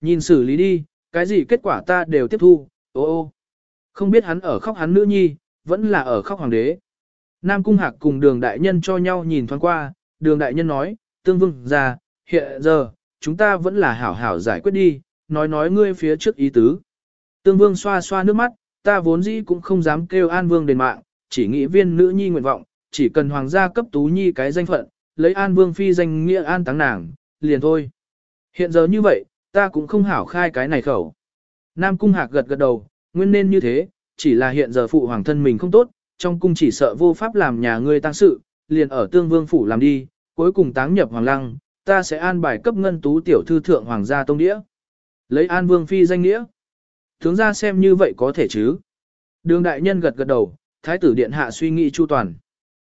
Nhìn xử lý đi, cái gì kết quả ta đều tiếp thu, ô ô. Không biết hắn ở khóc hắn nữ nhi, vẫn là ở khóc hoàng đế. Nam Cung Hạc cùng đường đại nhân cho nhau nhìn thoáng qua, đường đại nhân nói, tương vương ra, hiện giờ, chúng ta vẫn là hảo hảo giải quyết đi, nói nói ngươi phía trước ý tứ. Tương vương xoa xoa nước mắt, ta vốn dĩ cũng không dám kêu an vương đền mạng, chỉ nghĩ viên nữ nhi nguyện vọng, chỉ cần hoàng gia cấp tú nhi cái danh phận, lấy an vương phi danh nghĩa an táng nàng, liền thôi. Hiện giờ như vậy, ta cũng không hảo khai cái này khẩu. Nam cung hạc gật gật đầu, nguyên nên như thế, chỉ là hiện giờ phụ hoàng thân mình không tốt, trong cung chỉ sợ vô pháp làm nhà ngươi tăng sự, liền ở tương vương phủ làm đi, cuối cùng táng nhập hoàng lăng, ta sẽ an bài cấp ngân tú tiểu thư thượng hoàng gia tông đĩa. Lấy an vương phi danh nghĩa. Tướng ra xem như vậy có thể chứ. Đường đại nhân gật gật đầu, thái tử điện hạ suy nghĩ chu toàn.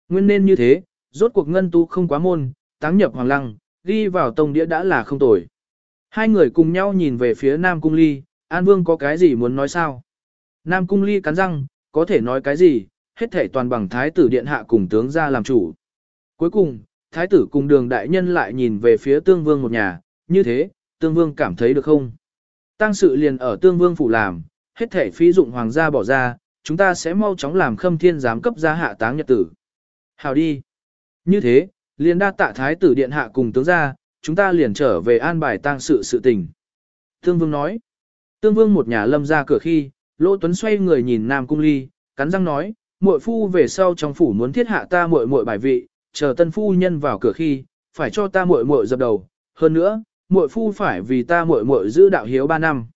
Nguyên nên như thế, rốt cuộc ngân tú không quá môn, táng nhập hoàng lăng, ghi vào tông đĩa đã là không tồi. Hai người cùng nhau nhìn về phía Nam Cung Ly, An Vương có cái gì muốn nói sao? Nam Cung Ly cắn răng, có thể nói cái gì, hết thể toàn bằng thái tử điện hạ cùng tướng ra làm chủ. Cuối cùng, thái tử cùng đường đại nhân lại nhìn về phía tương vương một nhà, như thế, tương vương cảm thấy được không? Tăng sự liền ở tương vương phủ làm, hết thể phí dụng hoàng gia bỏ ra, chúng ta sẽ mau chóng làm khâm thiên giám cấp gia hạ táng nhật tử. Hào đi. Như thế, liền đa tạ thái tử điện hạ cùng tướng ra, chúng ta liền trở về an bài tang sự sự tình. Tương vương nói. Tương vương một nhà lâm ra cửa khi, Lỗ Tuấn xoay người nhìn Nam Cung Ly, cắn răng nói, muội phu về sau trong phủ muốn thiết hạ ta muội muội bài vị, chờ tân phu nhân vào cửa khi, phải cho ta muội muội dập đầu, hơn nữa, muội phu phải vì ta muội muội giữ đạo hiếu 3 năm.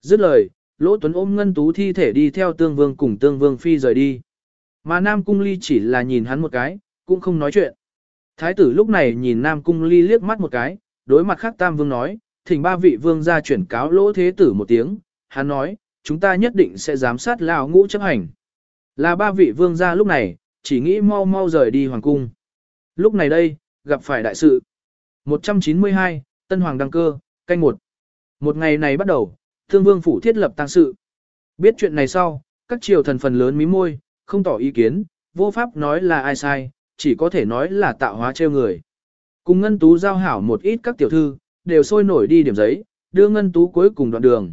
Dứt lời, Lỗ Tuấn ôm Ngân Tú thi thể đi theo Tương Vương cùng Tương Vương phi rời đi. Mà Nam Cung Ly chỉ là nhìn hắn một cái, cũng không nói chuyện. Thái tử lúc này nhìn Nam Cung Ly liếc mắt một cái, đối mặt khác Tam Vương nói, thỉnh ba vị vương ra chuyển cáo lỗ thế tử một tiếng, hắn nói, chúng ta nhất định sẽ giám sát lão ngũ chấp hành. Là ba vị vương gia lúc này, chỉ nghĩ mau mau rời đi hoàng cung. Lúc này đây, gặp phải đại sự. 192, Tân Hoàng đăng cơ, canh một. Một ngày này bắt đầu, thương vương phủ thiết lập tăng sự. Biết chuyện này sau, các triều thần phần lớn mí môi, không tỏ ý kiến, vô pháp nói là ai sai, chỉ có thể nói là tạo hóa trêu người. Cùng Ngân Tú giao hảo một ít các tiểu thư, đều sôi nổi đi điểm giấy, đưa Ngân Tú cuối cùng đoạn đường.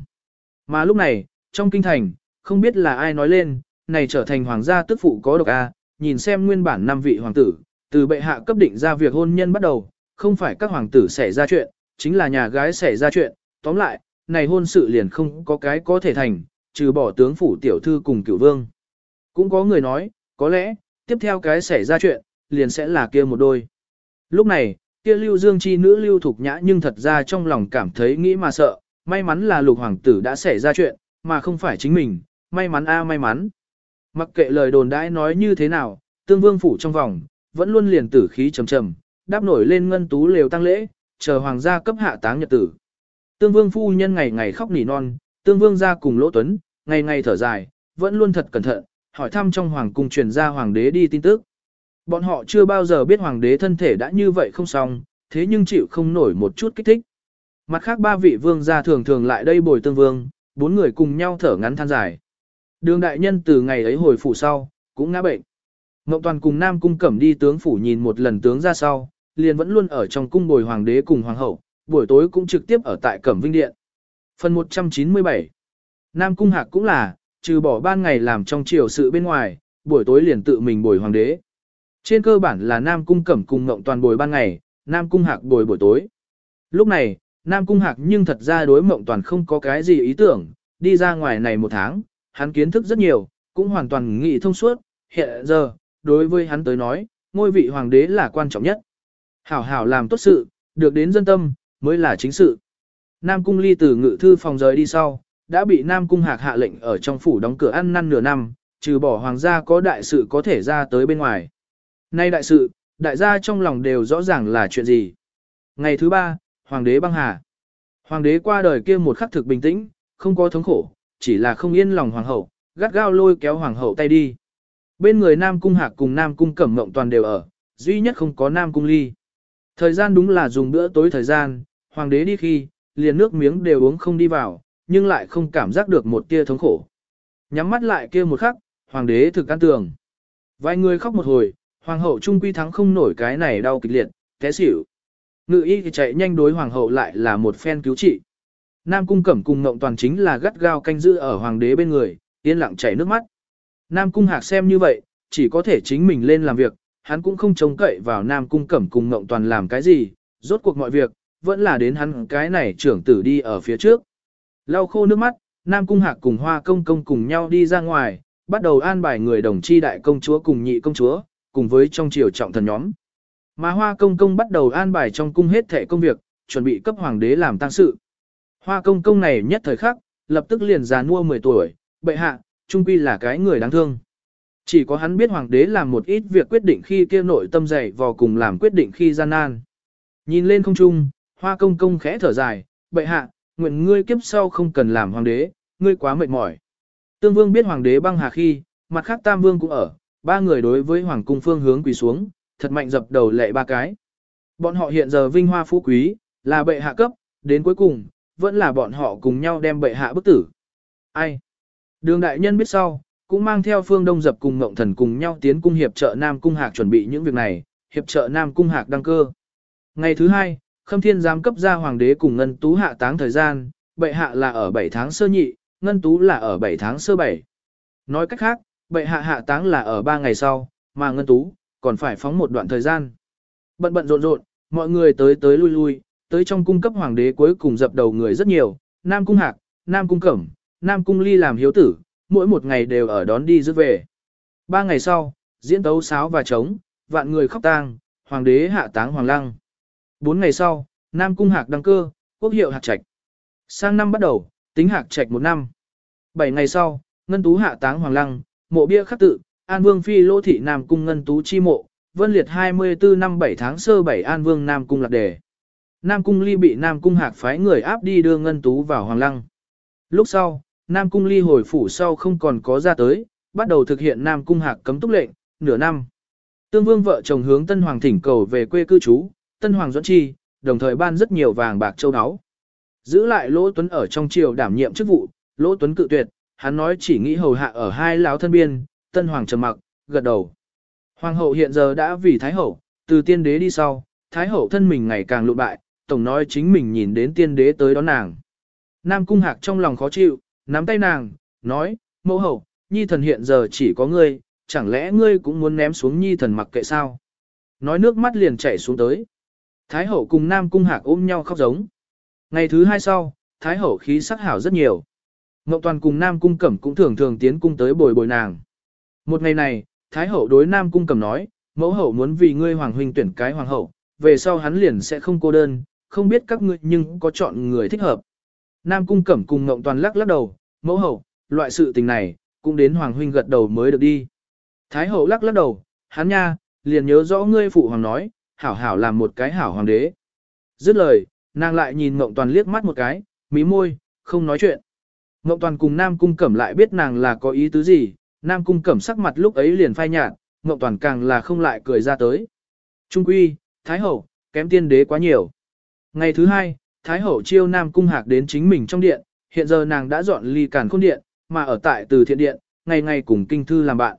Mà lúc này, trong kinh thành, không biết là ai nói lên, này trở thành hoàng gia tức phụ có độc A, nhìn xem nguyên bản năm vị hoàng tử, từ bệ hạ cấp định ra việc hôn nhân bắt đầu, không phải các hoàng tử xảy ra chuyện, chính là nhà gái xảy ra chuyện, tóm lại, này hôn sự liền không có cái có thể thành, trừ bỏ tướng phủ tiểu thư cùng cửu vương. Cũng có người nói, có lẽ, tiếp theo cái xảy ra chuyện, liền sẽ là kia một đôi. Lúc này, kia lưu dương chi nữ lưu thục nhã nhưng thật ra trong lòng cảm thấy nghĩ mà sợ, may mắn là lục hoàng tử đã xảy ra chuyện, mà không phải chính mình, may mắn a may mắn. Mặc kệ lời đồn đãi nói như thế nào, tương vương phủ trong vòng, vẫn luôn liền tử khí trầm trầm, đáp nổi lên ngân tú lều tăng lễ, chờ hoàng gia cấp hạ táng nhật tử. Tương vương phu nhân ngày ngày khóc nỉ non, tương vương gia cùng lỗ tuấn, ngày ngày thở dài, vẫn luôn thật cẩn thận, hỏi thăm trong hoàng cung truyền ra hoàng đế đi tin tức. Bọn họ chưa bao giờ biết hoàng đế thân thể đã như vậy không xong, thế nhưng chịu không nổi một chút kích thích. Mặt khác ba vị vương gia thường thường lại đây bồi tương vương, bốn người cùng nhau thở ngắn than dài. Đường đại nhân từ ngày ấy hồi phủ sau, cũng ngã bệnh. Ngọc Toàn cùng Nam Cung Cẩm đi tướng phủ nhìn một lần tướng ra sau, liền vẫn luôn ở trong cung bồi hoàng đế cùng hoàng hậu, buổi tối cũng trực tiếp ở tại Cẩm Vinh Điện. Phần 197 Nam Cung Hạc cũng là, trừ bỏ ban ngày làm trong triều sự bên ngoài, buổi tối liền tự mình bồi hoàng đế. Trên cơ bản là Nam Cung Cẩm cùng Ngộng Toàn bồi ban ngày, Nam Cung Hạc bồi buổi tối. Lúc này, Nam Cung Hạc nhưng thật ra đối Ngộng Toàn không có cái gì ý tưởng, đi ra ngoài này một tháng, hắn kiến thức rất nhiều, cũng hoàn toàn nghĩ thông suốt, hiện giờ, đối với hắn tới nói, ngôi vị hoàng đế là quan trọng nhất. Hảo hảo làm tốt sự, được đến dân tâm, mới là chính sự. Nam Cung ly từ ngự thư phòng rời đi sau, đã bị Nam Cung hạc hạ lệnh ở trong phủ đóng cửa ăn năn nửa năm, trừ bỏ hoàng gia có đại sự có thể ra tới bên ngoài. Nay đại sự, đại gia trong lòng đều rõ ràng là chuyện gì. Ngày thứ ba, hoàng đế băng hà. Hoàng đế qua đời kia một khắc thực bình tĩnh, không có thống khổ, chỉ là không yên lòng hoàng hậu, gắt gao lôi kéo hoàng hậu tay đi. Bên người Nam Cung Hạc cùng Nam Cung Cẩm Mộng toàn đều ở, duy nhất không có Nam Cung Ly. Thời gian đúng là dùng bữa tối thời gian, hoàng đế đi khi, liền nước miếng đều uống không đi vào, nhưng lại không cảm giác được một tia thống khổ. Nhắm mắt lại kia một khắc, hoàng đế thực can tường. Vài người khóc một hồi, hoàng hậu trung quy thắng không nổi cái này đau kịch liệt, té xỉu. Ngự y thì chạy nhanh đối hoàng hậu lại là một phen cứu trị. Nam Cung Cẩm cùng Ngộng Toàn chính là gắt gao canh giữ ở hoàng đế bên người, yên lặng chảy nước mắt. Nam Cung Hạc xem như vậy, chỉ có thể chính mình lên làm việc, hắn cũng không trông cậy vào Nam Cung Cẩm cùng Ngộng Toàn làm cái gì, rốt cuộc mọi việc, vẫn là đến hắn cái này trưởng tử đi ở phía trước. Lau khô nước mắt, Nam Cung Hạc cùng Hoa Công Công cùng nhau đi ra ngoài, bắt đầu an bài người đồng chi đại công chúa cùng nhị công chúa, cùng với trong triều trọng thần nhóm. Mà Hoa Công Công bắt đầu an bài trong cung hết thể công việc, chuẩn bị cấp hoàng đế làm tang sự. Hoa Công Công này nhất thời khắc, lập tức liền già nua 10 tuổi, bệ hạ, trung quy là cái người đáng thương. Chỉ có hắn biết hoàng đế làm một ít việc quyết định khi kia nội tâm dày vò cùng làm quyết định khi gian nan. Nhìn lên không trung, Hoa Công Công khẽ thở dài, bệ hạ, nguyện ngươi kiếp sau không cần làm hoàng đế, ngươi quá mệt mỏi. Tương Vương biết hoàng đế băng hà khi, mặt khác Tam Vương cũng ở, ba người đối với hoàng cung phương hướng quỳ xuống, thật mạnh dập đầu lệ ba cái. Bọn họ hiện giờ vinh hoa phú quý, là bệ hạ cấp, đến cuối cùng, vẫn là bọn họ cùng nhau đem bệ hạ bức tử. Ai? Đường đại nhân biết sau, cũng mang theo phương đông dập cùng ngộng thần cùng nhau tiến cung hiệp trợ Nam Cung Hạc chuẩn bị những việc này, hiệp trợ Nam Cung Hạc đăng cơ. Ngày thứ hai, Khâm Thiên giám cấp ra hoàng đế cùng Ngân Tú hạ táng thời gian, bệ hạ là ở 7 tháng sơ nhị, Ngân Tú là ở 7 tháng sơ 7. Nói cách khác, bệ hạ hạ táng là ở 3 ngày sau, mà Ngân Tú, còn phải phóng một đoạn thời gian. Bận bận rộn rộn, mọi người tới tới lui lui, tới trong cung cấp hoàng đế cuối cùng dập đầu người rất nhiều, Nam Cung Hạc, Nam Cung Cẩm, Nam Cung Ly làm hiếu tử, mỗi một ngày đều ở đón đi rước về. Ba ngày sau, diễn tấu sáo và trống, vạn người khóc tang, hoàng đế hạ táng hoàng lăng. Bốn ngày sau, Nam Cung Hạc đăng cơ, quốc hiệu Hạc Trạch. Sang năm bắt đầu, tính Hạc Trạch một năm. Bảy ngày sau, Ngân Tú hạ táng hoàng lăng, mộ bia khắc tự, An Vương Phi Lô Thị Nam Cung Ngân Tú chi mộ, vân liệt 24 năm 7 tháng sơ 7 An Vương Nam Cung lạc đề. Nam Cung Ly bị Nam Cung Hạc phái người áp đi đưa Ngân Tú vào Hoàng Lăng. Lúc sau, Nam Cung Ly hồi phủ sau không còn có ra tới, bắt đầu thực hiện Nam Cung Hạc cấm túc lệnh, nửa năm. Tương Vương vợ chồng hướng Tân Hoàng thỉnh cầu về quê cư trú, Tân Hoàng dẫn chi, đồng thời ban rất nhiều vàng bạc châu áo. Giữ lại Lỗ Tuấn ở trong triều đảm nhiệm chức vụ, Lỗ Tuấn cự tuyệt, hắn nói chỉ nghĩ hầu hạ ở hai lão thân biên, Tân Hoàng trầm mặc, gật đầu. Hoàng hậu hiện giờ đã vì Thái hậu, từ tiên đế đi sau, Thái hậu thân mình ngày càng lụ bại, tổng nói chính mình nhìn đến tiên đế tới đón nàng. Nam Cung Hạc trong lòng khó chịu, nắm tay nàng, nói, mẫu hậu, nhi thần hiện giờ chỉ có ngươi, chẳng lẽ ngươi cũng muốn ném xuống nhi thần mặc kệ sao? Nói nước mắt liền chảy xuống tới. Thái hậu cùng Nam Cung Hạc ôm nhau khóc giống. Ngày thứ hai sau, Thái hậu khí sắc hảo rất nhiều. Ngọc Toàn cùng Nam Cung Cẩm cũng thường thường tiến cung tới bồi bồi nàng. Một ngày này, Thái hậu đối Nam Cung Cẩm nói, mẫu hậu muốn vì ngươi hoàng huynh tuyển cái hoàng hậu, về sau hắn liền sẽ không cô đơn, không biết các ngươi nhưng có chọn người thích hợp. Nam Cung Cẩm cùng Ngộng Toàn lắc lắc đầu, mẫu hậu, loại sự tình này, cũng đến hoàng huynh gật đầu mới được đi. Thái hậu lắc lắc đầu, hắn nha, liền nhớ rõ ngươi phụ hoàng nói, hảo hảo làm một cái hảo hoàng đế. Dứt lời, nàng lại nhìn Ngộng Toàn liếc mắt một cái, mí môi, không nói chuyện. Ngộng Toàn cùng Nam Cung Cẩm lại biết nàng là có ý tứ gì, Nam Cung Cẩm sắc mặt lúc ấy liền phai nhạt, Ngộng Toàn càng là không lại cười ra tới. Trung quy, Thái Hậu, kém tiên đế quá nhiều. Ngày thứ hai, Thái Hậu chiêu Nam Cung Hạc đến chính mình trong điện, hiện giờ nàng đã dọn ly cản khôn điện, mà ở tại từ thiện điện, ngày ngày cùng kinh thư làm bạn.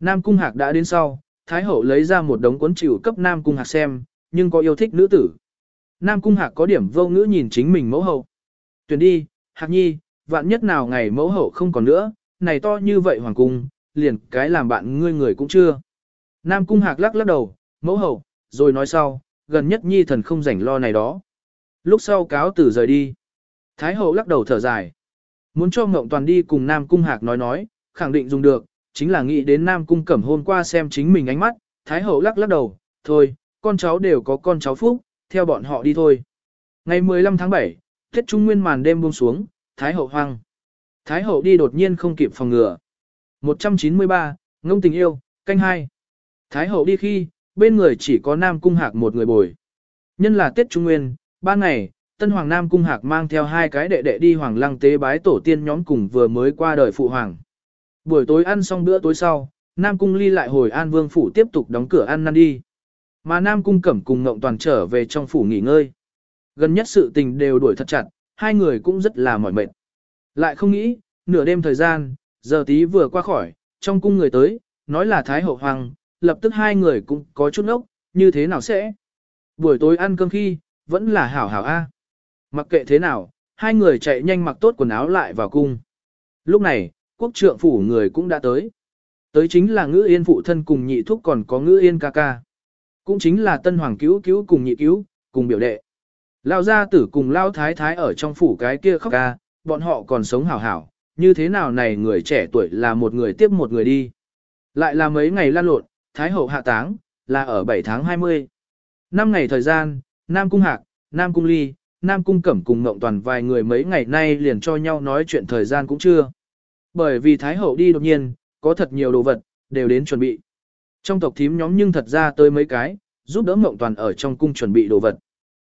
Nam Cung Hạc đã đến sau, Thái Hậu lấy ra một đống cuốn chịu cấp Nam Cung Hạc xem, nhưng có yêu thích nữ tử. Nam Cung Hạc có điểm vô ngữ nhìn chính mình mẫu hậu. Tuyển đi, Hạc Nhi, vạn nhất nào ngày mẫu hậu không còn nữa, này to như vậy hoàng cung, liền cái làm bạn ngươi người cũng chưa. Nam Cung Hạc lắc lắc đầu, mẫu hậu, rồi nói sau, gần nhất Nhi thần không rảnh lo này đó. Lúc sau cáo tử rời đi. Thái hậu lắc đầu thở dài. Muốn cho Ngộng Toàn đi cùng Nam Cung Hạc nói nói, khẳng định dùng được, chính là nghĩ đến Nam Cung Cẩm hôm qua xem chính mình ánh mắt, Thái hậu lắc lắc đầu, thôi, con cháu đều có con cháu phúc, theo bọn họ đi thôi. Ngày 15 tháng 7, Tết Trung Nguyên màn đêm buông xuống, Thái hậu hoang. Thái hậu đi đột nhiên không kịp phòng ngừa. 193, ngông tình yêu, canh hai. Thái hậu đi khi, bên người chỉ có Nam Cung Hạc một người bồi. Nhân là Tết Trung Nguyên, ba ngày, Tân Hoàng Nam Cung Hạc mang theo hai cái đệ đệ đi Hoàng Lăng tế bái tổ tiên nhóm cùng vừa mới qua đời phụ hoàng. Buổi tối ăn xong bữa tối sau, Nam Cung ly lại hồi An Vương Phủ tiếp tục đóng cửa ăn năn đi. Mà Nam Cung Cẩm cùng Ngộng Toàn trở về trong phủ nghỉ ngơi. Gần nhất sự tình đều đuổi thật chặt, hai người cũng rất là mỏi mệt. Lại không nghĩ, nửa đêm thời gian, giờ tí vừa qua khỏi, trong cung người tới, nói là Thái Hậu Hoàng, lập tức hai người cũng có chút ốc, như thế nào sẽ? Buổi tối ăn cơm khi, vẫn là hảo hảo A. Mặc kệ thế nào, hai người chạy nhanh mặc tốt quần áo lại vào cung. Lúc này, quốc trượng phủ người cũng đã tới. Tới chính là ngữ yên phụ thân cùng nhị thúc còn có ngữ yên ca ca. Cũng chính là tân hoàng cứu cứu cùng nhị cứu, cùng biểu đệ. Lao gia tử cùng Lao thái thái ở trong phủ cái kia khóc ca, bọn họ còn sống hảo hảo, như thế nào này người trẻ tuổi là một người tiếp một người đi. Lại là mấy ngày lan lộn, thái hậu hạ táng, là ở 7 tháng 20. Năm ngày thời gian, Nam Cung Hạc, Nam Cung Ly, Nam Cung Cẩm cùng Ngộng Toàn vài người mấy ngày nay liền cho nhau nói chuyện thời gian cũng chưa. Bởi vì Thái Hậu đi đột nhiên, có thật nhiều đồ vật, đều đến chuẩn bị. Trong tộc thím nhóm nhưng thật ra tới mấy cái, giúp đỡ Ngộng Toàn ở trong cung chuẩn bị đồ vật.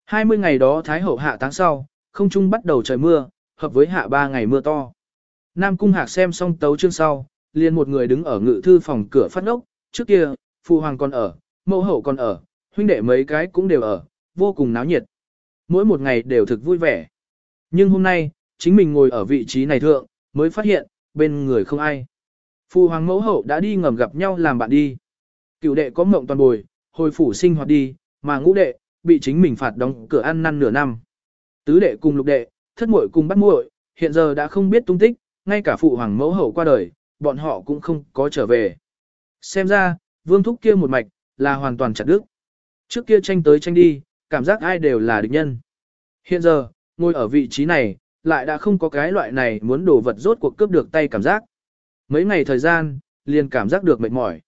20 ngày đó Thái Hậu hạ tháng sau, không trung bắt đầu trời mưa, hợp với hạ 3 ngày mưa to. Nam Cung Hạc xem xong tấu chương sau, liền một người đứng ở ngự thư phòng cửa phát ốc, trước kia, Phu Hoàng còn ở, mẫu hậu còn ở, huynh đệ mấy cái cũng đều ở, vô cùng náo nhiệt. Mỗi một ngày đều thực vui vẻ. Nhưng hôm nay, chính mình ngồi ở vị trí này thượng, mới phát hiện, bên người không ai. Phu hoàng mẫu hậu đã đi ngầm gặp nhau làm bạn đi. Cựu đệ có mộng toàn bồi, hồi phủ sinh hoạt đi, mà ngũ đệ, bị chính mình phạt đóng cửa ăn năn nửa năm. Tứ đệ cùng lục đệ, thất muội cùng bắt muội, hiện giờ đã không biết tung tích, ngay cả phụ hoàng mẫu hậu qua đời, bọn họ cũng không có trở về. Xem ra, vương thúc kia một mạch, là hoàn toàn chặt đứt. Trước kia tranh tới tranh đi, cảm giác ai đều là địch nhân. Hiện giờ, ngồi ở vị trí này, lại đã không có cái loại này muốn đổ vật rốt cuộc cướp được tay cảm giác. Mấy ngày thời gian, liền cảm giác được mệt mỏi.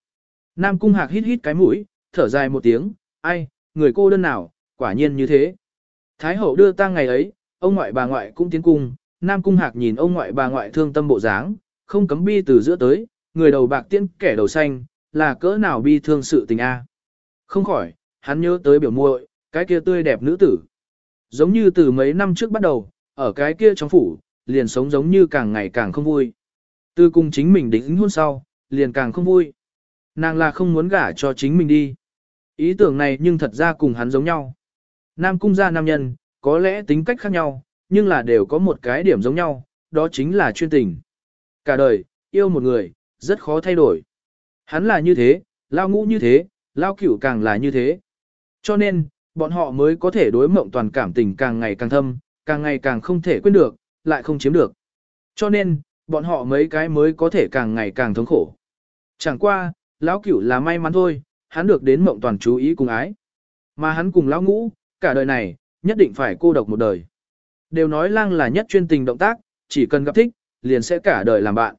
Nam Cung Hạc hít hít cái mũi, thở dài một tiếng, ai, người cô đơn nào, quả nhiên như thế. Thái hậu đưa tang ngày ấy, ông ngoại bà ngoại cũng tiến cung, Nam Cung Hạc nhìn ông ngoại bà ngoại thương tâm bộ dáng, không cấm bi từ giữa tới, người đầu bạc tiễn kẻ đầu xanh, là cỡ nào bi thương sự tình a. Không khỏi, hắn nhớ tới biểu muội, cái kia tươi đẹp nữ tử. Giống như từ mấy năm trước bắt đầu, ở cái kia trong phủ, liền sống giống như càng ngày càng không vui. Từ cùng chính mình đính hôn sau, liền càng không vui. Nàng là không muốn gả cho chính mình đi. Ý tưởng này nhưng thật ra cùng hắn giống nhau. Nam cung gia nam nhân, có lẽ tính cách khác nhau, nhưng là đều có một cái điểm giống nhau, đó chính là chuyên tình. Cả đời, yêu một người, rất khó thay đổi. Hắn là như thế, lao ngũ như thế, lao cửu càng là như thế. Cho nên, bọn họ mới có thể đối mộng toàn cảm tình càng ngày càng thâm, càng ngày càng không thể quên được, lại không chiếm được. Cho nên, bọn họ mấy cái mới có thể càng ngày càng thống khổ. Chẳng qua, lão cửu là may mắn thôi, hắn được đến mộng toàn chú ý cùng ái. Mà hắn cùng lão ngũ, cả đời này, nhất định phải cô độc một đời. Đều nói lang là nhất chuyên tình động tác, chỉ cần gặp thích, liền sẽ cả đời làm bạn.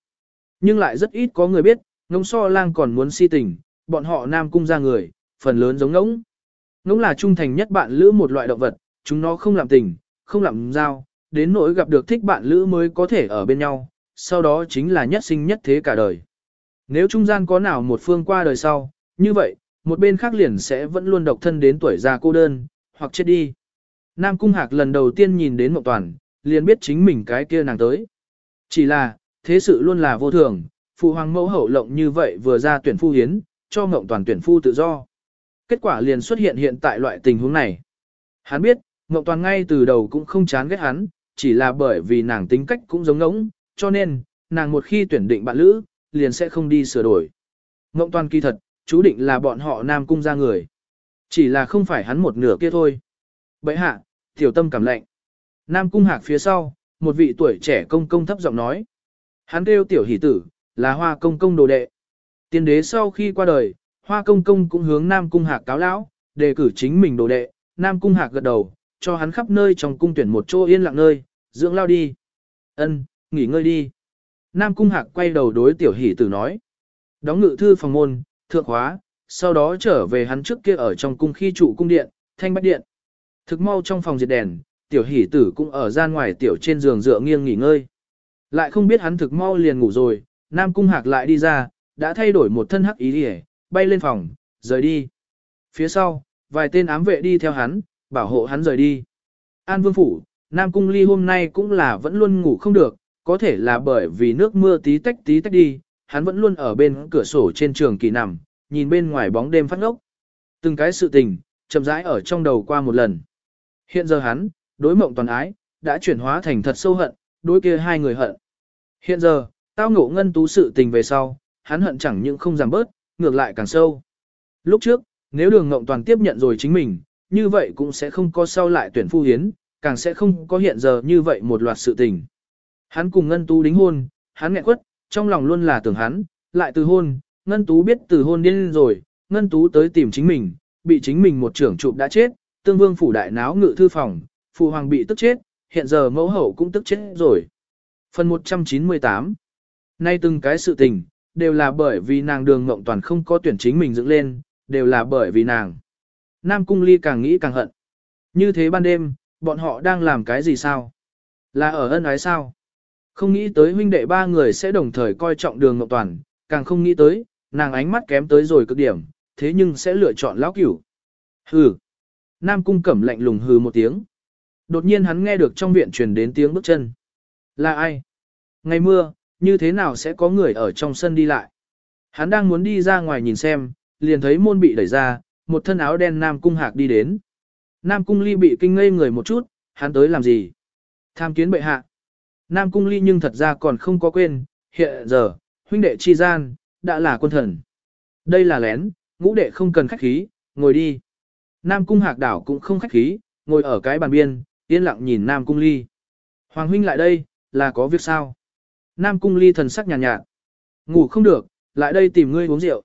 Nhưng lại rất ít có người biết, ngông so lang còn muốn si tình, bọn họ nam cung ra người, phần lớn giống ngỗng. Ngỗng là trung thành nhất bạn lữ một loại động vật, chúng nó không làm tình, không làm giao, đến nỗi gặp được thích bạn lữ mới có thể ở bên nhau, sau đó chính là nhất sinh nhất thế cả đời. Nếu trung gian có nào một phương qua đời sau, như vậy, một bên khác liền sẽ vẫn luôn độc thân đến tuổi già cô đơn, hoặc chết đi. Nam Cung Hạc lần đầu tiên nhìn đến Mộng Toàn, liền biết chính mình cái kia nàng tới. Chỉ là, thế sự luôn là vô thường, phụ hoàng mẫu hậu lộng như vậy vừa ra tuyển phu hiến, cho Mộng Toàn tuyển phu tự do. Kết quả liền xuất hiện hiện tại loại tình huống này. Hắn biết, Mộng Toàn ngay từ đầu cũng không chán ghét hắn, chỉ là bởi vì nàng tính cách cũng giống ngỗng, cho nên, nàng một khi tuyển định bạn lữ, liền sẽ không đi sửa đổi. Mộng Toàn kỳ thật, chú định là bọn họ Nam Cung ra người. Chỉ là không phải hắn một nửa kia thôi. Bậy hạ, tiểu tâm cảm lạnh. Nam Cung hạc phía sau, một vị tuổi trẻ công công thấp giọng nói. Hắn kêu tiểu hỷ tử, là hoa công công đồ đệ. Tiên đế sau khi qua đời, Hoa công công cũng hướng Nam Cung Hạc cáo lão, đề cử chính mình đồ đệ, Nam Cung Hạc gật đầu, cho hắn khắp nơi trong cung tuyển một chỗ yên lặng nơi, dưỡng lao đi. Ân, nghỉ ngơi đi. Nam Cung Hạc quay đầu đối tiểu hỷ tử nói. Đóng ngự thư phòng môn, thượng hóa, sau đó trở về hắn trước kia ở trong cung khi trụ cung điện, thanh bách điện. Thực mau trong phòng diệt đèn, tiểu hỷ tử cũng ở gian ngoài tiểu trên giường dựa nghiêng nghỉ ngơi. Lại không biết hắn thực mau liền ngủ rồi, Nam Cung Hạc lại đi ra, đã thay đổi một thân hắc ý đi bay lên phòng, rời đi. Phía sau, vài tên ám vệ đi theo hắn, bảo hộ hắn rời đi. An Vương Phủ, Nam Cung Ly hôm nay cũng là vẫn luôn ngủ không được, có thể là bởi vì nước mưa tí tách tí tách đi, hắn vẫn luôn ở bên cửa sổ trên trường kỳ nằm, nhìn bên ngoài bóng đêm phát ngốc. Từng cái sự tình, chậm rãi ở trong đầu qua một lần. Hiện giờ hắn, đối mộng toàn ái, đã chuyển hóa thành thật sâu hận, đối kia hai người hận. Hiện giờ, tao ngộ ngân tú sự tình về sau, hắn hận chẳng những không giảm bớt, ngược lại càng sâu. Lúc trước, nếu đường mộng toàn tiếp nhận rồi chính mình, như vậy cũng sẽ không có sau lại tuyển phu hiến, càng sẽ không có hiện giờ như vậy một loạt sự tình. Hắn cùng Ngân Tú đính hôn, hắn nghẹn quất, trong lòng luôn là tưởng hắn, lại từ hôn, Ngân Tú biết từ hôn điên rồi, Ngân Tú tới tìm chính mình, bị chính mình một trưởng trụ đã chết, tương vương phủ đại náo ngự thư phòng, phụ hoàng bị tức chết, hiện giờ mẫu hậu cũng tức chết rồi. Phần 198 Nay từng cái sự tình, đều là bởi vì nàng đường ngộng toàn không có tuyển chính mình dựng lên, đều là bởi vì nàng. Nam Cung Ly càng nghĩ càng hận. Như thế ban đêm, bọn họ đang làm cái gì sao? Là ở ân ái sao? Không nghĩ tới huynh đệ ba người sẽ đồng thời coi trọng đường ngọc toàn, càng không nghĩ tới, nàng ánh mắt kém tới rồi cực điểm, thế nhưng sẽ lựa chọn lão cửu. Hừ. Nam Cung Cẩm lạnh lùng hừ một tiếng. Đột nhiên hắn nghe được trong viện truyền đến tiếng bước chân. Là ai? Ngày mưa, như thế nào sẽ có người ở trong sân đi lại? Hắn đang muốn đi ra ngoài nhìn xem, liền thấy môn bị đẩy ra, một thân áo đen Nam Cung Hạc đi đến. Nam Cung Ly bị kinh ngây người một chút, hắn tới làm gì? Tham kiến bệ hạ. Nam Cung Ly nhưng thật ra còn không có quên, hiện giờ, huynh đệ chi gian, đã là quân thần. Đây là lén, ngũ đệ không cần khách khí, ngồi đi. Nam Cung Hạc đảo cũng không khách khí, ngồi ở cái bàn biên, yên lặng nhìn Nam Cung Ly. Hoàng huynh lại đây, là có việc sao? Nam Cung Ly thần sắc nhàn nhạt, nhạt. Ngủ không được, lại đây tìm ngươi uống rượu.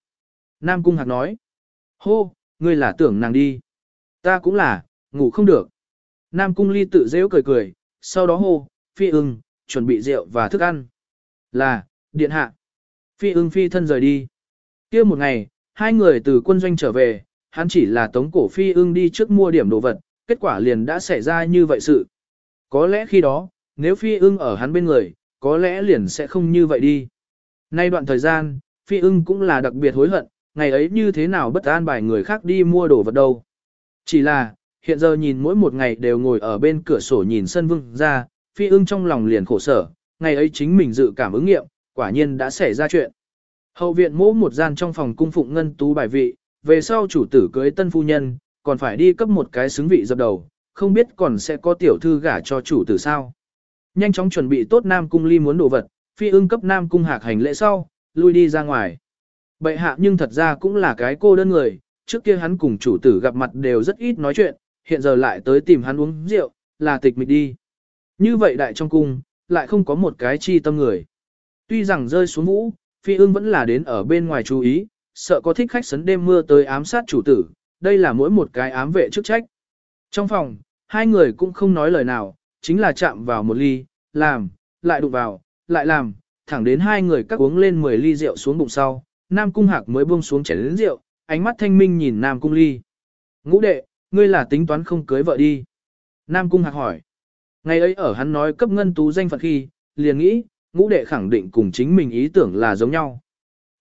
Nam Cung Hạc nói. Hô, ngươi là tưởng nàng đi. Ta cũng là, ngủ không được. Nam Cung Ly tự dễu cười cười, sau đó hô, phi ưng, chuẩn bị rượu và thức ăn. Là, điện hạ. Phi ưng phi thân rời đi. kia một ngày, hai người từ quân doanh trở về, hắn chỉ là tống cổ phi ưng đi trước mua điểm đồ vật, kết quả liền đã xảy ra như vậy sự. Có lẽ khi đó, nếu phi ưng ở hắn bên người, có lẽ liền sẽ không như vậy đi. Nay đoạn thời gian, phi ưng cũng là đặc biệt hối hận, ngày ấy như thế nào bất an bài người khác đi mua đồ vật đâu. Chỉ là, hiện giờ nhìn mỗi một ngày đều ngồi ở bên cửa sổ nhìn sân vương ra, phi ưng trong lòng liền khổ sở, ngày ấy chính mình dự cảm ứng nghiệm, quả nhiên đã xảy ra chuyện. Hậu viện mỗ một gian trong phòng cung phụng ngân tú bài vị, về sau chủ tử cưới tân phu nhân, còn phải đi cấp một cái xứng vị dập đầu, không biết còn sẽ có tiểu thư gả cho chủ tử sao. Nhanh chóng chuẩn bị tốt Nam Cung Ly muốn đồ vật, phi ưng cấp Nam Cung hạc hành lễ sau, lui đi ra ngoài. Bệ hạ nhưng thật ra cũng là cái cô đơn người, trước kia hắn cùng chủ tử gặp mặt đều rất ít nói chuyện, hiện giờ lại tới tìm hắn uống rượu, là tịch mịch đi. Như vậy đại trong cung, lại không có một cái chi tâm người. Tuy rằng rơi xuống vũ, phi ương vẫn là đến ở bên ngoài chú ý, sợ có thích khách sấn đêm mưa tới ám sát chủ tử, đây là mỗi một cái ám vệ chức trách. Trong phòng, hai người cũng không nói lời nào, chính là chạm vào một ly, làm, lại đụng vào, lại làm, thẳng đến hai người các uống lên 10 ly rượu xuống bụng sau, Nam Cung Hạc mới buông xuống chén lớn rượu, ánh mắt thanh minh nhìn Nam Cung Ly. Ngũ đệ, ngươi là tính toán không cưới vợ đi. Nam Cung Hạc hỏi. Ngày ấy ở hắn nói cấp ngân tú danh phận khi, liền nghĩ, ngũ đệ khẳng định cùng chính mình ý tưởng là giống nhau.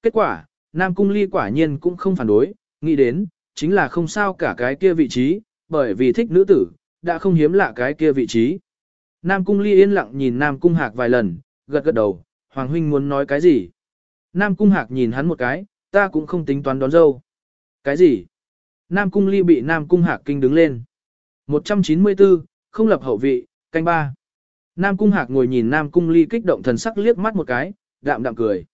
Kết quả, Nam Cung Ly quả nhiên cũng không phản đối, nghĩ đến, chính là không sao cả cái kia vị trí, bởi vì thích nữ tử, đã không hiếm lạ cái kia vị trí. Nam Cung Ly yên lặng nhìn Nam Cung Hạc vài lần, gật gật đầu, Hoàng Huynh muốn nói cái gì? Nam Cung Hạc nhìn hắn một cái, ta cũng không tính toán đón dâu. Cái gì? Nam Cung Ly bị Nam Cung Hạc kinh đứng lên. 194, không lập hậu vị, canh ba. Nam Cung Hạc ngồi nhìn Nam Cung Ly kích động thần sắc liếc mắt một cái, đạm đạm cười.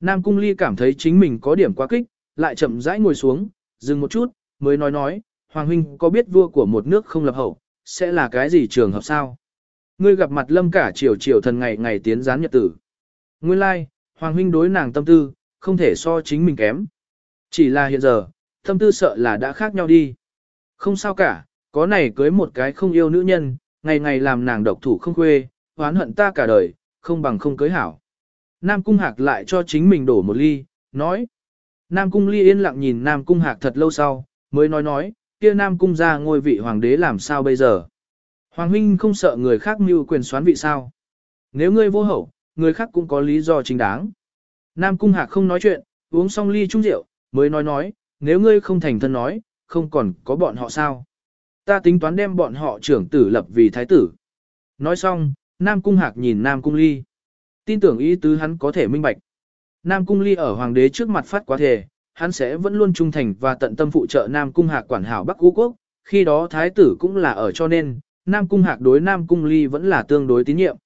Nam Cung Ly cảm thấy chính mình có điểm quá kích, lại chậm rãi ngồi xuống, dừng một chút, mới nói nói, Hoàng Huynh có biết vua của một nước không lập hậu, sẽ là cái gì trường hợp sao? Ngươi gặp mặt lâm cả chiều chiều thần ngày ngày tiến gián nhật tử. Nguyên lai, like, Hoàng Huynh đối nàng tâm tư, không thể so chính mình kém. Chỉ là hiện giờ, tâm tư sợ là đã khác nhau đi. Không sao cả, có này cưới một cái không yêu nữ nhân, ngày ngày làm nàng độc thủ không khuê, oán hận ta cả đời, không bằng không cưới hảo. Nam Cung Hạc lại cho chính mình đổ một ly, nói. Nam Cung Ly yên lặng nhìn Nam Cung Hạc thật lâu sau, mới nói nói, kia Nam Cung ra ngôi vị hoàng đế làm sao bây giờ. Hoàng huynh không sợ người khác mưu quyền xoán vị sao. Nếu ngươi vô hậu, người khác cũng có lý do chính đáng. Nam Cung Hạc không nói chuyện, uống xong ly chung rượu, mới nói nói, nếu ngươi không thành thân nói, không còn có bọn họ sao. Ta tính toán đem bọn họ trưởng tử lập vì thái tử. Nói xong, Nam Cung Hạc nhìn Nam Cung Ly. Tin tưởng ý tứ hắn có thể minh bạch. Nam Cung Ly ở hoàng đế trước mặt phát quá thể, hắn sẽ vẫn luôn trung thành và tận tâm phụ trợ Nam Cung Hạc quản hảo Bắc Cú Quốc, khi đó thái tử cũng là ở cho nên, Nam Cung Hạc đối Nam Cung Ly vẫn là tương đối tín nhiệm.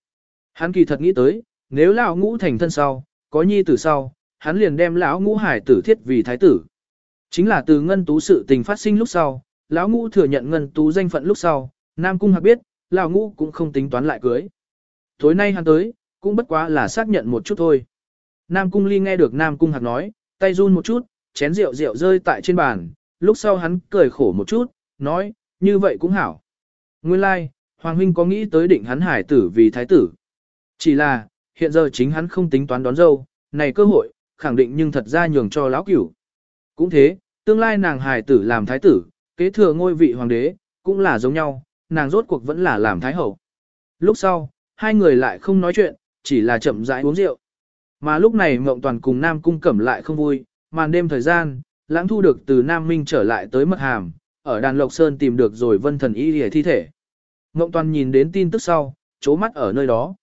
Hắn kỳ thật nghĩ tới, nếu lão ngũ thành thân sau, có nhi tử sau, hắn liền đem lão ngũ hải tử thiết vì thái tử. Chính là từ ngân tú sự tình phát sinh lúc sau, lão ngũ thừa nhận ngân tú danh phận lúc sau, Nam Cung Hạc biết, lão ngũ cũng không tính toán lại cưới. Tối nay hắn tới, cũng bất quá là xác nhận một chút thôi. Nam Cung Ly nghe được Nam Cung Hạc nói, tay run một chút, chén rượu rượu rơi tại trên bàn, lúc sau hắn cười khổ một chút, nói, như vậy cũng hảo. Nguyên lai, like, Hoàng Huynh có nghĩ tới định hắn hải tử vì thái tử. Chỉ là, hiện giờ chính hắn không tính toán đón dâu, này cơ hội, khẳng định nhưng thật ra nhường cho lão cửu. Cũng thế, tương lai nàng hải tử làm thái tử, kế thừa ngôi vị hoàng đế, cũng là giống nhau, nàng rốt cuộc vẫn là làm thái hậu. Lúc sau, hai người lại không nói chuyện, chỉ là chậm rãi uống rượu. Mà lúc này Mộng Toàn cùng Nam Cung Cẩm lại không vui, màn đêm thời gian, lãng thu được từ Nam Minh trở lại tới mật hàm, ở đàn Lộc Sơn tìm được rồi vân thần y hề thi thể. Mộng Toàn nhìn đến tin tức sau, chố mắt ở nơi đó.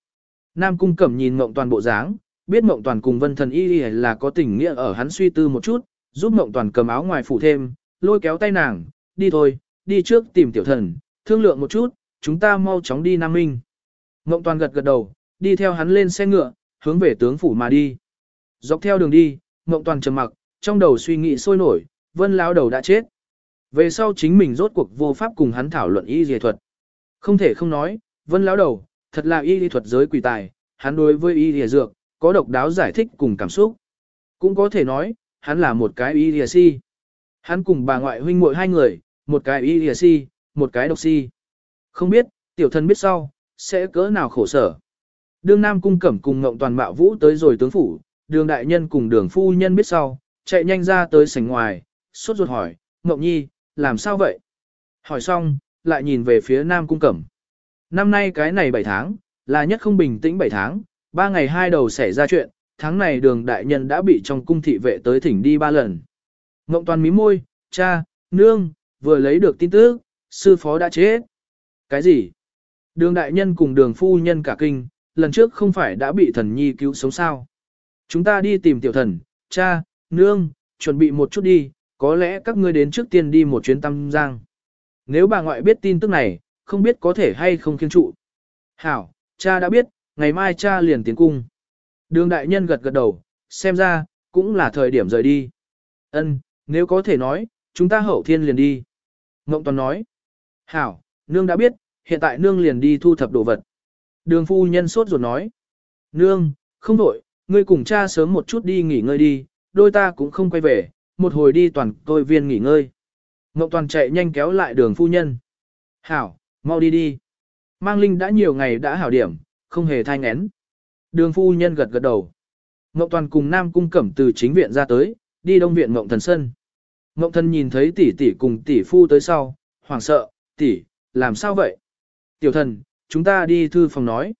Nam Cung Cẩm nhìn Mộng Toàn bộ dáng, biết Mộng Toàn cùng vân thần y hề là có tình nghĩa ở hắn suy tư một chút, giúp Mộng Toàn cầm áo ngoài phủ thêm, lôi kéo tay nàng, đi thôi, đi trước tìm tiểu thần, thương lượng một chút, chúng ta mau chóng đi Nam Minh. Ngộng Toàn gật gật đầu, đi theo hắn lên xe ngựa, hướng về tướng phủ mà đi. Dọc theo đường đi, Ngộng Toàn trầm mặc, trong đầu suy nghĩ sôi nổi, Vân lão đầu đã chết. Về sau chính mình rốt cuộc vô pháp cùng hắn thảo luận y y thuật. Không thể không nói, Vân lão đầu, thật là y y thuật giới quỷ tài, hắn đối với y y dược, có độc đáo giải thích cùng cảm xúc. Cũng có thể nói, hắn là một cái y y si. Hắn cùng bà ngoại huynh muội hai người, một cái y lìa si, một cái độc si. Không biết, tiểu thân biết sau, sẽ cỡ nào khổ sở. Đường Nam Cung Cẩm cùng Ngộng Toàn Mạo Vũ tới rồi tướng phủ, đường đại nhân cùng đường phu nhân biết sau, chạy nhanh ra tới sảnh ngoài, sốt ruột hỏi, Ngộng Nhi, làm sao vậy? Hỏi xong, lại nhìn về phía Nam Cung Cẩm. Năm nay cái này 7 tháng, là nhất không bình tĩnh 7 tháng, 3 ngày hai đầu xảy ra chuyện, tháng này đường đại nhân đã bị trong cung thị vệ tới thỉnh đi ba lần. Ngộng Toàn mí môi, cha, nương, vừa lấy được tin tức, sư phó đã chết. Cái gì? Đường đại nhân cùng đường phu nhân cả kinh, lần trước không phải đã bị thần nhi cứu sống sao. Chúng ta đi tìm tiểu thần, cha, nương, chuẩn bị một chút đi, có lẽ các ngươi đến trước tiên đi một chuyến tâm giang. Nếu bà ngoại biết tin tức này, không biết có thể hay không kiên trụ. Hảo, cha đã biết, ngày mai cha liền tiến cung. Đường đại nhân gật gật đầu, xem ra, cũng là thời điểm rời đi. Ân, nếu có thể nói, chúng ta hậu thiên liền đi. Ngộng Toàn nói. Hảo, nương đã biết, hiện tại nương liền đi thu thập đồ vật. Đường phu nhân sốt ruột nói. Nương, không đổi, ngươi cùng cha sớm một chút đi nghỉ ngơi đi, đôi ta cũng không quay về, một hồi đi toàn tôi viên nghỉ ngơi. Ngộng toàn chạy nhanh kéo lại đường phu nhân. Hảo, mau đi đi. Mang Linh đã nhiều ngày đã hảo điểm, không hề thai ngén. Đường phu nhân gật gật đầu. Ngộng toàn cùng Nam cung cẩm từ chính viện ra tới, đi đông viện Ngộng thần sân. Ngộng thân nhìn thấy tỷ tỷ cùng tỷ phu tới sau, hoảng sợ, tỷ, làm sao vậy? Tiểu thần, chúng ta đi thư phòng nói.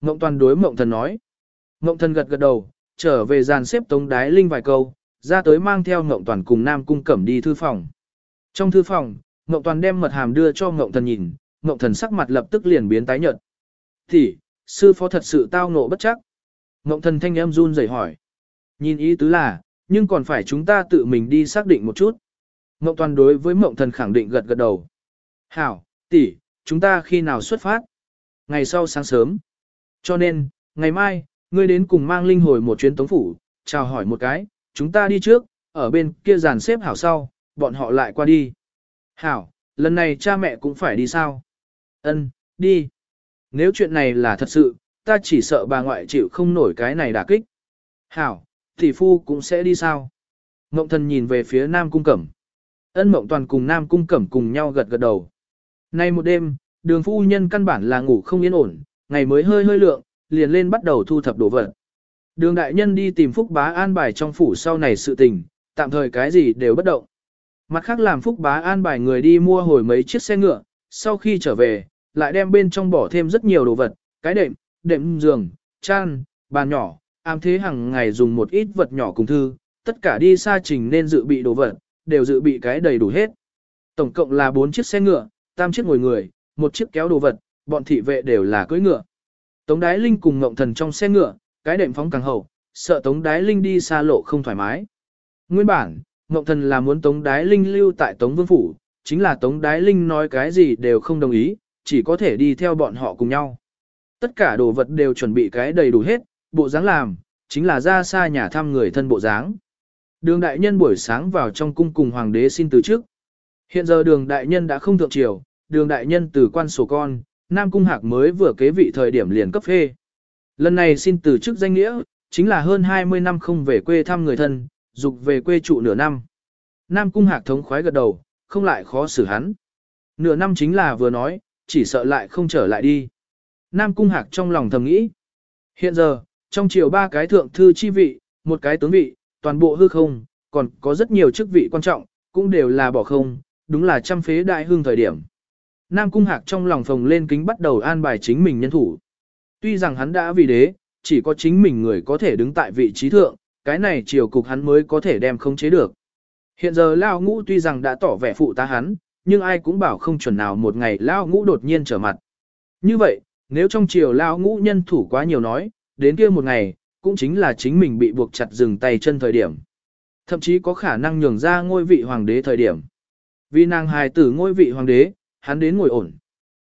Ngộng toàn đối mộng thần nói. Ngộng thần gật gật đầu, trở về dàn xếp tống đái linh vài câu, ra tới mang theo ngộng toàn cùng nam cung cẩm đi thư phòng. Trong thư phòng, ngộng toàn đem mật hàm đưa cho ngộng thần nhìn, ngộng thần sắc mặt lập tức liền biến tái nhợt. Thì, sư phó thật sự tao ngộ bất chắc. Ngộng thần thanh em run rẩy hỏi. Nhìn ý tứ là, nhưng còn phải chúng ta tự mình đi xác định một chút. Mộng toàn đối với mộng thần khẳng định gật gật đầu. Hảo, tỷ, chúng ta khi nào xuất phát? ngày sau sáng sớm. Cho nên, ngày mai, ngươi đến cùng mang linh hồi một chuyến tống phủ, chào hỏi một cái, chúng ta đi trước, ở bên kia dàn xếp hảo sau, bọn họ lại qua đi. Hảo, lần này cha mẹ cũng phải đi sao? Ân, đi. Nếu chuyện này là thật sự, ta chỉ sợ bà ngoại chịu không nổi cái này đả kích. Hảo, tỷ phu cũng sẽ đi sao? Ngộng thần nhìn về phía Nam Cung Cẩm. Ân Mộng Toàn cùng Nam Cung Cẩm cùng nhau gật gật đầu. Nay một đêm, đường phu nhân căn bản là ngủ không yên ổn, ngày mới hơi hơi lượng, liền lên bắt đầu thu thập đồ vật. Đường đại nhân đi tìm Phúc Bá an bài trong phủ sau này sự tình, tạm thời cái gì đều bất động. Mặt khác làm Phúc Bá an bài người đi mua hồi mấy chiếc xe ngựa, sau khi trở về, lại đem bên trong bỏ thêm rất nhiều đồ vật, cái đệm, đệm giường, chăn, bàn nhỏ, am thế hàng ngày dùng một ít vật nhỏ cùng thư, tất cả đi xa trình nên dự bị đồ vật, đều dự bị cái đầy đủ hết. Tổng cộng là 4 chiếc xe ngựa, tam chiếc ngồi người, một chiếc kéo đồ vật, bọn thị vệ đều là cưỡi ngựa. Tống Đái Linh cùng Ngộng Thần trong xe ngựa, cái đệm phóng càng hậu, sợ Tống Đái Linh đi xa lộ không thoải mái. Nguyên bản, Ngộng Thần là muốn Tống Đái Linh lưu tại Tống Vương Phủ, chính là Tống Đái Linh nói cái gì đều không đồng ý, chỉ có thể đi theo bọn họ cùng nhau. Tất cả đồ vật đều chuẩn bị cái đầy đủ hết, bộ dáng làm, chính là ra xa nhà thăm người thân bộ dáng. Đường đại nhân buổi sáng vào trong cung cùng hoàng đế xin từ trước. Hiện giờ đường đại nhân đã không thượng triều, đường đại nhân từ quan sổ con, Nam Cung Hạc mới vừa kế vị thời điểm liền cấp phê. Lần này xin từ chức danh nghĩa, chính là hơn 20 năm không về quê thăm người thân, dục về quê trụ nửa năm. Nam Cung Hạc thống khoái gật đầu, không lại khó xử hắn. Nửa năm chính là vừa nói, chỉ sợ lại không trở lại đi. Nam Cung Hạc trong lòng thầm nghĩ. Hiện giờ, trong triều ba cái thượng thư chi vị, một cái tướng vị, toàn bộ hư không, còn có rất nhiều chức vị quan trọng, cũng đều là bỏ không, đúng là trăm phế đại hương thời điểm. Nam Cung Hạc trong lòng phồng lên kính bắt đầu an bài chính mình nhân thủ. Tuy rằng hắn đã vì đế, chỉ có chính mình người có thể đứng tại vị trí thượng, cái này triều cục hắn mới có thể đem khống chế được. Hiện giờ Lao Ngũ tuy rằng đã tỏ vẻ phụ tá hắn, nhưng ai cũng bảo không chuẩn nào một ngày Lao Ngũ đột nhiên trở mặt. Như vậy, nếu trong triều Lao Ngũ nhân thủ quá nhiều nói, đến kia một ngày, cũng chính là chính mình bị buộc chặt dừng tay chân thời điểm. Thậm chí có khả năng nhường ra ngôi vị hoàng đế thời điểm. Vì nàng hài tử ngôi vị hoàng đế, hắn đến ngồi ổn.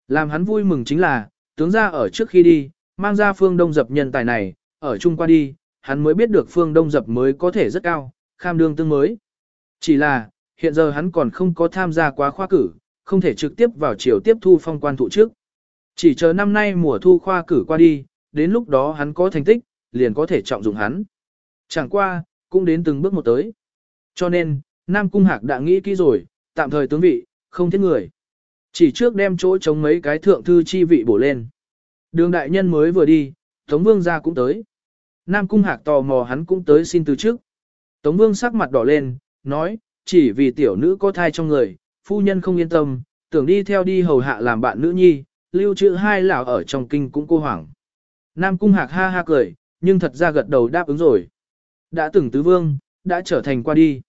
Làm hắn vui mừng chính là, tướng ra ở trước khi đi, mang ra phương đông dập nhân tài này, ở chung qua đi, hắn mới biết được phương đông dập mới có thể rất cao, kham đương tương mới. Chỉ là, hiện giờ hắn còn không có tham gia quá khoa cử, không thể trực tiếp vào chiều tiếp thu phong quan thụ trước. Chỉ chờ năm nay mùa thu khoa cử qua đi, đến lúc đó hắn có thành tích, liền có thể trọng dụng hắn. Chẳng qua, cũng đến từng bước một tới. Cho nên, Nam Cung Hạc đã nghĩ kỹ rồi, tạm thời tướng vị, không thiết người. Chỉ trước đem chỗ chống mấy cái thượng thư chi vị bổ lên. Đường đại nhân mới vừa đi, Tống Vương ra cũng tới. Nam Cung Hạc tò mò hắn cũng tới xin từ trước. Tống Vương sắc mặt đỏ lên, nói, chỉ vì tiểu nữ có thai trong người, phu nhân không yên tâm, tưởng đi theo đi hầu hạ làm bạn nữ nhi, lưu trữ hai lão ở trong kinh cũng cô hoảng. Nam Cung Hạc ha ha cười, nhưng thật ra gật đầu đáp ứng rồi. Đã từng tứ vương, đã trở thành qua đi.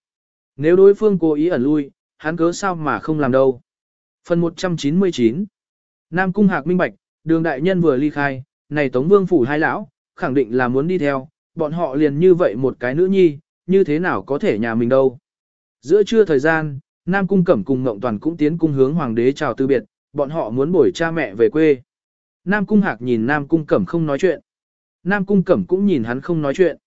Nếu đối phương cố ý ẩn lui, hắn cớ sao mà không làm đâu. Phần 199 Nam Cung Hạc minh bạch, đường đại nhân vừa ly khai, này Tống Vương phủ hai lão, khẳng định là muốn đi theo, bọn họ liền như vậy một cái nữ nhi, như thế nào có thể nhà mình đâu. Giữa trưa thời gian, Nam Cung Cẩm cùng Ngộng Toàn cũng tiến cung hướng Hoàng đế chào từ biệt, bọn họ muốn bổi cha mẹ về quê. Nam Cung Hạc nhìn Nam Cung Cẩm không nói chuyện. Nam Cung Cẩm cũng nhìn hắn không nói chuyện.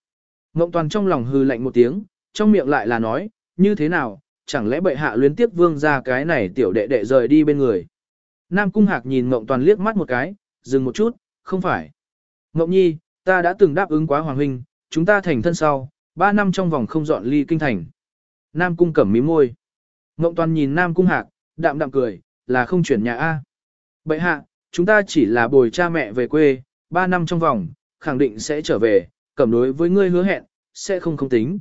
Ngộng Toàn trong lòng hư lạnh một tiếng, trong miệng lại là nói, như thế nào, chẳng lẽ bệ hạ luyến tiếp vương ra cái này tiểu đệ đệ rời đi bên người. Nam Cung Hạc nhìn Ngộng Toàn liếc mắt một cái, dừng một chút, không phải. Ngộng Nhi, ta đã từng đáp ứng quá Hoàng Huynh, chúng ta thành thân sau, ba năm trong vòng không dọn ly kinh thành. Nam Cung cẩm mí môi. Ngộng Toàn nhìn Nam Cung Hạc, đạm đạm cười, là không chuyển nhà A. Bệ hạ, chúng ta chỉ là bồi cha mẹ về quê, ba năm trong vòng, khẳng định sẽ trở về, cẩm đối với ngươi hứa hẹn, sẽ không không tính.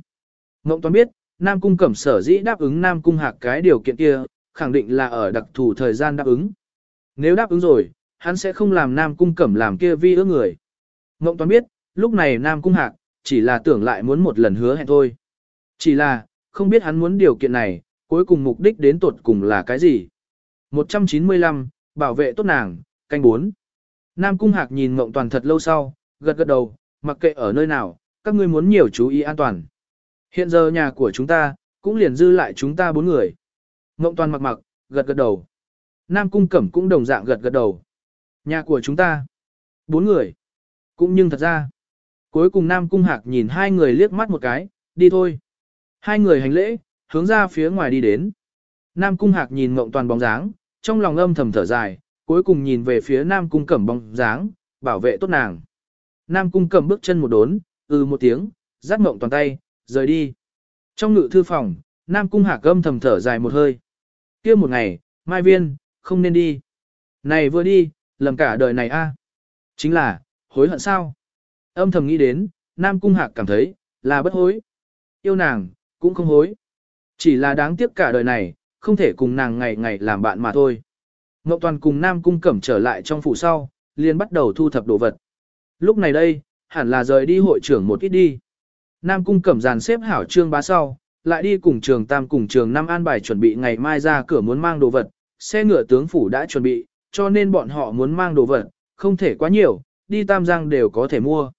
Ngộng Toàn biết, Nam Cung Cẩm sở dĩ đáp ứng Nam Cung Hạc cái điều kiện kia, khẳng định là ở đặc thù thời gian đáp ứng. Nếu đáp ứng rồi, hắn sẽ không làm Nam Cung Cẩm làm kia vi ước người. Ngộng Toàn biết, lúc này Nam Cung Hạc, chỉ là tưởng lại muốn một lần hứa hẹn thôi. Chỉ là, không biết hắn muốn điều kiện này, cuối cùng mục đích đến tuột cùng là cái gì. 195, bảo vệ tốt nàng, canh 4. Nam Cung Hạc nhìn Ngộng Toàn thật lâu sau, gật gật đầu, mặc kệ ở nơi nào, các ngươi muốn nhiều chú ý an toàn. Hiện giờ nhà của chúng ta, cũng liền dư lại chúng ta bốn người. Ngộng toàn mặc mặc, gật gật đầu. Nam cung cẩm cũng đồng dạng gật gật đầu. Nhà của chúng ta, bốn người. Cũng nhưng thật ra, cuối cùng Nam cung hạc nhìn hai người liếc mắt một cái, đi thôi. Hai người hành lễ, hướng ra phía ngoài đi đến. Nam cung hạc nhìn ngộng toàn bóng dáng, trong lòng âm thầm thở dài, cuối cùng nhìn về phía Nam cung cẩm bóng dáng, bảo vệ tốt nàng. Nam cung cẩm bước chân một đốn, ừ một tiếng, dắt ngộng toàn tay, rời đi. Trong ngự thư phòng, Nam Cung Hạc âm thầm thở dài một hơi. kia một ngày, Mai Viên, không nên đi. Này vừa đi, lầm cả đời này a à. Chính là, hối hận sao? Âm thầm nghĩ đến, Nam Cung Hạc cảm thấy, là bất hối. Yêu nàng, cũng không hối. Chỉ là đáng tiếc cả đời này, không thể cùng nàng ngày ngày làm bạn mà thôi. Ngọc Toàn cùng Nam Cung Cẩm trở lại trong phủ sau, liền bắt đầu thu thập đồ vật. Lúc này đây, hẳn là rời đi hội trưởng một ít đi. Nam cung cẩm dàn xếp hảo trương bá sau, lại đi cùng trường tam cùng trường Nam an bài chuẩn bị ngày mai ra cửa muốn mang đồ vật, xe ngựa tướng phủ đã chuẩn bị, cho nên bọn họ muốn mang đồ vật, không thể quá nhiều, đi tam giang đều có thể mua.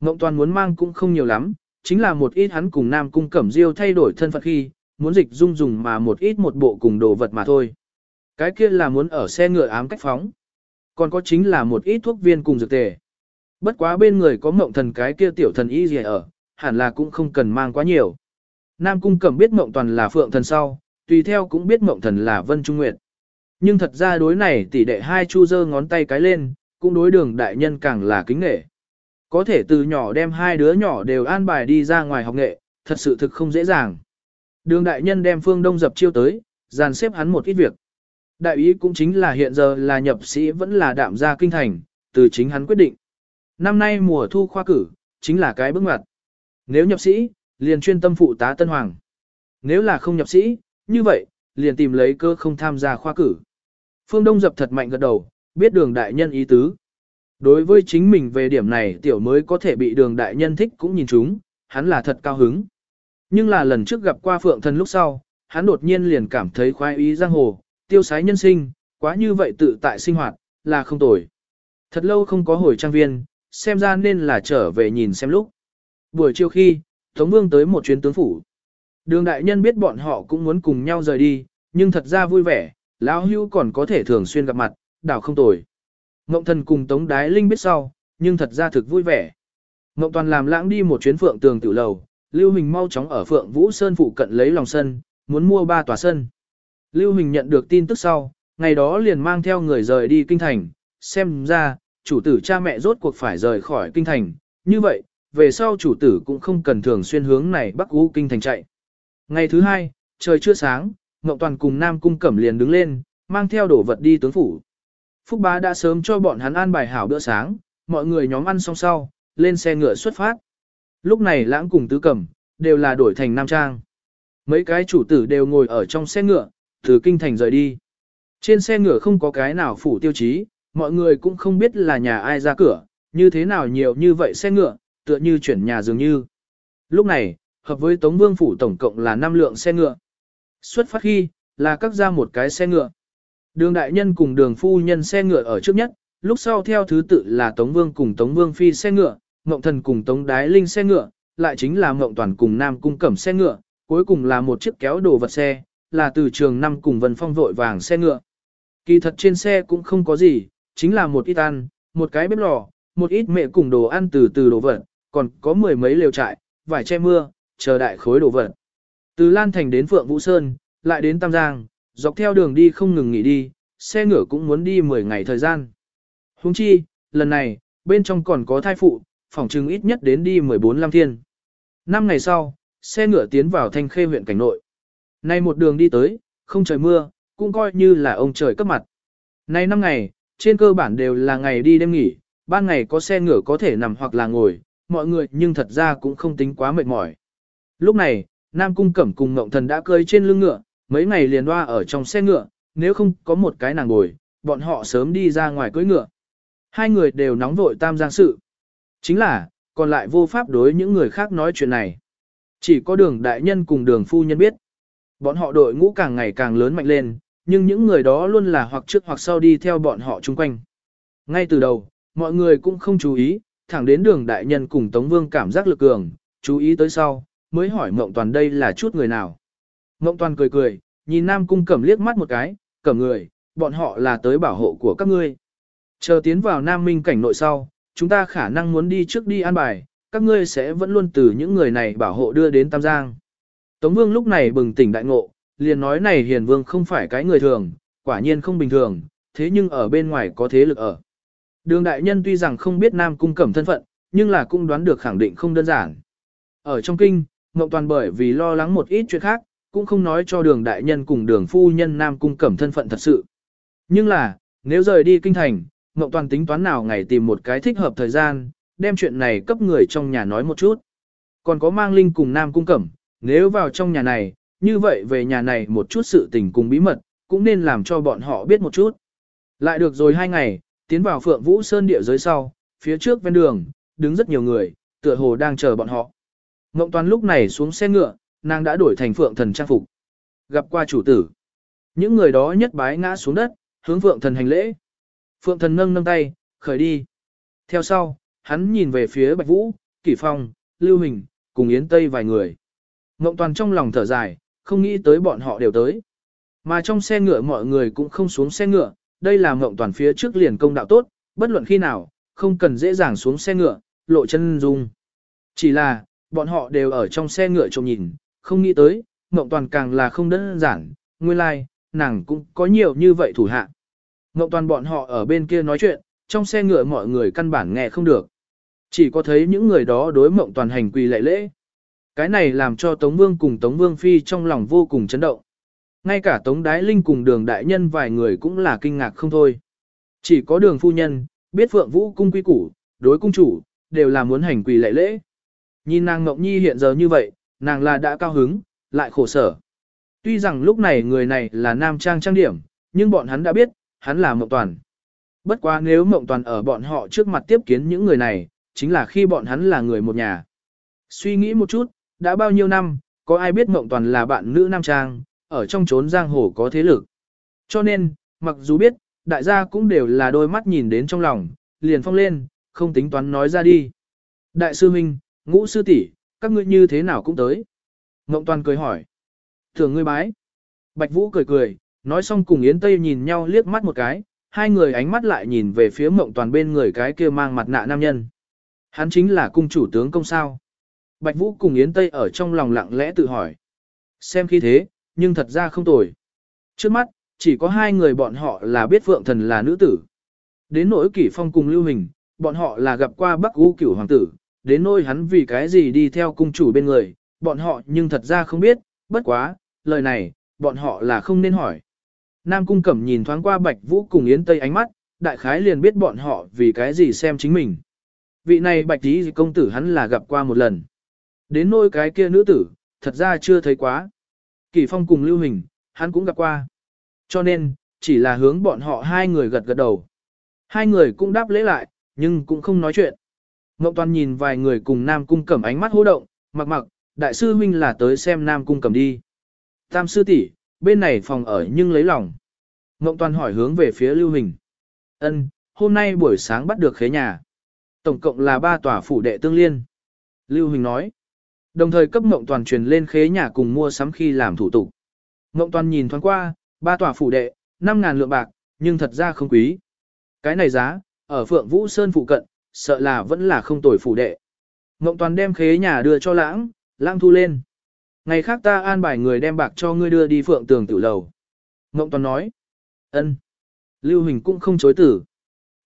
Ngộng toàn muốn mang cũng không nhiều lắm, chính là một ít hắn cùng Nam cung cẩm diêu thay đổi thân phận khi, muốn dịch dung dùng mà một ít một bộ cùng đồ vật mà thôi. Cái kia là muốn ở xe ngựa ám cách phóng. Còn có chính là một ít thuốc viên cùng dược tề. Bất quá bên người có mộng thần cái kia tiểu thần y gì ở, hẳn là cũng không cần mang quá nhiều. Nam Cung Cẩm biết Mộng Toàn là Phượng Thần sau, tùy theo cũng biết Mộng Thần là Vân Trung Nguyệt. Nhưng thật ra đối này tỷ đệ hai chu dơ ngón tay cái lên, cũng đối đường đại nhân càng là kính nghệ. Có thể từ nhỏ đem hai đứa nhỏ đều an bài đi ra ngoài học nghệ, thật sự thực không dễ dàng. Đường đại nhân đem phương đông dập chiêu tới, dàn xếp hắn một ít việc. Đại ý cũng chính là hiện giờ là nhập sĩ vẫn là đạm gia kinh thành, từ chính hắn quyết định. Năm nay mùa thu khoa cử, chính là cái bước ngoặt. Nếu nhập sĩ, liền chuyên tâm phụ tá tân hoàng. Nếu là không nhập sĩ, như vậy, liền tìm lấy cơ không tham gia khoa cử. Phương Đông dập thật mạnh gật đầu, biết đường đại nhân ý tứ. Đối với chính mình về điểm này tiểu mới có thể bị đường đại nhân thích cũng nhìn chúng, hắn là thật cao hứng. Nhưng là lần trước gặp qua phượng thần lúc sau, hắn đột nhiên liền cảm thấy khoái ý giang hồ, tiêu sái nhân sinh, quá như vậy tự tại sinh hoạt, là không tồi. Thật lâu không có hồi trang viên, xem ra nên là trở về nhìn xem lúc. Buổi chiều khi, Tống Vương tới một chuyến tướng phủ. Đường đại nhân biết bọn họ cũng muốn cùng nhau rời đi, nhưng thật ra vui vẻ, lão hưu còn có thể thường xuyên gặp mặt, đảo không tồi. Ngộng thần cùng Tống Đái Linh biết sau, nhưng thật ra thực vui vẻ. Ngộng toàn làm lãng đi một chuyến phượng tường tiểu lầu, Lưu Hình mau chóng ở phượng Vũ Sơn phụ cận lấy lòng sân, muốn mua ba tòa sân. Lưu Hình nhận được tin tức sau, ngày đó liền mang theo người rời đi kinh thành, xem ra, chủ tử cha mẹ rốt cuộc phải rời khỏi kinh thành, như vậy, về sau chủ tử cũng không cần thường xuyên hướng này bắc u kinh thành chạy. Ngày thứ hai, trời chưa sáng, Ngọc Toàn cùng Nam Cung Cẩm liền đứng lên, mang theo đồ vật đi tướng phủ. Phúc Bá đã sớm cho bọn hắn ăn bài hảo bữa sáng, mọi người nhóm ăn xong sau, lên xe ngựa xuất phát. Lúc này lãng cùng tứ cẩm, đều là đổi thành nam trang. Mấy cái chủ tử đều ngồi ở trong xe ngựa, từ kinh thành rời đi. Trên xe ngựa không có cái nào phủ tiêu chí, mọi người cũng không biết là nhà ai ra cửa, như thế nào nhiều như vậy xe ngựa, tựa như chuyển nhà dường như. Lúc này, hợp với Tống Vương Phủ tổng cộng là 5 lượng xe ngựa. Xuất phát khi, là cắt ra một cái xe ngựa. Đường đại nhân cùng đường phu nhân xe ngựa ở trước nhất, lúc sau theo thứ tự là Tống Vương cùng Tống Vương Phi xe ngựa, Ngộng Thần cùng Tống Đái Linh xe ngựa, lại chính là Ngộng Toàn cùng Nam Cung Cẩm xe ngựa, cuối cùng là một chiếc kéo đồ vật xe, là từ trường năm cùng Vân Phong vội vàng xe ngựa. Kỳ thật trên xe cũng không có gì, chính là một ít ăn, một cái bếp lò, một ít mẹ cùng đồ ăn từ từ đồ vật, còn có mười mấy lều trại, vải che mưa, chờ đại khối đồ vật. Từ Lan Thành đến Phượng Vũ Sơn, lại đến Tam Giang, dọc theo đường đi không ngừng nghỉ đi, xe ngựa cũng muốn đi 10 ngày thời gian. Huống chi, lần này, bên trong còn có thai phụ, phòng trừng ít nhất đến đi 14 năm thiên. Năm ngày sau, xe ngựa tiến vào Thanh Khê huyện cảnh nội. Nay một đường đi tới, không trời mưa, cũng coi như là ông trời cấp mặt. Nay năm ngày, trên cơ bản đều là ngày đi đêm nghỉ, ban ngày có xe ngựa có thể nằm hoặc là ngồi, mọi người nhưng thật ra cũng không tính quá mệt mỏi. Lúc này, Nam Cung Cẩm cùng Ngộng Thần đã cơi trên lưng ngựa, mấy ngày liền loa ở trong xe ngựa, nếu không có một cái nàng ngồi, bọn họ sớm đi ra ngoài cưỡi ngựa. Hai người đều nóng vội tam giang sự. Chính là, còn lại vô pháp đối những người khác nói chuyện này. Chỉ có đường đại nhân cùng đường phu nhân biết. Bọn họ đội ngũ càng ngày càng lớn mạnh lên, nhưng những người đó luôn là hoặc trước hoặc sau đi theo bọn họ chung quanh. Ngay từ đầu, mọi người cũng không chú ý, thẳng đến đường đại nhân cùng Tống Vương cảm giác lực cường, chú ý tới sau, mới hỏi Mộng Toàn đây là chút người nào. Mộng Toàn cười cười, nhìn Nam Cung Cẩm liếc mắt một cái, cẩm người, bọn họ là tới bảo hộ của các ngươi. Chờ tiến vào Nam Minh cảnh nội sau, chúng ta khả năng muốn đi trước đi an bài, các ngươi sẽ vẫn luôn từ những người này bảo hộ đưa đến Tam Giang. Tống Vương lúc này bừng tỉnh đại ngộ, liền nói này Hiền Vương không phải cái người thường, quả nhiên không bình thường, thế nhưng ở bên ngoài có thế lực ở. Đường đại nhân tuy rằng không biết Nam Cung Cẩm thân phận, nhưng là cũng đoán được khẳng định không đơn giản. Ở trong kinh, Ngộng Toàn bởi vì lo lắng một ít chuyện khác, cũng không nói cho đường đại nhân cùng đường phu nhân Nam Cung Cẩm thân phận thật sự. Nhưng là, nếu rời đi kinh thành, Ngộng Toàn tính toán nào ngày tìm một cái thích hợp thời gian, đem chuyện này cấp người trong nhà nói một chút. Còn có mang linh cùng Nam Cung Cẩm, nếu vào trong nhà này, như vậy về nhà này một chút sự tình cùng bí mật, cũng nên làm cho bọn họ biết một chút. Lại được rồi hai ngày, tiến vào Phượng Vũ Sơn địa giới sau, phía trước ven đường, đứng rất nhiều người, tựa hồ đang chờ bọn họ. Ngộng Toàn lúc này xuống xe ngựa, nàng đã đổi thành Phượng Thần trang phục. Gặp qua chủ tử. Những người đó nhất bái ngã xuống đất, hướng Phượng Thần hành lễ. Phượng Thần nâng nâng tay, khởi đi. Theo sau, hắn nhìn về phía Bạch Vũ, Kỷ Phong, Lưu Hình, cùng Yến Tây vài người. Ngộng Toàn trong lòng thở dài, không nghĩ tới bọn họ đều tới. Mà trong xe ngựa mọi người cũng không xuống xe ngựa, đây là Ngộng Toàn phía trước liền công đạo tốt, bất luận khi nào, không cần dễ dàng xuống xe ngựa, lộ chân dung. Chỉ là, bọn họ đều ở trong xe ngựa trông nhìn, không nghĩ tới, Ngộng Toàn càng là không đơn giản, nguyên lai, like, nàng cũng có nhiều như vậy thủ hạ. Ngộng toàn bọn họ ở bên kia nói chuyện, trong xe ngựa mọi người căn bản nghe không được. Chỉ có thấy những người đó đối mộng toàn hành quỳ lệ lễ. Cái này làm cho Tống Vương cùng Tống Vương Phi trong lòng vô cùng chấn động. Ngay cả Tống Đái Linh cùng đường đại nhân vài người cũng là kinh ngạc không thôi. Chỉ có đường phu nhân, biết Phượng Vũ cung quy củ, đối cung chủ, đều là muốn hành quỳ lệ lễ. Nhìn nàng Ngọc Nhi hiện giờ như vậy, nàng là đã cao hứng, lại khổ sở. Tuy rằng lúc này người này là nam trang trang điểm, nhưng bọn hắn đã biết, hắn là Mộng Toàn. Bất quá nếu Mộng Toàn ở bọn họ trước mặt tiếp kiến những người này, chính là khi bọn hắn là người một nhà. Suy nghĩ một chút, đã bao nhiêu năm, có ai biết Mộng Toàn là bạn nữ nam trang, ở trong chốn giang hồ có thế lực. Cho nên, mặc dù biết, đại gia cũng đều là đôi mắt nhìn đến trong lòng, liền phong lên, không tính toán nói ra đi. Đại sư Minh, ngũ sư tỷ, các ngươi như thế nào cũng tới. Ngộng Toàn cười hỏi. Thường ngươi bái. Bạch Vũ cười cười, nói xong cùng Yến Tây nhìn nhau liếc mắt một cái, hai người ánh mắt lại nhìn về phía Mộng Toàn bên người cái kia mang mặt nạ nam nhân. Hắn chính là cung chủ tướng công sao. Bạch Vũ cùng Yến Tây ở trong lòng lặng lẽ tự hỏi. Xem khi thế, nhưng thật ra không tồi. Trước mắt, chỉ có hai người bọn họ là biết Phượng Thần là nữ tử. Đến nỗi Kỷ Phong cùng Lưu Hình, bọn họ là gặp qua Bắc U Cửu Hoàng tử, đến nỗi hắn vì cái gì đi theo cung chủ bên người, bọn họ nhưng thật ra không biết, bất quá, lời này, bọn họ là không nên hỏi. Nam Cung Cẩm nhìn thoáng qua Bạch Vũ cùng Yến Tây ánh mắt, đại khái liền biết bọn họ vì cái gì xem chính mình. Vị này Bạch Tí công tử hắn là gặp qua một lần. Đến nôi cái kia nữ tử, thật ra chưa thấy quá. Kỳ Phong cùng Lưu Hình, hắn cũng gặp qua. Cho nên, chỉ là hướng bọn họ hai người gật gật đầu. Hai người cũng đáp lễ lại, nhưng cũng không nói chuyện. Ngọc Toàn nhìn vài người cùng Nam Cung Cẩm ánh mắt hô động, mặc mặc, đại sư huynh là tới xem Nam Cung Cẩm đi. Tam sư tỷ, bên này phòng ở nhưng lấy lòng. Ngọc Toàn hỏi hướng về phía Lưu Hình. Ân, hôm nay buổi sáng bắt được khế nhà. Tổng cộng là ba tòa phủ đệ tương liên. Lưu Hình nói. Đồng thời cấp Ngộng Toàn truyền lên khế nhà cùng mua sắm khi làm thủ tục. Ngộng Toàn nhìn thoáng qua, ba tòa phủ đệ, 5.000 lượng bạc, nhưng thật ra không quý. Cái này giá, ở Phượng Vũ Sơn phụ cận, sợ là vẫn là không tồi phủ đệ. Ngộng Toàn đem khế nhà đưa cho lãng, lãng thu lên. Ngày khác ta an bài người đem bạc cho ngươi đưa đi Phượng Tường Tử Lầu. Ngộng Toàn nói. ân. Lưu Hình cũng không chối tử.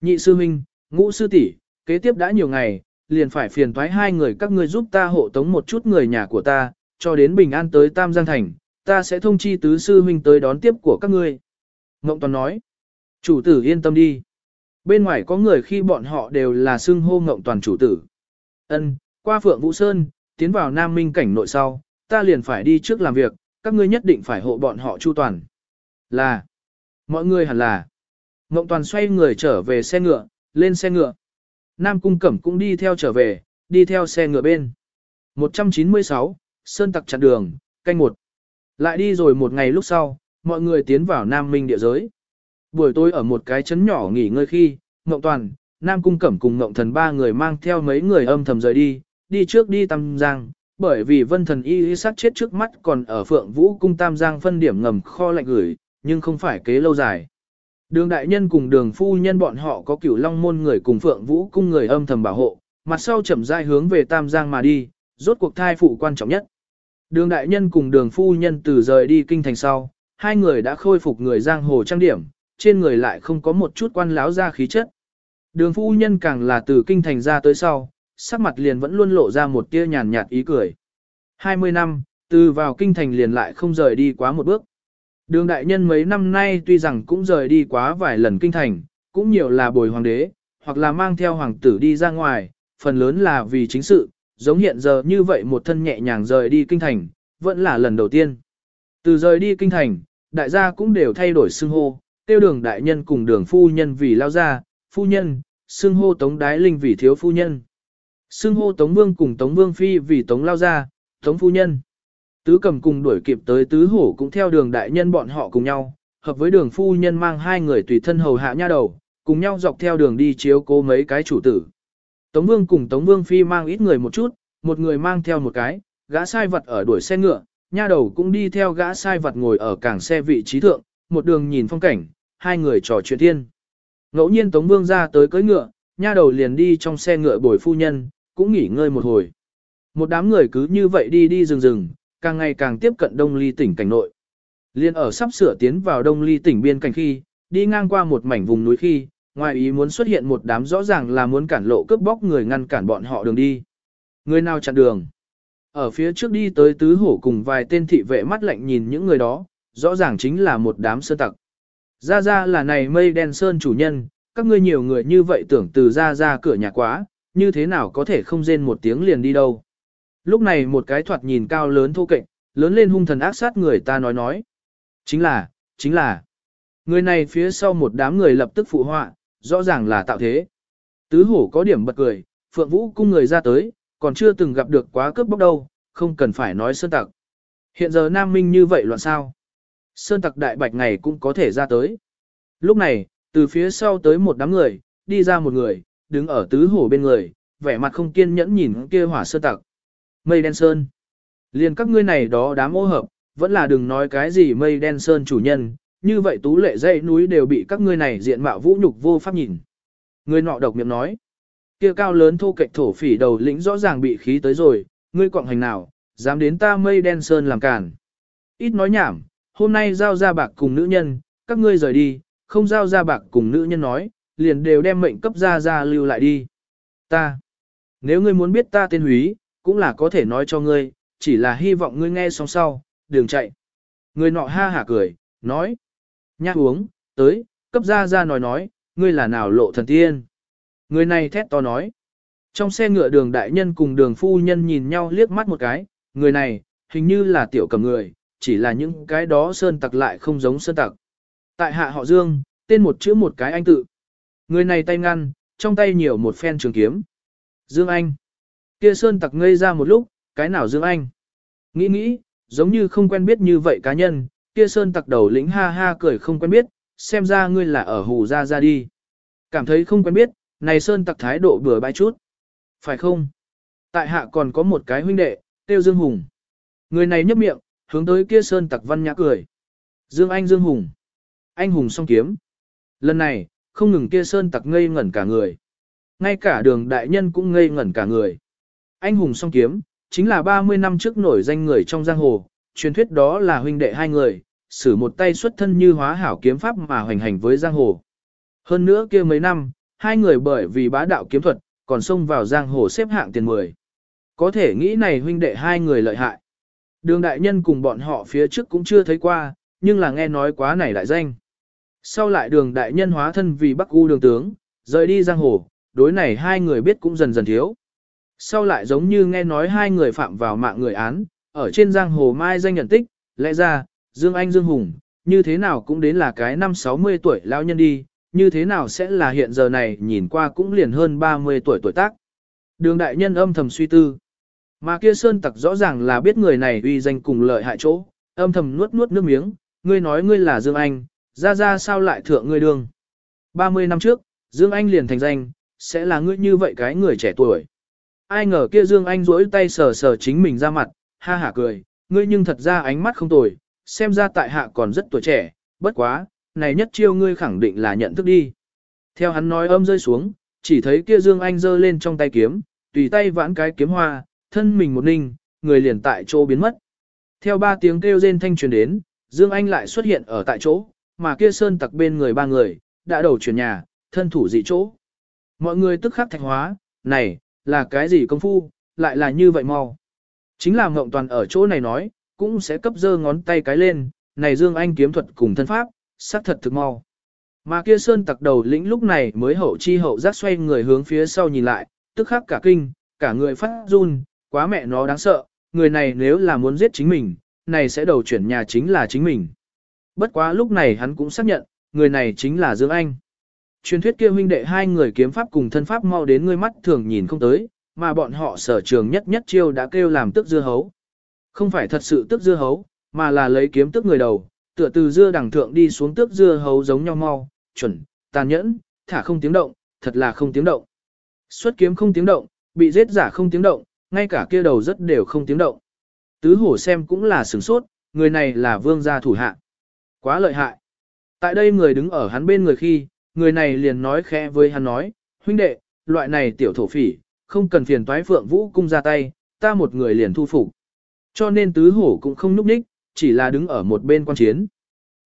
Nhị sư huynh, ngũ sư tỷ, kế tiếp đã nhiều ngày, liền phải phiền thoái hai người các ngươi giúp ta hộ tống một chút người nhà của ta, cho đến bình an tới Tam Giang Thành, ta sẽ thông chi tứ sư huynh tới đón tiếp của các ngươi. Ngộng Toàn nói, chủ tử yên tâm đi. Bên ngoài có người khi bọn họ đều là xưng hô Ngộng Toàn chủ tử. Ân, qua Phượng Vũ Sơn, tiến vào Nam Minh cảnh nội sau, ta liền phải đi trước làm việc, các ngươi nhất định phải hộ bọn họ chu toàn. Là, mọi người hẳn là. Ngộng Toàn xoay người trở về xe ngựa, lên xe ngựa. Nam Cung Cẩm cũng đi theo trở về, đi theo xe ngựa bên. 196, Sơn Tặc chặn đường, canh một. Lại đi rồi một ngày lúc sau, mọi người tiến vào Nam Minh địa giới. Buổi tối ở một cái trấn nhỏ nghỉ ngơi khi, Ngộng Toàn, Nam Cung Cẩm cùng Ngộng Thần ba người mang theo mấy người âm thầm rời đi, đi trước đi Tam Giang, bởi vì vân thần y y sát chết trước mắt còn ở Phượng Vũ Cung Tam Giang phân điểm ngầm kho lạnh gửi, nhưng không phải kế lâu dài. Đường đại nhân cùng đường phu nhân bọn họ có cửu long môn người cùng phượng vũ cung người âm thầm bảo hộ, mặt sau chậm rãi hướng về Tam Giang mà đi, rốt cuộc thai phụ quan trọng nhất. Đường đại nhân cùng đường phu nhân từ rời đi kinh thành sau, hai người đã khôi phục người giang hồ trang điểm, trên người lại không có một chút quan láo ra khí chất. Đường phu nhân càng là từ kinh thành ra tới sau, sắc mặt liền vẫn luôn lộ ra một tia nhàn nhạt ý cười. 20 năm, từ vào kinh thành liền lại không rời đi quá một bước. Đường đại nhân mấy năm nay tuy rằng cũng rời đi quá vài lần kinh thành, cũng nhiều là bồi hoàng đế, hoặc là mang theo hoàng tử đi ra ngoài, phần lớn là vì chính sự, giống hiện giờ như vậy một thân nhẹ nhàng rời đi kinh thành, vẫn là lần đầu tiên. Từ rời đi kinh thành, đại gia cũng đều thay đổi xưng hô, tiêu đường đại nhân cùng đường phu nhân vì lao gia, phu nhân, xưng hô tống đái linh vì thiếu phu nhân. Xưng hô tống vương cùng tống vương phi vì tống lao gia, tống phu nhân. Tứ cầm cùng đuổi kịp tới tứ hổ cũng theo đường đại nhân bọn họ cùng nhau, hợp với đường phu nhân mang hai người tùy thân hầu hạ nha đầu, cùng nhau dọc theo đường đi chiếu cố mấy cái chủ tử. Tống vương cùng Tống vương phi mang ít người một chút, một người mang theo một cái, gã sai vật ở đuổi xe ngựa, nha đầu cũng đi theo gã sai vật ngồi ở cảng xe vị trí thượng, một đường nhìn phong cảnh, hai người trò chuyện thiên. Ngẫu nhiên Tống vương ra tới cưỡi ngựa, nha đầu liền đi trong xe ngựa bồi phu nhân, cũng nghỉ ngơi một hồi. Một đám người cứ như vậy đi đi rừng rừng, càng ngày càng tiếp cận đông ly tỉnh cảnh nội. Liên ở sắp sửa tiến vào đông ly tỉnh biên cảnh khi, đi ngang qua một mảnh vùng núi khi, ngoài ý muốn xuất hiện một đám rõ ràng là muốn cản lộ cướp bóc người ngăn cản bọn họ đường đi. Người nào chặn đường? Ở phía trước đi tới tứ hổ cùng vài tên thị vệ mắt lạnh nhìn những người đó, rõ ràng chính là một đám sơ tặc. Ra ra là này mây đen sơn chủ nhân, các ngươi nhiều người như vậy tưởng từ ra ra cửa nhà quá, như thế nào có thể không rên một tiếng liền đi đâu. Lúc này một cái thoạt nhìn cao lớn thô kệch, lớn lên hung thần ác sát người ta nói nói. Chính là, chính là. Người này phía sau một đám người lập tức phụ họa, rõ ràng là tạo thế. Tứ hổ có điểm bật cười, phượng vũ cung người ra tới, còn chưa từng gặp được quá cướp bóc đâu, không cần phải nói sơn tặc. Hiện giờ Nam Minh như vậy loạn sao? Sơn tặc đại bạch ngày cũng có thể ra tới. Lúc này, từ phía sau tới một đám người, đi ra một người, đứng ở tứ hổ bên người, vẻ mặt không kiên nhẫn nhìn kia hỏa sơn tặc. Mây đen sơn. Liền các ngươi này đó đám ô hợp, vẫn là đừng nói cái gì mây đen sơn chủ nhân, như vậy tú lệ dãy núi đều bị các ngươi này diện mạo vũ nhục vô pháp nhìn. Người nọ độc miệng nói, kia cao lớn thô kệch thổ phỉ đầu lĩnh rõ ràng bị khí tới rồi, ngươi quọng hành nào, dám đến ta mây đen sơn làm cản. Ít nói nhảm, hôm nay giao ra bạc cùng nữ nhân, các ngươi rời đi, không giao ra bạc cùng nữ nhân nói, liền đều đem mệnh cấp ra ra lưu lại đi. Ta, nếu ngươi muốn biết ta tên húy, cũng là có thể nói cho ngươi, chỉ là hy vọng ngươi nghe xong sau, đường chạy. Người nọ ha hả cười, nói, nhát uống, tới, cấp ra ra nói nói, ngươi là nào lộ thần tiên. Người này thét to nói. Trong xe ngựa đường đại nhân cùng đường phu nhân nhìn nhau liếc mắt một cái, người này, hình như là tiểu cầm người, chỉ là những cái đó sơn tặc lại không giống sơn tặc. Tại hạ họ Dương, tên một chữ một cái anh tự. Người này tay ngăn, trong tay nhiều một phen trường kiếm. Dương Anh. Kia sơn tặc ngây ra một lúc, cái nào Dương Anh? Nghĩ nghĩ, giống như không quen biết như vậy cá nhân, kia sơn tặc đầu lĩnh ha ha cười không quen biết, xem ra ngươi là ở hù ra ra đi. Cảm thấy không quen biết, này sơn tặc thái độ bừa bãi chút. Phải không? Tại hạ còn có một cái huynh đệ, tiêu Dương Hùng. Người này nhấp miệng, hướng tới kia sơn tặc văn nhã cười. Dương Anh Dương Hùng. Anh Hùng song kiếm. Lần này, không ngừng kia sơn tặc ngây ngẩn cả người. Ngay cả đường đại nhân cũng ngây ngẩn cả người. Anh Hùng song kiếm, chính là 30 năm trước nổi danh người trong giang hồ, truyền thuyết đó là huynh đệ hai người, sử một tay xuất thân như hóa hảo kiếm pháp mà hoành hành với giang hồ. Hơn nữa kia mấy năm, hai người bởi vì bá đạo kiếm thuật, còn xông vào giang hồ xếp hạng tiền 10. Có thể nghĩ này huynh đệ hai người lợi hại. Đường đại nhân cùng bọn họ phía trước cũng chưa thấy qua, nhưng là nghe nói quá này đại danh. Sau lại đường đại nhân hóa thân vì Bắc U đường tướng, rời đi giang hồ, đối này hai người biết cũng dần dần thiếu. Sau lại giống như nghe nói hai người phạm vào mạng người án, ở trên giang hồ mai danh nhận tích, lẽ ra, Dương Anh Dương Hùng, như thế nào cũng đến là cái năm 60 tuổi lao nhân đi, như thế nào sẽ là hiện giờ này nhìn qua cũng liền hơn 30 tuổi tuổi tác. Đường đại nhân âm thầm suy tư. Mà kia sơn tặc rõ ràng là biết người này uy danh cùng lợi hại chỗ, âm thầm nuốt nuốt nước miếng, ngươi nói ngươi là Dương Anh, ra ra sao lại thượng ngươi đường. 30 năm trước, Dương Anh liền thành danh, sẽ là ngươi như vậy cái người trẻ tuổi. Ai ngờ kia Dương Anh duỗi tay sờ sờ chính mình ra mặt, ha hả cười, ngươi nhưng thật ra ánh mắt không tồi, xem ra tại hạ còn rất tuổi trẻ, bất quá, này nhất chiêu ngươi khẳng định là nhận thức đi. Theo hắn nói âm rơi xuống, chỉ thấy kia Dương Anh giơ lên trong tay kiếm, tùy tay vãn cái kiếm hoa, thân mình một ninh, người liền tại chỗ biến mất. Theo ba tiếng kêu rên thanh truyền đến, Dương Anh lại xuất hiện ở tại chỗ, mà kia sơn tặc bên người ba người, đã đầu chuyển nhà, thân thủ dị chỗ. Mọi người tức khắc thạch hóa, này, là cái gì công phu, lại là như vậy mau. Chính là Ngộng Toàn ở chỗ này nói, cũng sẽ cấp dơ ngón tay cái lên, này Dương Anh kiếm thuật cùng thân pháp, sắc thật thực mau. Mà kia sơn tặc đầu lĩnh lúc này mới hậu chi hậu giác xoay người hướng phía sau nhìn lại, tức khắc cả kinh, cả người phát run, quá mẹ nó đáng sợ, người này nếu là muốn giết chính mình, này sẽ đầu chuyển nhà chính là chính mình. Bất quá lúc này hắn cũng xác nhận, người này chính là Dương Anh. Truyền thuyết kia huynh đệ hai người kiếm pháp cùng thân pháp mau đến ngươi mắt thường nhìn không tới, mà bọn họ sở trường nhất nhất chiêu đã kêu làm tức dưa hấu. Không phải thật sự tức dưa hấu, mà là lấy kiếm tức người đầu, tựa từ dưa đẳng thượng đi xuống tước dưa hấu giống nhau mau, chuẩn, tàn nhẫn, thả không tiếng động, thật là không tiếng động. Xuất kiếm không tiếng động, bị giết giả không tiếng động, ngay cả kia đầu rất đều không tiếng động. Tứ hổ xem cũng là sửng sốt, người này là vương gia thủ hạ. Quá lợi hại. Tại đây người đứng ở hắn bên người khi, người này liền nói khẽ với hắn nói, huynh đệ, loại này tiểu thổ phỉ, không cần phiền toái phượng vũ cung ra tay, ta một người liền thu phục. Cho nên tứ hổ cũng không núp ních, chỉ là đứng ở một bên quan chiến.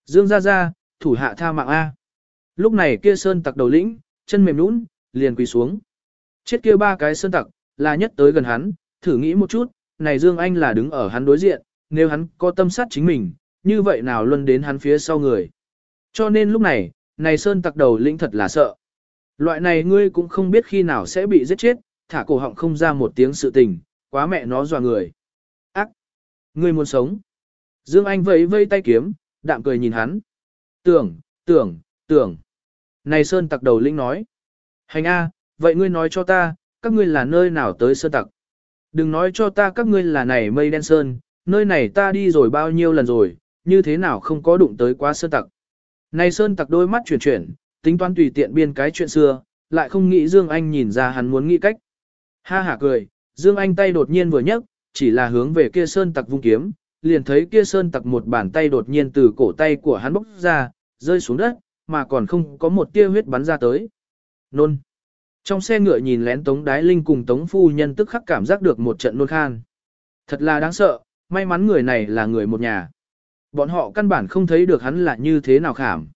Dương ra ra, thủ hạ tha mạng A. Lúc này kia sơn tặc đầu lĩnh, chân mềm nũng, liền quỳ xuống. Chết kia ba cái sơn tặc, là nhất tới gần hắn, thử nghĩ một chút, này Dương Anh là đứng ở hắn đối diện, nếu hắn có tâm sát chính mình, như vậy nào luân đến hắn phía sau người. Cho nên lúc này, này sơn tặc đầu lĩnh thật là sợ. Loại này ngươi cũng không biết khi nào sẽ bị giết chết, thả cổ họng không ra một tiếng sự tình, quá mẹ nó dọa người. Ác! Ngươi muốn sống. Dương Anh vẫy vây tay kiếm, đạm cười nhìn hắn. Tưởng, tưởng, tưởng. Này Sơn tặc đầu lĩnh nói. Hành A, vậy ngươi nói cho ta, các ngươi là nơi nào tới Sơn tặc. Đừng nói cho ta các ngươi là này mây đen Sơn, nơi này ta đi rồi bao nhiêu lần rồi, như thế nào không có đụng tới quá Sơn tặc. Này Sơn tặc đôi mắt chuyển chuyển, tính toán tùy tiện biên cái chuyện xưa, lại không nghĩ Dương Anh nhìn ra hắn muốn nghĩ cách. Ha hả cười, Dương Anh tay đột nhiên vừa nhấc, chỉ là hướng về kia Sơn tặc vung kiếm, liền thấy kia Sơn tặc một bàn tay đột nhiên từ cổ tay của hắn bốc ra, rơi xuống đất, mà còn không có một tia huyết bắn ra tới. Nôn. Trong xe ngựa nhìn lén Tống Đái Linh cùng Tống Phu Nhân tức khắc cảm giác được một trận nôn khan. Thật là đáng sợ, may mắn người này là người một nhà. Bọn họ căn bản không thấy được hắn là như thế nào khảm.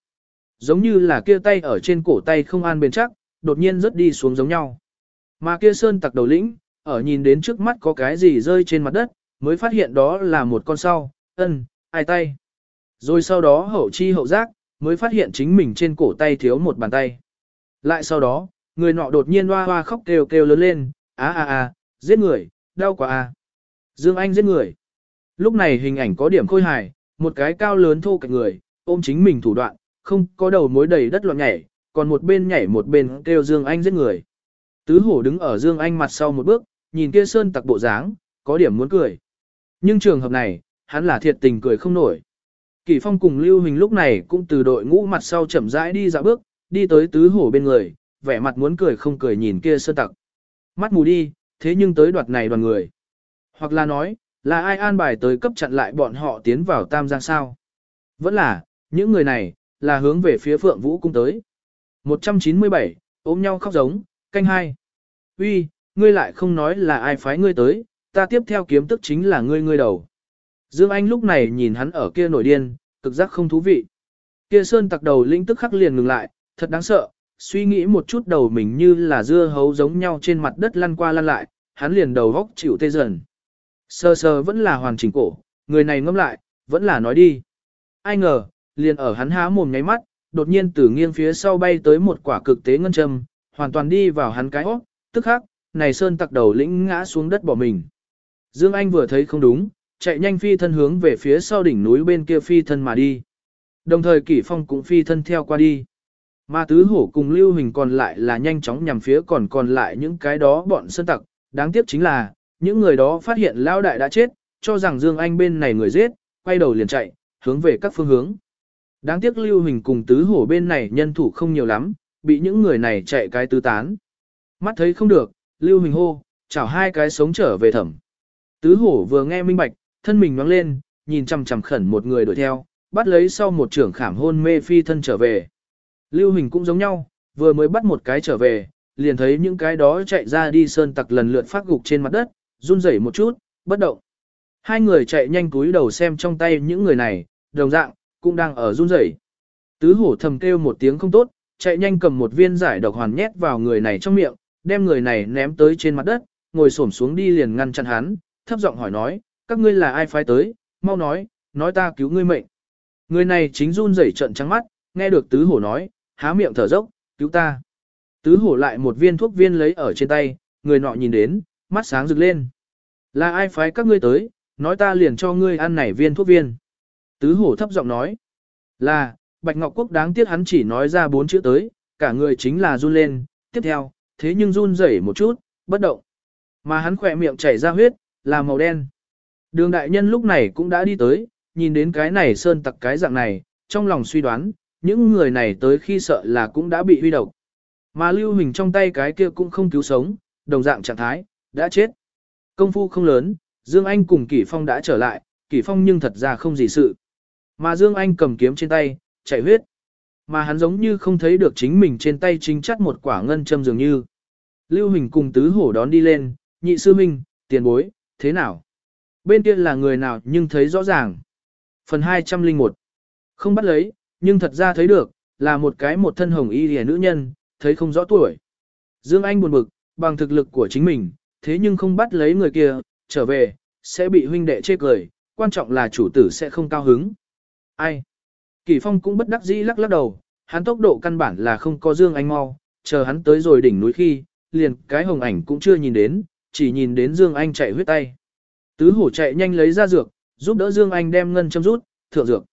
Giống như là kia tay ở trên cổ tay không an bền chắc, đột nhiên rớt đi xuống giống nhau. Mà kia sơn tặc đầu lĩnh, ở nhìn đến trước mắt có cái gì rơi trên mặt đất, mới phát hiện đó là một con sau, ân, ai tay. Rồi sau đó hậu chi hậu giác, mới phát hiện chính mình trên cổ tay thiếu một bàn tay. Lại sau đó, người nọ đột nhiên hoa hoa khóc kêu kêu lớn lên, á á á, giết người, đau quá à. Dương Anh giết người. Lúc này hình ảnh có điểm khôi hài, một cái cao lớn thô cạnh người, ôm chính mình thủ đoạn, không có đầu mối đầy đất loạn nhảy, còn một bên nhảy một bên kêu Dương Anh giết người. Tứ hổ đứng ở Dương Anh mặt sau một bước, nhìn kia sơn tặc bộ dáng, có điểm muốn cười. Nhưng trường hợp này, hắn là thiệt tình cười không nổi. Kỳ Phong cùng Lưu Hình lúc này cũng từ đội ngũ mặt sau chậm rãi đi dạo bước, đi tới tứ hổ bên người, vẻ mặt muốn cười không cười nhìn kia sơn tặc. Mắt mù đi, thế nhưng tới đoạt này đoàn người. Hoặc là nói, là ai an bài tới cấp chặn lại bọn họ tiến vào Tam Giang sao? Vẫn là, những người này, là hướng về phía Phượng Vũ cung tới. 197, ôm nhau khóc giống, canh hai. Uy, ngươi lại không nói là ai phái ngươi tới, ta tiếp theo kiếm tức chính là ngươi ngươi đầu. Dương Anh lúc này nhìn hắn ở kia nổi điên, cực giác không thú vị. Kia sơn tặc đầu linh tức khắc liền ngừng lại, thật đáng sợ, suy nghĩ một chút đầu mình như là dưa hấu giống nhau trên mặt đất lăn qua lăn lại, hắn liền đầu góc chịu tê dần. Sơ sơ vẫn là hoàn chỉnh cổ, người này ngâm lại, vẫn là nói đi. Ai ngờ, liền ở hắn há mồm nháy mắt, đột nhiên từ nghiêng phía sau bay tới một quả cực tế ngân châm, hoàn toàn đi vào hắn cái hót, tức khắc, này sơn tặc đầu lĩnh ngã xuống đất bỏ mình. Dương Anh vừa thấy không đúng, chạy nhanh phi thân hướng về phía sau đỉnh núi bên kia phi thân mà đi. Đồng thời Kỷ Phong cũng phi thân theo qua đi. Mà tứ hổ cùng lưu hình còn lại là nhanh chóng nhằm phía còn còn lại những cái đó bọn sơn tặc. Đáng tiếc chính là, những người đó phát hiện Lão Đại đã chết, cho rằng Dương Anh bên này người giết, quay đầu liền chạy, hướng về các phương hướng. Đáng tiếc lưu hình cùng tứ hổ bên này nhân thủ không nhiều lắm, bị những người này chạy cái tứ tán. Mắt thấy không được, lưu hình hô, chảo hai cái sống trở về thẩm. Tứ hổ vừa nghe minh bạch, thân mình nhoáng lên, nhìn chằm chằm khẩn một người đuổi theo, bắt lấy sau một trưởng khảm hôn mê phi thân trở về. Lưu hình cũng giống nhau, vừa mới bắt một cái trở về, liền thấy những cái đó chạy ra đi sơn tặc lần lượt phát gục trên mặt đất, run rẩy một chút, bất động. Hai người chạy nhanh túi đầu xem trong tay những người này, đồng dạng, cũng đang ở run rẩy. Tứ hổ thầm kêu một tiếng không tốt, chạy nhanh cầm một viên giải độc hoàn nhét vào người này trong miệng, đem người này ném tới trên mặt đất, ngồi xổm xuống đi liền ngăn chặn hắn, thấp giọng hỏi nói, các ngươi là ai phái tới, mau nói, nói ta cứu ngươi mệnh. Người này chính run rẩy trận trắng mắt, nghe được tứ hổ nói, há miệng thở dốc, cứu ta. Tứ hổ lại một viên thuốc viên lấy ở trên tay, người nọ nhìn đến, mắt sáng rực lên. Là ai phái các ngươi tới, nói ta liền cho ngươi ăn nảy viên thuốc viên. Tứ hổ thấp giọng nói, là, Bạch Ngọc Quốc đáng tiếc hắn chỉ nói ra bốn chữ tới, cả người chính là run lên, tiếp theo, thế nhưng run rẩy một chút, bất động. Mà hắn khỏe miệng chảy ra huyết, là màu đen. Đường đại nhân lúc này cũng đã đi tới, nhìn đến cái này sơn tặc cái dạng này, trong lòng suy đoán, những người này tới khi sợ là cũng đã bị huy độc. Mà lưu hình trong tay cái kia cũng không cứu sống, đồng dạng trạng thái, đã chết. Công phu không lớn, Dương Anh cùng Kỷ Phong đã trở lại, Kỷ Phong nhưng thật ra không gì sự. Mà Dương Anh cầm kiếm trên tay, chạy huyết. Mà hắn giống như không thấy được chính mình trên tay chính chắt một quả ngân châm dường như. Lưu Hình cùng tứ hổ đón đi lên, nhị sư minh, tiền bối, thế nào? Bên kia là người nào nhưng thấy rõ ràng. Phần 201 Không bắt lấy, nhưng thật ra thấy được, là một cái một thân hồng y hề nữ nhân, thấy không rõ tuổi. Dương Anh buồn bực, bằng thực lực của chính mình, thế nhưng không bắt lấy người kia, trở về, sẽ bị huynh đệ chê cười, quan trọng là chủ tử sẽ không cao hứng. Ai? Kỳ Phong cũng bất đắc dĩ lắc lắc đầu, hắn tốc độ căn bản là không có Dương Anh mau, chờ hắn tới rồi đỉnh núi khi, liền cái hồng ảnh cũng chưa nhìn đến, chỉ nhìn đến Dương Anh chạy huyết tay. Tứ hổ chạy nhanh lấy ra dược, giúp đỡ Dương Anh đem ngân châm rút, thượng dược.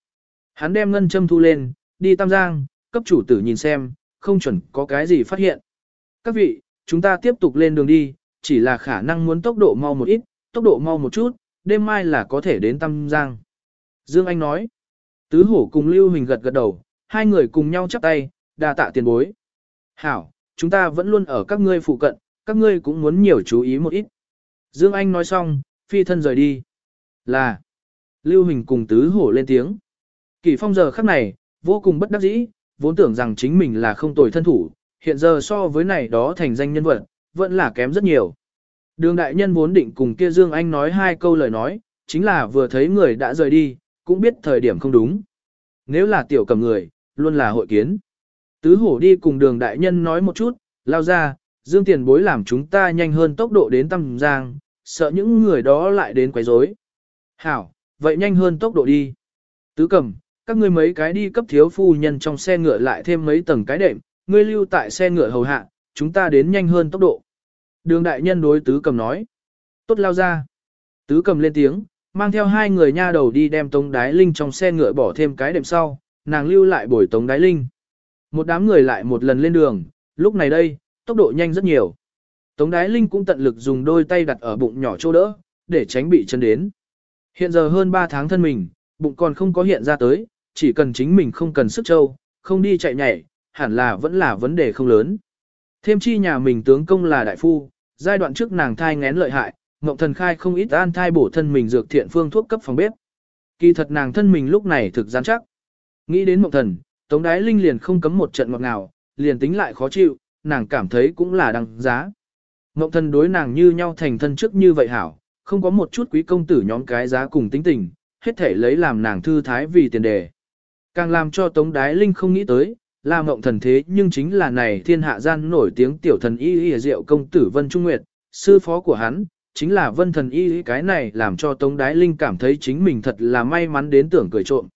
Hắn đem ngân châm thu lên, đi Tam Giang, cấp chủ tử nhìn xem, không chuẩn có cái gì phát hiện. Các vị, chúng ta tiếp tục lên đường đi, chỉ là khả năng muốn tốc độ mau một ít, tốc độ mau một chút, đêm mai là có thể đến Tam Giang. Dương Anh nói, tứ hổ cùng Lưu Hình gật gật đầu, hai người cùng nhau chắp tay, đa tạ tiền bối. Hảo, chúng ta vẫn luôn ở các ngươi phụ cận, các ngươi cũng muốn nhiều chú ý một ít. Dương Anh nói xong, phi thân rời đi. Là, Lưu Hình cùng tứ hổ lên tiếng. Kỳ phong giờ khắc này, vô cùng bất đắc dĩ, vốn tưởng rằng chính mình là không tồi thân thủ, hiện giờ so với này đó thành danh nhân vật, vẫn là kém rất nhiều. Đường đại nhân vốn định cùng kia Dương Anh nói hai câu lời nói, chính là vừa thấy người đã rời đi, cũng biết thời điểm không đúng. Nếu là tiểu cầm người, luôn là hội kiến. Tứ hổ đi cùng đường đại nhân nói một chút, lao ra, Dương tiền bối làm chúng ta nhanh hơn tốc độ đến tâm giang, sợ những người đó lại đến quấy rối. Hảo, vậy nhanh hơn tốc độ đi. Tứ cầm, các ngươi mấy cái đi cấp thiếu phu nhân trong xe ngựa lại thêm mấy tầng cái đệm, ngươi lưu tại xe ngựa hầu hạ, chúng ta đến nhanh hơn tốc độ. Đường đại nhân đối tứ cầm nói. Tốt lao ra. Tứ cầm lên tiếng, mang theo hai người nha đầu đi đem tống đái linh trong xe ngựa bỏ thêm cái đệm sau, nàng lưu lại bồi tống đái linh. Một đám người lại một lần lên đường, lúc này đây, tốc độ nhanh rất nhiều. Tống đái linh cũng tận lực dùng đôi tay đặt ở bụng nhỏ chỗ đỡ, để tránh bị chân đến. Hiện giờ hơn 3 tháng thân mình, bụng còn không có hiện ra tới, chỉ cần chính mình không cần sức trâu, không đi chạy nhảy, hẳn là vẫn là vấn đề không lớn. Thêm chi nhà mình tướng công là đại phu, giai đoạn trước nàng thai ngén lợi hại, Ngộng Thần khai không ít an thai bổ thân mình dược thiện phương thuốc cấp phòng bếp. Kỳ thật nàng thân mình lúc này thực gian chắc. Nghĩ đến Ngộng Thần, Tống Đái Linh liền không cấm một trận ngọt ngào, liền tính lại khó chịu, nàng cảm thấy cũng là đằng giá. Ngộng Thần đối nàng như nhau thành thân trước như vậy hảo, không có một chút quý công tử nhóm cái giá cùng tính tình, hết thể lấy làm nàng thư thái vì tiền đề. Càng làm cho Tống Đái Linh không nghĩ tới, là mộng thần thế nhưng chính là này thiên hạ gian nổi tiếng tiểu thần y y diệu công tử Vân Trung Nguyệt, sư phó của hắn, chính là vân thần y cái này làm cho Tống Đái Linh cảm thấy chính mình thật là may mắn đến tưởng cười trộm.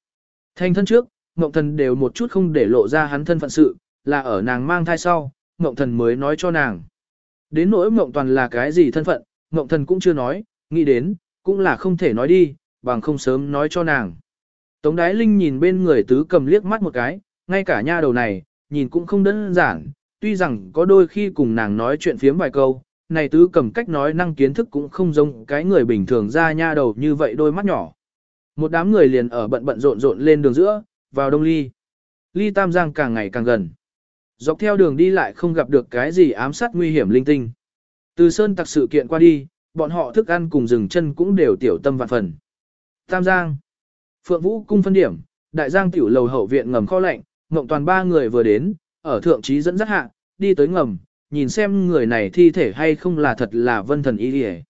Thanh thân trước, mộng thần đều một chút không để lộ ra hắn thân phận sự, là ở nàng mang thai sau, mộng thần mới nói cho nàng. Đến nỗi mộng toàn là cái gì thân phận, mộng thần cũng chưa nói, nghĩ đến, cũng là không thể nói đi, bằng không sớm nói cho nàng. Tống Đái Linh nhìn bên người tứ cầm liếc mắt một cái, ngay cả nha đầu này, nhìn cũng không đơn giản, tuy rằng có đôi khi cùng nàng nói chuyện phiếm vài câu, này tứ cầm cách nói năng kiến thức cũng không giống cái người bình thường ra nha đầu như vậy đôi mắt nhỏ. Một đám người liền ở bận bận rộn rộn lên đường giữa, vào đông ly. Ly Tam Giang càng ngày càng gần. Dọc theo đường đi lại không gặp được cái gì ám sát nguy hiểm linh tinh. Từ sơn tặc sự kiện qua đi, bọn họ thức ăn cùng rừng chân cũng đều tiểu tâm vạn phần. Tam Giang. Phượng Vũ cung phân điểm, đại giang tiểu lầu hậu viện ngầm kho lạnh, ngộng toàn ba người vừa đến, ở thượng trí dẫn dắt hạ, đi tới ngầm, nhìn xem người này thi thể hay không là thật là vân thần y hề.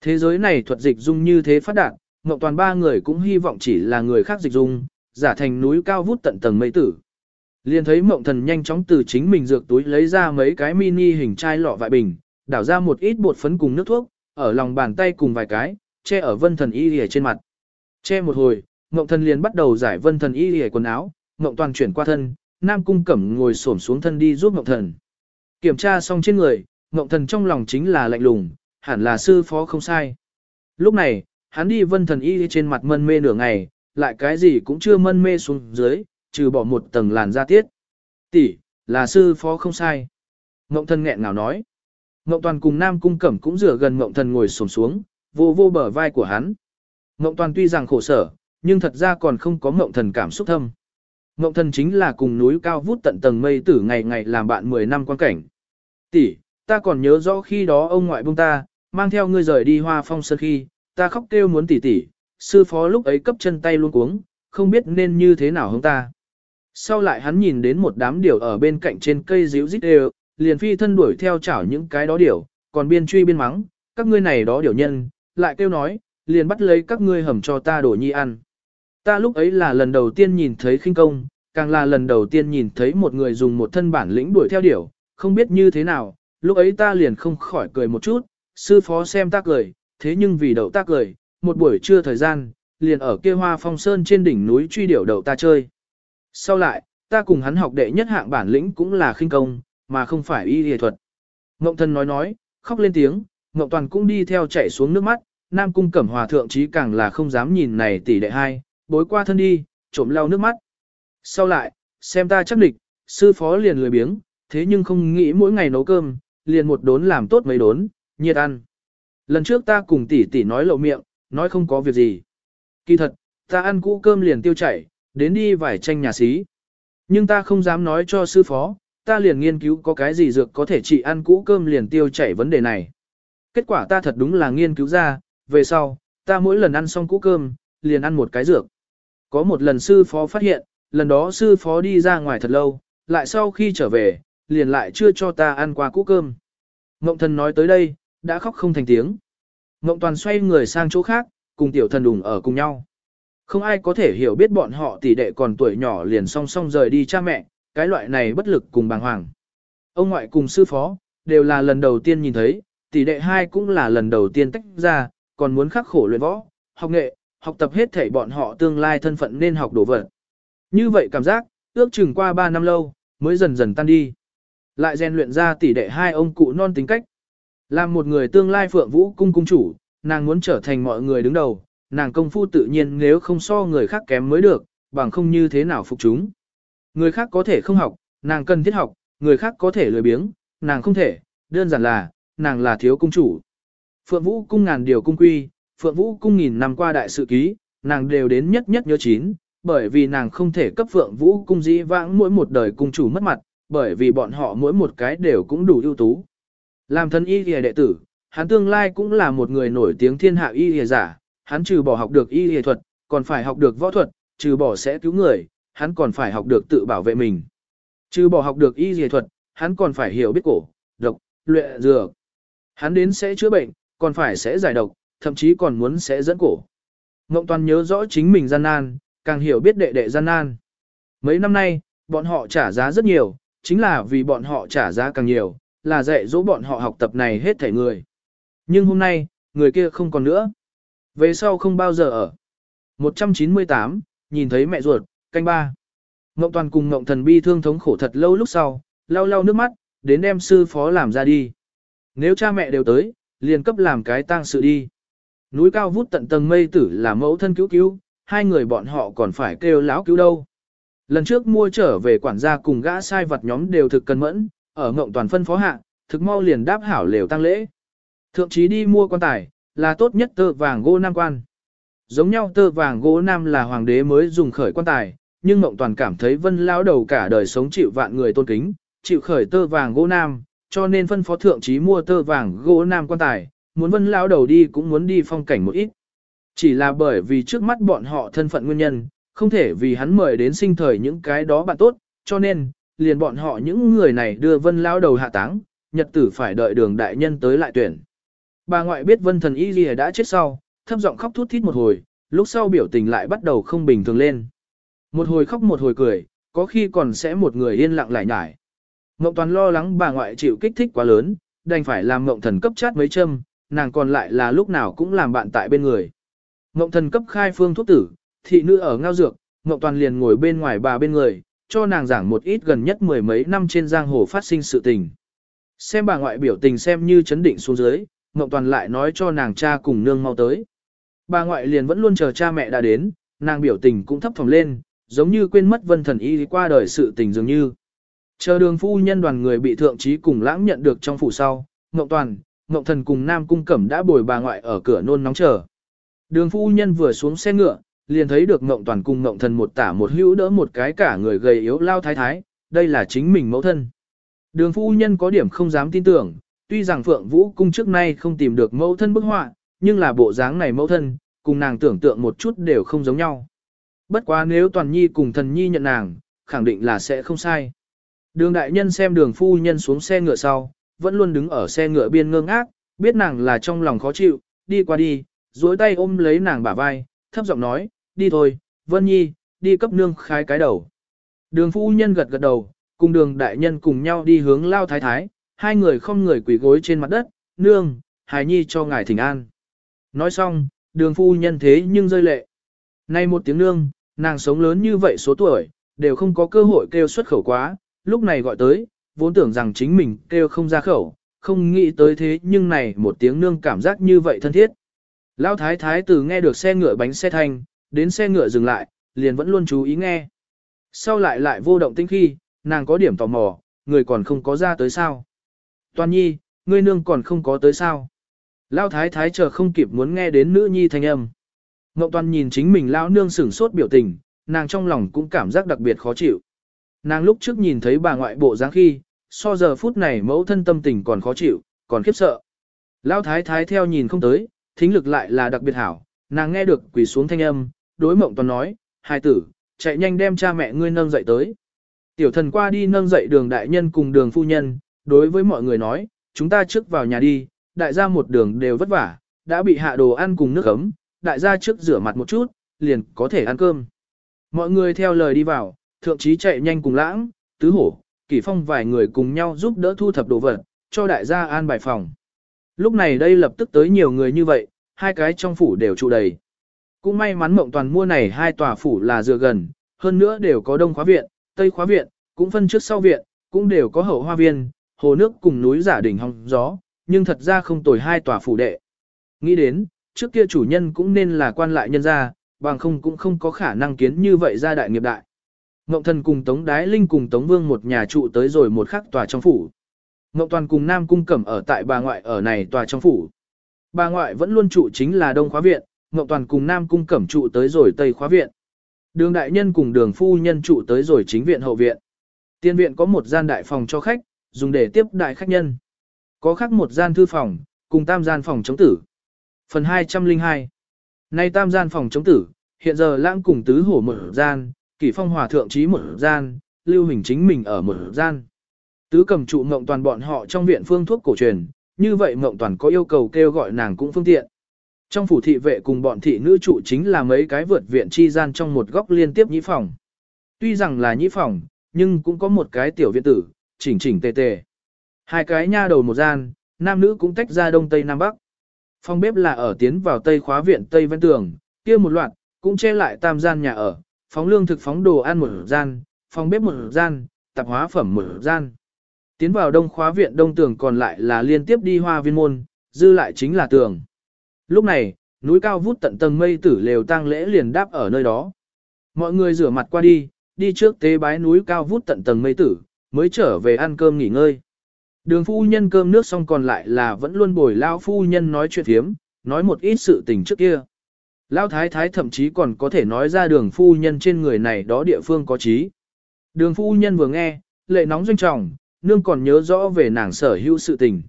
Thế giới này thuật dịch dung như thế phát đạt, ngộng toàn ba người cũng hy vọng chỉ là người khác dịch dung, giả thành núi cao vút tận tầng mây tử. Liền thấy mộng thần nhanh chóng từ chính mình dược túi lấy ra mấy cái mini hình chai lọ vại bình, đảo ra một ít bột phấn cùng nước thuốc, ở lòng bàn tay cùng vài cái, che ở vân thần y hề trên mặt. Che một hồi, mộng Thần liền bắt đầu giải vân thần y hề quần áo, Ngộng Toàn chuyển qua thân, Nam Cung Cẩm ngồi xổm xuống thân đi giúp Ngộng Thần. Kiểm tra xong trên người, Ngộng Thần trong lòng chính là lạnh lùng, hẳn là sư phó không sai. Lúc này, hắn đi vân thần y trên mặt mân mê nửa ngày, lại cái gì cũng chưa mân mê xuống dưới, trừ bỏ một tầng làn da tiết. Tỷ, là sư phó không sai. Ngộng Thần nghẹn ngào nói. Ngộng Toàn cùng Nam Cung Cẩm cũng rửa gần Ngộng Thần ngồi xổm xuống, vô vô bờ vai của hắn. Ngộng Toàn tuy rằng khổ sở, nhưng thật ra còn không có Ngộng Thần cảm xúc thâm. Ngộng Thần chính là cùng núi cao vút tận tầng mây tử ngày ngày làm bạn 10 năm quan cảnh. Tỷ, ta còn nhớ rõ khi đó ông ngoại buông ta, mang theo ngươi rời đi hoa phong sơn khi, ta khóc kêu muốn tỷ tỷ, sư phó lúc ấy cấp chân tay luôn cuống, không biết nên như thế nào hông ta. Sau lại hắn nhìn đến một đám điểu ở bên cạnh trên cây díu dít đều, liền phi thân đuổi theo chảo những cái đó điểu, còn biên truy biên mắng, các ngươi này đó điểu nhân, lại kêu nói, liền bắt lấy các ngươi hầm cho ta đổ nhi ăn. Ta lúc ấy là lần đầu tiên nhìn thấy khinh công, càng là lần đầu tiên nhìn thấy một người dùng một thân bản lĩnh đuổi theo điểu, không biết như thế nào, lúc ấy ta liền không khỏi cười một chút, sư phó xem ta cười, thế nhưng vì đậu ta cười, một buổi trưa thời gian, liền ở kia hoa phong sơn trên đỉnh núi truy điểu đậu ta chơi. Sau lại, ta cùng hắn học đệ nhất hạng bản lĩnh cũng là khinh công, mà không phải y y thuật. Ngộng thân nói nói, khóc lên tiếng, Ngộng toàn cũng đi theo chảy xuống nước mắt, Nam cung cẩm hòa thượng chí càng là không dám nhìn này tỷ đệ hai, bối qua thân đi, trộm lau nước mắt. Sau lại, xem ta chắc địch, sư phó liền lười biếng, thế nhưng không nghĩ mỗi ngày nấu cơm, liền một đốn làm tốt mấy đốn, nhiệt ăn. Lần trước ta cùng tỷ tỷ nói lộ miệng, nói không có việc gì. Kỳ thật, ta ăn cũ cơm liền tiêu chảy, đến đi vải tranh nhà xí. Nhưng ta không dám nói cho sư phó, ta liền nghiên cứu có cái gì dược có thể trị ăn cũ cơm liền tiêu chảy vấn đề này. Kết quả ta thật đúng là nghiên cứu ra, về sau, ta mỗi lần ăn xong cũ cơm, liền ăn một cái dược. Có một lần sư phó phát hiện, lần đó sư phó đi ra ngoài thật lâu, lại sau khi trở về, liền lại chưa cho ta ăn qua cũ cơm. Ngộng thần nói tới đây, đã khóc không thành tiếng. Ngộng toàn xoay người sang chỗ khác, cùng tiểu thần đùng ở cùng nhau. Không ai có thể hiểu biết bọn họ tỷ đệ còn tuổi nhỏ liền song song rời đi cha mẹ, cái loại này bất lực cùng bàng hoàng. Ông ngoại cùng sư phó, đều là lần đầu tiên nhìn thấy, tỷ đệ hai cũng là lần đầu tiên tách ra, còn muốn khắc khổ luyện võ, học nghệ, học tập hết thể bọn họ tương lai thân phận nên học đồ vật. Như vậy cảm giác, ước chừng qua 3 năm lâu, mới dần dần tan đi. Lại rèn luyện ra tỷ đệ hai ông cụ non tính cách. Làm một người tương lai phượng vũ cung cung chủ, nàng muốn trở thành mọi người đứng đầu, nàng công phu tự nhiên nếu không so người khác kém mới được, bằng không như thế nào phục chúng. Người khác có thể không học, nàng cần thiết học, người khác có thể lười biếng, nàng không thể, đơn giản là, nàng là thiếu cung chủ. Phượng Vũ cung ngàn điều cung quy, Phượng Vũ cung nghìn năm qua đại sự ký, nàng đều đến nhất nhất nhớ chín, bởi vì nàng không thể cấp Phượng Vũ cung dĩ vãng mỗi một đời cung chủ mất mặt, bởi vì bọn họ mỗi một cái đều cũng đủ ưu tú. Làm thân y lìa đệ tử, hắn tương lai cũng là một người nổi tiếng thiên hạ y lìa giả, hắn trừ bỏ học được y lìa thuật, còn phải học được võ thuật, trừ bỏ sẽ cứu người, hắn còn phải học được tự bảo vệ mình. Trừ bỏ học được y lìa thuật, hắn còn phải hiểu biết cổ, độc, luyện dược. Hắn đến sẽ chữa bệnh, còn phải sẽ giải độc, thậm chí còn muốn sẽ dẫn cổ. Ngộng toàn nhớ rõ chính mình gian nan, càng hiểu biết đệ đệ gian nan. Mấy năm nay, bọn họ trả giá rất nhiều, chính là vì bọn họ trả giá càng nhiều, là dạy dỗ bọn họ học tập này hết thể người. Nhưng hôm nay, người kia không còn nữa. Về sau không bao giờ ở. 198, nhìn thấy mẹ ruột, canh ba. Ngộng toàn cùng ngộng thần bi thương thống khổ thật lâu lúc sau, lau lau nước mắt, đến đem sư phó làm ra đi. Nếu cha mẹ đều tới, liền cấp làm cái tang sự đi. Núi cao vút tận tầng mây tử là mẫu thân cứu cứu, hai người bọn họ còn phải kêu lão cứu đâu. Lần trước mua trở về quản gia cùng gã sai vật nhóm đều thực cân mẫn, ở ngộng toàn phân phó hạ, thực mau liền đáp hảo lều tăng lễ. Thượng chí đi mua quan tài, là tốt nhất tơ vàng gỗ nam quan. Giống nhau tơ vàng gỗ nam là hoàng đế mới dùng khởi quan tài, nhưng ngộng toàn cảm thấy vân lão đầu cả đời sống chịu vạn người tôn kính, chịu khởi tơ vàng gỗ nam, cho nên phân phó thượng chí mua tơ vàng gỗ nam quan tài, muốn vân lão đầu đi cũng muốn đi phong cảnh một ít. Chỉ là bởi vì trước mắt bọn họ thân phận nguyên nhân, không thể vì hắn mời đến sinh thời những cái đó bạn tốt, cho nên, liền bọn họ những người này đưa vân lão đầu hạ táng, nhật tử phải đợi đường đại nhân tới lại tuyển. Bà ngoại biết vân thần y gì đã chết sau, thấp giọng khóc thút thít một hồi, lúc sau biểu tình lại bắt đầu không bình thường lên. Một hồi khóc một hồi cười, có khi còn sẽ một người yên lặng lại nhải. Ngộng toàn lo lắng bà ngoại chịu kích thích quá lớn, đành phải làm ngộng thần cấp chát mấy châm, nàng còn lại là lúc nào cũng làm bạn tại bên người. Ngộng thần cấp khai phương thuốc tử, thị nữ ở ngao dược, ngộng toàn liền ngồi bên ngoài bà bên người, cho nàng giảng một ít gần nhất mười mấy năm trên giang hồ phát sinh sự tình. Xem bà ngoại biểu tình xem như chấn định xuống dưới, ngộng toàn lại nói cho nàng cha cùng nương mau tới. Bà ngoại liền vẫn luôn chờ cha mẹ đã đến, nàng biểu tình cũng thấp thỏm lên, giống như quên mất vân thần y qua đời sự tình dường như. Chờ đường phu nhân đoàn người bị thượng trí cùng lãng nhận được trong phủ sau, Ngộng Toàn, Ngộng Thần cùng Nam Cung Cẩm đã bồi bà ngoại ở cửa nôn nóng chờ. Đường phu nhân vừa xuống xe ngựa, liền thấy được Ngộng Toàn cùng Ngộng Thần một tả một hữu đỡ một cái cả người gầy yếu lao thái thái, đây là chính mình mẫu thân. Đường phu nhân có điểm không dám tin tưởng, tuy rằng Phượng Vũ cung trước nay không tìm được mẫu thân bức họa, nhưng là bộ dáng này mẫu thân, cùng nàng tưởng tượng một chút đều không giống nhau. Bất quá nếu Toàn Nhi cùng Thần Nhi nhận nàng, khẳng định là sẽ không sai. Đường đại nhân xem đường phu nhân xuống xe ngựa sau, vẫn luôn đứng ở xe ngựa biên ngơ ngác, biết nàng là trong lòng khó chịu, đi qua đi, duỗi tay ôm lấy nàng bả vai, thấp giọng nói, đi thôi, Vân Nhi, đi cấp nương khai cái đầu. Đường phu nhân gật gật đầu, cùng đường đại nhân cùng nhau đi hướng lao thái thái, hai người không người quỳ gối trên mặt đất, nương, hài nhi cho ngài thỉnh an. Nói xong, đường phu nhân thế nhưng rơi lệ. Nay một tiếng nương, nàng sống lớn như vậy số tuổi, đều không có cơ hội kêu xuất khẩu quá, lúc này gọi tới, vốn tưởng rằng chính mình kêu không ra khẩu, không nghĩ tới thế nhưng này một tiếng nương cảm giác như vậy thân thiết. Lão thái thái từ nghe được xe ngựa bánh xe thanh, đến xe ngựa dừng lại, liền vẫn luôn chú ý nghe. Sau lại lại vô động tĩnh khi, nàng có điểm tò mò, người còn không có ra tới sao. Toàn nhi, ngươi nương còn không có tới sao. Lão thái thái chờ không kịp muốn nghe đến nữ nhi thanh âm. Ngọc toàn nhìn chính mình lão nương sửng sốt biểu tình, nàng trong lòng cũng cảm giác đặc biệt khó chịu. Nàng lúc trước nhìn thấy bà ngoại bộ dáng khi, so giờ phút này mẫu thân tâm tình còn khó chịu, còn khiếp sợ. Lão thái thái theo nhìn không tới, thính lực lại là đặc biệt hảo, nàng nghe được quỳ xuống thanh âm, đối mộng toàn nói, hai tử, chạy nhanh đem cha mẹ ngươi nâng dậy tới. Tiểu thần qua đi nâng dậy đường đại nhân cùng đường phu nhân, đối với mọi người nói, chúng ta trước vào nhà đi, đại gia một đường đều vất vả, đã bị hạ đồ ăn cùng nước ấm, đại gia trước rửa mặt một chút, liền có thể ăn cơm. Mọi người theo lời đi vào, thượng trí chạy nhanh cùng lãng, tứ hổ, kỷ phong vài người cùng nhau giúp đỡ thu thập đồ vật, cho đại gia an bài phòng. Lúc này đây lập tức tới nhiều người như vậy, hai cái trong phủ đều trụ đầy. Cũng may mắn mộng toàn mua này hai tòa phủ là dựa gần, hơn nữa đều có đông khóa viện, tây khóa viện, cũng phân trước sau viện, cũng đều có hậu hoa viên, hồ nước cùng núi giả đỉnh hong gió, nhưng thật ra không tồi hai tòa phủ đệ. Nghĩ đến, trước kia chủ nhân cũng nên là quan lại nhân gia, bằng không cũng không có khả năng kiến như vậy ra đại nghiệp đại. Ngộng thần cùng Tống Đái Linh cùng Tống Vương một nhà trụ tới rồi một khắc tòa trong phủ. Ngộng toàn cùng Nam Cung Cẩm ở tại bà ngoại ở này tòa trong phủ. Bà ngoại vẫn luôn trụ chính là Đông Khóa Viện, Ngộng toàn cùng Nam Cung Cẩm trụ tới rồi Tây Khóa Viện. Đường đại nhân cùng đường phu nhân trụ tới rồi chính viện hậu viện. Tiên viện có một gian đại phòng cho khách, dùng để tiếp đại khách nhân. Có khác một gian thư phòng, cùng tam gian phòng chống tử. Phần 202 Nay tam gian phòng chống tử, hiện giờ lãng cùng tứ hổ mở gian, kỷ phong hòa thượng trí một gian, lưu hình chính mình ở một gian. Tứ cầm trụ mộng toàn bọn họ trong viện phương thuốc cổ truyền, như vậy mộng toàn có yêu cầu kêu gọi nàng cũng phương tiện. Trong phủ thị vệ cùng bọn thị nữ trụ chính là mấy cái vượt viện chi gian trong một góc liên tiếp nhĩ phòng. Tuy rằng là nhĩ phòng, nhưng cũng có một cái tiểu viện tử, chỉnh chỉnh tề tề. Hai cái nha đầu một gian, nam nữ cũng tách ra đông tây nam bắc. Phòng bếp là ở tiến vào tây khóa viện tây ven tường, kia một loạt, cũng che lại tam gian nhà ở, phóng lương thực phóng đồ ăn một gian, phòng bếp một gian, tạp hóa phẩm một gian. Tiến vào đông khóa viện đông tường còn lại là liên tiếp đi hoa viên môn, dư lại chính là tường. Lúc này, núi cao vút tận tầng mây tử lều tang lễ liền đáp ở nơi đó. Mọi người rửa mặt qua đi, đi trước tế bái núi cao vút tận tầng mây tử, mới trở về ăn cơm nghỉ ngơi. Đường phu nhân cơm nước xong còn lại là vẫn luôn bồi lao phu nhân nói chuyện thiếm, nói một ít sự tình trước kia. Lão thái thái thậm chí còn có thể nói ra đường phu nhân trên người này đó địa phương có trí. Đường phu nhân vừa nghe, lệ nóng doanh trọng, nương còn nhớ rõ về nàng sở hữu sự tình.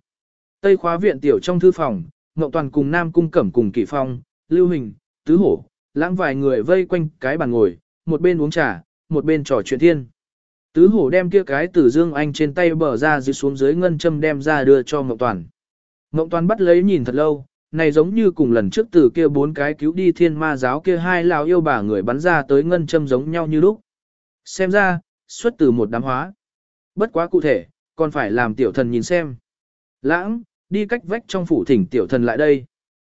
Tây khóa viện tiểu trong thư phòng, Ngọc Toàn cùng Nam Cung Cẩm cùng Kỷ Phong, Lưu Hình, Tứ Hổ, lãng vài người vây quanh cái bàn ngồi, một bên uống trà, một bên trò chuyện thiên. Tứ Hổ đem kia cái từ Dương Anh trên tay bờ ra dưới xuống dưới ngân châm đem ra đưa cho Ngọc Toàn. Ngọc Toàn bắt lấy nhìn thật lâu, này giống như cùng lần trước từ kia bốn cái cứu đi thiên ma giáo kia hai lão yêu bà người bắn ra tới ngân châm giống nhau như lúc. Xem ra, xuất từ một đám hóa. Bất quá cụ thể, còn phải làm tiểu thần nhìn xem. Lãng, đi cách vách trong phủ thỉnh tiểu thần lại đây.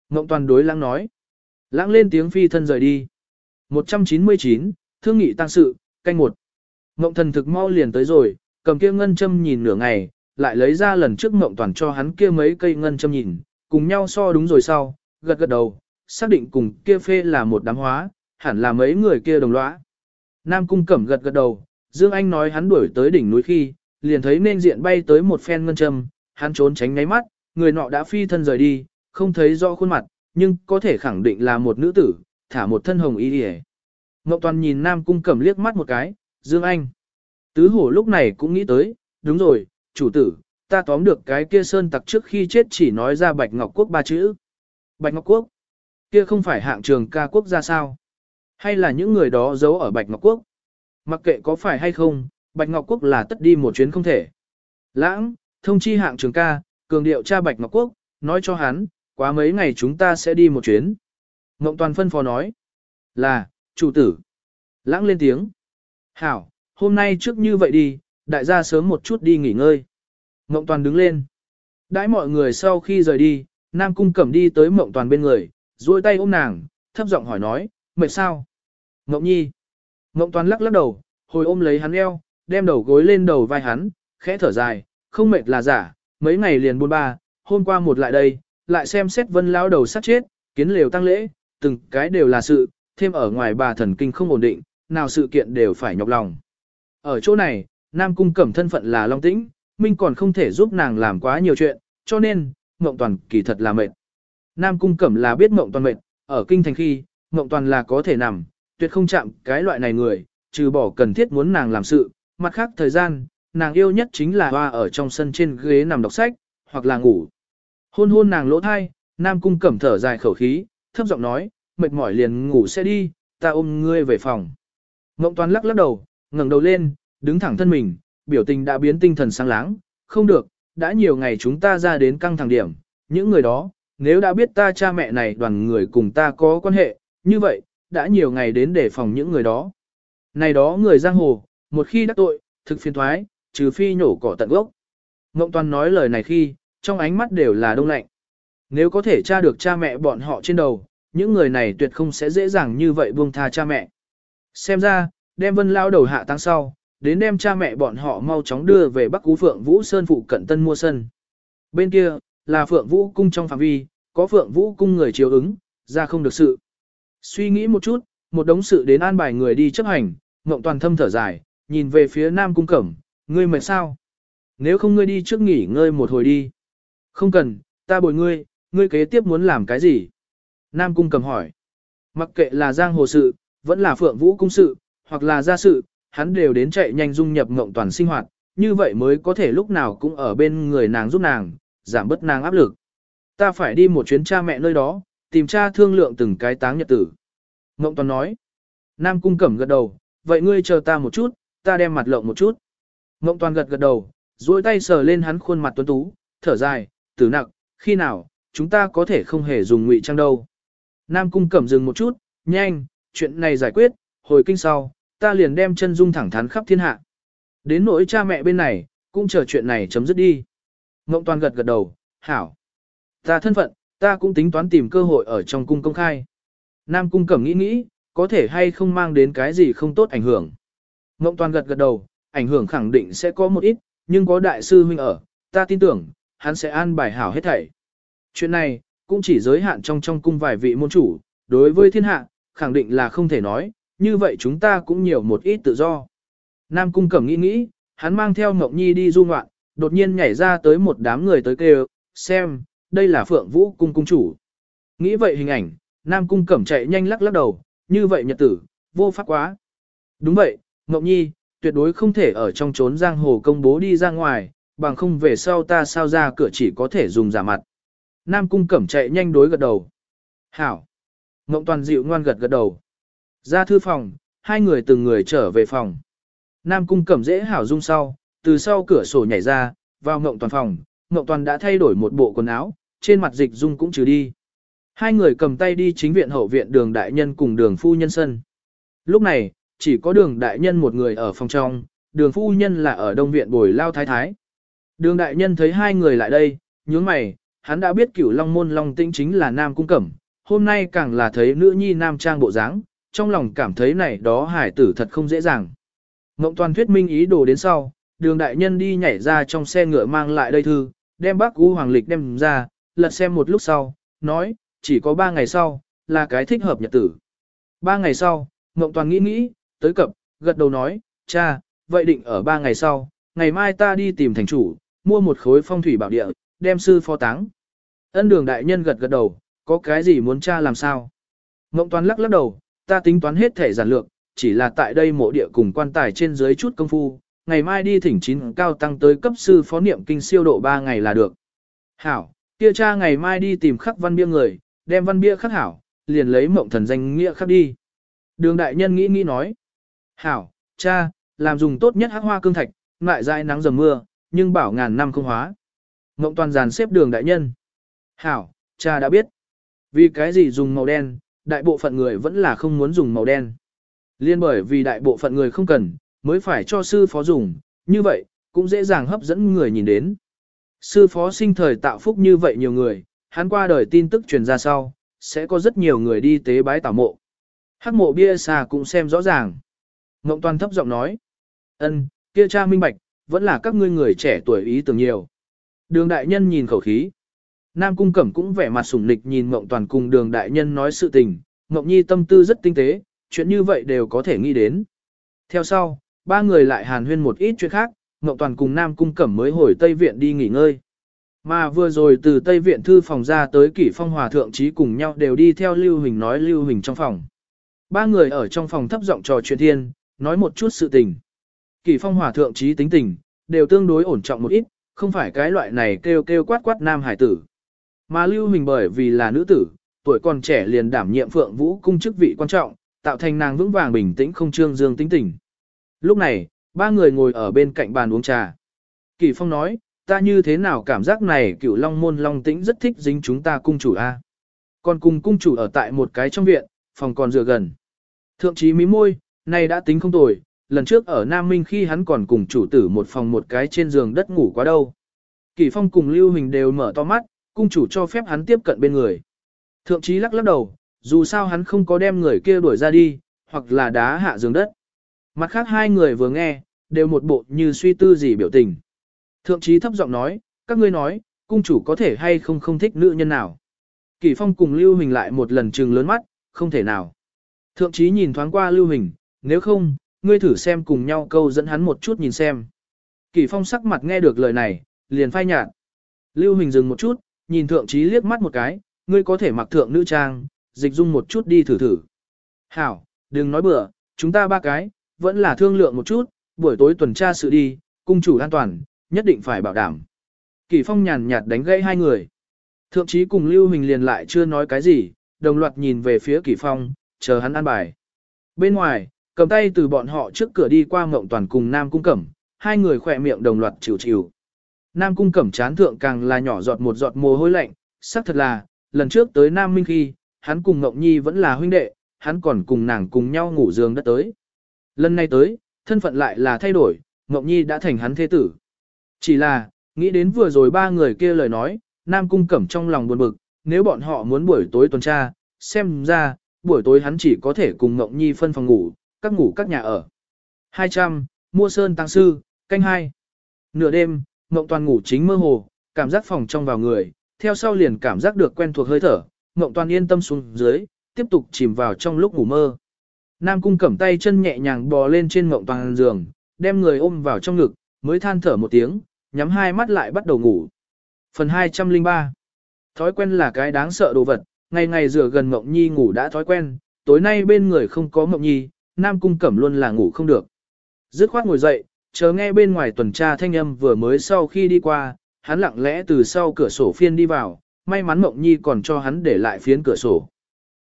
Ngộng toàn đối lãng nói. Lãng lên tiếng phi thân rời đi. 199, thương nghị tăng sự, canh một. Ngộng thần thực mau liền tới rồi, cầm kia ngân châm nhìn nửa ngày, lại lấy ra lần trước ngộng toàn cho hắn kia mấy cây ngân châm nhìn, cùng nhau so đúng rồi sau, gật gật đầu, xác định cùng kia phê là một đám hóa, hẳn là mấy người kia đồng lõa. Nam cung cẩm gật gật đầu, Dương Anh nói hắn đuổi tới đỉnh núi khi, liền thấy nên diện bay tới một phen ngân châm, hắn trốn tránh ngáy mắt, người nọ đã phi thân rời đi, không thấy rõ khuôn mặt, nhưng có thể khẳng định là một nữ tử, thả một thân hồng y đi Ngọc Toàn nhìn Nam Cung Cẩm liếc mắt một cái, Dương Anh. Tứ hổ lúc này cũng nghĩ tới, đúng rồi, chủ tử, ta tóm được cái kia sơn tặc trước khi chết chỉ nói ra Bạch Ngọc Quốc ba chữ. Bạch Ngọc Quốc, kia không phải hạng trường ca quốc gia sao? Hay là những người đó giấu ở Bạch Ngọc Quốc? Mặc kệ có phải hay không, Bạch Ngọc Quốc là tất đi một chuyến không thể. Lãng, thông chi hạng trường ca, cường điệu cha Bạch Ngọc Quốc, nói cho hắn, quá mấy ngày chúng ta sẽ đi một chuyến. Ngộng Toàn phân phó nói, là, chủ tử. Lãng lên tiếng. Hảo, hôm nay trước như vậy đi, đại gia sớm một chút đi nghỉ ngơi. Mộng Toàn đứng lên. Đãi mọi người sau khi rời đi, Nam Cung Cẩm đi tới Mộng Toàn bên người, duỗi tay ôm nàng, thấp giọng hỏi nói, mệt sao? Mộng Nhi. Mộng Toàn lắc lắc đầu, hồi ôm lấy hắn eo, đem đầu gối lên đầu vai hắn, khẽ thở dài, không mệt là giả, mấy ngày liền buôn ba, hôm qua một lại đây, lại xem xét vân lao đầu sát chết, kiến lều tăng lễ, từng cái đều là sự, thêm ở ngoài bà thần kinh không ổn định, nào sự kiện đều phải nhọc lòng. Ở chỗ này, Nam Cung Cẩm thân phận là Long Tĩnh, Minh còn không thể giúp nàng làm quá nhiều chuyện, cho nên, Ngộng Toàn kỳ thật là mệt. Nam Cung Cẩm là biết Ngộng Toàn mệt, ở kinh thành khi, Ngộng Toàn là có thể nằm, tuyệt không chạm cái loại này người, trừ bỏ cần thiết muốn nàng làm sự, mặt khác thời gian, nàng yêu nhất chính là hoa ở trong sân trên ghế nằm đọc sách, hoặc là ngủ. Hôn hôn nàng lỗ thai, Nam Cung Cẩm thở dài khẩu khí, thấp giọng nói, mệt mỏi liền ngủ sẽ đi, ta ôm ngươi về phòng. Ngộng Toàn lắc lắc đầu, ngẩng đầu lên, đứng thẳng thân mình, biểu tình đã biến tinh thần sáng láng, không được, đã nhiều ngày chúng ta ra đến căng thẳng điểm, những người đó, nếu đã biết ta cha mẹ này đoàn người cùng ta có quan hệ, như vậy, đã nhiều ngày đến để phòng những người đó. Này đó người giang hồ, một khi đắc tội, thực phiền thoái, trừ phi nhổ cỏ tận gốc. Ngộng Toàn nói lời này khi, trong ánh mắt đều là đông lạnh. Nếu có thể tra được cha mẹ bọn họ trên đầu, những người này tuyệt không sẽ dễ dàng như vậy buông tha cha mẹ. Xem ra, đem vân lao đầu hạ tăng sau, đến đem cha mẹ bọn họ mau chóng đưa về Bắc Cú Phượng Vũ Sơn phụ cận tân mua sân. Bên kia, là Phượng Vũ cung trong phạm vi, có Phượng Vũ cung người chiều ứng, ra không được sự. Suy nghĩ một chút, một đống sự đến an bài người đi chấp hành, Ngộng Toàn thâm thở dài, nhìn về phía Nam Cung Cẩm, ngươi mệt sao? Nếu không ngươi đi trước nghỉ ngơi một hồi đi. Không cần, ta bồi ngươi, ngươi kế tiếp muốn làm cái gì? Nam Cung Cẩm hỏi. Mặc kệ là giang hồ sự, vẫn là Phượng Vũ cung sự, hoặc là gia sự, hắn đều đến chạy nhanh dung nhập Ngộng Toàn sinh hoạt, như vậy mới có thể lúc nào cũng ở bên người nàng giúp nàng, giảm bớt nàng áp lực. Ta phải đi một chuyến cha mẹ nơi đó, tìm cha thương lượng từng cái táng nhật tử. Ngộng Toàn nói. Nam Cung Cẩm gật đầu, vậy ngươi chờ ta một chút, ta đem mặt lộng một chút. Ngộng Toàn gật gật đầu, duỗi tay sờ lên hắn khuôn mặt tuấn tú, thở dài, tử nặng, khi nào, chúng ta có thể không hề dùng ngụy trang đâu. Nam Cung Cẩm dừng một chút, nhanh, chuyện này giải quyết, hồi kinh sau, ta liền đem chân dung thẳng thắn khắp thiên hạ. Đến nỗi cha mẹ bên này, cũng chờ chuyện này chấm dứt đi. Ngộng Toàn gật gật đầu, hảo. Ta thân phận, ta cũng tính toán tìm cơ hội ở trong cung công khai. Nam cung cẩm nghĩ nghĩ, có thể hay không mang đến cái gì không tốt ảnh hưởng. Ngộng Toàn gật gật đầu, ảnh hưởng khẳng định sẽ có một ít, nhưng có đại sư huynh ở, ta tin tưởng, hắn sẽ an bài hảo hết thảy. Chuyện này, cũng chỉ giới hạn trong trong cung vài vị môn chủ, đối với thiên hạ, khẳng định là không thể nói, như vậy chúng ta cũng nhiều một ít tự do. Nam cung cẩm nghĩ nghĩ, hắn mang theo Ngọc Nhi đi du ngoạn, đột nhiên nhảy ra tới một đám người tới kêu, xem, đây là Phượng Vũ cung cung chủ. Nghĩ vậy hình ảnh, Nam cung cẩm chạy nhanh lắc lắc đầu, như vậy nhật tử, vô pháp quá. Đúng vậy, Ngọc Nhi, tuyệt đối không thể ở trong trốn giang hồ công bố đi ra ngoài, bằng không về sau ta sao ra cửa chỉ có thể dùng giả mặt. Nam cung cẩm chạy nhanh đối gật đầu. Hảo. Ngộng toàn dịu ngoan gật gật đầu. Ra thư phòng, hai người từng người trở về phòng. Nam cung cẩm dễ hảo dung sau, từ sau cửa sổ nhảy ra, vào ngộng toàn phòng, ngộng toàn đã thay đổi một bộ quần áo, trên mặt dịch dung cũng trừ đi. Hai người cầm tay đi chính viện hậu viện đường đại nhân cùng đường phu nhân sân. Lúc này, chỉ có đường đại nhân một người ở phòng trong, đường phu nhân là ở đông viện bồi lao thái thái. Đường đại nhân thấy hai người lại đây, nhướng mày, hắn đã biết cửu long môn long tinh chính là nam cung cẩm, hôm nay càng là thấy nữ nhi nam trang bộ dáng, trong lòng cảm thấy này đó hải tử thật không dễ dàng. Ngộng toàn thuyết minh ý đồ đến sau, đường đại nhân đi nhảy ra trong xe ngựa mang lại đây thư, đem bác U Hoàng Lịch đem ra, lật xem một lúc sau, nói, chỉ có ba ngày sau, là cái thích hợp nhật tử. Ba ngày sau, Ngộng toàn nghĩ nghĩ, tới cập, gật đầu nói, cha, vậy định ở ba ngày sau, ngày mai ta đi tìm thành chủ, mua một khối phong thủy bảo địa, đem sư phó táng. Ân đường đại nhân gật gật đầu, có cái gì muốn cha làm sao? Ngộng toàn lắc lắc đầu, ta tính toán hết thể giản lược, chỉ là tại đây mộ địa cùng quan tài trên dưới chút công phu, ngày mai đi thỉnh chín cao tăng tới cấp sư phó niệm kinh siêu độ 3 ngày là được. Hảo, kia cha ngày mai đi tìm khắc văn bia người, đem văn bia khắc hảo, liền lấy mộng thần danh nghĩa khắc đi. Đường đại nhân nghĩ nghĩ nói. Hảo, cha, làm dùng tốt nhất hắc hoa cương thạch, ngại dại nắng dầm mưa, nhưng bảo ngàn năm không hóa. Mộng toàn giàn xếp đường đại nhân. Hảo, cha đã biết. Vì cái gì dùng màu đen, đại bộ phận người vẫn là không muốn dùng màu đen. Liên bởi vì đại bộ phận người không cần, mới phải cho sư phó dùng, như vậy, cũng dễ dàng hấp dẫn người nhìn đến. Sư phó sinh thời tạo phúc như vậy nhiều người, hắn qua đời tin tức truyền ra sau, sẽ có rất nhiều người đi tế bái tảo mộ. Hắc mộ bia xà cũng xem rõ ràng. Ngộng toàn thấp giọng nói. ân, kia cha minh bạch, vẫn là các ngươi người trẻ tuổi ý tưởng nhiều. Đường đại nhân nhìn khẩu khí. Nam cung cẩm cũng vẻ mặt sủng nịch nhìn Mộng toàn cùng đường đại nhân nói sự tình. Mộng nhi tâm tư rất tinh tế, chuyện như vậy đều có thể nghĩ đến. Theo sau, ba người lại hàn huyên một ít chuyện khác, Mộng toàn cùng Nam cung cẩm mới hồi Tây Viện đi nghỉ ngơi. Mà vừa rồi từ Tây Viện thư phòng ra tới kỷ phong hòa thượng trí cùng nhau đều đi theo Lưu Hình nói Lưu Hình trong phòng. Ba người ở trong phòng thấp giọng trò chuyện thiên, nói một chút sự tình. Kỷ phong hòa thượng trí tính tình, đều tương đối ổn trọng một ít, không phải cái loại này kêu kêu quát quát nam hải tử. Mà Lưu Huỳnh bởi vì là nữ tử, tuổi còn trẻ liền đảm nhiệm phượng vũ cung chức vị quan trọng, tạo thành nàng vững vàng bình tĩnh không trương dương tính tình. Lúc này, ba người ngồi ở bên cạnh bàn uống trà. Kỷ phong nói, ta như thế nào cảm giác này cựu long môn long tĩnh rất thích dính chúng ta cung chủ a. Còn cùng cung chủ ở tại một cái trong viện, phòng còn dựa gần. Thượng trí mí môi, này đã tính không tồi, lần trước ở Nam Minh khi hắn còn cùng chủ tử một phòng một cái trên giường đất ngủ quá đâu. Kỳ phong cùng Lưu Hình đều mở to mắt, cung chủ cho phép hắn tiếp cận bên người. Thượng trí lắc lắc đầu, dù sao hắn không có đem người kia đuổi ra đi, hoặc là đá hạ giường đất. Mặt khác hai người vừa nghe, đều một bộ như suy tư gì biểu tình. Thượng trí thấp giọng nói, các ngươi nói, cung chủ có thể hay không không thích nữ nhân nào. Kỳ phong cùng Lưu Hình lại một lần trừng lớn mắt, không thể nào. Thượng trí nhìn thoáng qua Lưu Hình, nếu không, ngươi thử xem cùng nhau câu dẫn hắn một chút nhìn xem. Kỳ phong sắc mặt nghe được lời này, liền phai nhạt. Lưu Hình dừng một chút, nhìn thượng trí liếc mắt một cái, ngươi có thể mặc thượng nữ trang, dịch dung một chút đi thử thử. Hảo, đừng nói bừa, chúng ta ba cái, vẫn là thương lượng một chút, buổi tối tuần tra sự đi, cung chủ an toàn, nhất định phải bảo đảm. Kỳ phong nhàn nhạt đánh gãy hai người. Thượng trí cùng Lưu Hình liền lại chưa nói cái gì, đồng loạt nhìn về phía Kỳ phong, chờ hắn ăn bài. Bên ngoài, cầm tay từ bọn họ trước cửa đi qua mộng toàn cùng Nam Cung Cẩm, hai người khỏe miệng đồng loạt chịu chịu. Nam Cung Cẩm chán thượng càng là nhỏ giọt một giọt mồ hôi lạnh, xác thật là, lần trước tới Nam Minh khi, hắn cùng Ngọc Nhi vẫn là huynh đệ, hắn còn cùng nàng cùng nhau ngủ giường đất tới. Lần này tới, thân phận lại là thay đổi, Ngọc Nhi đã thành hắn thế tử. Chỉ là, nghĩ đến vừa rồi ba người kia lời nói, Nam Cung Cẩm trong lòng buồn bực, nếu bọn họ muốn buổi tối tuần tra, xem ra, buổi tối hắn chỉ có thể cùng Ngọc Nhi phân phòng ngủ, các ngủ các nhà ở. 200, mua sơn tăng sư, canh hai. Nửa đêm, Ngọc Toàn ngủ chính mơ hồ, cảm giác phòng trong vào người, theo sau liền cảm giác được quen thuộc hơi thở, Ngọc Toàn yên tâm xuống dưới, tiếp tục chìm vào trong lúc ngủ mơ. Nam Cung Cẩm tay chân nhẹ nhàng bò lên trên Ngọc Toàn giường, đem người ôm vào trong ngực, mới than thở một tiếng, nhắm hai mắt lại bắt đầu ngủ. Phần 203 Thói quen là cái đáng sợ đồ vật, ngày ngày rửa gần Mộng Nhi ngủ đã thói quen, tối nay bên người không có Mộng Nhi, Nam Cung Cẩm luôn là ngủ không được. Dứt khoát ngồi dậy, chờ nghe bên ngoài tuần tra thanh âm vừa mới sau khi đi qua, hắn lặng lẽ từ sau cửa sổ phiên đi vào, may mắn Mộng Nhi còn cho hắn để lại phiến cửa sổ.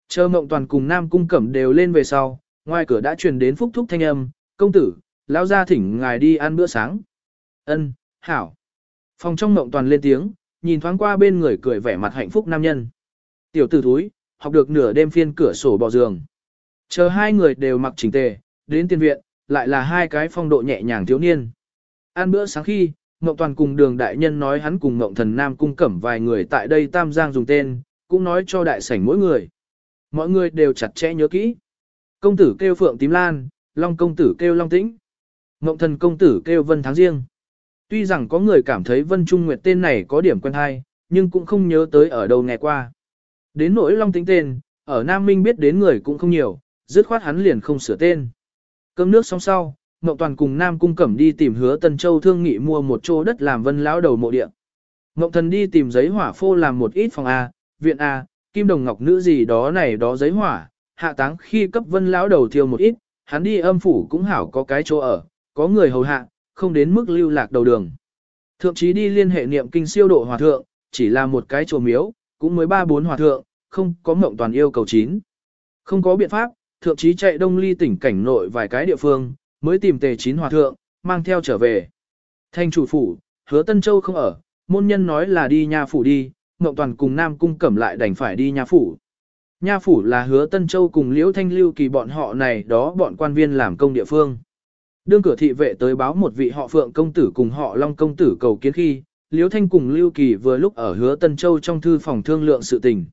Chờ Mộng Toàn cùng Nam Cung Cẩm đều lên về sau, ngoài cửa đã truyền đến phúc thúc thanh âm, công tử, lão gia thỉnh ngài đi ăn bữa sáng. Ân, hảo. Phòng trong mộng toàn lên tiếng, nhìn thoáng qua bên người cười vẻ mặt hạnh phúc nam nhân. Tiểu tử thúi, học được nửa đêm phiên cửa sổ bỏ giường. Chờ hai người đều mặc chỉnh tề, đến tiên viện, lại là hai cái phong độ nhẹ nhàng thiếu niên. Ăn bữa sáng khi, Ngộng Toàn cùng đường đại nhân nói hắn cùng Ngộng Thần Nam cung cẩm vài người tại đây Tam Giang dùng tên, cũng nói cho đại sảnh mỗi người. Mọi người đều chặt chẽ nhớ kỹ. Công tử kêu Phượng Tím Lan, Long công tử kêu Long Tĩnh. Ngộng Thần công tử kêu Vân Tháng Riêng. Tuy rằng có người cảm thấy Vân Trung Nguyệt tên này có điểm quen hay, nhưng cũng không nhớ tới ở đâu nghe qua. Đến nỗi Long tĩnh tên, ở Nam Minh biết đến người cũng không nhiều, dứt khoát hắn liền không sửa tên. Cơm nước xong sau, Ngọc Toàn cùng Nam Cung Cẩm đi tìm hứa Tân Châu thương nghị mua một chỗ đất làm vân lão đầu mộ địa. Ngọc Thần đi tìm giấy hỏa phô làm một ít phòng A, viện A, kim đồng ngọc nữ gì đó này đó giấy hỏa, hạ táng khi cấp vân lão đầu thiêu một ít, hắn đi âm phủ cũng hảo có cái chỗ ở, có người hầu hạ, không đến mức lưu lạc đầu đường. Thượng chí đi liên hệ niệm kinh siêu độ hòa thượng, chỉ là một cái chùa miếu, cũng mới ba bốn hòa thượng, không có mộng toàn yêu cầu chín. Không có biện pháp, thượng trí chạy đông ly tỉnh cảnh nội vài cái địa phương, mới tìm tề chín hòa thượng, mang theo trở về. Thanh chủ phủ, hứa Tân Châu không ở, môn nhân nói là đi nhà phủ đi, mộng toàn cùng Nam Cung Cẩm lại đành phải đi nhà phủ. Nha phủ là hứa Tân Châu cùng Liễu Thanh Lưu kỳ bọn họ này đó bọn quan viên làm công địa phương. Đương cửa thị vệ tới báo một vị họ Phượng công tử cùng họ Long công tử cầu kiến khi, Liễu Thanh cùng Lưu Kỳ vừa lúc ở hứa Tân Châu trong thư phòng thương lượng sự tình.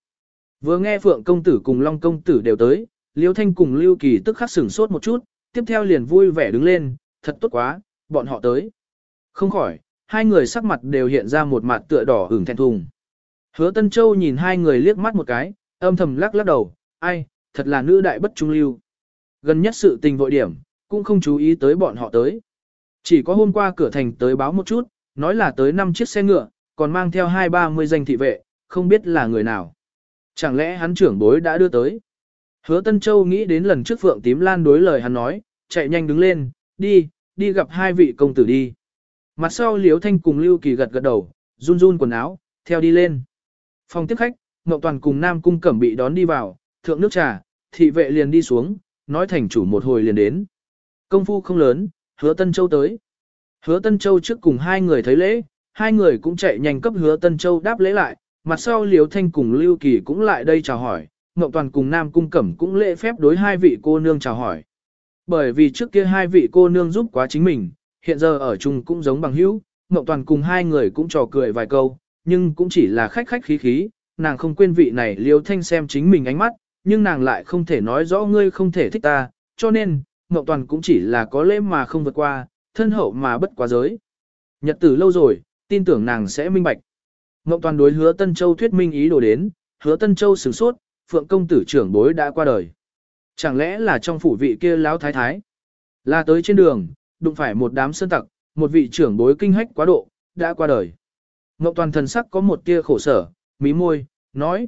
Vừa nghe Phượng công tử cùng Long công tử đều tới, Liêu Thanh cùng Lưu Kỳ tức khắc sửng sốt một chút, tiếp theo liền vui vẻ đứng lên, thật tốt quá, bọn họ tới. Không khỏi, hai người sắc mặt đều hiện ra một mặt tựa đỏ ửng thẹn thùng. Hứa Tân Châu nhìn hai người liếc mắt một cái, âm thầm lắc lắc đầu, ai, thật là nữ đại bất trung lưu. Gần nhất sự tình vội điểm, cũng không chú ý tới bọn họ tới. Chỉ có hôm qua cửa thành tới báo một chút, nói là tới 5 chiếc xe ngựa, còn mang theo hai ba mươi danh thị vệ, không biết là người nào. Chẳng lẽ hắn trưởng bối đã đưa tới? Hứa Tân Châu nghĩ đến lần trước Phượng Tím Lan đối lời hắn nói, chạy nhanh đứng lên, đi, đi gặp hai vị công tử đi. Mặt sau Liễu Thanh cùng Lưu Kỳ gật gật đầu, run run quần áo, theo đi lên. Phòng tiếp khách, Ngọc Toàn cùng Nam Cung Cẩm bị đón đi vào, thượng nước trà, thị vệ liền đi xuống, nói thành chủ một hồi liền đến. Công phu không lớn, hứa Tân Châu tới. Hứa Tân Châu trước cùng hai người thấy lễ, hai người cũng chạy nhanh cấp hứa Tân Châu đáp lễ lại, mặt sau Liễu Thanh cùng Lưu Kỳ cũng lại đây chào hỏi, Ngộng Toàn cùng Nam Cung Cẩm cũng lễ phép đối hai vị cô nương chào hỏi. Bởi vì trước kia hai vị cô nương giúp quá chính mình, hiện giờ ở chung cũng giống bằng hữu, Ngộng Toàn cùng hai người cũng trò cười vài câu, nhưng cũng chỉ là khách khách khí khí, nàng không quên vị này Liêu Thanh xem chính mình ánh mắt, nhưng nàng lại không thể nói rõ ngươi không thể thích ta, cho nên, Ngộng Toàn cũng chỉ là có lễ mà không vượt qua, thân hậu mà bất quá giới. Nhật tử lâu rồi, tin tưởng nàng sẽ minh bạch. Ngộng Toàn đối hứa Tân Châu thuyết minh ý đồ đến, hứa Tân Châu sửng sốt, Phượng công tử trưởng bối đã qua đời. Chẳng lẽ là trong phủ vị kia lão thái thái? Là tới trên đường, đụng phải một đám sơn tặc, một vị trưởng bối kinh hách quá độ, đã qua đời. Ngọc Toàn thần sắc có một tia khổ sở, mí môi, nói.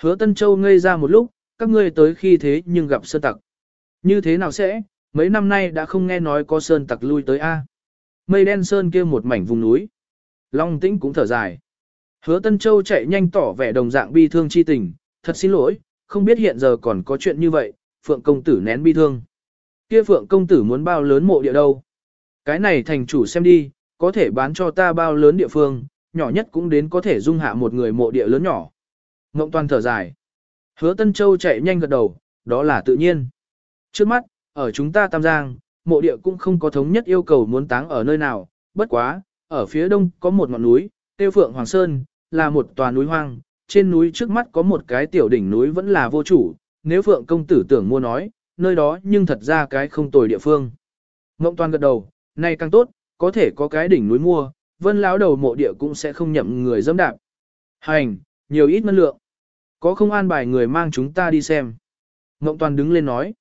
Hứa Tân Châu ngây ra một lúc, các ngươi tới khi thế nhưng gặp sơn tặc. Như thế nào sẽ, mấy năm nay đã không nghe nói có sơn tặc lui tới A. Mây đen sơn kia một mảnh vùng núi. Long tĩnh cũng thở dài. Hứa Tân Châu chạy nhanh tỏ vẻ đồng dạng bi thương chi tình, thật xin lỗi, không biết hiện giờ còn có chuyện như vậy, Phượng công tử nén bi thương. Kia Phượng công tử muốn bao lớn mộ địa đâu? Cái này thành chủ xem đi, có thể bán cho ta bao lớn địa phương, nhỏ nhất cũng đến có thể dung hạ một người mộ địa lớn nhỏ. Ngộng toàn thở dài. Hứa Tân Châu chạy nhanh gật đầu, đó là tự nhiên. Trước mắt, ở chúng ta Tam Giang, mộ địa cũng không có thống nhất yêu cầu muốn táng ở nơi nào, bất quá, ở phía đông có một ngọn núi, tiêu phượng Hoàng Sơn, là một tòa núi hoang, trên núi trước mắt có một cái tiểu đỉnh núi vẫn là vô chủ, nếu Phượng công tử tưởng mua nói, nơi đó nhưng thật ra cái không tồi địa phương. Ngộng toàn gật đầu, nay càng tốt, có thể có cái đỉnh núi mua, vân lão đầu mộ địa cũng sẽ không nhậm người dâm đạp. Hành, nhiều ít ngân lượng. Có không an bài người mang chúng ta đi xem. Ngộng toàn đứng lên nói.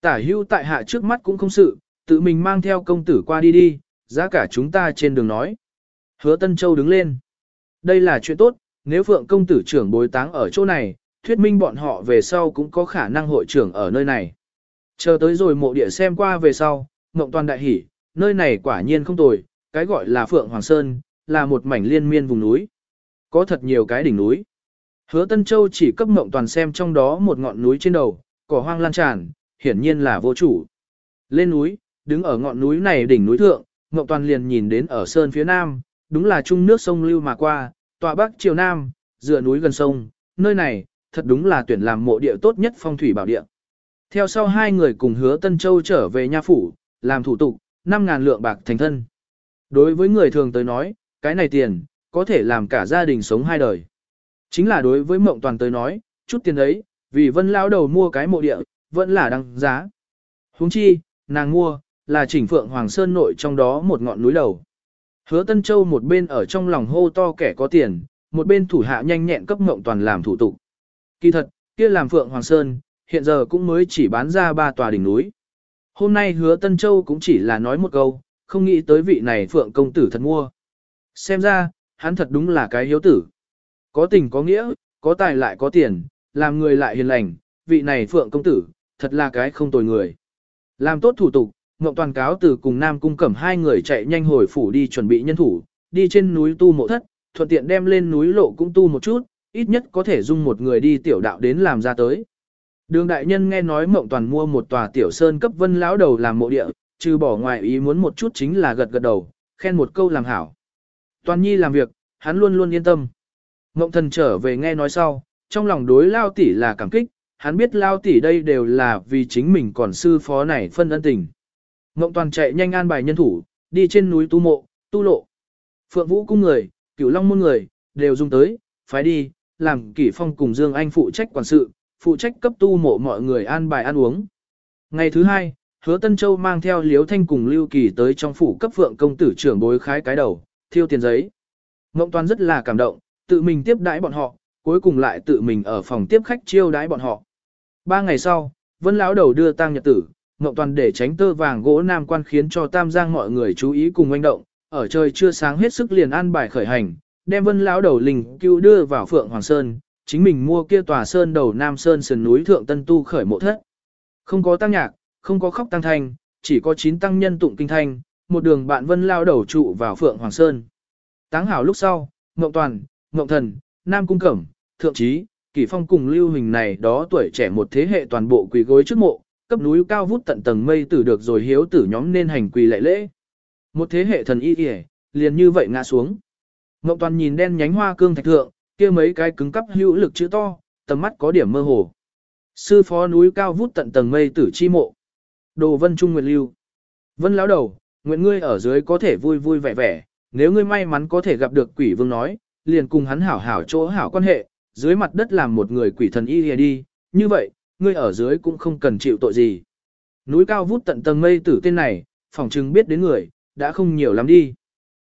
Tả hưu tại hạ trước mắt cũng không sự, tự mình mang theo công tử qua đi đi, giá cả chúng ta trên đường nói. Hứa Tân Châu đứng lên. Đây là chuyện tốt, nếu Phượng công tử trưởng bối táng ở chỗ này, thuyết minh bọn họ về sau cũng có khả năng hội trưởng ở nơi này. Chờ tới rồi mộ địa xem qua về sau, Ngộng Toàn đại hỉ, nơi này quả nhiên không tồi, cái gọi là Phượng Hoàng Sơn, là một mảnh liên miên vùng núi. Có thật nhiều cái đỉnh núi. Hứa Tân Châu chỉ cấp Ngộng Toàn xem trong đó một ngọn núi trên đầu, cỏ hoang lan tràn, hiển nhiên là vô chủ. Lên núi, đứng ở ngọn núi này đỉnh núi thượng, Ngộng Toàn liền nhìn đến ở sơn phía nam, đúng là trung nước sông lưu mà qua, tọa bắc chiều nam, dựa núi gần sông, nơi này, thật đúng là tuyển làm mộ địa tốt nhất phong thủy bảo địa. Theo sau hai người cùng hứa Tân Châu trở về nha phủ, làm thủ tục, 5.000 lượng bạc thành thân. Đối với người thường tới nói, cái này tiền, có thể làm cả gia đình sống hai đời. Chính là đối với mộng toàn tới nói, chút tiền ấy, vì vân lao đầu mua cái mộ địa, vẫn là đăng giá. huống chi, nàng mua, là chỉnh phượng Hoàng Sơn nội trong đó một ngọn núi đầu. Hứa Tân Châu một bên ở trong lòng hô to kẻ có tiền, một bên thủ hạ nhanh nhẹn cấp ngộng toàn làm thủ tục. Kỳ thật, kia làm Phượng Hoàng Sơn, hiện giờ cũng mới chỉ bán ra ba tòa đỉnh núi. Hôm nay hứa Tân Châu cũng chỉ là nói một câu, không nghĩ tới vị này Phượng công tử thật mua. Xem ra, hắn thật đúng là cái hiếu tử. Có tình có nghĩa, có tài lại có tiền, làm người lại hiền lành, vị này Phượng công tử, thật là cái không tồi người. Làm tốt thủ tục, Ngộng Toàn cáo từ cùng Nam Cung Cẩm hai người chạy nhanh hồi phủ đi chuẩn bị nhân thủ, đi trên núi tu mộ thất, thuận tiện đem lên núi lộ cũng tu một chút, ít nhất có thể dung một người đi tiểu đạo đến làm ra tới. Đường đại nhân nghe nói Mộng Toàn mua một tòa tiểu sơn cấp vân lão đầu làm mộ địa, trừ bỏ ngoài ý muốn một chút chính là gật gật đầu, khen một câu làm hảo. Toàn nhi làm việc, hắn luôn luôn yên tâm. Mộng thần trở về nghe nói sau, trong lòng đối lao tỷ là cảm kích, hắn biết lao tỷ đây đều là vì chính mình còn sư phó này phân ân tình. Ngộng toàn chạy nhanh an bài nhân thủ, đi trên núi tu mộ, tu lộ. Phượng Vũ cung người, cửu long môn người, đều dùng tới, phải đi, làm kỷ phong cùng Dương Anh phụ trách quản sự, phụ trách cấp tu mộ mọi người an bài ăn uống. Ngày thứ hai, hứa Tân Châu mang theo Liếu Thanh cùng Lưu Kỳ tới trong phủ cấp Phượng công tử trưởng bối khái cái đầu, thiêu tiền giấy. Ngộng toàn rất là cảm động, tự mình tiếp đãi bọn họ, cuối cùng lại tự mình ở phòng tiếp khách chiêu đãi bọn họ. Ba ngày sau, Vân lão đầu đưa tang nhật tử, Ngộng Toàn để tránh tơ vàng gỗ nam quan khiến cho Tam Giang mọi người chú ý cùng manh động, ở trời chưa sáng hết sức liền an bài khởi hành, đem Vân lão đầu linh cứu đưa vào Phượng Hoàng Sơn, chính mình mua kia tòa sơn đầu Nam Sơn sườn núi thượng tân tu khởi mộ thất. Không có tăng nhạc, không có khóc tăng thanh, chỉ có chín tăng nhân tụng kinh thanh, một đường bạn Vân lão đầu trụ vào Phượng Hoàng Sơn. Táng hảo lúc sau, Ngộng Toàn, Ngộng Thần, Nam Cung Cẩm, Thượng Trí, Kỷ Phong cùng Lưu Hình này đó tuổi trẻ một thế hệ toàn bộ quỳ gối trước mộ, cấp núi cao vút tận tầng mây tử được rồi hiếu tử nhóm nên hành quỳ lệ lễ. Một thế hệ thần y kìa, liền như vậy ngã xuống. Ngọc Toàn nhìn đen nhánh hoa cương thạch thượng, kia mấy cái cứng cắp hữu lực chữ to, tầm mắt có điểm mơ hồ. Sư phó núi cao vút tận tầng mây tử chi mộ. Đồ Vân Trung Nguyệt Lưu. Vân lão đầu, nguyện ngươi ở dưới có thể vui vui vẻ vẻ, nếu ngươi may mắn có thể gặp được quỷ vương nói, liền cùng hắn hảo hảo chỗ hảo quan hệ, dưới mặt đất làm một người quỷ thần y đi, như vậy, ngươi ở dưới cũng không cần chịu tội gì. Núi cao vút tận tầng mây tử tên này, phỏng chừng biết đến người, đã không nhiều lắm đi.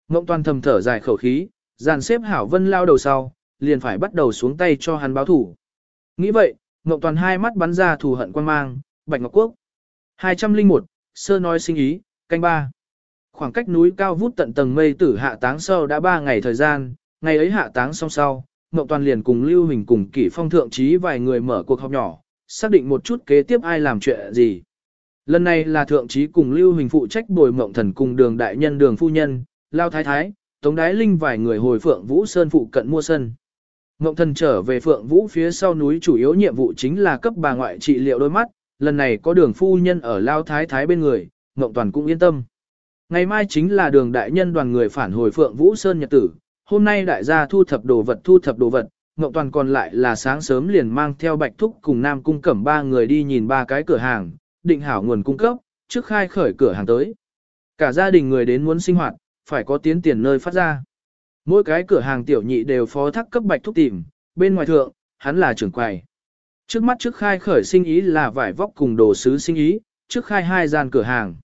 Ngộng toàn thầm thở dài khẩu khí, dàn xếp hảo vân lao đầu sau, liền phải bắt đầu xuống tay cho hắn báo thủ. Nghĩ vậy, Ngộng toàn hai mắt bắn ra thù hận quan mang, Bạch Ngọc Quốc. 201, sơ nói sinh ý, canh ba. Khoảng cách núi cao vút tận tầng mây tử hạ táng sâu đã ba ngày thời gian, ngày ấy hạ táng xong sau, Ngộng Toàn liền cùng Lưu Hình cùng Kỷ Phong thượng trí vài người mở cuộc họp nhỏ, xác định một chút kế tiếp ai làm chuyện gì. Lần này là thượng trí cùng Lưu Hình phụ trách bồi Mộng Thần cùng Đường đại nhân Đường phu nhân, Lao Thái Thái, Tống Đái Linh vài người hồi Phượng Vũ Sơn phụ cận mua sân. Mộng Thần trở về Phượng Vũ phía sau núi chủ yếu nhiệm vụ chính là cấp bà ngoại trị liệu đôi mắt, lần này có Đường phu nhân ở Lao Thái Thái bên người, Mộng Toàn cũng yên tâm. Ngày mai chính là Đường đại nhân đoàn người phản hồi Phượng Vũ Sơn nhật tử, hôm nay đại gia thu thập đồ vật thu thập đồ vật, Ngộ Toàn còn lại là sáng sớm liền mang theo Bạch Thúc cùng Nam Cung Cẩm ba người đi nhìn ba cái cửa hàng, định hảo nguồn cung cấp, trước khai khởi cửa hàng tới. Cả gia đình người đến muốn sinh hoạt, phải có tiến tiền nơi phát ra. Mỗi cái cửa hàng tiểu nhị đều phó thác cấp Bạch Thúc tìm, bên ngoài thượng, hắn là trưởng quầy. Trước mắt trước khai khởi sinh ý là vải vóc cùng đồ sứ sinh ý, trước khai hai gian cửa hàng.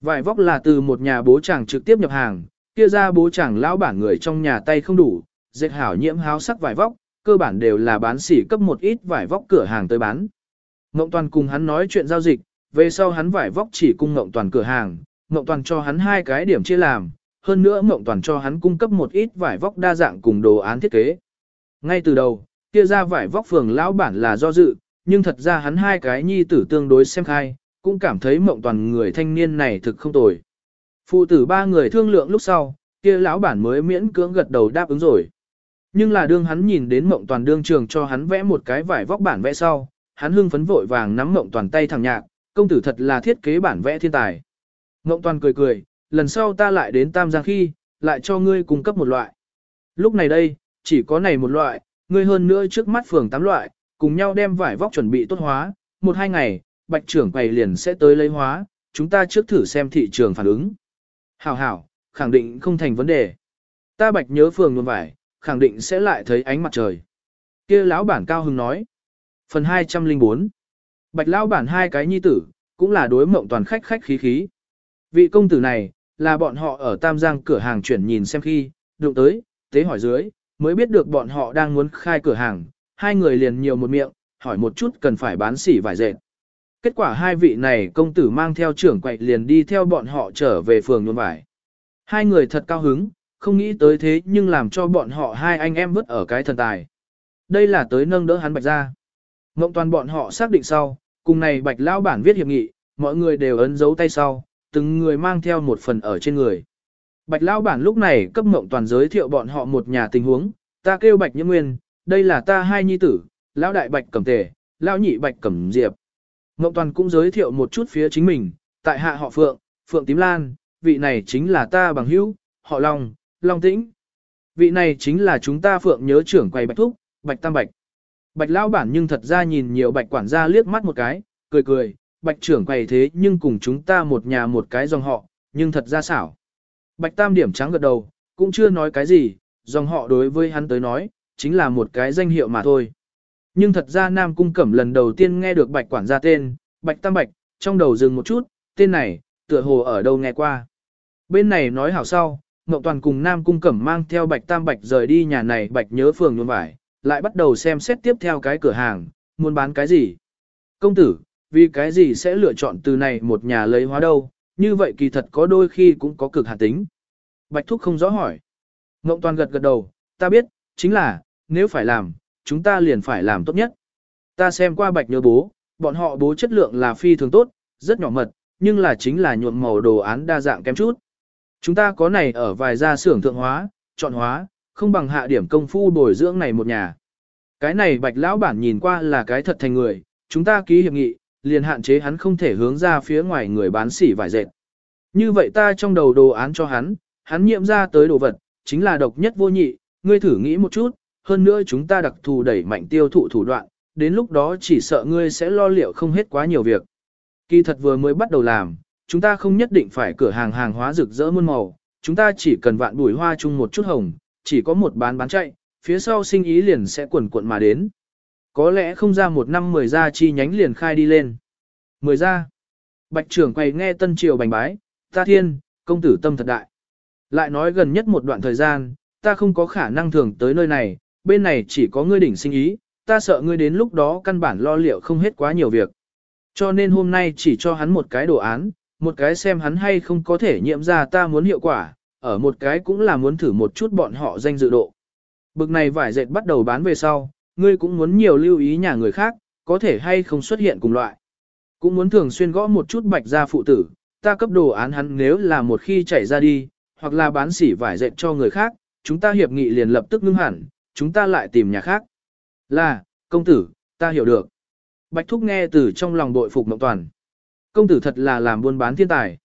Vải vóc là từ một nhà bố chàng trực tiếp nhập hàng, kia ra bố chàng lão bản người trong nhà tay không đủ, dệt hảo nhiễm háo sắc vải vóc, cơ bản đều là bán sỉ cấp một ít vải vóc cửa hàng tới bán. Ngộng Toàn cùng hắn nói chuyện giao dịch, về sau hắn vải vóc chỉ cung Ngộng Toàn cửa hàng, Ngộng Toàn cho hắn hai cái điểm chia làm, hơn nữa Ngộng Toàn cho hắn cung cấp một ít vải vóc đa dạng cùng đồ án thiết kế. Ngay từ đầu, kia ra vải vóc phường lão bản là do dự, nhưng thật ra hắn hai cái nhi tử tương đối xem khai, cũng cảm thấy Ngộng Toàn người thanh niên này thực không tồi. Phụ tử ba người thương lượng lúc sau, kia lão bản mới miễn cưỡng gật đầu đáp ứng rồi. Nhưng là đương hắn nhìn đến mộng toàn đương trường cho hắn vẽ một cái vải vóc bản vẽ sau, hắn hưng phấn vội vàng nắm mộng toàn tay thằng nhạc, công tử thật là thiết kế bản vẽ thiên tài. Mộng toàn cười cười, lần sau ta lại đến Tam Giang khi, lại cho ngươi cung cấp một loại. Lúc này đây, chỉ có này một loại, ngươi hơn nữa trước mắt phường tám loại, cùng nhau đem vải vóc chuẩn bị tốt hóa, một hai ngày, bạch trưởng quầy liền sẽ tới lấy hóa, chúng ta trước thử xem thị trường phản ứng. Hảo hảo, khẳng định không thành vấn đề. Ta bạch nhớ phường luôn vải, khẳng định sẽ lại thấy ánh mặt trời. kia lão bản cao hưng nói. Phần 204 Bạch lão bản hai cái nhi tử, cũng là đối mộng toàn khách khách khí khí. Vị công tử này, là bọn họ ở Tam Giang cửa hàng chuyển nhìn xem khi, đụng tới, tế hỏi dưới, mới biết được bọn họ đang muốn khai cửa hàng, hai người liền nhiều một miệng, hỏi một chút cần phải bán xỉ vải dệt. Kết quả hai vị này công tử mang theo trưởng quậy liền đi theo bọn họ trở về phường nhuôn vải. Hai người thật cao hứng, không nghĩ tới thế nhưng làm cho bọn họ hai anh em vứt ở cái thần tài. Đây là tới nâng đỡ hắn bạch ra. Ngộng toàn bọn họ xác định sau, cùng này bạch lao bản viết hiệp nghị, mọi người đều ấn dấu tay sau, từng người mang theo một phần ở trên người. Bạch lao bản lúc này cấp ngộng toàn giới thiệu bọn họ một nhà tình huống, ta kêu bạch nhiễm nguyên, đây là ta hai nhi tử, lão đại bạch cẩm tề, lão nhị bạch cẩm diệp. Ngộng Toàn cũng giới thiệu một chút phía chính mình, tại hạ họ Phượng, Phượng Tím Lan, vị này chính là ta bằng hữu, họ Long, Long Tĩnh. Vị này chính là chúng ta Phượng nhớ trưởng quầy Bạch Thúc, Bạch Tam Bạch. Bạch lão bản nhưng thật ra nhìn nhiều bạch quản gia liếc mắt một cái, cười cười, bạch trưởng quầy thế nhưng cùng chúng ta một nhà một cái dòng họ, nhưng thật ra xảo. Bạch tam điểm trắng gật đầu, cũng chưa nói cái gì, dòng họ đối với hắn tới nói, chính là một cái danh hiệu mà thôi. Nhưng thật ra Nam Cung Cẩm lần đầu tiên nghe được bạch quản gia tên, bạch tam bạch, trong đầu dừng một chút, tên này, tựa hồ ở đâu nghe qua. Bên này nói hảo sau, Ngọc Toàn cùng Nam Cung Cẩm mang theo bạch tam bạch rời đi nhà này bạch nhớ phường nhuôn vải, lại bắt đầu xem xét tiếp theo cái cửa hàng, muốn bán cái gì. Công tử, vì cái gì sẽ lựa chọn từ này một nhà lấy hóa đâu, như vậy kỳ thật có đôi khi cũng có cực hạn tính. Bạch Thúc không rõ hỏi. Ngộng Toàn gật gật đầu, ta biết, chính là, nếu phải làm, chúng ta liền phải làm tốt nhất. Ta xem qua Bạch nhớ bố, bọn họ bố chất lượng là phi thường tốt, rất nhỏ mật, nhưng là chính là nhuộm màu đồ án đa dạng kém chút. Chúng ta có này ở vài gia xưởng thượng hóa, chọn hóa, không bằng hạ điểm công phu bồi dưỡng này một nhà. Cái này bạch lão bản nhìn qua là cái thật thành người, chúng ta ký hiệp nghị, liền hạn chế hắn không thể hướng ra phía ngoài người bán sỉ vải dệt. Như vậy ta trong đầu đồ án cho hắn, hắn nhiễm ra tới đồ vật, chính là độc nhất vô nhị, ngươi thử nghĩ một chút, hơn nữa chúng ta đặc thù đẩy mạnh tiêu thụ thủ đoạn, đến lúc đó chỉ sợ ngươi sẽ lo liệu không hết quá nhiều việc. Kỳ thật vừa mới bắt đầu làm, chúng ta không nhất định phải cửa hàng hàng hóa rực rỡ muôn màu, chúng ta chỉ cần vạn bùi hoa chung một chút hồng, chỉ có một bán bán chạy, phía sau sinh ý liền sẽ quần cuộn mà đến. Có lẽ không ra một năm mười ra chi nhánh liền khai đi lên. Mười ra. Bạch trưởng quay nghe tân triều bành bái, ta thiên, công tử tâm thật đại. Lại nói gần nhất một đoạn thời gian, ta không có khả năng thường tới nơi này, bên này chỉ có ngươi đỉnh sinh ý, ta sợ ngươi đến lúc đó căn bản lo liệu không hết quá nhiều việc. Cho nên hôm nay chỉ cho hắn một cái đồ án, một cái xem hắn hay không có thể nhiễm ra ta muốn hiệu quả, ở một cái cũng là muốn thử một chút bọn họ danh dự độ. Bực này vải dệt bắt đầu bán về sau, ngươi cũng muốn nhiều lưu ý nhà người khác, có thể hay không xuất hiện cùng loại. Cũng muốn thường xuyên gõ một chút bạch ra phụ tử, ta cấp đồ án hắn nếu là một khi chảy ra đi, hoặc là bán sỉ vải dệt cho người khác, chúng ta hiệp nghị liền lập tức ngưng hẳn, chúng ta lại tìm nhà khác. Là, công tử, ta hiểu được. Bạch Thúc nghe từ trong lòng bội phục Mộng Toàn. Công tử thật là làm buôn bán thiên tài.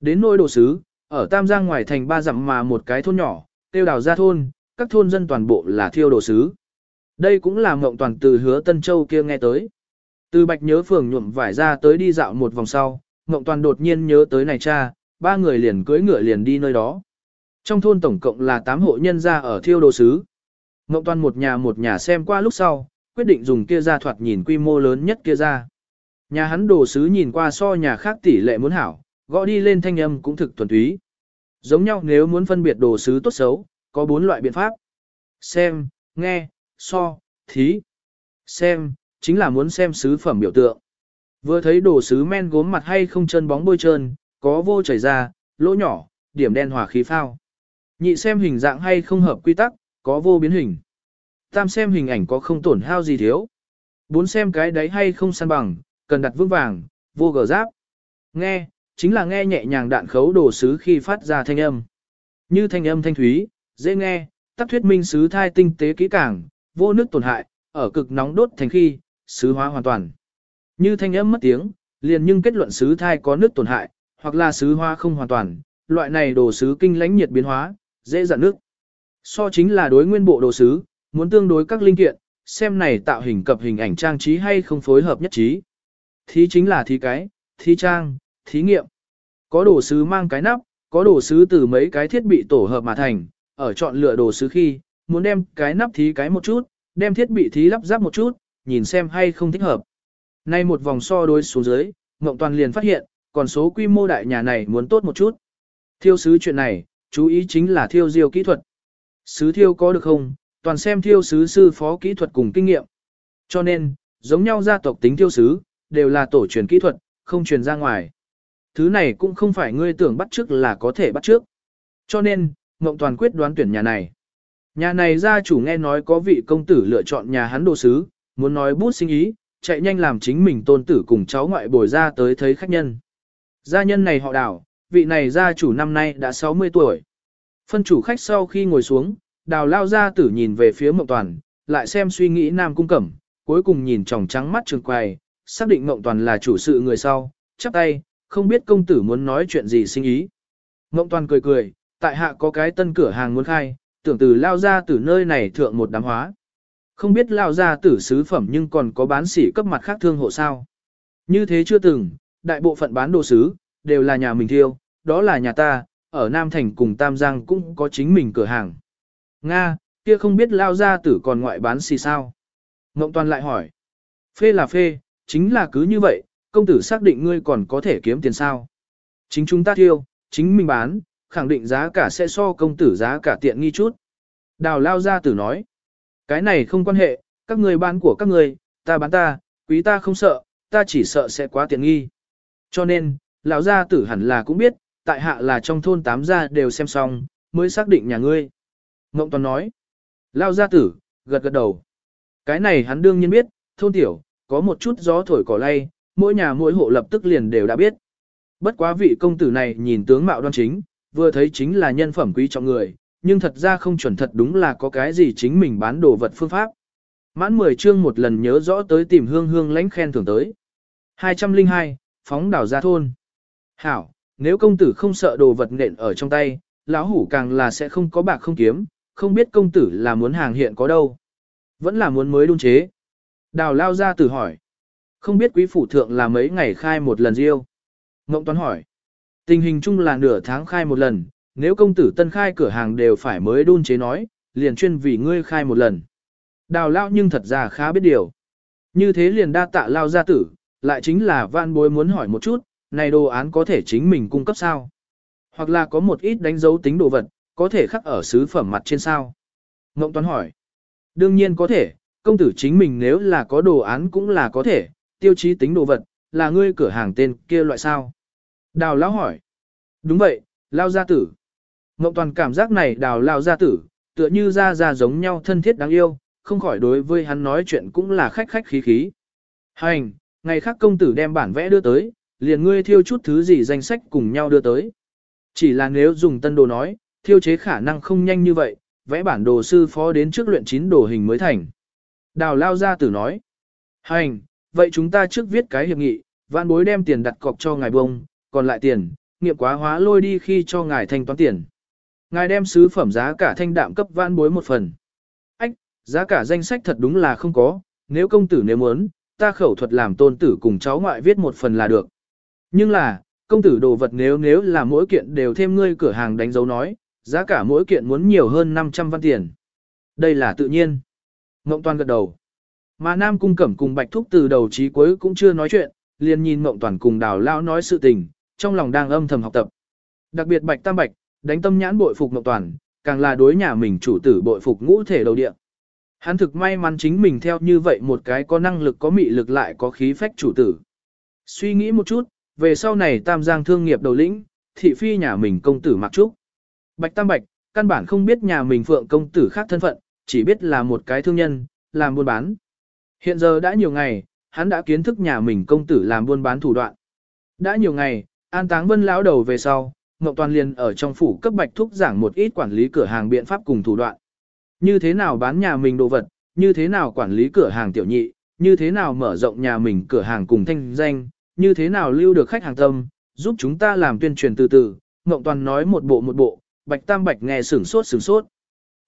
Đến nỗi đồ sứ, ở Tam Giang ngoài thành ba dặm mà một cái thôn nhỏ, tiêu đào ra thôn, các thôn dân toàn bộ là thiêu đồ sứ. Đây cũng là Mộng Toàn từ hứa Tân Châu kia nghe tới. Từ Bạch nhớ phường nhuộm vải ra tới đi dạo một vòng sau, Mộng Toàn đột nhiên nhớ tới này cha, ba người liền cưỡi ngựa liền đi nơi đó. Trong thôn tổng cộng là 8 hộ nhân gia ở thiêu đồ sứ. Mộng Toàn một nhà một nhà xem qua lúc sau, quyết định dùng kia ra thoạt nhìn quy mô lớn nhất kia ra. Nhà hắn đồ sứ nhìn qua so nhà khác tỷ lệ muốn hảo, gõ đi lên thanh âm cũng thực thuần túy. Giống nhau nếu muốn phân biệt đồ sứ tốt xấu, có bốn loại biện pháp. Xem, nghe, so, thí. Xem, chính là muốn xem sứ phẩm biểu tượng. Vừa thấy đồ sứ men gốm mặt hay không chân bóng bôi trơn, có vô chảy ra, lỗ nhỏ, điểm đen hỏa khí phao. Nhị xem hình dạng hay không hợp quy tắc, có vô biến hình. Tam xem hình ảnh có không tổn hao gì thiếu. Bốn xem cái đấy hay không san bằng, cần đặt vững vàng, vô gờ giáp. Nghe, chính là nghe nhẹ nhàng đạn khấu đồ sứ khi phát ra thanh âm. Như thanh âm thanh thúy, dễ nghe, tác thuyết minh sứ thai tinh tế kỹ càng, vô nước tổn hại, ở cực nóng đốt thành khi, sứ hóa hoàn toàn. Như thanh âm mất tiếng, liền nhưng kết luận sứ thai có nước tổn hại, hoặc là sứ hóa không hoàn toàn, loại này đồ sứ kinh lãnh nhiệt biến hóa, dễ dặn nước. So chính là đối nguyên bộ đồ sứ, muốn tương đối các linh kiện, xem này tạo hình cập hình ảnh trang trí hay không phối hợp nhất trí. Thí chính là thí cái, thí trang, thí nghiệm. Có đồ sứ mang cái nắp, có đồ sứ từ mấy cái thiết bị tổ hợp mà thành, ở chọn lựa đồ sứ khi, muốn đem cái nắp thí cái một chút, đem thiết bị thí lắp ráp một chút, nhìn xem hay không thích hợp. Nay một vòng so đối xuống dưới, Ngộng Toàn liền phát hiện, còn số quy mô đại nhà này muốn tốt một chút. Thiêu sứ chuyện này, chú ý chính là thiêu diêu kỹ thuật. Sứ thiêu có được không, toàn xem thiêu sứ sư phó kỹ thuật cùng kinh nghiệm. Cho nên, giống nhau gia tộc tính thiêu sứ, đều là tổ truyền kỹ thuật, không truyền ra ngoài. Thứ này cũng không phải ngươi tưởng bắt trước là có thể bắt trước. Cho nên, Ngộng Toàn quyết đoán tuyển nhà này. Nhà này gia chủ nghe nói có vị công tử lựa chọn nhà hắn đồ sứ, muốn nói bút sinh ý, chạy nhanh làm chính mình tôn tử cùng cháu ngoại bồi ra tới thấy khách nhân. Gia nhân này họ đảo, vị này gia chủ năm nay đã 60 tuổi. Phân chủ khách sau khi ngồi xuống, đào lao gia tử nhìn về phía Mộng Toàn, lại xem suy nghĩ Nam Cung Cẩm, cuối cùng nhìn tròng trắng mắt trường quài, xác định Ngộng Toàn là chủ sự người sau, chắp tay, không biết công tử muốn nói chuyện gì sinh ý. Ngộng Toàn cười cười, tại hạ có cái tân cửa hàng muốn khai, tưởng từ lao ra từ nơi này thượng một đám hóa. Không biết lao ra tử sứ phẩm nhưng còn có bán sỉ cấp mặt khác thương hộ sao. Như thế chưa từng, đại bộ phận bán đồ sứ, đều là nhà mình thiêu, đó là nhà ta, ở Nam Thành cùng Tam Giang cũng có chính mình cửa hàng. Nga, kia không biết lao ra tử còn ngoại bán xì sao? Ngộng Toàn lại hỏi. Phê là phê, chính là cứ như vậy, công tử xác định ngươi còn có thể kiếm tiền sao? Chính chúng ta thiêu, chính mình bán, khẳng định giá cả sẽ so công tử giá cả tiện nghi chút. Đào lao ra tử nói. Cái này không quan hệ, các ngươi bán của các ngươi, ta bán ta, quý ta không sợ, ta chỉ sợ sẽ quá tiện nghi. Cho nên, lão gia tử hẳn là cũng biết, tại hạ là trong thôn tám gia đều xem xong, mới xác định nhà ngươi. Ngộng Toàn nói. Lao gia tử, gật gật đầu. Cái này hắn đương nhiên biết, thôn tiểu, có một chút gió thổi cỏ lay, mỗi nhà mỗi hộ lập tức liền đều đã biết. Bất quá vị công tử này nhìn tướng mạo đoan chính, vừa thấy chính là nhân phẩm quý trọng người, nhưng thật ra không chuẩn thật đúng là có cái gì chính mình bán đồ vật phương pháp. Mãn 10 chương một lần nhớ rõ tới tìm hương hương lãnh khen thưởng tới. 202, phóng đảo ra thôn. Hảo, nếu công tử không sợ đồ vật nện ở trong tay, lão hủ càng là sẽ không có bạc không kiếm, không biết công tử là muốn hàng hiện có đâu. Vẫn là muốn mới đun chế. Đào lao ra tử hỏi. Không biết quý phủ thượng là mấy ngày khai một lần riêu. Ngộng toán hỏi. Tình hình chung là nửa tháng khai một lần, nếu công tử tân khai cửa hàng đều phải mới đun chế nói, liền chuyên vì ngươi khai một lần. Đào lao nhưng thật ra khá biết điều. Như thế liền đa tạ lao gia tử, lại chính là vạn bối muốn hỏi một chút, này đồ án có thể chính mình cung cấp sao? Hoặc là có một ít đánh dấu tính đồ vật, có thể khắc ở sứ phẩm mặt trên sao? Ngộng Toán hỏi. Đương nhiên có thể, công tử chính mình nếu là có đồ án cũng là có thể, tiêu chí tính đồ vật, là ngươi cửa hàng tên kia loại sao? Đào lão hỏi. Đúng vậy, lao gia tử. Ngộng Toàn cảm giác này đào lao gia tử, tựa như ra ra giống nhau thân thiết đáng yêu, không khỏi đối với hắn nói chuyện cũng là khách khách khí khí. Hành, ngày khác công tử đem bản vẽ đưa tới, liền ngươi thiêu chút thứ gì danh sách cùng nhau đưa tới. Chỉ là nếu dùng tân đồ nói, thiêu chế khả năng không nhanh như vậy, vẽ bản đồ sư phó đến trước luyện chín đồ hình mới thành. Đào lao ra tử nói. Hành, vậy chúng ta trước viết cái hiệp nghị, vạn bối đem tiền đặt cọc cho ngài bông, còn lại tiền, nghiệm quá hóa lôi đi khi cho ngài thanh toán tiền. Ngài đem sứ phẩm giá cả thanh đạm cấp vạn bối một phần. Ách, giá cả danh sách thật đúng là không có, nếu công tử nếu muốn, ta khẩu thuật làm tôn tử cùng cháu ngoại viết một phần là được. Nhưng là, công tử đồ vật nếu nếu là mỗi kiện đều thêm ngươi cửa hàng đánh dấu nói, giá cả mỗi kiện muốn nhiều hơn 500 văn tiền. Đây là tự nhiên. Ngộng Toàn gật đầu. Mà Nam Cung Cẩm cùng Bạch Thúc từ đầu chí cuối cũng chưa nói chuyện, liền nhìn Ngộng Toàn cùng Đào Lao nói sự tình, trong lòng đang âm thầm học tập. Đặc biệt Bạch Tam Bạch, đánh tâm nhãn bội phục Ngộng Toàn, càng là đối nhà mình chủ tử bội phục ngũ thể đầu địa. Hắn thực may mắn chính mình theo như vậy một cái có năng lực có mị lực lại có khí phách chủ tử. Suy nghĩ một chút, về sau này Tam Giang thương nghiệp đầu lĩnh, thị phi nhà mình công tử Mạc Trúc. Bạch Tam Bạch, căn bản không biết nhà mình phượng công tử khác thân phận, chỉ biết là một cái thương nhân, làm buôn bán. Hiện giờ đã nhiều ngày, hắn đã kiến thức nhà mình công tử làm buôn bán thủ đoạn. Đã nhiều ngày, an táng vân lão đầu về sau, Ngọc Toàn liền ở trong phủ cấp Bạch Thúc giảng một ít quản lý cửa hàng biện pháp cùng thủ đoạn. Như thế nào bán nhà mình đồ vật, như thế nào quản lý cửa hàng tiểu nhị, như thế nào mở rộng nhà mình cửa hàng cùng thanh danh, như thế nào lưu được khách hàng tâm, giúp chúng ta làm tuyên truyền từ từ, Ngộng Toàn nói một bộ một bộ, Bạch Tam Bạch nghe sửng sốt sửng sốt.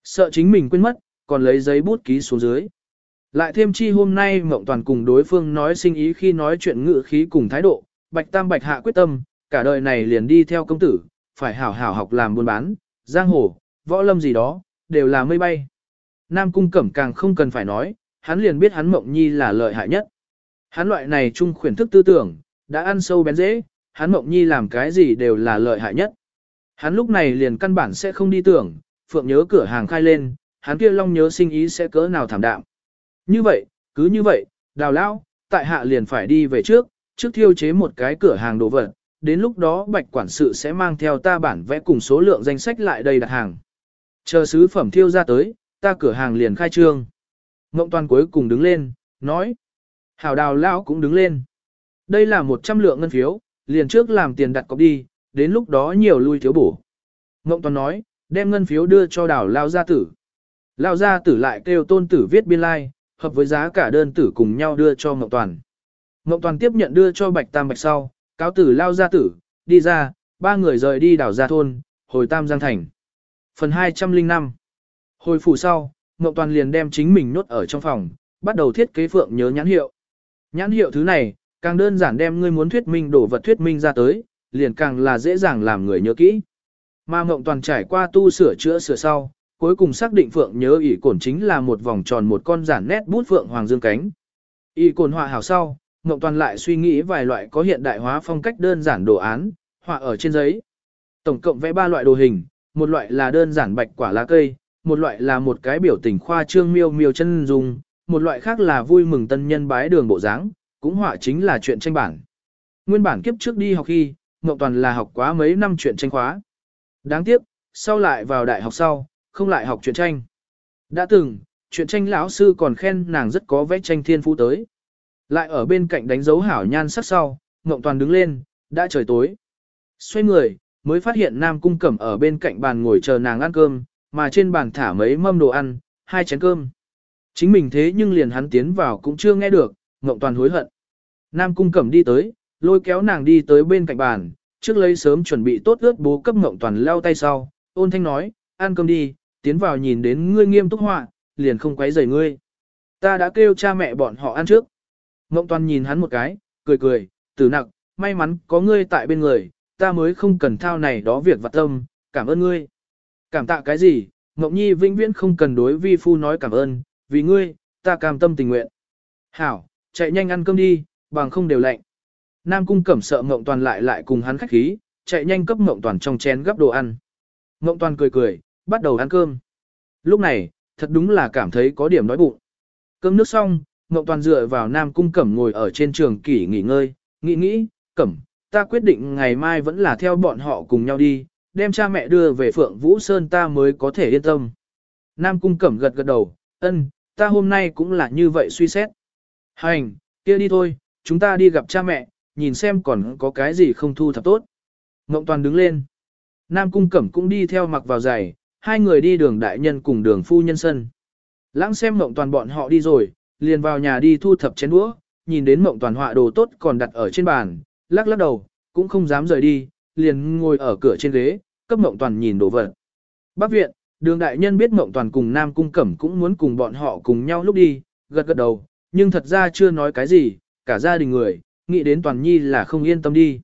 Sợ chính mình quên mất, còn lấy giấy bút ký xuống dưới. Lại thêm chi hôm nay mộng Toàn cùng đối phương nói sinh ý khi nói chuyện ngữ khí cùng thái độ, Bạch Tam Bạch hạ quyết tâm, cả đời này liền đi theo công tử, phải hảo hảo học làm buôn bán, giang hồ, võ lâm gì đó, đều là mây bay. Nam Cung Cẩm càng không cần phải nói, hắn liền biết hắn Mộng Nhi là lợi hại nhất. Hắn loại này trung khuyển thức tư tưởng, đã ăn sâu bén dễ, hắn Mộng Nhi làm cái gì đều là lợi hại nhất. Hắn lúc này liền căn bản sẽ không đi tưởng, Phượng nhớ cửa hàng khai lên, hắn kia long nhớ sinh ý sẽ cỡ nào thảm đạm. Như vậy, cứ như vậy, đào lao, tại hạ liền phải đi về trước, trước thiêu chế một cái cửa hàng đồ vật, đến lúc đó bạch quản sự sẽ mang theo ta bản vẽ cùng số lượng danh sách lại đây đặt hàng. Chờ sứ phẩm thiêu ra tới, ta cửa hàng liền khai trương. Ngộng toàn cuối cùng đứng lên, nói. Hảo đào lão cũng đứng lên. Đây là 100 lượng ngân phiếu, liền trước làm tiền đặt cọc đi, đến lúc đó nhiều lui thiếu bổ. Ngộng toàn nói, đem ngân phiếu đưa cho đào lao gia tử. Lao gia tử lại kêu tôn tử viết biên lai, like, hợp với giá cả đơn tử cùng nhau đưa cho ngọc toàn. ngọc toàn tiếp nhận đưa cho bạch tam bạch sau, cáo tử lao gia tử, đi ra, ba người rời đi đảo gia thôn, hồi tam giang thành. Phần 205 Hồi phủ sau, ngọc Toàn liền đem chính mình nốt ở trong phòng, bắt đầu thiết kế phượng nhớ nhãn hiệu. Nhãn hiệu thứ này, càng đơn giản đem ngươi muốn thuyết minh đổ vật thuyết minh ra tới, liền càng là dễ dàng làm người nhớ kỹ. Mà ngọc Toàn trải qua tu sửa chữa sửa sau, cuối cùng xác định phượng nhớ ỷ cổn chính là một vòng tròn một con giản nét bút phượng hoàng dương cánh. ỷ cổn họa hảo sau, Ngộng Toàn lại suy nghĩ vài loại có hiện đại hóa phong cách đơn giản đồ án, họa ở trên giấy. Tổng cộng vẽ ba loại đồ hình, một loại là đơn giản bạch quả lá cây, một loại là một cái biểu tình khoa trương miêu miêu chân dung, một loại khác là vui mừng tân nhân bái đường bộ dáng, cũng họa chính là chuyện tranh bản. Nguyên bản kiếp trước đi học khi, Ngộng Toàn là học quá mấy năm chuyện tranh khóa. Đáng tiếc, sau lại vào đại học sau, không lại học chuyện tranh. Đã từng, chuyện tranh lão sư còn khen nàng rất có vẽ tranh thiên phú tới. Lại ở bên cạnh đánh dấu hảo nhan sắc sau, Ngộng Toàn đứng lên, đã trời tối. Xoay người, mới phát hiện Nam Cung Cẩm ở bên cạnh bàn ngồi chờ nàng ăn cơm, mà trên bàn thả mấy mâm đồ ăn, hai chén cơm. Chính mình thế nhưng liền hắn tiến vào cũng chưa nghe được, Ngộng Toàn hối hận. Nam Cung Cẩm đi tới, lôi kéo nàng đi tới bên cạnh bàn, trước lấy sớm chuẩn bị tốt ướt bố cấp Ngộng Toàn leo tay sau, ôn thanh nói, ăn cơm đi, tiến vào nhìn đến ngươi nghiêm túc họa, liền không quấy rầy ngươi. Ta đã kêu cha mẹ bọn họ ăn trước. Ngộng Toàn nhìn hắn một cái, cười cười, tử nặng, may mắn có ngươi tại bên người, ta mới không cần thao này đó việc vặt tâm, cảm ơn ngươi. Cảm tạ cái gì, Ngộng Nhi vĩnh viễn không cần đối vi phu nói cảm ơn, vì ngươi, ta cam tâm tình nguyện. Hảo, chạy nhanh ăn cơm đi, bằng không đều lạnh. Nam Cung Cẩm sợ Ngộng Toàn lại lại cùng hắn khách khí, chạy nhanh cấp Ngộng Toàn trong chén gấp đồ ăn. Ngộng Toàn cười cười, bắt đầu ăn cơm. Lúc này, thật đúng là cảm thấy có điểm đói bụng. Cơm nước xong, Ngọc Toàn dựa vào Nam Cung Cẩm ngồi ở trên trường kỷ nghỉ ngơi, nghĩ nghĩ, Cẩm, ta quyết định ngày mai vẫn là theo bọn họ cùng nhau đi, đem cha mẹ đưa về Phượng Vũ Sơn ta mới có thể yên tâm. Nam Cung Cẩm gật gật đầu, ân, ta hôm nay cũng là như vậy suy xét. Hành, kia đi thôi, chúng ta đi gặp cha mẹ, nhìn xem còn có cái gì không thu thập tốt. Ngộng Toàn đứng lên. Nam Cung Cẩm cũng đi theo mặc vào giày, hai người đi đường đại nhân cùng đường phu nhân sân. Lãng xem mộng Toàn bọn họ đi rồi, liền vào nhà đi thu thập chén đũa, nhìn đến mộng Toàn họa đồ tốt còn đặt ở trên bàn, lắc lắc đầu, cũng không dám rời đi, liền ngồi ở cửa trên ghế, cấp mộng Toàn nhìn đồ vật. Bác viện, đường đại nhân biết mộng Toàn cùng Nam Cung Cẩm cũng muốn cùng bọn họ cùng nhau lúc đi, gật gật đầu, nhưng thật ra chưa nói cái gì, cả gia đình người, nghĩ đến Toàn Nhi là không yên tâm đi.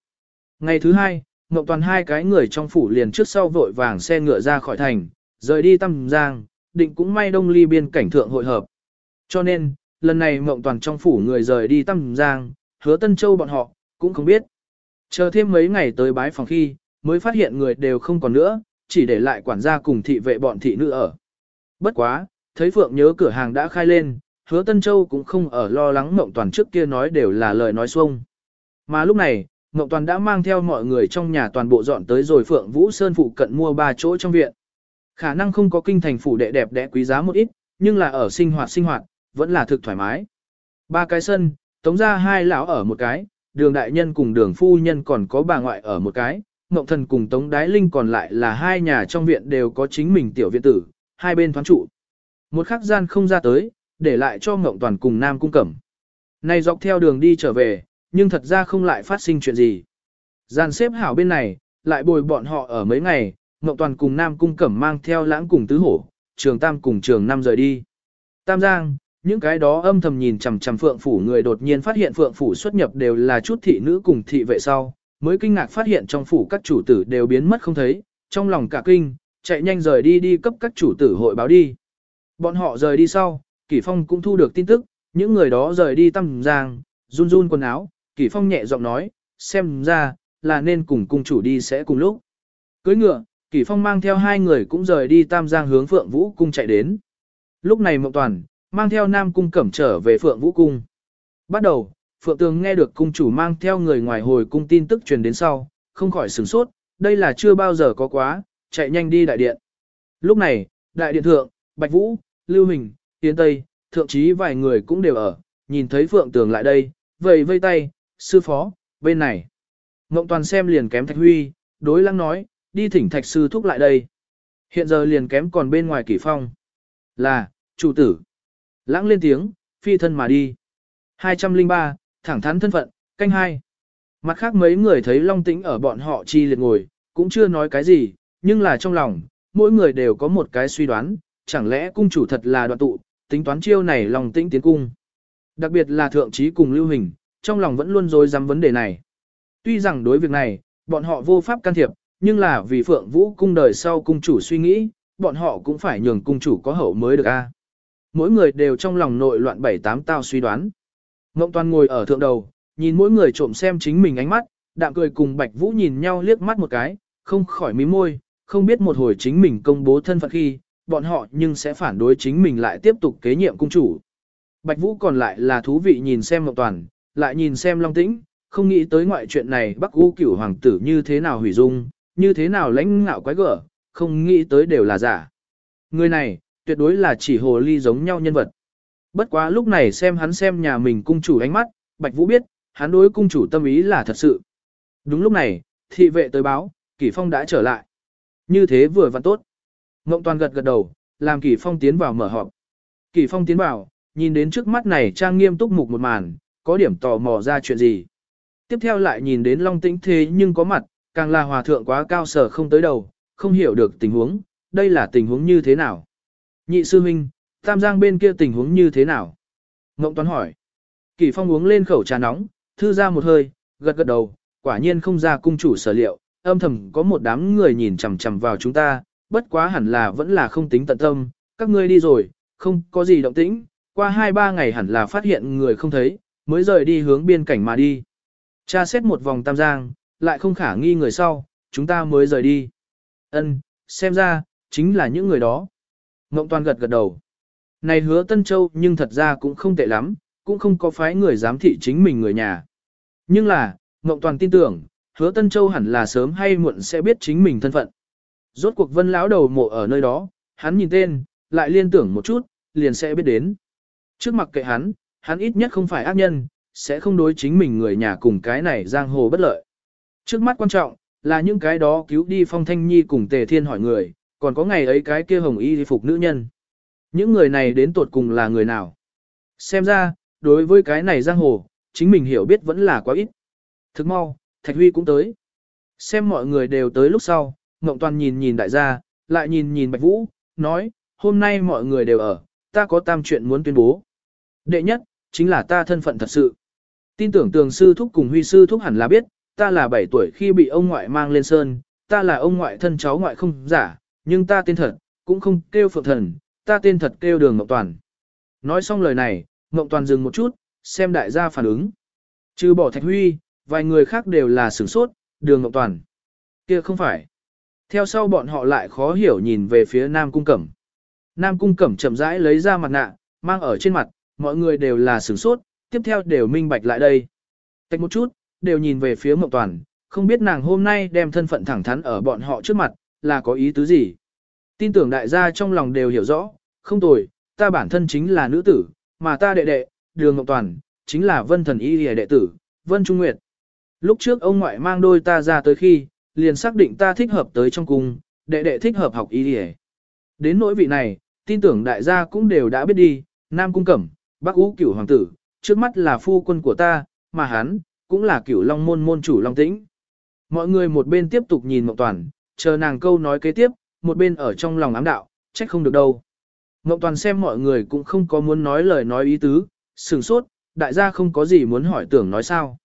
Ngày thứ hai, Ngộng Toàn hai cái người trong phủ liền trước sau vội vàng xe ngựa ra khỏi thành, rời đi Tâm Giang, định cũng may đông ly biên cảnh thượng hội hợp. Cho nên, lần này Ngộng Toàn trong phủ người rời đi Tâm Giang, hứa Tân Châu bọn họ, cũng không biết. Chờ thêm mấy ngày tới bái phòng khi, mới phát hiện người đều không còn nữa, chỉ để lại quản gia cùng thị vệ bọn thị nữ ở. Bất quá, thấy Phượng nhớ cửa hàng đã khai lên, hứa Tân Châu cũng không ở lo lắng mộng Toàn trước kia nói đều là lời nói xuông. Mà lúc này, Ngộ Toàn đã mang theo mọi người trong nhà toàn bộ dọn tới rồi Phượng Vũ Sơn phụ cận mua ba chỗ trong viện. Khả năng không có kinh thành phủ đệ đẹp đẽ quý giá một ít, nhưng là ở sinh hoạt sinh hoạt, vẫn là thực thoải mái. Ba cái sân, tống ra hai lão ở một cái, đường đại nhân cùng đường phu nhân còn có bà ngoại ở một cái, Ngộng Thần cùng Tống Đái Linh còn lại là hai nhà trong viện đều có chính mình tiểu viện tử, hai bên thoáng trụ. Một khắc gian không ra tới, để lại cho Ngộng Toàn cùng Nam Cung Cẩm. Này dọc theo đường đi trở về, nhưng thật ra không lại phát sinh chuyện gì. Gian xếp hảo bên này, lại bồi bọn họ ở mấy ngày, Ngọc Toàn cùng Nam Cung Cẩm mang theo lãng cùng tứ hổ, trường Tam cùng trường Năm rời đi. Tam Giang, những cái đó âm thầm nhìn chằm chằm Phượng Phủ người đột nhiên phát hiện Phượng Phủ xuất nhập đều là chút thị nữ cùng thị vệ sau, mới kinh ngạc phát hiện trong phủ các chủ tử đều biến mất không thấy, trong lòng cả kinh, chạy nhanh rời đi đi cấp các chủ tử hội báo đi. Bọn họ rời đi sau, Kỷ Phong cũng thu được tin tức, những người đó rời đi tam giang, run run quần áo, Kỷ Phong nhẹ giọng nói, xem ra, là nên cùng cung chủ đi sẽ cùng lúc. Cưới ngựa, Kỷ Phong mang theo hai người cũng rời đi Tam Giang hướng Phượng Vũ cung chạy đến. Lúc này Mộng Toàn, mang theo Nam cung cẩm trở về Phượng Vũ cung. Bắt đầu, Phượng Tường nghe được cung chủ mang theo người ngoài hồi cung tin tức truyền đến sau, không khỏi sửng sốt, đây là chưa bao giờ có quá, chạy nhanh đi đại điện. Lúc này, đại điện thượng, Bạch Vũ, Lưu Hình, Tiến Tây, thượng chí vài người cũng đều ở, nhìn thấy Phượng Tường lại đây, vầy vây tay, sư phó, bên này. Ngộng toàn xem liền kém Thạch Huy, đối lăng nói, đi thỉnh Thạch sư thúc lại đây. Hiện giờ liền kém còn bên ngoài kỷ phong. Là, chủ tử. Lãng lên tiếng, phi thân mà đi. 203, thẳng thắn thân phận, canh hai. Mặt khác mấy người thấy Long Tĩnh ở bọn họ chi liệt ngồi, cũng chưa nói cái gì, nhưng là trong lòng, mỗi người đều có một cái suy đoán, chẳng lẽ cung chủ thật là đoạn tụ, tính toán chiêu này long tĩnh tiến cung. Đặc biệt là thượng trí cùng lưu hình, trong lòng vẫn luôn dối dám vấn đề này. Tuy rằng đối việc này, bọn họ vô pháp can thiệp, nhưng là vì Phượng Vũ cung đời sau cung chủ suy nghĩ, bọn họ cũng phải nhường cung chủ có hậu mới được a. Mỗi người đều trong lòng nội loạn bảy tám tao suy đoán. Ngộng toàn ngồi ở thượng đầu, nhìn mỗi người trộm xem chính mình ánh mắt, đạm cười cùng Bạch Vũ nhìn nhau liếc mắt một cái, không khỏi mím môi, không biết một hồi chính mình công bố thân phận khi, bọn họ nhưng sẽ phản đối chính mình lại tiếp tục kế nhiệm cung chủ. Bạch Vũ còn lại là thú vị nhìn xem Ngộng toàn, lại nhìn xem Long Tĩnh, không nghĩ tới ngoại chuyện này Bắc U cửu hoàng tử như thế nào hủy dung, như thế nào lãnh ngạo quái gở, không nghĩ tới đều là giả. Người này, tuyệt đối là chỉ hồ ly giống nhau nhân vật. Bất quá lúc này xem hắn xem nhà mình cung chủ ánh mắt, Bạch Vũ biết, hắn đối cung chủ tâm ý là thật sự. Đúng lúc này, thị vệ tới báo, Kỷ Phong đã trở lại. Như thế vừa vặn tốt. Ngộng toàn gật gật đầu, làm Kỷ Phong tiến vào mở họp. Kỷ Phong tiến vào, nhìn đến trước mắt này trang nghiêm túc mục một màn, có điểm tò mò ra chuyện gì. Tiếp theo lại nhìn đến Long Tĩnh thế nhưng có mặt, càng là hòa thượng quá cao sở không tới đầu, không hiểu được tình huống, đây là tình huống như thế nào. Nhị sư huynh, Tam Giang bên kia tình huống như thế nào? Ngộng Toán hỏi. Kỳ Phong uống lên khẩu trà nóng, thư ra một hơi, gật gật đầu, quả nhiên không ra cung chủ sở liệu, âm thầm có một đám người nhìn chằm chằm vào chúng ta, bất quá hẳn là vẫn là không tính tận tâm, các ngươi đi rồi, không có gì động tĩnh, qua 2-3 ngày hẳn là phát hiện người không thấy, mới rời đi hướng biên cảnh mà đi. Cha xét một vòng Tam Giang, lại không khả nghi người sau, chúng ta mới rời đi. Ân, xem ra, chính là những người đó. Ngộng toàn gật gật đầu. Này hứa Tân Châu nhưng thật ra cũng không tệ lắm, cũng không có phái người giám thị chính mình người nhà. Nhưng là, Ngộng toàn tin tưởng, hứa Tân Châu hẳn là sớm hay muộn sẽ biết chính mình thân phận. Rốt cuộc vân lão đầu mộ ở nơi đó, hắn nhìn tên, lại liên tưởng một chút, liền sẽ biết đến. Trước mặt kệ hắn, hắn ít nhất không phải ác nhân, sẽ không đối chính mình người nhà cùng cái này giang hồ bất lợi. Trước mắt quan trọng, là những cái đó cứu đi Phong Thanh Nhi cùng Tề Thiên hỏi người, còn có ngày ấy cái kia hồng y phục nữ nhân. Những người này đến tột cùng là người nào? Xem ra, đối với cái này giang hồ, chính mình hiểu biết vẫn là quá ít. Thức mau, Thạch Huy cũng tới. Xem mọi người đều tới lúc sau, Ngộng Toàn nhìn nhìn đại gia, lại nhìn nhìn Bạch Vũ, nói, hôm nay mọi người đều ở, ta có tam chuyện muốn tuyên bố. Đệ nhất, chính là ta thân phận thật sự. Tin tưởng tường sư thúc cùng huy sư thúc hẳn là biết, ta là 7 tuổi khi bị ông ngoại mang lên sơn, ta là ông ngoại thân cháu ngoại không giả, nhưng ta tên thật, cũng không kêu phượng thần, ta tên thật kêu đường Ngọc Toàn. Nói xong lời này, Ngọc Toàn dừng một chút, xem đại gia phản ứng. Trừ bỏ Thạch Huy, vài người khác đều là sửng sốt, đường Ngọc Toàn. kia không phải. Theo sau bọn họ lại khó hiểu nhìn về phía Nam Cung Cẩm. Nam Cung Cẩm chậm rãi lấy ra mặt nạ, mang ở trên mặt, mọi người đều là sửng sốt, tiếp theo đều minh bạch lại đây. Tách một chút, đều nhìn về phía Mộng Toàn, không biết nàng hôm nay đem thân phận thẳng thắn ở bọn họ trước mặt, là có ý tứ gì. Tin tưởng đại gia trong lòng đều hiểu rõ, không tồi, ta bản thân chính là nữ tử, mà ta đệ đệ, Đường Ngọc Toàn, chính là vân thần y hề đệ tử, Vân Trung Nguyệt. Lúc trước ông ngoại mang đôi ta ra tới khi, liền xác định ta thích hợp tới trong cung, đệ đệ thích hợp học y hề. Đến nỗi vị này, tin tưởng đại gia cũng đều đã biết đi, Nam Cung Cẩm, Bắc Ú Cửu Hoàng tử, trước mắt là phu quân của ta, mà hắn, cũng là cửu long môn môn chủ long tĩnh. Mọi người một bên tiếp tục nhìn Mộng Toàn, chờ nàng câu nói kế tiếp, một bên ở trong lòng ám đạo, trách không được đâu. Mộng Toàn xem mọi người cũng không có muốn nói lời nói ý tứ, sừng sốt, đại gia không có gì muốn hỏi tưởng nói sao.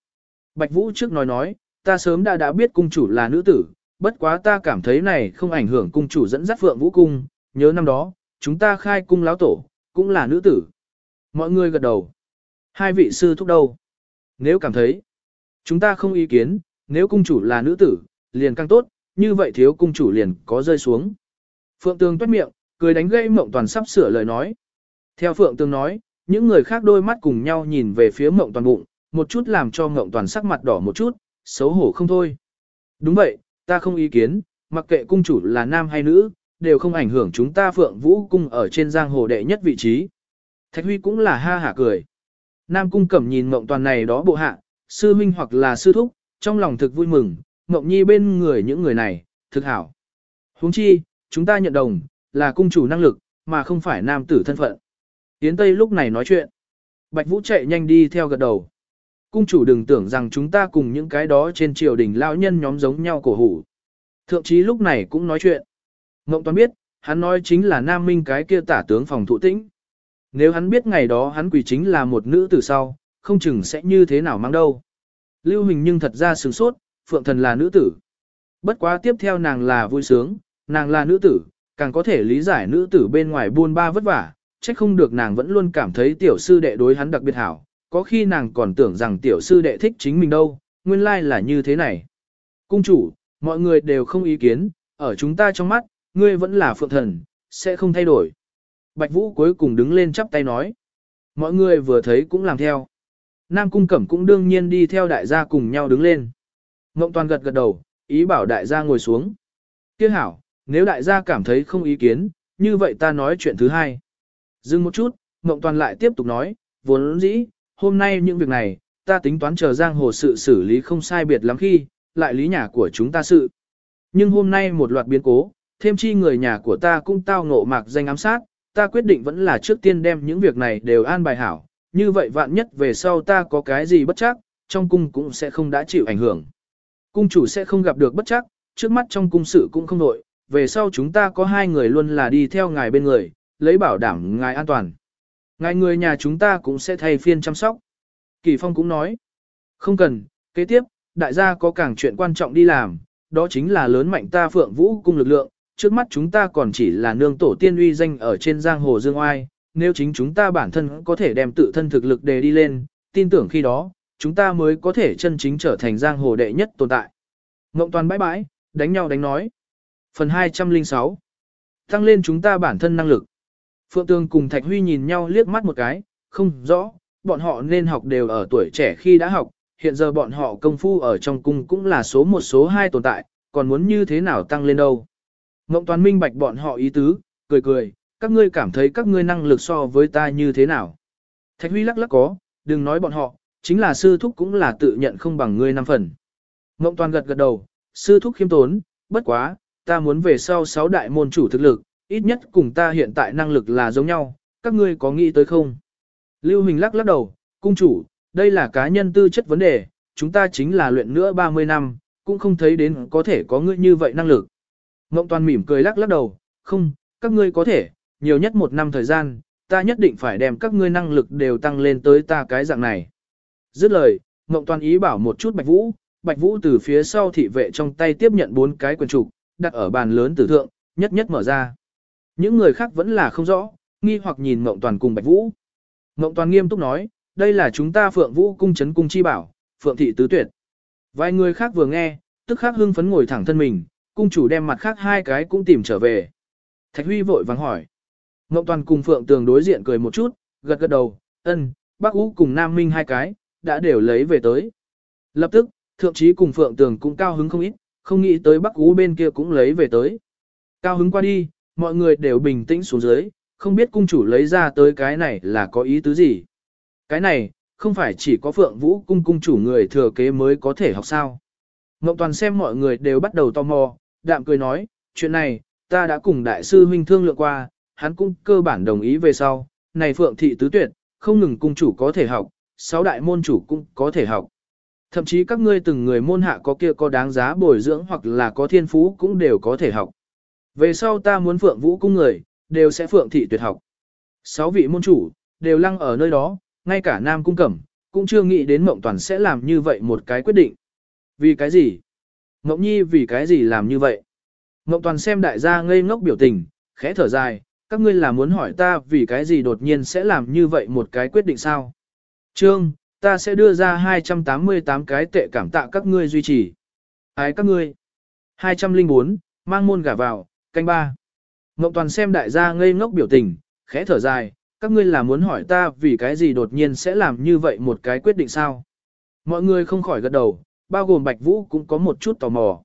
Bạch Vũ trước nói nói, ta sớm đã đã biết cung chủ là nữ tử, bất quá ta cảm thấy này không ảnh hưởng cung chủ dẫn dắt Phượng Vũ cung, nhớ năm đó, chúng ta khai cung láo tổ, cũng là nữ tử. Mọi người gật đầu. Hai vị sư thúc đâu? Nếu cảm thấy, chúng ta không ý kiến, nếu cung chủ là nữ tử, liền càng tốt, như vậy thiếu cung chủ liền có rơi xuống. Phượng Tường toát miệng, cười đánh gây mộng toàn sắp sửa lời nói. Theo Phượng Tường nói, những người khác đôi mắt cùng nhau nhìn về phía mộng toàn bụng, một chút làm cho mộng toàn sắc mặt đỏ một chút, xấu hổ không thôi. Đúng vậy, ta không ý kiến, mặc kệ cung chủ là nam hay nữ, đều không ảnh hưởng chúng ta Phượng Vũ cung ở trên giang hồ đệ nhất vị trí. Thạch Huy cũng là ha hả cười. Nam cung cẩm nhìn mộng toàn này đó bộ hạ, sư huynh hoặc là sư thúc, trong lòng thực vui mừng, mộng nhi bên người những người này, thực hảo. huống chi, chúng ta nhận đồng, là cung chủ năng lực, mà không phải nam tử thân phận. Tiến Tây lúc này nói chuyện. Bạch Vũ chạy nhanh đi theo gật đầu. Cung chủ đừng tưởng rằng chúng ta cùng những cái đó trên triều đình lão nhân nhóm giống nhau cổ hủ. Thượng Chí lúc này cũng nói chuyện. Ngộng toàn biết, Hắn nói chính là Nam Minh cái kia tả tướng phòng thụ tĩnh. Nếu hắn biết ngày đó hắn quỷ chính là một nữ tử sau, không chừng sẽ như thế nào mang đâu. Lưu Hình nhưng thật ra sửng sốt, Phượng Thần là nữ tử. Bất quá tiếp theo nàng là vui sướng, nàng là nữ tử, càng có thể lý giải nữ tử bên ngoài buôn ba vất vả, trách không được nàng vẫn luôn cảm thấy tiểu sư đệ đối hắn đặc biệt hảo, có khi nàng còn tưởng rằng tiểu sư đệ thích chính mình đâu, nguyên lai là như thế này. Cung chủ, mọi người đều không ý kiến, ở chúng ta trong mắt, ngươi vẫn là phượng thần, sẽ không thay đổi. Bạch Vũ cuối cùng đứng lên chắp tay nói. Mọi người vừa thấy cũng làm theo. Nam Cung Cẩm cũng đương nhiên đi theo đại gia cùng nhau đứng lên. Ngộng Toàn gật gật đầu, ý bảo đại gia ngồi xuống. Tiếc hảo, nếu đại gia cảm thấy không ý kiến, như vậy ta nói chuyện thứ hai. Dừng một chút, Ngộng Toàn lại tiếp tục nói, vốn dĩ, hôm nay những việc này, ta tính toán chờ giang hồ sự xử lý không sai biệt lắm khi, lại lý nhà của chúng ta sự. Nhưng hôm nay một loạt biến cố, thêm chi người nhà của ta cũng tao ngộ mạc danh ám sát, ta quyết định vẫn là trước tiên đem những việc này đều an bài hảo, như vậy vạn nhất về sau ta có cái gì bất chắc, trong cung cũng sẽ không đã chịu ảnh hưởng. Cung chủ sẽ không gặp được bất chắc, trước mắt trong cung sự cũng không nội, về sau chúng ta có hai người luôn là đi theo ngài bên người, lấy bảo đảm ngài an toàn. Ngài người nhà chúng ta cũng sẽ thay phiên chăm sóc. Kỳ Phong cũng nói, không cần, kế tiếp, đại gia có càng chuyện quan trọng đi làm, đó chính là lớn mạnh ta phượng vũ cung lực lượng, trước mắt chúng ta còn chỉ là nương tổ tiên uy danh ở trên giang hồ dương oai, nếu chính chúng ta bản thân có thể đem tự thân thực lực đề đi lên, tin tưởng khi đó, chúng ta mới có thể chân chính trở thành giang hồ đệ nhất tồn tại. Ngộng toàn bãi bãi, đánh nhau đánh nói. Phần 206 Tăng lên chúng ta bản thân năng lực. Phượng Tương cùng Thạch Huy nhìn nhau liếc mắt một cái, không rõ, bọn họ nên học đều ở tuổi trẻ khi đã học, hiện giờ bọn họ công phu ở trong cung cũng là số một số hai tồn tại, còn muốn như thế nào tăng lên đâu. Ngộng toàn minh bạch bọn họ ý tứ, cười cười, các ngươi cảm thấy các ngươi năng lực so với ta như thế nào. Thạch Huy lắc lắc có, đừng nói bọn họ, chính là sư thúc cũng là tự nhận không bằng ngươi năm phần. Ngộng toàn gật gật đầu, sư thúc khiêm tốn, bất quá, ta muốn về sau sáu đại môn chủ thực lực, ít nhất cùng ta hiện tại năng lực là giống nhau, các ngươi có nghĩ tới không? Lưu Hình lắc lắc đầu, cung chủ, đây là cá nhân tư chất vấn đề, chúng ta chính là luyện nữa 30 năm, cũng không thấy đến có thể có ngươi như vậy năng lực. Ngộng toàn mỉm cười lắc lắc đầu, không, các ngươi có thể, nhiều nhất một năm thời gian, ta nhất định phải đem các ngươi năng lực đều tăng lên tới ta cái dạng này. Dứt lời, Ngộng toàn ý bảo một chút Bạch Vũ, Bạch Vũ từ phía sau thị vệ trong tay tiếp nhận bốn cái quyền trục, đặt ở bàn lớn tử thượng, nhất nhất mở ra. Những người khác vẫn là không rõ, nghi hoặc nhìn Ngộng toàn cùng Bạch Vũ. Ngộng toàn nghiêm túc nói, đây là chúng ta Phượng Vũ cung chấn cung chi bảo, Phượng thị tứ tuyệt. Vài người khác vừa nghe, tức khắc hưng phấn ngồi thẳng thân mình, cung chủ đem mặt khác hai cái cũng tìm trở về. Thạch Huy vội vàng hỏi. Ngộng toàn cùng Phượng tường đối diện cười một chút, gật gật đầu, ân, bác Ú cùng Nam Minh hai cái, đã đều lấy về tới. Lập tức, thượng trí cùng Phượng tường cũng cao hứng không ít, không nghĩ tới Bắc Ú bên kia cũng lấy về tới. Cao hứng qua đi, mọi người đều bình tĩnh xuống dưới, không biết cung chủ lấy ra tới cái này là có ý tứ gì. Cái này, không phải chỉ có Phượng Vũ cung cung chủ người thừa kế mới có thể học sao. Ngộng toàn xem mọi người đều bắt đầu tò mò, đạm cười nói, chuyện này, ta đã cùng đại sư huynh thương lượng qua, hắn cũng cơ bản đồng ý về sau, này Phượng thị tứ tuyệt, không ngừng cung chủ có thể học, sáu đại môn chủ cũng có thể học. Thậm chí các ngươi từng người môn hạ có kia có đáng giá bồi dưỡng hoặc là có thiên phú cũng đều có thể học. Về sau ta muốn Phượng Vũ cung người, đều sẽ Phượng thị tuyệt học. Sáu vị môn chủ, đều lăng ở nơi đó, ngay cả Nam Cung Cẩm, cũng chưa nghĩ đến Mộng Toàn sẽ làm như vậy một cái quyết định. Vì cái gì? Mộng Nhi vì cái gì làm như vậy? Mộng Toàn xem đại gia ngây ngốc biểu tình, khẽ thở dài, các ngươi là muốn hỏi ta vì cái gì đột nhiên sẽ làm như vậy một cái quyết định sao? Trương, ta sẽ đưa ra 288 cái tệ cảm tạ các ngươi duy trì. Ái các ngươi. 204, mang môn gả vào, canh ba. Ngộng Toàn xem đại gia ngây ngốc biểu tình, khẽ thở dài, các ngươi là muốn hỏi ta vì cái gì đột nhiên sẽ làm như vậy một cái quyết định sao? Mọi người không khỏi gật đầu, bao gồm Bạch Vũ cũng có một chút tò mò.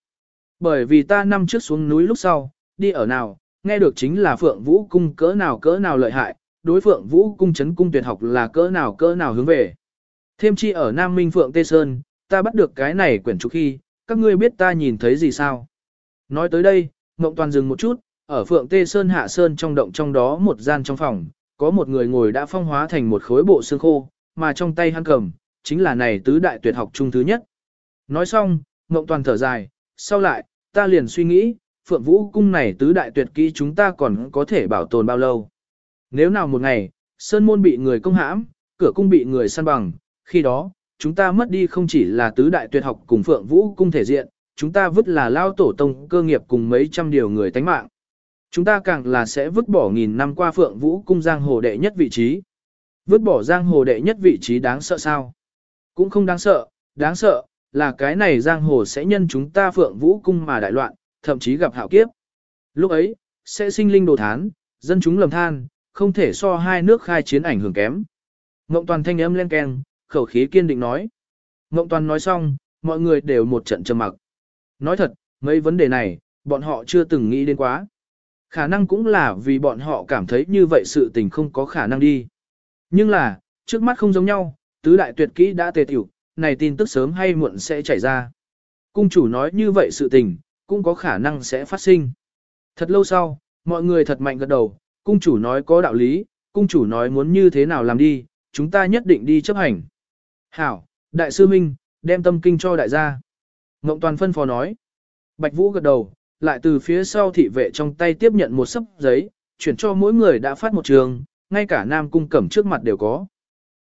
Bởi vì ta năm trước xuống núi lúc sau, đi ở nào, nghe được chính là Phượng Vũ cung cỡ nào cỡ nào lợi hại, đối Phượng Vũ cung chấn cung tuyệt học là cỡ nào cỡ nào hướng về. Thêm chi ở Nam Minh Phượng Tê Sơn, ta bắt được cái này quyển trục khi, các ngươi biết ta nhìn thấy gì sao? Nói tới đây, Ngộng Toàn dừng một chút, ở Phượng Tê Sơn hạ sơn trong động trong đó một gian trong phòng, có một người ngồi đã phong hóa thành một khối bộ xương khô, mà trong tay hắn cầm, chính là này tứ đại tuyệt học chung thứ nhất. Nói xong, Ngộng Toàn thở dài, sau lại, ta liền suy nghĩ, Phượng Vũ cung này tứ đại tuyệt kỹ chúng ta còn có thể bảo tồn bao lâu. Nếu nào một ngày, Sơn Môn bị người công hãm, cửa cung bị người săn bằng, khi đó, chúng ta mất đi không chỉ là tứ đại tuyệt học cùng Phượng Vũ cung thể diện, chúng ta vứt là lao tổ tông cơ nghiệp cùng mấy trăm điều người tánh mạng. Chúng ta càng là sẽ vứt bỏ nghìn năm qua Phượng Vũ cung giang hồ đệ nhất vị trí. Vứt bỏ giang hồ đệ nhất vị trí đáng sợ sao? Cũng không đáng sợ, đáng sợ, là cái này giang hồ sẽ nhân chúng ta Phượng Vũ cung mà đại loạn, thậm chí gặp hạo kiếp. Lúc ấy, sẽ sinh linh đồ thán, dân chúng lầm than, không thể so hai nước khai chiến ảnh hưởng kém. Ngộng toàn thanh âm lên keng, khẩu khí kiên định nói. Ngộng toàn nói xong, mọi người đều một trận trầm mặc. Nói thật, mấy vấn đề này, bọn họ chưa từng nghĩ đến quá. Khả năng cũng là vì bọn họ cảm thấy như vậy sự tình không có khả năng đi. Nhưng là, trước mắt không giống nhau, tứ đại tuyệt kỹ đã tề tiểu, này tin tức sớm hay muộn sẽ chảy ra. Cung chủ nói như vậy sự tình, cũng có khả năng sẽ phát sinh. Thật lâu sau, mọi người thật mạnh gật đầu, cung chủ nói có đạo lý, cung chủ nói muốn như thế nào làm đi, chúng ta nhất định đi chấp hành. Hảo, đại sư Minh, đem tâm kinh cho đại gia. Ngộng toàn phân phó nói. Bạch Vũ gật đầu, lại từ phía sau thị vệ trong tay tiếp nhận một sấp giấy, chuyển cho mỗi người đã phát một trường, ngay cả Nam Cung Cẩm trước mặt đều có.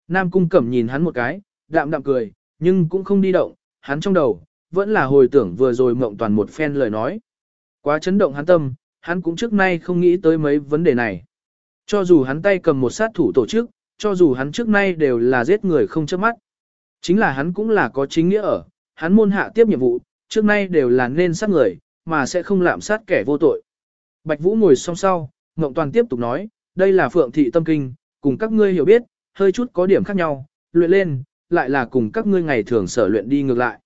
Nam Cung Cẩm nhìn hắn một cái, đạm đạm cười, nhưng cũng không đi động, hắn trong đầu, vẫn là hồi tưởng vừa rồi mộng toàn một phen lời nói. Quá chấn động hắn tâm, hắn cũng trước nay không nghĩ tới mấy vấn đề này. Cho dù hắn tay cầm một sát thủ tổ chức, cho dù hắn trước nay đều là giết người không chớp mắt. Chính là hắn cũng là có chính nghĩa ở, hắn môn hạ tiếp nhiệm vụ, trước nay đều là nên sát người, mà sẽ không lạm sát kẻ vô tội. Bạch Vũ ngồi song sau, Ngộng Toàn tiếp tục nói, đây là Phượng Thị Tâm Kinh, cùng các ngươi hiểu biết, hơi chút có điểm khác nhau, luyện lên, lại là cùng các ngươi ngày thường sở luyện đi ngược lại.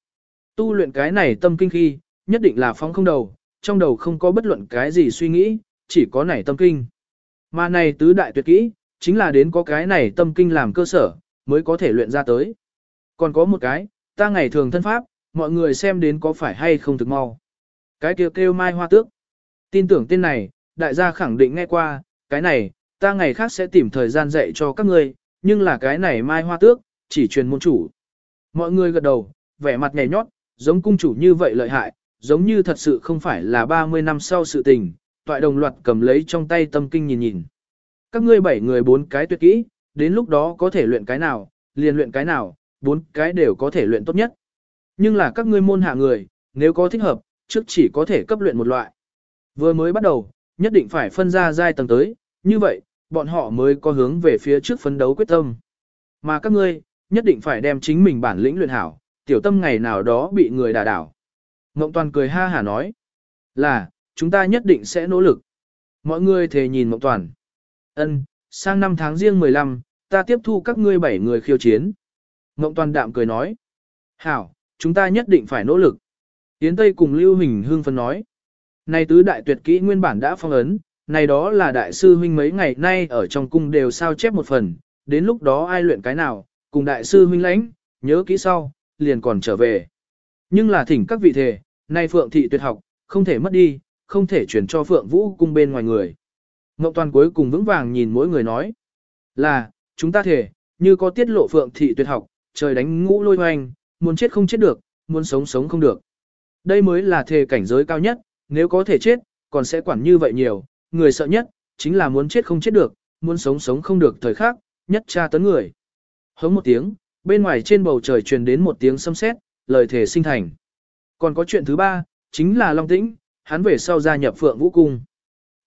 Tu luyện cái này tâm kinh khi, nhất định là phóng không đầu, trong đầu không có bất luận cái gì suy nghĩ, chỉ có này tâm kinh. Mà này tứ đại tuyệt kỹ, chính là đến có cái này tâm kinh làm cơ sở, mới có thể luyện ra tới. Còn có một cái, ta ngày thường thân pháp, mọi người xem đến có phải hay không thực mau. Cái kêu kêu mai hoa tước. Tin tưởng tên này, đại gia khẳng định nghe qua, cái này, ta ngày khác sẽ tìm thời gian dạy cho các ngươi, nhưng là cái này mai hoa tước, chỉ truyền môn chủ. Mọi người gật đầu, vẻ mặt nhè nhót, giống cung chủ như vậy lợi hại, giống như thật sự không phải là 30 năm sau sự tình, toại đồng loạt cầm lấy trong tay tâm kinh nhìn nhìn. Các ngươi bảy người bốn cái tuyệt kỹ, đến lúc đó có thể luyện cái nào, liền luyện cái nào, bốn cái đều có thể luyện tốt nhất. Nhưng là các ngươi môn hạ người, nếu có thích hợp, trước chỉ có thể cấp luyện một loại. Vừa mới bắt đầu, nhất định phải phân ra giai tầng tới, như vậy, bọn họ mới có hướng về phía trước phấn đấu quyết tâm. Mà các ngươi, nhất định phải đem chính mình bản lĩnh luyện hảo, tiểu tâm ngày nào đó bị người đả đảo. Mộng Toàn cười ha hả nói, là, chúng ta nhất định sẽ nỗ lực. Mọi người thề nhìn Mộng Toàn. ân sang năm tháng riêng 15, ta tiếp thu các ngươi bảy người khiêu chiến. Mộng Toàn đạm cười nói, hảo, chúng ta nhất định phải nỗ lực. Yến Tây cùng Lưu Hình hương phân nói, này tứ đại tuyệt kỹ nguyên bản đã phong ấn, này đó là đại sư huynh mấy ngày nay ở trong cung đều sao chép một phần, đến lúc đó ai luyện cái nào, cùng đại sư huynh lãnh, nhớ kỹ sau, liền còn trở về. Nhưng là thỉnh các vị thể, nay Phượng thị tuyệt học, không thể mất đi, không thể chuyển cho Phượng Vũ cung bên ngoài người. Ngọc Toàn cuối cùng vững vàng nhìn mỗi người nói, là, chúng ta thể, như có tiết lộ Phượng thị tuyệt học, trời đánh ngũ lôi hoành, muốn chết không chết được, muốn sống sống không được. Đây mới là thể cảnh giới cao nhất, nếu có thể chết, còn sẽ quản như vậy nhiều, người sợ nhất, chính là muốn chết không chết được, muốn sống sống không được thời khắc, nhất tra tấn người. Hống một tiếng, bên ngoài trên bầu trời truyền đến một tiếng sấm sét, lời thể sinh thành. Còn có chuyện thứ ba, chính là Long Tĩnh, hắn về sau gia nhập Phượng Vũ Cung.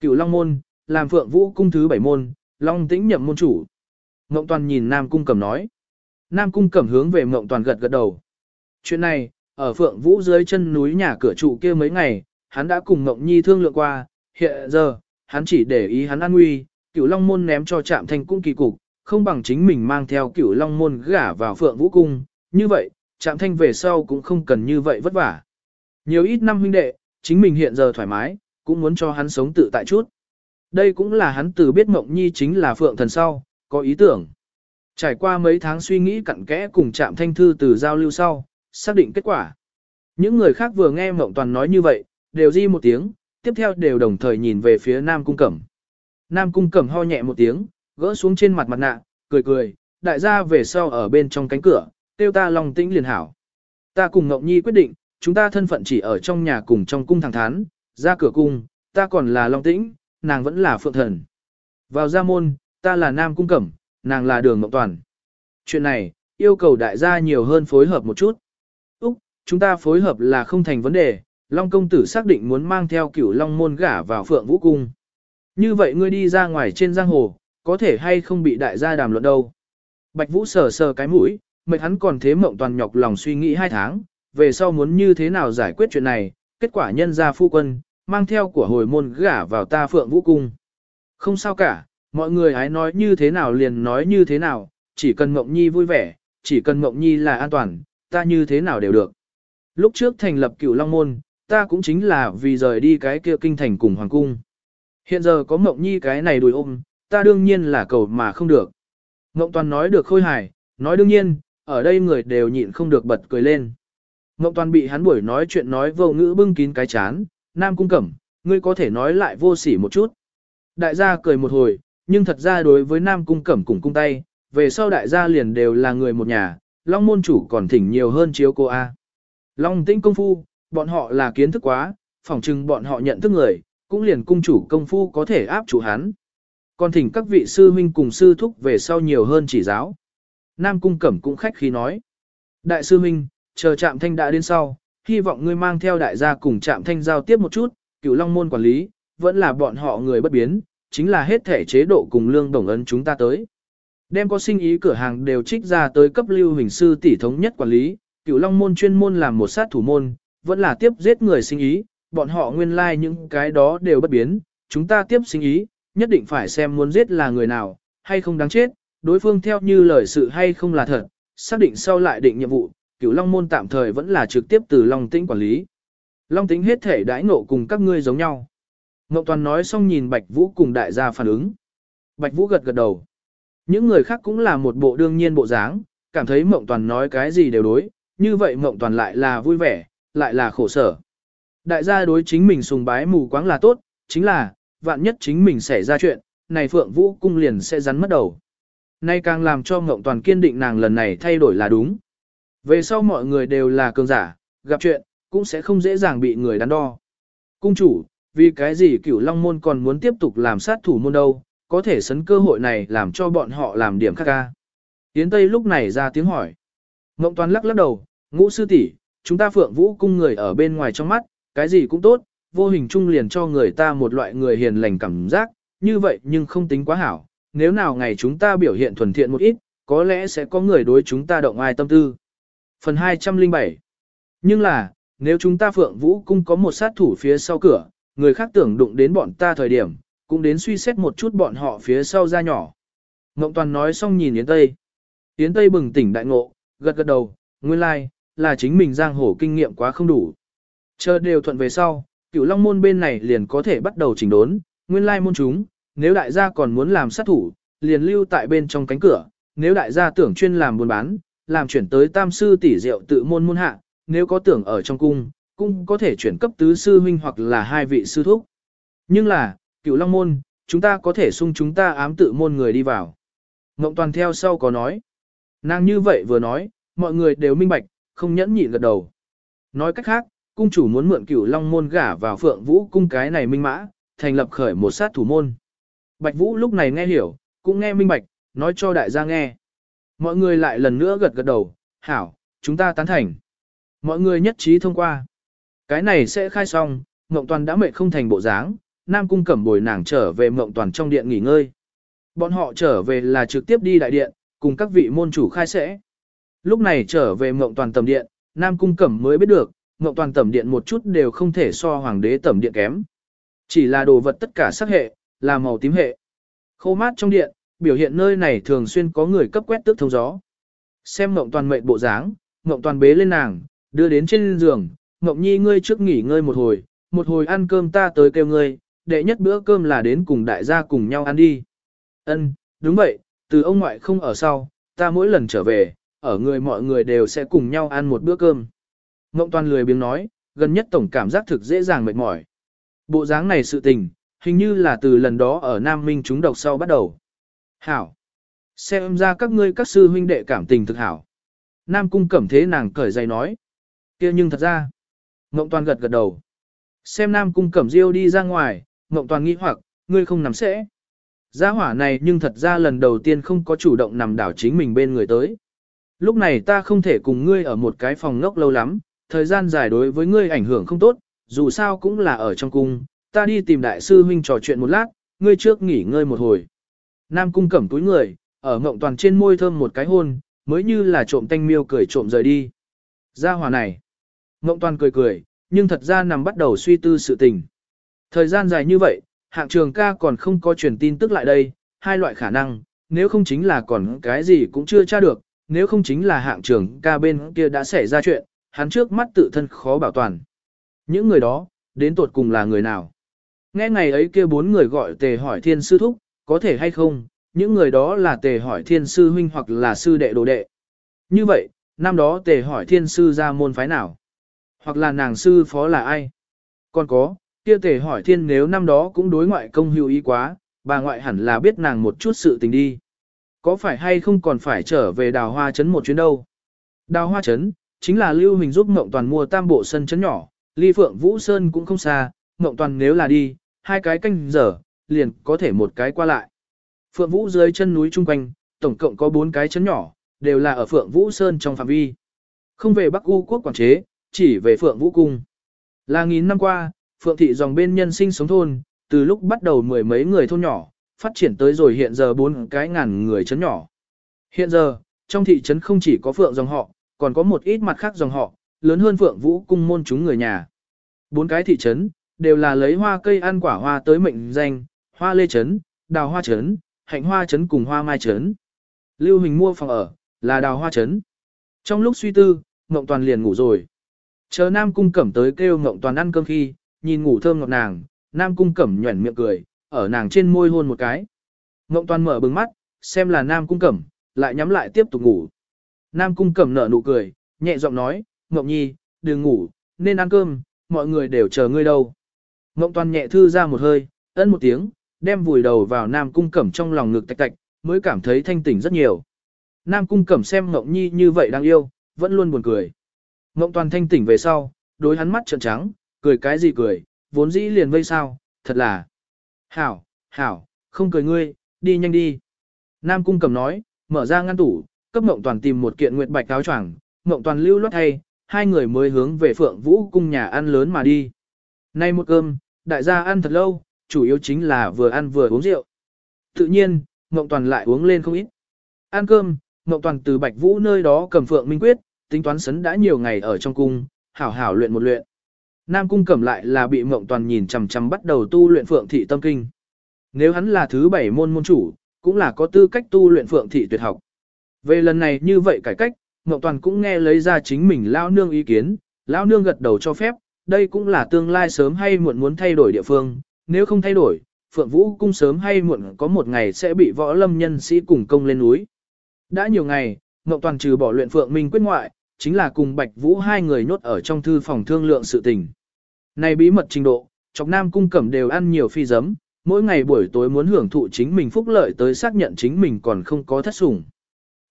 Cửu Long Môn, làm Phượng Vũ Cung thứ bảy môn, Long Tĩnh nhậm môn chủ. Ngộng Toàn nhìn Nam Cung Cẩm nói. Nam Cung Cẩm hướng về Ngộng Toàn gật gật đầu. Chuyện này, ở Phượng Vũ dưới chân núi nhà cửa trụ kia mấy ngày, hắn đã cùng Ngộng Nhi thương lượng qua, hiện giờ, hắn chỉ để ý hắn an nguy, Cửu Long Môn ném cho Trạm Thành Cung kỳ cục, không bằng chính mình mang theo cửu long môn gả vào phượng vũ cung, như vậy, chạm thanh về sau cũng không cần như vậy vất vả. Nhiều ít năm huynh đệ, chính mình hiện giờ thoải mái, cũng muốn cho hắn sống tự tại chút. Đây cũng là hắn từ biết Mộng Nhi chính là phượng thần sau, có ý tưởng. Trải qua mấy tháng suy nghĩ cặn kẽ cùng chạm thanh thư từ giao lưu sau, xác định kết quả. Những người khác vừa nghe Mộng Toàn nói như vậy, đều di một tiếng, tiếp theo đều đồng thời nhìn về phía Nam Cung Cẩm. Nam Cung Cẩm ho nhẹ một tiếng, gỡ xuống trên mặt mặt nạ, cười cười, đại gia về sau ở bên trong cánh cửa, tiêu ta lòng tĩnh liền hảo. Ta cùng Ngọc Nhi quyết định, chúng ta thân phận chỉ ở trong nhà cùng trong cung thẳng thắn, Ra cửa cung, ta còn là Long Tĩnh, nàng vẫn là Phượng Thần. Vào gia môn, ta là Nam Cung Cẩm, nàng là Đường Ngọc Toàn. Chuyện này, yêu cầu đại gia nhiều hơn phối hợp một chút. Úc, chúng ta phối hợp là không thành vấn đề, Long Công Tử xác định muốn mang theo cửu Long Môn gả vào Phượng Vũ Cung. Như vậy ngươi đi ra ngoài trên giang hồ, có thể hay không bị đại gia đàm luận đâu. Bạch Vũ sờ sờ cái mũi, mệt hắn còn thế mộng toàn nhọc lòng suy nghĩ hai tháng, về sau muốn như thế nào giải quyết chuyện này, kết quả nhân ra phu quân, mang theo của hồi môn gả vào ta phượng vũ cung. Không sao cả, mọi người hãy nói như thế nào liền nói như thế nào, chỉ cần mộng nhi vui vẻ, chỉ cần mộng nhi là an toàn, ta như thế nào đều được. Lúc trước thành lập cửu long môn, ta cũng chính là vì rời đi cái kia kinh thành cùng hoàng cung. Hiện giờ có mộng nhi cái này đùi ôm, ta đương nhiên là cầu mà không được. Ngộng toàn nói được khôi hài, nói đương nhiên, ở đây người đều nhịn không được bật cười lên. Ngộng toàn bị hắn buổi nói chuyện nói vô ngữ bưng kín cái chán, nam cung cẩm, ngươi có thể nói lại vô sỉ một chút. Đại gia cười một hồi, nhưng thật ra đối với nam cung cẩm cùng cung tay, về sau đại gia liền đều là người một nhà, long môn chủ còn thỉnh nhiều hơn chiếu cô A. Long tĩnh công phu, bọn họ là kiến thức quá, phỏng chừng bọn họ nhận thức người, cũng liền cung chủ công phu có thể áp chủ hắn. Còn thỉnh các vị sư huynh cùng sư thúc về sau nhiều hơn chỉ giáo. Nam cung cẩm cũng khách khí nói. Đại sư huynh, chờ trạm thanh đã đến sau, hy vọng ngươi mang theo đại gia cùng trạm thanh giao tiếp một chút, cửu long môn quản lý, vẫn là bọn họ người bất biến, chính là hết thể chế độ cùng lương đồng ấn chúng ta tới. Đem có sinh ý cửa hàng đều trích ra tới cấp lưu hình sư tỷ thống nhất quản lý, cửu long môn chuyên môn làm một sát thủ môn, vẫn là tiếp giết người sinh ý, bọn họ nguyên lai like những cái đó đều bất biến, chúng ta tiếp sinh ý, nhất định phải xem muốn giết là người nào, hay không đáng chết, đối phương theo như lời sự hay không là thật, xác định sau lại định nhiệm vụ, cửu Long Môn tạm thời vẫn là trực tiếp từ Long Tĩnh quản lý. Long Tĩnh hết thể đãi ngộ cùng các ngươi giống nhau. Ngộ Toàn nói xong nhìn Bạch Vũ cùng đại gia phản ứng. Bạch Vũ gật gật đầu. Những người khác cũng là một bộ đương nhiên bộ dáng, cảm thấy Mộng Toàn nói cái gì đều đối, như vậy Mộng Toàn lại là vui vẻ, lại là khổ sở. Đại gia đối chính mình sùng bái mù quáng là tốt, chính là, vạn nhất chính mình xảy ra chuyện, này Phượng Vũ cung liền sẽ rắn mất đầu. Nay càng làm cho Ngộng Toàn kiên định nàng lần này thay đổi là đúng. Về sau mọi người đều là cường giả, gặp chuyện, cũng sẽ không dễ dàng bị người đắn đo. Cung chủ, vì cái gì cửu long môn còn muốn tiếp tục làm sát thủ môn đâu, có thể sấn cơ hội này làm cho bọn họ làm điểm khác ca. Yến Tây lúc này ra tiếng hỏi. Ngộng Toàn lắc lắc đầu, ngũ sư tỷ, chúng ta phượng vũ cung người ở bên ngoài trong mắt, cái gì cũng tốt, vô hình chung liền cho người ta một loại người hiền lành cảm giác, như vậy nhưng không tính quá hảo, nếu nào ngày chúng ta biểu hiện thuần thiện một ít, có lẽ sẽ có người đối chúng ta động ai tâm tư. Phần 207 Nhưng là, nếu chúng ta Phượng Vũ Cung có một sát thủ phía sau cửa, người khác tưởng đụng đến bọn ta thời điểm, cũng đến suy xét một chút bọn họ phía sau ra nhỏ. Ngộng Toàn nói xong nhìn Yến Tây. Yến Tây bừng tỉnh đại ngộ, gật gật đầu, nguyên lai, like, là chính mình giang hồ kinh nghiệm quá không đủ. Chờ đều thuận về sau, cửu long môn bên này liền có thể bắt đầu chỉnh đốn, nguyên lai môn chúng, nếu đại gia còn muốn làm sát thủ, liền lưu tại bên trong cánh cửa, nếu đại gia tưởng chuyên làm buôn bán, làm chuyển tới tam sư tỷ rượu tự môn môn hạ, nếu có tưởng ở trong cung, cũng có thể chuyển cấp tứ sư huynh hoặc là hai vị sư thúc. Nhưng là, cửu long môn, chúng ta có thể sung chúng ta ám tự môn người đi vào. Ngộng toàn theo sau có nói. Nàng như vậy vừa nói, mọi người đều minh bạch, không nhẫn nhịn gật đầu. Nói cách khác, cung chủ muốn mượn cửu long môn gả vào phượng vũ cung cái này minh mã, thành lập khởi một sát thủ môn. Bạch vũ lúc này nghe hiểu, cũng nghe minh bạch, nói cho đại gia nghe. Mọi người lại lần nữa gật gật đầu, hảo, chúng ta tán thành. Mọi người nhất trí thông qua. Cái này sẽ khai xong, Ngộng Toàn đã mệt không thành bộ dáng, Nam Cung cẩm bồi nàng trở về Ngộng Toàn trong điện nghỉ ngơi. Bọn họ trở về là trực tiếp đi đại điện, cùng các vị môn chủ khai sẽ. Lúc này trở về Ngộng Toàn tầm điện, Nam Cung cẩm mới biết được, Ngộng Toàn tẩm điện một chút đều không thể so hoàng đế tẩm điện kém. Chỉ là đồ vật tất cả sắc hệ, là màu tím hệ. Khô mát trong điện, biểu hiện nơi này thường xuyên có người cấp quét tước thông gió. Xem Ngộng Toàn mệnh bộ dáng, Ngộng Toàn bế lên nàng, đưa đến trên giường, Ngộng Nhi ngươi trước nghỉ ngơi một hồi, một hồi ăn cơm ta tới kêu ngươi, đệ nhất bữa cơm là đến cùng đại gia cùng nhau ăn đi. Ân, đúng vậy, từ ông ngoại không ở sau, ta mỗi lần trở về, ở người mọi người đều sẽ cùng nhau ăn một bữa cơm. Ngộng Toàn lười biếng nói, gần nhất tổng cảm giác thực dễ dàng mệt mỏi. Bộ dáng này sự tình, hình như là từ lần đó ở Nam Minh chúng độc sau bắt đầu. Hảo. Xem ra các ngươi các sư huynh đệ cảm tình thực hảo. Nam cung cẩm thế nàng cởi giày nói. kia nhưng thật ra. Ngộng toàn gật gật đầu. Xem Nam Cung Cẩm Diêu đi ra ngoài, Ngộng Toàn nghĩ hoặc, ngươi không nằm sẽ. Gia hỏa này nhưng thật ra lần đầu tiên không có chủ động nằm đảo chính mình bên người tới. Lúc này ta không thể cùng ngươi ở một cái phòng ngốc lâu lắm, thời gian dài đối với ngươi ảnh hưởng không tốt, dù sao cũng là ở trong cung, ta đi tìm đại sư huynh trò chuyện một lát, ngươi trước nghỉ ngơi một hồi. Nam cung cẩm túi người, ở ngộng toàn trên môi thơm một cái hôn, mới như là trộm tanh miêu cười trộm rời đi. Gia hỏa này. Ngộng toàn cười cười, nhưng thật ra nằm bắt đầu suy tư sự tình. Thời gian dài như vậy, hạng trường ca còn không có truyền tin tức lại đây, hai loại khả năng, nếu không chính là còn cái gì cũng chưa tra được, nếu không chính là hạng trường ca bên kia đã xảy ra chuyện, hắn trước mắt tự thân khó bảo toàn. Những người đó, đến tột cùng là người nào? Nghe ngày ấy kia bốn người gọi tề hỏi thiên sư thúc, có thể hay không, những người đó là tề hỏi thiên sư huynh hoặc là sư đệ đồ đệ. Như vậy, năm đó tề hỏi thiên sư ra môn phái nào? Hoặc là nàng sư phó là ai? Còn có, kia tề hỏi thiên nếu năm đó cũng đối ngoại công hữu ý quá, bà ngoại hẳn là biết nàng một chút sự tình đi. Có phải hay không còn phải trở về đào hoa trấn một chuyến đâu? Đào hoa trấn, chính là Lưu Huỳnh giúp Ngộng Toàn mua tam bộ sân chấn nhỏ, ly Phượng Vũ Sơn cũng không xa, Ngộng Toàn nếu là đi, hai cái canh giờ, liền có thể một cái qua lại. Phượng Vũ dưới chân núi chung quanh, tổng cộng có bốn cái chấn nhỏ, đều là ở Phượng Vũ Sơn trong phạm vi. Không về Bắc U quốc quản chế, chỉ về Phượng Vũ Cung. Là nghìn năm qua, Phượng Thị dòng bên nhân sinh sống thôn, từ lúc bắt đầu mười mấy người thôn nhỏ, phát triển tới rồi hiện giờ bốn cái ngàn người chấn nhỏ. Hiện giờ, trong thị trấn không chỉ có Phượng dòng họ, còn có một ít mặt khác dòng họ, lớn hơn Phượng Vũ cung môn chúng người nhà. Bốn cái thị trấn, đều là lấy hoa cây ăn quả hoa tới mệnh danh, hoa lê trấn, đào hoa trấn, hạnh hoa trấn cùng hoa mai trấn. Lưu Hình mua phòng ở, là đào hoa trấn. Trong lúc suy tư, Ngộng Toàn liền ngủ rồi. Chờ Nam Cung Cẩm tới kêu Ngộng Toàn ăn cơm khi, nhìn ngủ thơm ngọt nàng, Nam Cung Cẩm nhuẩn miệng cười, ở nàng trên môi hôn một cái. Ngộng Toàn mở bừng mắt, xem là Nam Cung Cẩm, lại nhắm lại tiếp tục ngủ. Nam Cung Cẩm nở nụ cười, nhẹ giọng nói, Ngọc Nhi, đừng ngủ, nên ăn cơm, mọi người đều chờ ngươi đâu. Ngộng Toàn nhẹ thư ra một hơi, ấn một tiếng, đem vùi đầu vào Nam Cung Cẩm trong lòng ngực tạch tạch, mới cảm thấy thanh tỉnh rất nhiều. Nam Cung Cẩm xem Ngộng Nhi như vậy đang yêu, vẫn luôn buồn cười. Ngộng Toàn thanh tỉnh về sau, đối hắn mắt trợn trắng, cười cái gì cười, vốn dĩ liền vây sao, thật là. Hảo, hảo, không cười ngươi, đi nhanh đi. Nam Cung Cẩm nói, mở ra ngăn tủ, cấp Mộng Toàn tìm một kiện nguyệt bạch áo choàng, Mộng Toàn lưu loát hay, hai người mới hướng về Phượng Vũ cung nhà ăn lớn mà đi. Nay một cơm, đại gia ăn thật lâu, chủ yếu chính là vừa ăn vừa uống rượu. Tự nhiên, Mộng Toàn lại uống lên không ít. Ăn cơm, Mộng Toàn từ Bạch Vũ nơi đó cầm Phượng Minh Quyết, tính toán sấn đã nhiều ngày ở trong cung, hảo hảo luyện một luyện. Nam cung cẩm lại là bị Mộng Toàn nhìn chằm chằm bắt đầu tu luyện Phượng thị tâm kinh. Nếu hắn là thứ bảy môn môn chủ, cũng là có tư cách tu luyện Phượng thị tuyệt học. Về lần này như vậy cải cách, ngọc Toàn cũng nghe lấy ra chính mình lao nương ý kiến, lao nương gật đầu cho phép, đây cũng là tương lai sớm hay muộn muốn thay đổi địa phương, nếu không thay đổi, Phượng Vũ cung sớm hay muộn có một ngày sẽ bị võ lâm nhân sĩ cùng công lên núi. Đã nhiều ngày, ngọc Toàn trừ bỏ luyện Phượng Minh quyết ngoại, chính là cùng Bạch Vũ hai người nhốt ở trong thư phòng thương lượng sự tình. Này bí mật trình độ, trong nam cung cẩm đều ăn nhiều phi giấm, mỗi ngày buổi tối muốn hưởng thụ chính mình phúc lợi tới xác nhận chính mình còn không có thất sủng.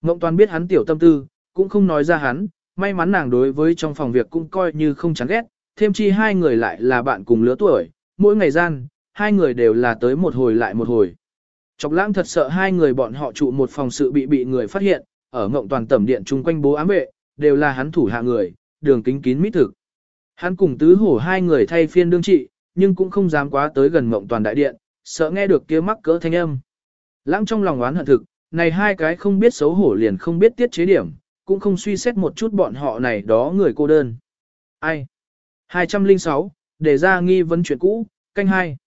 Ngộng Toàn biết hắn tiểu tâm tư, cũng không nói ra hắn, may mắn nàng đối với trong phòng việc cũng coi như không chán ghét, thêm chi hai người lại là bạn cùng lứa tuổi, mỗi ngày gian, hai người đều là tới một hồi lại một hồi. Chọc lãng thật sợ hai người bọn họ trụ một phòng sự bị bị người phát hiện, ở ngộng toàn tẩm điện chung quanh bố ám vệ, đều là hắn thủ hạ người, đường kính kín mít thực. Hắn cùng tứ hổ hai người thay phiên đương trị, nhưng cũng không dám quá tới gần ngộng toàn đại điện, sợ nghe được kia mắc cỡ thanh âm. Lãng trong lòng oán hận thực, này hai cái không biết xấu hổ liền không biết tiết chế điểm, cũng không suy xét một chút bọn họ này đó người cô đơn. Ai? 206, để ra nghi vấn chuyện cũ, canh hai.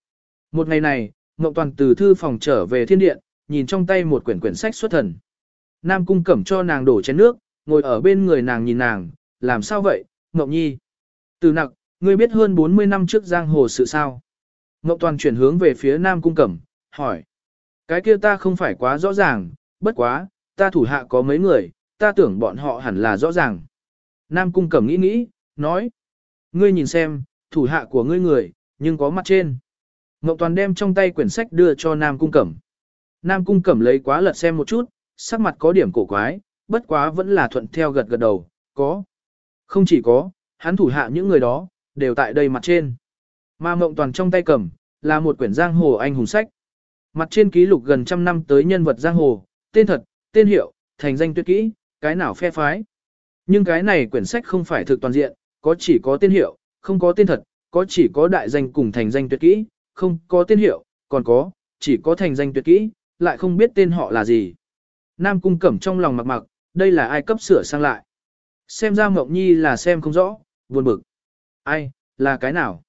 Một ngày này, Ngộng Toàn từ thư phòng trở về thiên điện, nhìn trong tay một quyển quyển sách xuất thần. Nam cung cẩm cho nàng đổ chén nước, ngồi ở bên người nàng nhìn nàng, làm sao vậy, Ngộng Nhi? Từ nặc, ngươi biết hơn 40 năm trước giang hồ sự sao? Ngộng Toàn chuyển hướng về phía Nam cung cẩm, hỏi. Cái kia ta không phải quá rõ ràng, bất quá, ta thủ hạ có mấy người, ta tưởng bọn họ hẳn là rõ ràng. Nam cung cẩm nghĩ nghĩ, nói. Ngươi nhìn xem, thủ hạ của ngươi người, nhưng có mặt trên. Ngọc Toàn đem trong tay quyển sách đưa cho Nam Cung Cẩm. Nam Cung Cẩm lấy quá lật xem một chút, sắc mặt có điểm cổ quái, bất quá vẫn là thuận theo gật gật đầu, có. Không chỉ có, hắn thủ hạ những người đó, đều tại đây mặt trên. Mà Mộng Toàn trong tay cầm, là một quyển giang hồ anh hùng sách. Mặt trên ký lục gần trăm năm tới nhân vật giang hồ, tên thật, tên hiệu, thành danh tuyệt kỹ, cái nào phe phái. Nhưng cái này quyển sách không phải thực toàn diện, có chỉ có tên hiệu, không có tên thật, có chỉ có đại danh cùng thành danh tuyệt kỹ, không có tên hiệu, còn có, chỉ có thành danh tuyệt kỹ, lại không biết tên họ là gì. Nam cung cẩm trong lòng mặc mặc, đây là ai cấp sửa sang lại. Xem ra mộng nhi là xem không rõ, buồn bực. Ai, là cái nào?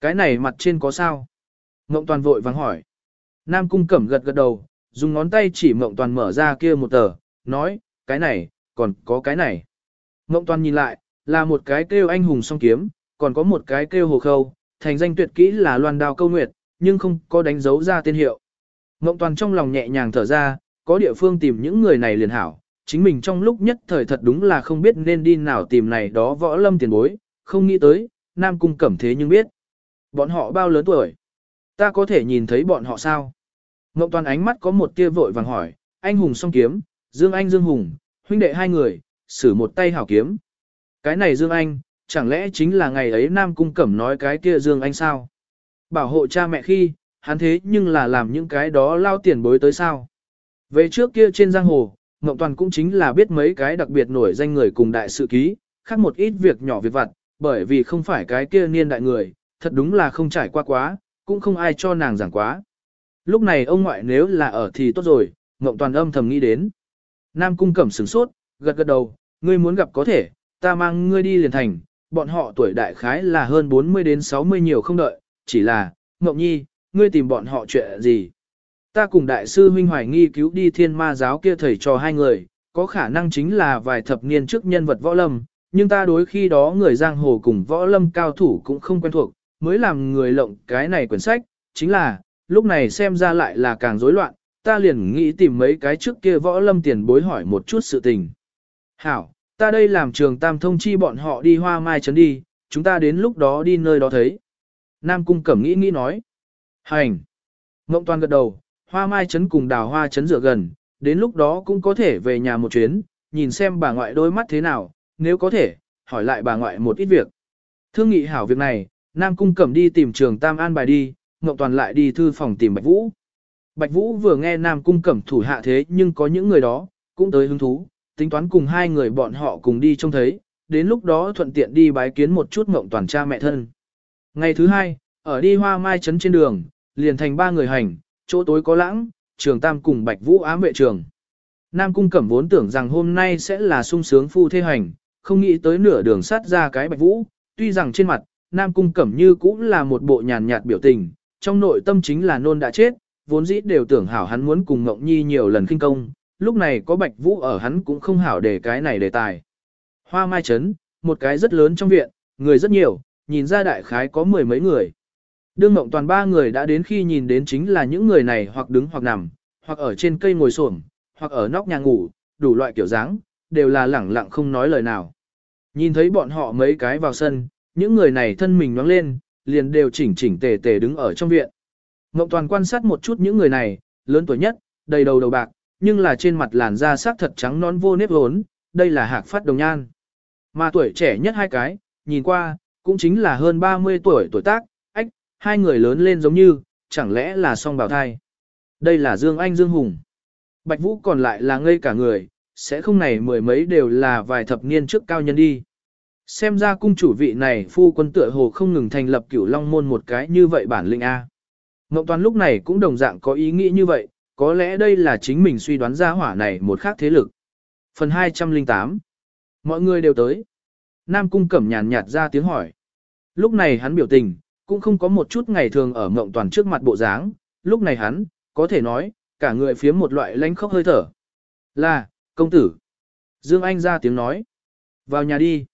Cái này mặt trên có sao? Mộng toàn vội vắng hỏi. Nam cung cẩm gật gật đầu, dùng ngón tay chỉ mộng toàn mở ra kia một tờ, nói, cái này, còn có cái này. Mộng toàn nhìn lại, là một cái kêu anh hùng song kiếm, còn có một cái kêu hồ khâu, thành danh tuyệt kỹ là loan đao câu nguyệt, nhưng không có đánh dấu ra tên hiệu. Mộng toàn trong lòng nhẹ nhàng thở ra, có địa phương tìm những người này liền hảo, chính mình trong lúc nhất thời thật đúng là không biết nên đi nào tìm này đó võ lâm tiền bối, không nghĩ tới, Nam Cung Cẩm thế nhưng biết. Bọn họ bao lớn tuổi? Ta có thể nhìn thấy bọn họ sao? Ngộng toàn ánh mắt có một tia vội vàng hỏi, anh hùng song kiếm, Dương Anh Dương Hùng, huynh đệ hai người, xử một tay hảo kiếm. Cái này Dương Anh, chẳng lẽ chính là ngày ấy Nam Cung Cẩm nói cái kia Dương Anh sao? Bảo hộ cha mẹ khi, hắn thế nhưng là làm những cái đó lao tiền bối tới sao? Về trước kia trên giang hồ, Ngộng Toàn cũng chính là biết mấy cái đặc biệt nổi danh người cùng đại sự ký, khác một ít việc nhỏ việc vặt, bởi vì không phải cái kia niên đại người, thật đúng là không trải qua quá, cũng không ai cho nàng giảng quá. Lúc này ông ngoại nếu là ở thì tốt rồi, Ngộng Toàn âm thầm nghĩ đến. Nam Cung Cẩm sửng sốt, gật gật đầu, ngươi muốn gặp có thể, ta mang ngươi đi liền thành, bọn họ tuổi đại khái là hơn 40 đến 60 nhiều không đợi, chỉ là, Ngộng Nhi, ngươi tìm bọn họ chuyện gì? Ta cùng đại sư huynh hoài nghi cứu đi thiên ma giáo kia thầy cho hai người, có khả năng chính là vài thập niên trước nhân vật võ lâm, nhưng ta đối khi đó người giang hồ cùng võ lâm cao thủ cũng không quen thuộc, mới làm người lộng cái này quyển sách, chính là, lúc này xem ra lại là càng rối loạn, ta liền nghĩ tìm mấy cái trước kia võ lâm tiền bối hỏi một chút sự tình. Hảo, ta đây làm trường tam thông chi bọn họ đi hoa mai trấn đi, chúng ta đến lúc đó đi nơi đó thấy. Nam cung cẩm nghĩ nghĩ nói. Hành. Ngộng toàn gật đầu, hoa mai trấn cùng đào hoa trấn rửa gần, đến lúc đó cũng có thể về nhà một chuyến, nhìn xem bà ngoại đôi mắt thế nào, nếu có thể, hỏi lại bà ngoại một ít việc. Thương nghị hảo việc này, Nam Cung Cẩm đi tìm trường Tam An bài đi, Ngọc Toàn lại đi thư phòng tìm Bạch Vũ. Bạch Vũ vừa nghe Nam Cung Cẩm thủ hạ thế nhưng có những người đó, cũng tới hứng thú, tính toán cùng hai người bọn họ cùng đi trông thấy, đến lúc đó thuận tiện đi bái kiến một chút Ngộng Toàn cha mẹ thân. Ngày thứ hai, ở đi hoa mai trấn trên đường, liền thành ba người hành, chỗ tối có lãng, trường Tam cùng Bạch Vũ ám vệ trường. Nam Cung Cẩm vốn tưởng rằng hôm nay sẽ là sung sướng phu thê hành, không nghĩ tới nửa đường sát ra cái Bạch Vũ, tuy rằng trên mặt, Nam Cung Cẩm Như cũng là một bộ nhàn nhạt biểu tình, trong nội tâm chính là nôn đã chết, vốn dĩ đều tưởng hảo hắn muốn cùng Ngọc Nhi nhiều lần kinh công, lúc này có Bạch Vũ ở hắn cũng không hảo để cái này đề tài. Hoa Mai Trấn, một cái rất lớn trong viện, người rất nhiều, nhìn ra đại khái có mười mấy người. Đương Ngộng toàn ba người đã đến khi nhìn đến chính là những người này hoặc đứng hoặc nằm, hoặc ở trên cây ngồi xổm, hoặc ở nóc nhà ngủ, đủ loại kiểu dáng, đều là lẳng lặng không nói lời nào. Nhìn thấy bọn họ mấy cái vào sân, những người này thân mình nhoáng lên, liền đều chỉnh chỉnh tề tề đứng ở trong viện. Ngộng toàn quan sát một chút những người này, lớn tuổi nhất, đầy đầu đầu bạc, nhưng là trên mặt làn da sắc thật trắng non vô nếp hốn, đây là hạc phát đồng nhan. Mà tuổi trẻ nhất hai cái, nhìn qua, cũng chính là hơn 30 tuổi tuổi tác, ách, hai người lớn lên giống như, chẳng lẽ là song bào thai. Đây là Dương Anh Dương Hùng. Bạch Vũ còn lại là ngây cả người, sẽ không này mười mấy đều là vài thập niên trước cao nhân đi. Xem ra cung chủ vị này phu quân tựa hồ không ngừng thành lập cửu long môn một cái như vậy bản lĩnh A. Ngọc Toàn lúc này cũng đồng dạng có ý nghĩ như vậy, có lẽ đây là chính mình suy đoán ra hỏa này một khác thế lực. Phần 208 Mọi người đều tới. Nam cung cẩm nhàn nhạt ra tiếng hỏi. Lúc này hắn biểu tình, cũng không có một chút ngày thường ở Ngộng Toàn trước mặt bộ dáng, lúc này hắn, có thể nói, cả người phía một loại lánh khóc hơi thở. Là, công tử. Dương Anh ra tiếng nói. Vào nhà đi.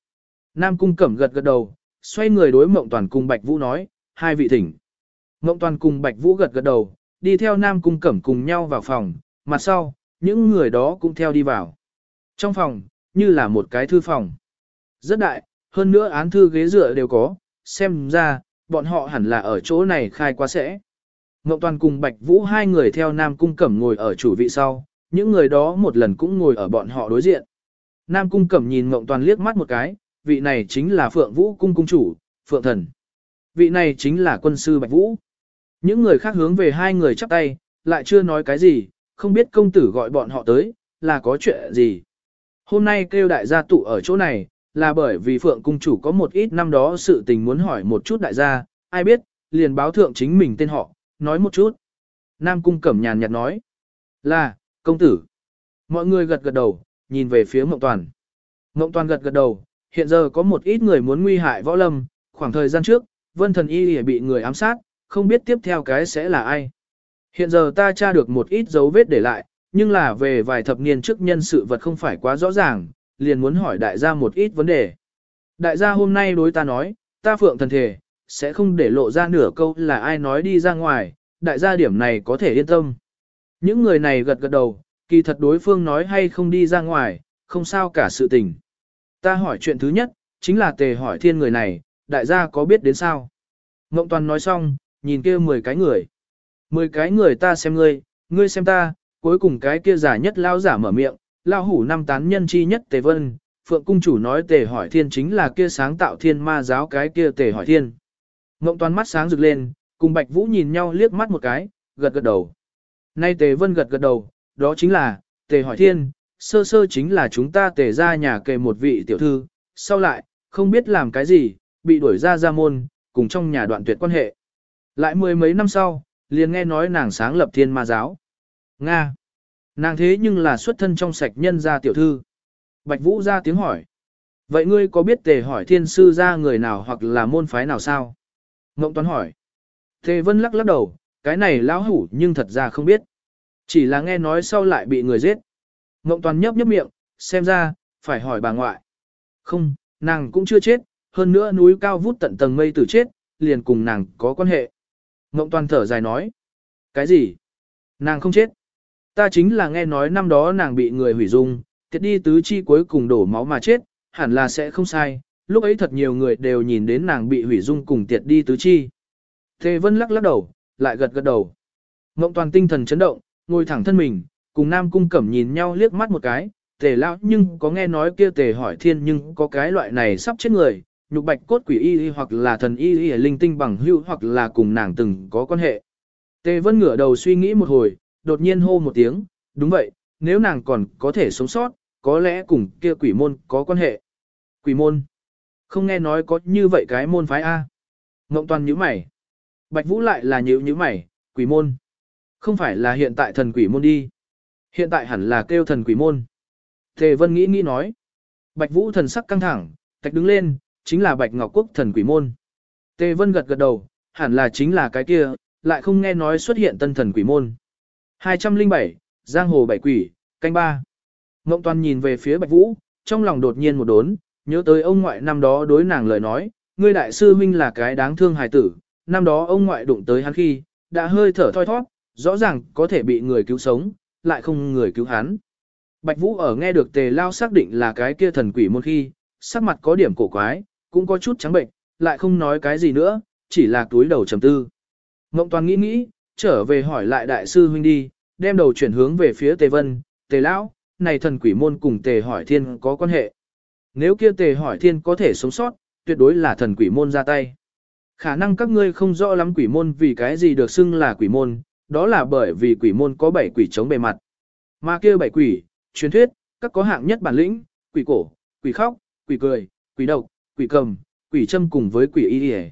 Nam Cung Cẩm gật gật đầu, xoay người đối Mộng Toàn cùng Bạch Vũ nói, hai vị thỉnh. Mộng Toàn cùng Bạch Vũ gật gật đầu, đi theo Nam Cung Cẩm cùng nhau vào phòng, mặt sau, những người đó cũng theo đi vào. Trong phòng, như là một cái thư phòng. Rất đại, hơn nữa án thư ghế dựa đều có, xem ra, bọn họ hẳn là ở chỗ này khai quá sẽ. Ngộng Toàn cùng Bạch Vũ hai người theo Nam Cung Cẩm ngồi ở chủ vị sau, những người đó một lần cũng ngồi ở bọn họ đối diện. Nam Cung Cẩm nhìn Ngộng Toàn liếc mắt một cái, vị này chính là Phượng Vũ Cung Cung chủ, Phượng Thần. Vị này chính là quân sư Bạch Vũ. Những người khác hướng về hai người chắp tay, lại chưa nói cái gì, không biết công tử gọi bọn họ tới, là có chuyện gì. Hôm nay kêu đại gia tụ ở chỗ này, là bởi vì Phượng Cung Chủ có một ít năm đó sự tình muốn hỏi một chút đại gia, ai biết, liền báo thượng chính mình tên họ, nói một chút. Nam Cung Cẩm nhàn nhạt nói, là, công tử. Mọi người gật gật đầu, nhìn về phía Mộng Toàn. Mộng Toàn gật gật đầu, hiện giờ có một ít người muốn nguy hại võ lâm, khoảng thời gian trước, vân thần y bị người ám sát, không biết tiếp theo cái sẽ là ai. Hiện giờ ta tra được một ít dấu vết để lại, nhưng là về vài thập niên trước nhân sự vật không phải quá rõ ràng, liền muốn hỏi đại gia một ít vấn đề. Đại gia hôm nay đối ta nói, ta phượng thần thể, sẽ không để lộ ra nửa câu là ai nói đi ra ngoài, đại gia điểm này có thể yên tâm. Những người này gật gật đầu, kỳ thật đối phương nói hay không đi ra ngoài, không sao cả sự tình. Ta hỏi chuyện thứ nhất, chính là tề hỏi thiên người này, đại gia có biết đến sao? Ngộng toàn nói xong, nhìn kia 10 cái người. 10 cái người ta xem ngươi, ngươi xem ta, cuối cùng cái kia giả nhất lao giả mở miệng, lao hủ năm tán nhân chi nhất tề vân, phượng cung chủ nói tề hỏi thiên chính là kia sáng tạo thiên ma giáo cái kia tề hỏi thiên. Ngộng toàn mắt sáng rực lên, cùng bạch vũ nhìn nhau liếc mắt một cái, gật gật đầu. Nay tề vân gật gật đầu, đó chính là, tề hỏi thiên, sơ sơ chính là chúng ta tề ra nhà kề một vị tiểu thư, sau lại, không biết làm cái gì, bị đuổi ra ra môn, cùng trong nhà đoạn tuyệt quan hệ. Lại mười mấy năm sau, liền nghe nói nàng sáng lập thiên ma giáo. Nga. Nàng thế nhưng là xuất thân trong sạch nhân gia tiểu thư. Bạch Vũ ra tiếng hỏi. Vậy ngươi có biết tề hỏi thiên sư ra người nào hoặc là môn phái nào sao? Ngộng Toán hỏi. Tề Vân lắc lắc đầu, cái này lão hủ nhưng thật ra không biết. Chỉ là nghe nói sau lại bị người giết. Ngộng Toàn nhấp nhấp miệng, xem ra, phải hỏi bà ngoại. Không, nàng cũng chưa chết, hơn nữa núi cao vút tận tầng mây tử chết, liền cùng nàng có quan hệ. Ngộng Toàn thở dài nói. Cái gì? Nàng không chết. Ta chính là nghe nói năm đó nàng bị người hủy dung, tiệt đi tứ chi cuối cùng đổ máu mà chết, hẳn là sẽ không sai. Lúc ấy thật nhiều người đều nhìn đến nàng bị hủy dung cùng tiệt đi tứ chi. Thề Vân lắc lắc đầu, lại gật gật đầu. Ngộng Toàn tinh thần chấn động, ngồi thẳng thân mình, cùng Nam Cung Cẩm nhìn nhau liếc mắt một cái, tề lão nhưng có nghe nói kia tề hỏi thiên nhưng có cái loại này sắp chết người, nhục bạch cốt quỷ y hoặc là thần y y linh tinh bằng hữu hoặc là cùng nàng từng có quan hệ. Tề Vân ngửa đầu suy nghĩ một hồi, đột nhiên hô một tiếng, đúng vậy, nếu nàng còn có thể sống sót, có lẽ cùng kia quỷ môn có quan hệ. Quỷ môn? Không nghe nói có như vậy cái môn phái A. Ngộng toàn nhíu mày. Bạch Vũ lại là nhíu nhíu mày, quỷ môn. Không phải là hiện tại thần quỷ môn đi. Hiện tại hẳn là kêu thần quỷ môn. Tề Vân nghĩ nghĩ nói. Bạch Vũ thần sắc căng thẳng, tạch đứng lên, chính là Bạch Ngọc Quốc thần quỷ môn. Tề Vân gật gật đầu, hẳn là chính là cái kia, lại không nghe nói xuất hiện tân thần quỷ môn. 207, Giang Hồ Bảy Quỷ, canh ba. Ngộng Toàn nhìn về phía Bạch Vũ, trong lòng đột nhiên một đốn, nhớ tới ông ngoại năm đó đối nàng lời nói, ngươi đại sư huynh là cái đáng thương hài tử, năm đó ông ngoại đụng tới hắn khi, đã hơi thở thoi thoát, rõ ràng có thể bị người cứu sống, lại không người cứu hắn. Bạch Vũ ở nghe được tề lao xác định là cái kia thần quỷ môn khi, sắc mặt có điểm cổ quái, cũng có chút trắng bệnh, lại không nói cái gì nữa, chỉ là túi đầu trầm tư. Ngộng toàn nghĩ nghĩ, trở về hỏi lại đại sư huynh đi, đem đầu chuyển hướng về phía tề vân, tề lão, này thần quỷ môn cùng tề hỏi thiên có quan hệ. Nếu kia tề hỏi thiên có thể sống sót, tuyệt đối là thần quỷ môn ra tay. Khả năng các ngươi không rõ lắm quỷ môn vì cái gì được xưng là quỷ môn, đó là bởi vì quỷ môn có bảy quỷ chống bề mặt. Mà kia bảy quỷ, truyền thuyết, các có hạng nhất bản lĩnh, quỷ cổ, quỷ khóc, quỷ cười, quỷ độc, quỷ cầm, quỷ châm cùng với quỷ y y.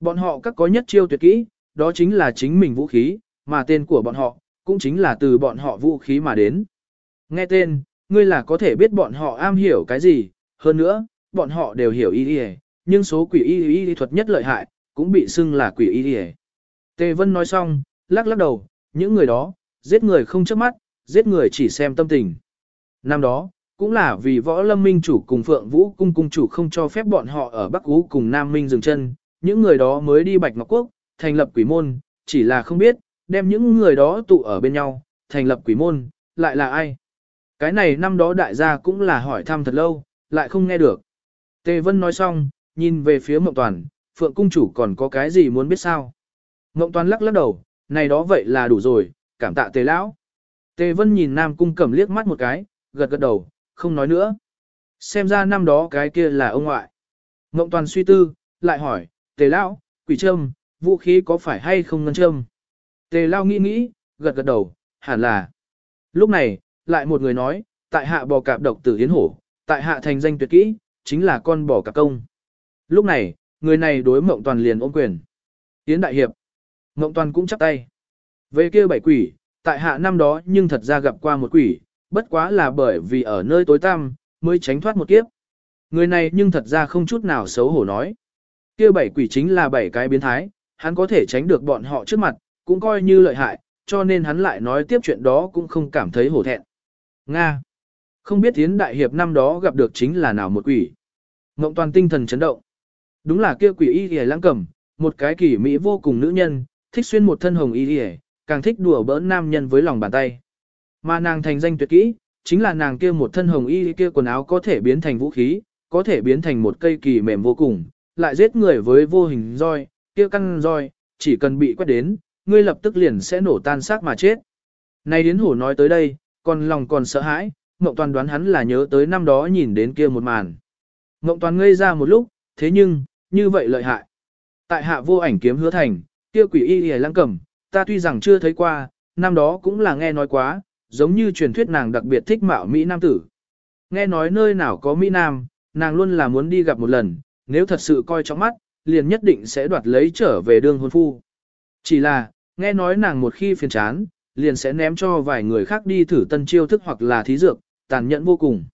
Bọn họ các có nhất chiêu tuyệt kỹ, đó chính là chính mình vũ khí, mà tên của bọn họ, cũng chính là từ bọn họ vũ khí mà đến. Nghe tên, ngươi là có thể biết bọn họ am hiểu cái gì, hơn nữa, bọn họ đều hiểu y y, nhưng số quỷ y y thuật nhất lợi hại, cũng bị xưng là quỷ y y. Tề Vân nói xong, lắc lắc đầu, những người đó, giết người không chớp mắt, giết người chỉ xem tâm tình. Năm đó, cũng là vì võ lâm minh chủ cùng phượng vũ cung cung chủ không cho phép bọn họ ở Bắc Ú cùng Nam Minh dừng chân, những người đó mới đi Bạch Ngọc Quốc, thành lập quỷ môn, chỉ là không biết, đem những người đó tụ ở bên nhau, thành lập quỷ môn, lại là ai. Cái này năm đó đại gia cũng là hỏi thăm thật lâu, lại không nghe được. Tề Vân nói xong, nhìn về phía Mộng Toàn, Phượng Cung Chủ còn có cái gì muốn biết sao? Mộng Toàn lắc lắc đầu, này đó vậy là đủ rồi, cảm tạ Tề Lão. Tề Vân nhìn Nam Cung Cẩm liếc mắt một cái, gật gật đầu, không nói nữa. Xem ra năm đó cái kia là ông ngoại. Ngộng Toàn suy tư, lại hỏi, Tề Lão, quỷ trâm, vũ khí có phải hay không ngân trâm? Tề lao nghĩ nghĩ, gật gật đầu, hẳn là. Lúc này, lại một người nói, tại hạ bò cạp độc tử yến hổ, tại hạ thành danh tuyệt kỹ, chính là con bò cạp công. Lúc này, người này đối mộng toàn liền ôm quyền. Yến đại hiệp. Ngộng toàn cũng chắp tay. Về kia bảy quỷ, tại hạ năm đó nhưng thật ra gặp qua một quỷ, bất quá là bởi vì ở nơi tối tăm, mới tránh thoát một kiếp. Người này nhưng thật ra không chút nào xấu hổ nói. Kia bảy quỷ chính là bảy cái biến thái, hắn có thể tránh được bọn họ trước mặt, cũng coi như lợi hại, cho nên hắn lại nói tiếp chuyện đó cũng không cảm thấy hổ thẹn. Nga. Không biết tiến đại hiệp năm đó gặp được chính là nào một quỷ. Ngộng toàn tinh thần chấn động. Đúng là kia quỷ y hề lãng cầm, một cái kỳ mỹ vô cùng nữ nhân, thích xuyên một thân hồng y hề, càng thích đùa bỡn nam nhân với lòng bàn tay. Mà nàng thành danh tuyệt kỹ, chính là nàng kia một thân hồng y kia quần áo có thể biến thành vũ khí, có thể biến thành một cây kỳ mềm vô cùng, lại giết người với vô hình roi, kia căn roi, chỉ cần bị quét đến, ngươi lập tức liền sẽ nổ tan xác mà chết. Nay đến hổ nói tới đây, còn lòng còn sợ hãi, Ngộng Toàn đoán hắn là nhớ tới năm đó nhìn đến kia một màn. Ngộng Toàn ngây ra một lúc, thế nhưng, như vậy lợi hại. Tại hạ vô ảnh kiếm hứa thành, kia quỷ y hề lăng cầm, ta tuy rằng chưa thấy qua, năm đó cũng là nghe nói quá, giống như truyền thuyết nàng đặc biệt thích mạo Mỹ Nam tử. Nghe nói nơi nào có Mỹ Nam, nàng luôn là muốn đi gặp một lần, nếu thật sự coi trong mắt, liền nhất định sẽ đoạt lấy trở về đương hôn phu. Chỉ là, nghe nói nàng một khi phiền chán, liền sẽ ném cho vài người khác đi thử tân chiêu thức hoặc là thí dược, tàn nhẫn vô cùng.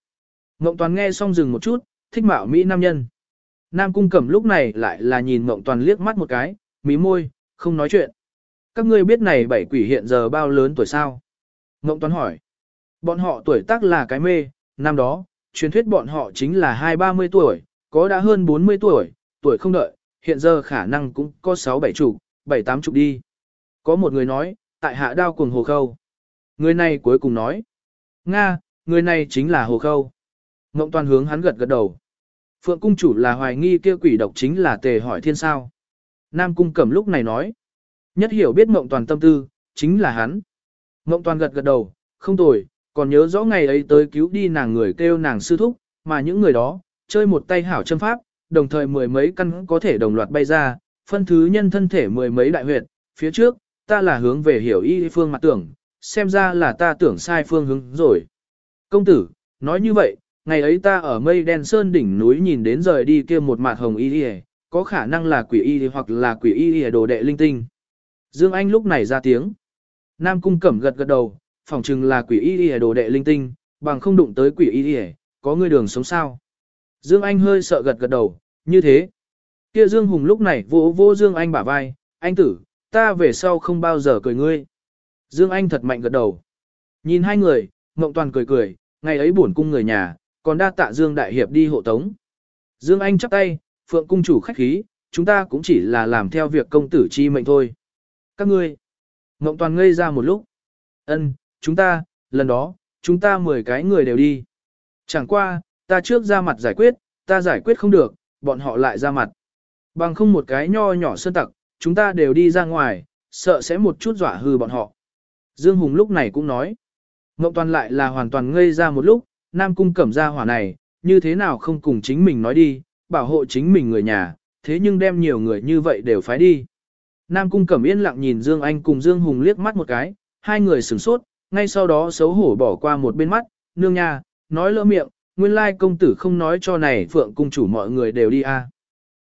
Ngộng Toàn nghe xong dừng một chút, thích mạo Mỹ nam nhân. Nam Cung Cẩm lúc này lại là nhìn Ngộng Toàn liếc mắt một cái, mí môi, không nói chuyện. Các ngươi biết này bảy quỷ hiện giờ bao lớn tuổi sao? Ngộng Toán hỏi. Bọn họ tuổi tác là cái mê, năm đó, truyền thuyết bọn họ chính là hai ba mươi tuổi, có đã hơn 40 tuổi, tuổi không đợi, hiện giờ khả năng cũng có 6 bảy chục, 7 tám chục đi. Có một người nói, tại hạ đao cùng hồ khâu. Người này cuối cùng nói, Nga, người này chính là hồ khâu. Ngộng toàn hướng hắn gật gật đầu. Phượng cung chủ là hoài nghi kia quỷ độc chính là tề hỏi thiên sao. Nam cung cẩm lúc này nói, nhất hiểu biết mộng toàn tâm tư, chính là hắn. Mộng toàn gật gật đầu, không tồi, còn nhớ rõ ngày ấy tới cứu đi nàng người kêu nàng sư thúc, mà những người đó, chơi một tay hảo châm pháp, đồng thời mười mấy căn có thể đồng loạt bay ra, phân thứ nhân thân thể mười mấy đại huyệt, phía trước, ta là hướng về hiểu y phương mặt tưởng, xem ra là ta tưởng sai phương hướng rồi. Công tử, nói như vậy, ngày ấy ta ở mây đen sơn đỉnh núi nhìn đến rời đi kia một mặt hồng y y, có khả năng là quỷ y hoặc là quỷ y đồ đệ linh tinh. Dương Anh lúc này ra tiếng. Nam cung cẩm gật gật đầu, phỏng chừng là quỷ y đồ đệ linh tinh, bằng không đụng tới quỷ y y, có người đường sống sao. Dương Anh hơi sợ gật gật đầu, như thế. Kia Dương Hùng lúc này vỗ vỗ Dương Anh bả vai, anh tử, ta về sau không bao giờ cười ngươi. Dương Anh thật mạnh gật đầu. Nhìn hai người, Ngộng Toàn cười cười, ngày ấy buồn cung người nhà, còn đa tạ Dương Đại Hiệp đi hộ tống. Dương Anh chắp tay, Phượng cung chủ khách khí, chúng ta cũng chỉ là làm theo việc công tử chi mệnh thôi. Các ngươi, Ngộng Toàn ngây ra một lúc. Ân, chúng ta, lần đó, chúng ta 10 cái người đều đi. Chẳng qua, Ta trước ra mặt giải quyết, ta giải quyết không được, bọn họ lại ra mặt. Bằng không một cái nho nhỏ sơn tặc, chúng ta đều đi ra ngoài, sợ sẽ một chút dọa hư bọn họ. Dương Hùng lúc này cũng nói. Ngộng toàn lại là hoàn toàn ngây ra một lúc, Nam Cung cẩm ra hỏa này, như thế nào không cùng chính mình nói đi, bảo hộ chính mình người nhà, thế nhưng đem nhiều người như vậy đều phái đi. Nam Cung cẩm yên lặng nhìn Dương Anh cùng Dương Hùng liếc mắt một cái, hai người sửng sốt, ngay sau đó xấu hổ bỏ qua một bên mắt, nương nha, nói lỡ miệng, nguyên lai công tử không nói cho này phượng cung chủ mọi người đều đi a. À.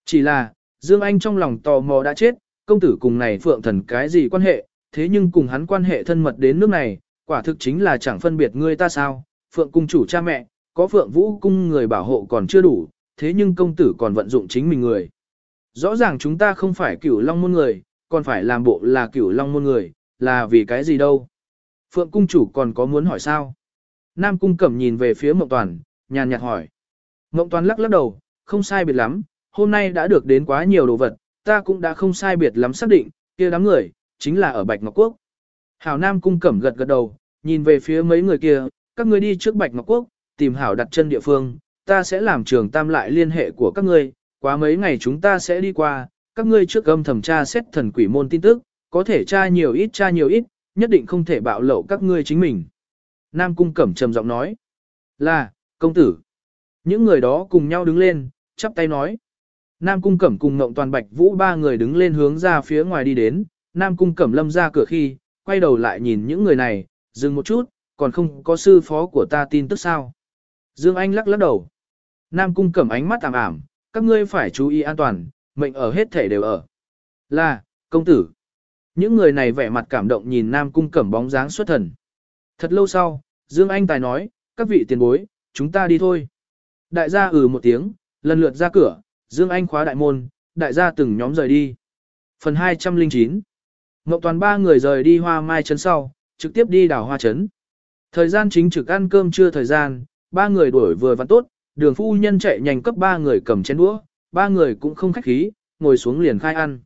Chỉ là, Dương Anh trong lòng tò mò đã chết, công tử cùng này phượng thần cái gì quan hệ, thế nhưng cùng hắn quan hệ thân mật đến nước này, quả thực chính là chẳng phân biệt ngươi ta sao, phượng cung chủ cha mẹ, có phượng vũ cung người bảo hộ còn chưa đủ, thế nhưng công tử còn vận dụng chính mình người. Rõ ràng chúng ta không phải cửu long môn người, còn phải làm bộ là cửu long môn người, là vì cái gì đâu. Phượng cung chủ còn có muốn hỏi sao? Nam cung cẩm nhìn về phía mộng toàn, nhàn nhạt hỏi. Mộng toàn lắc lắc đầu, không sai biệt lắm, hôm nay đã được đến quá nhiều đồ vật, ta cũng đã không sai biệt lắm xác định, kia đám người, chính là ở Bạch Ngọc Quốc. Hảo Nam cung cẩm gật gật đầu, nhìn về phía mấy người kia, các ngươi đi trước Bạch Ngọc Quốc, tìm Hảo đặt chân địa phương, ta sẽ làm trường tam lại liên hệ của các ngươi, quá mấy ngày chúng ta sẽ đi qua, các ngươi trước âm thẩm tra xét thần quỷ môn tin tức, có thể tra nhiều ít tra nhiều ít, nhất định không thể bạo lộ các ngươi chính mình. Nam cung cẩm trầm giọng nói, là, công tử. Những người đó cùng nhau đứng lên, chắp tay nói. Nam Cung Cẩm cùng Ngộng Toàn Bạch Vũ ba người đứng lên hướng ra phía ngoài đi đến, Nam Cung Cẩm lâm ra cửa khi, quay đầu lại nhìn những người này, dừng một chút, còn không có sư phó của ta tin tức sao. Dương Anh lắc lắc đầu. Nam Cung Cẩm ánh mắt tạm ảm, các ngươi phải chú ý an toàn, mệnh ở hết thể đều ở. Là, công tử. Những người này vẻ mặt cảm động nhìn Nam Cung Cẩm bóng dáng xuất thần. Thật lâu sau, Dương Anh Tài nói, các vị tiền bối, chúng ta đi thôi. Đại gia ừ một tiếng, lần lượt ra cửa, Dương Anh khóa đại môn, đại gia từng nhóm rời đi. Phần 209 Ngọc Toàn ba người rời đi hoa mai trấn sau, trực tiếp đi đảo hoa trấn. Thời gian chính trực ăn cơm trưa thời gian, ba người đuổi vừa vặn tốt, đường phu nhân chạy nhanh cấp ba người cầm chén đũa, ba người cũng không khách khí, ngồi xuống liền khai ăn.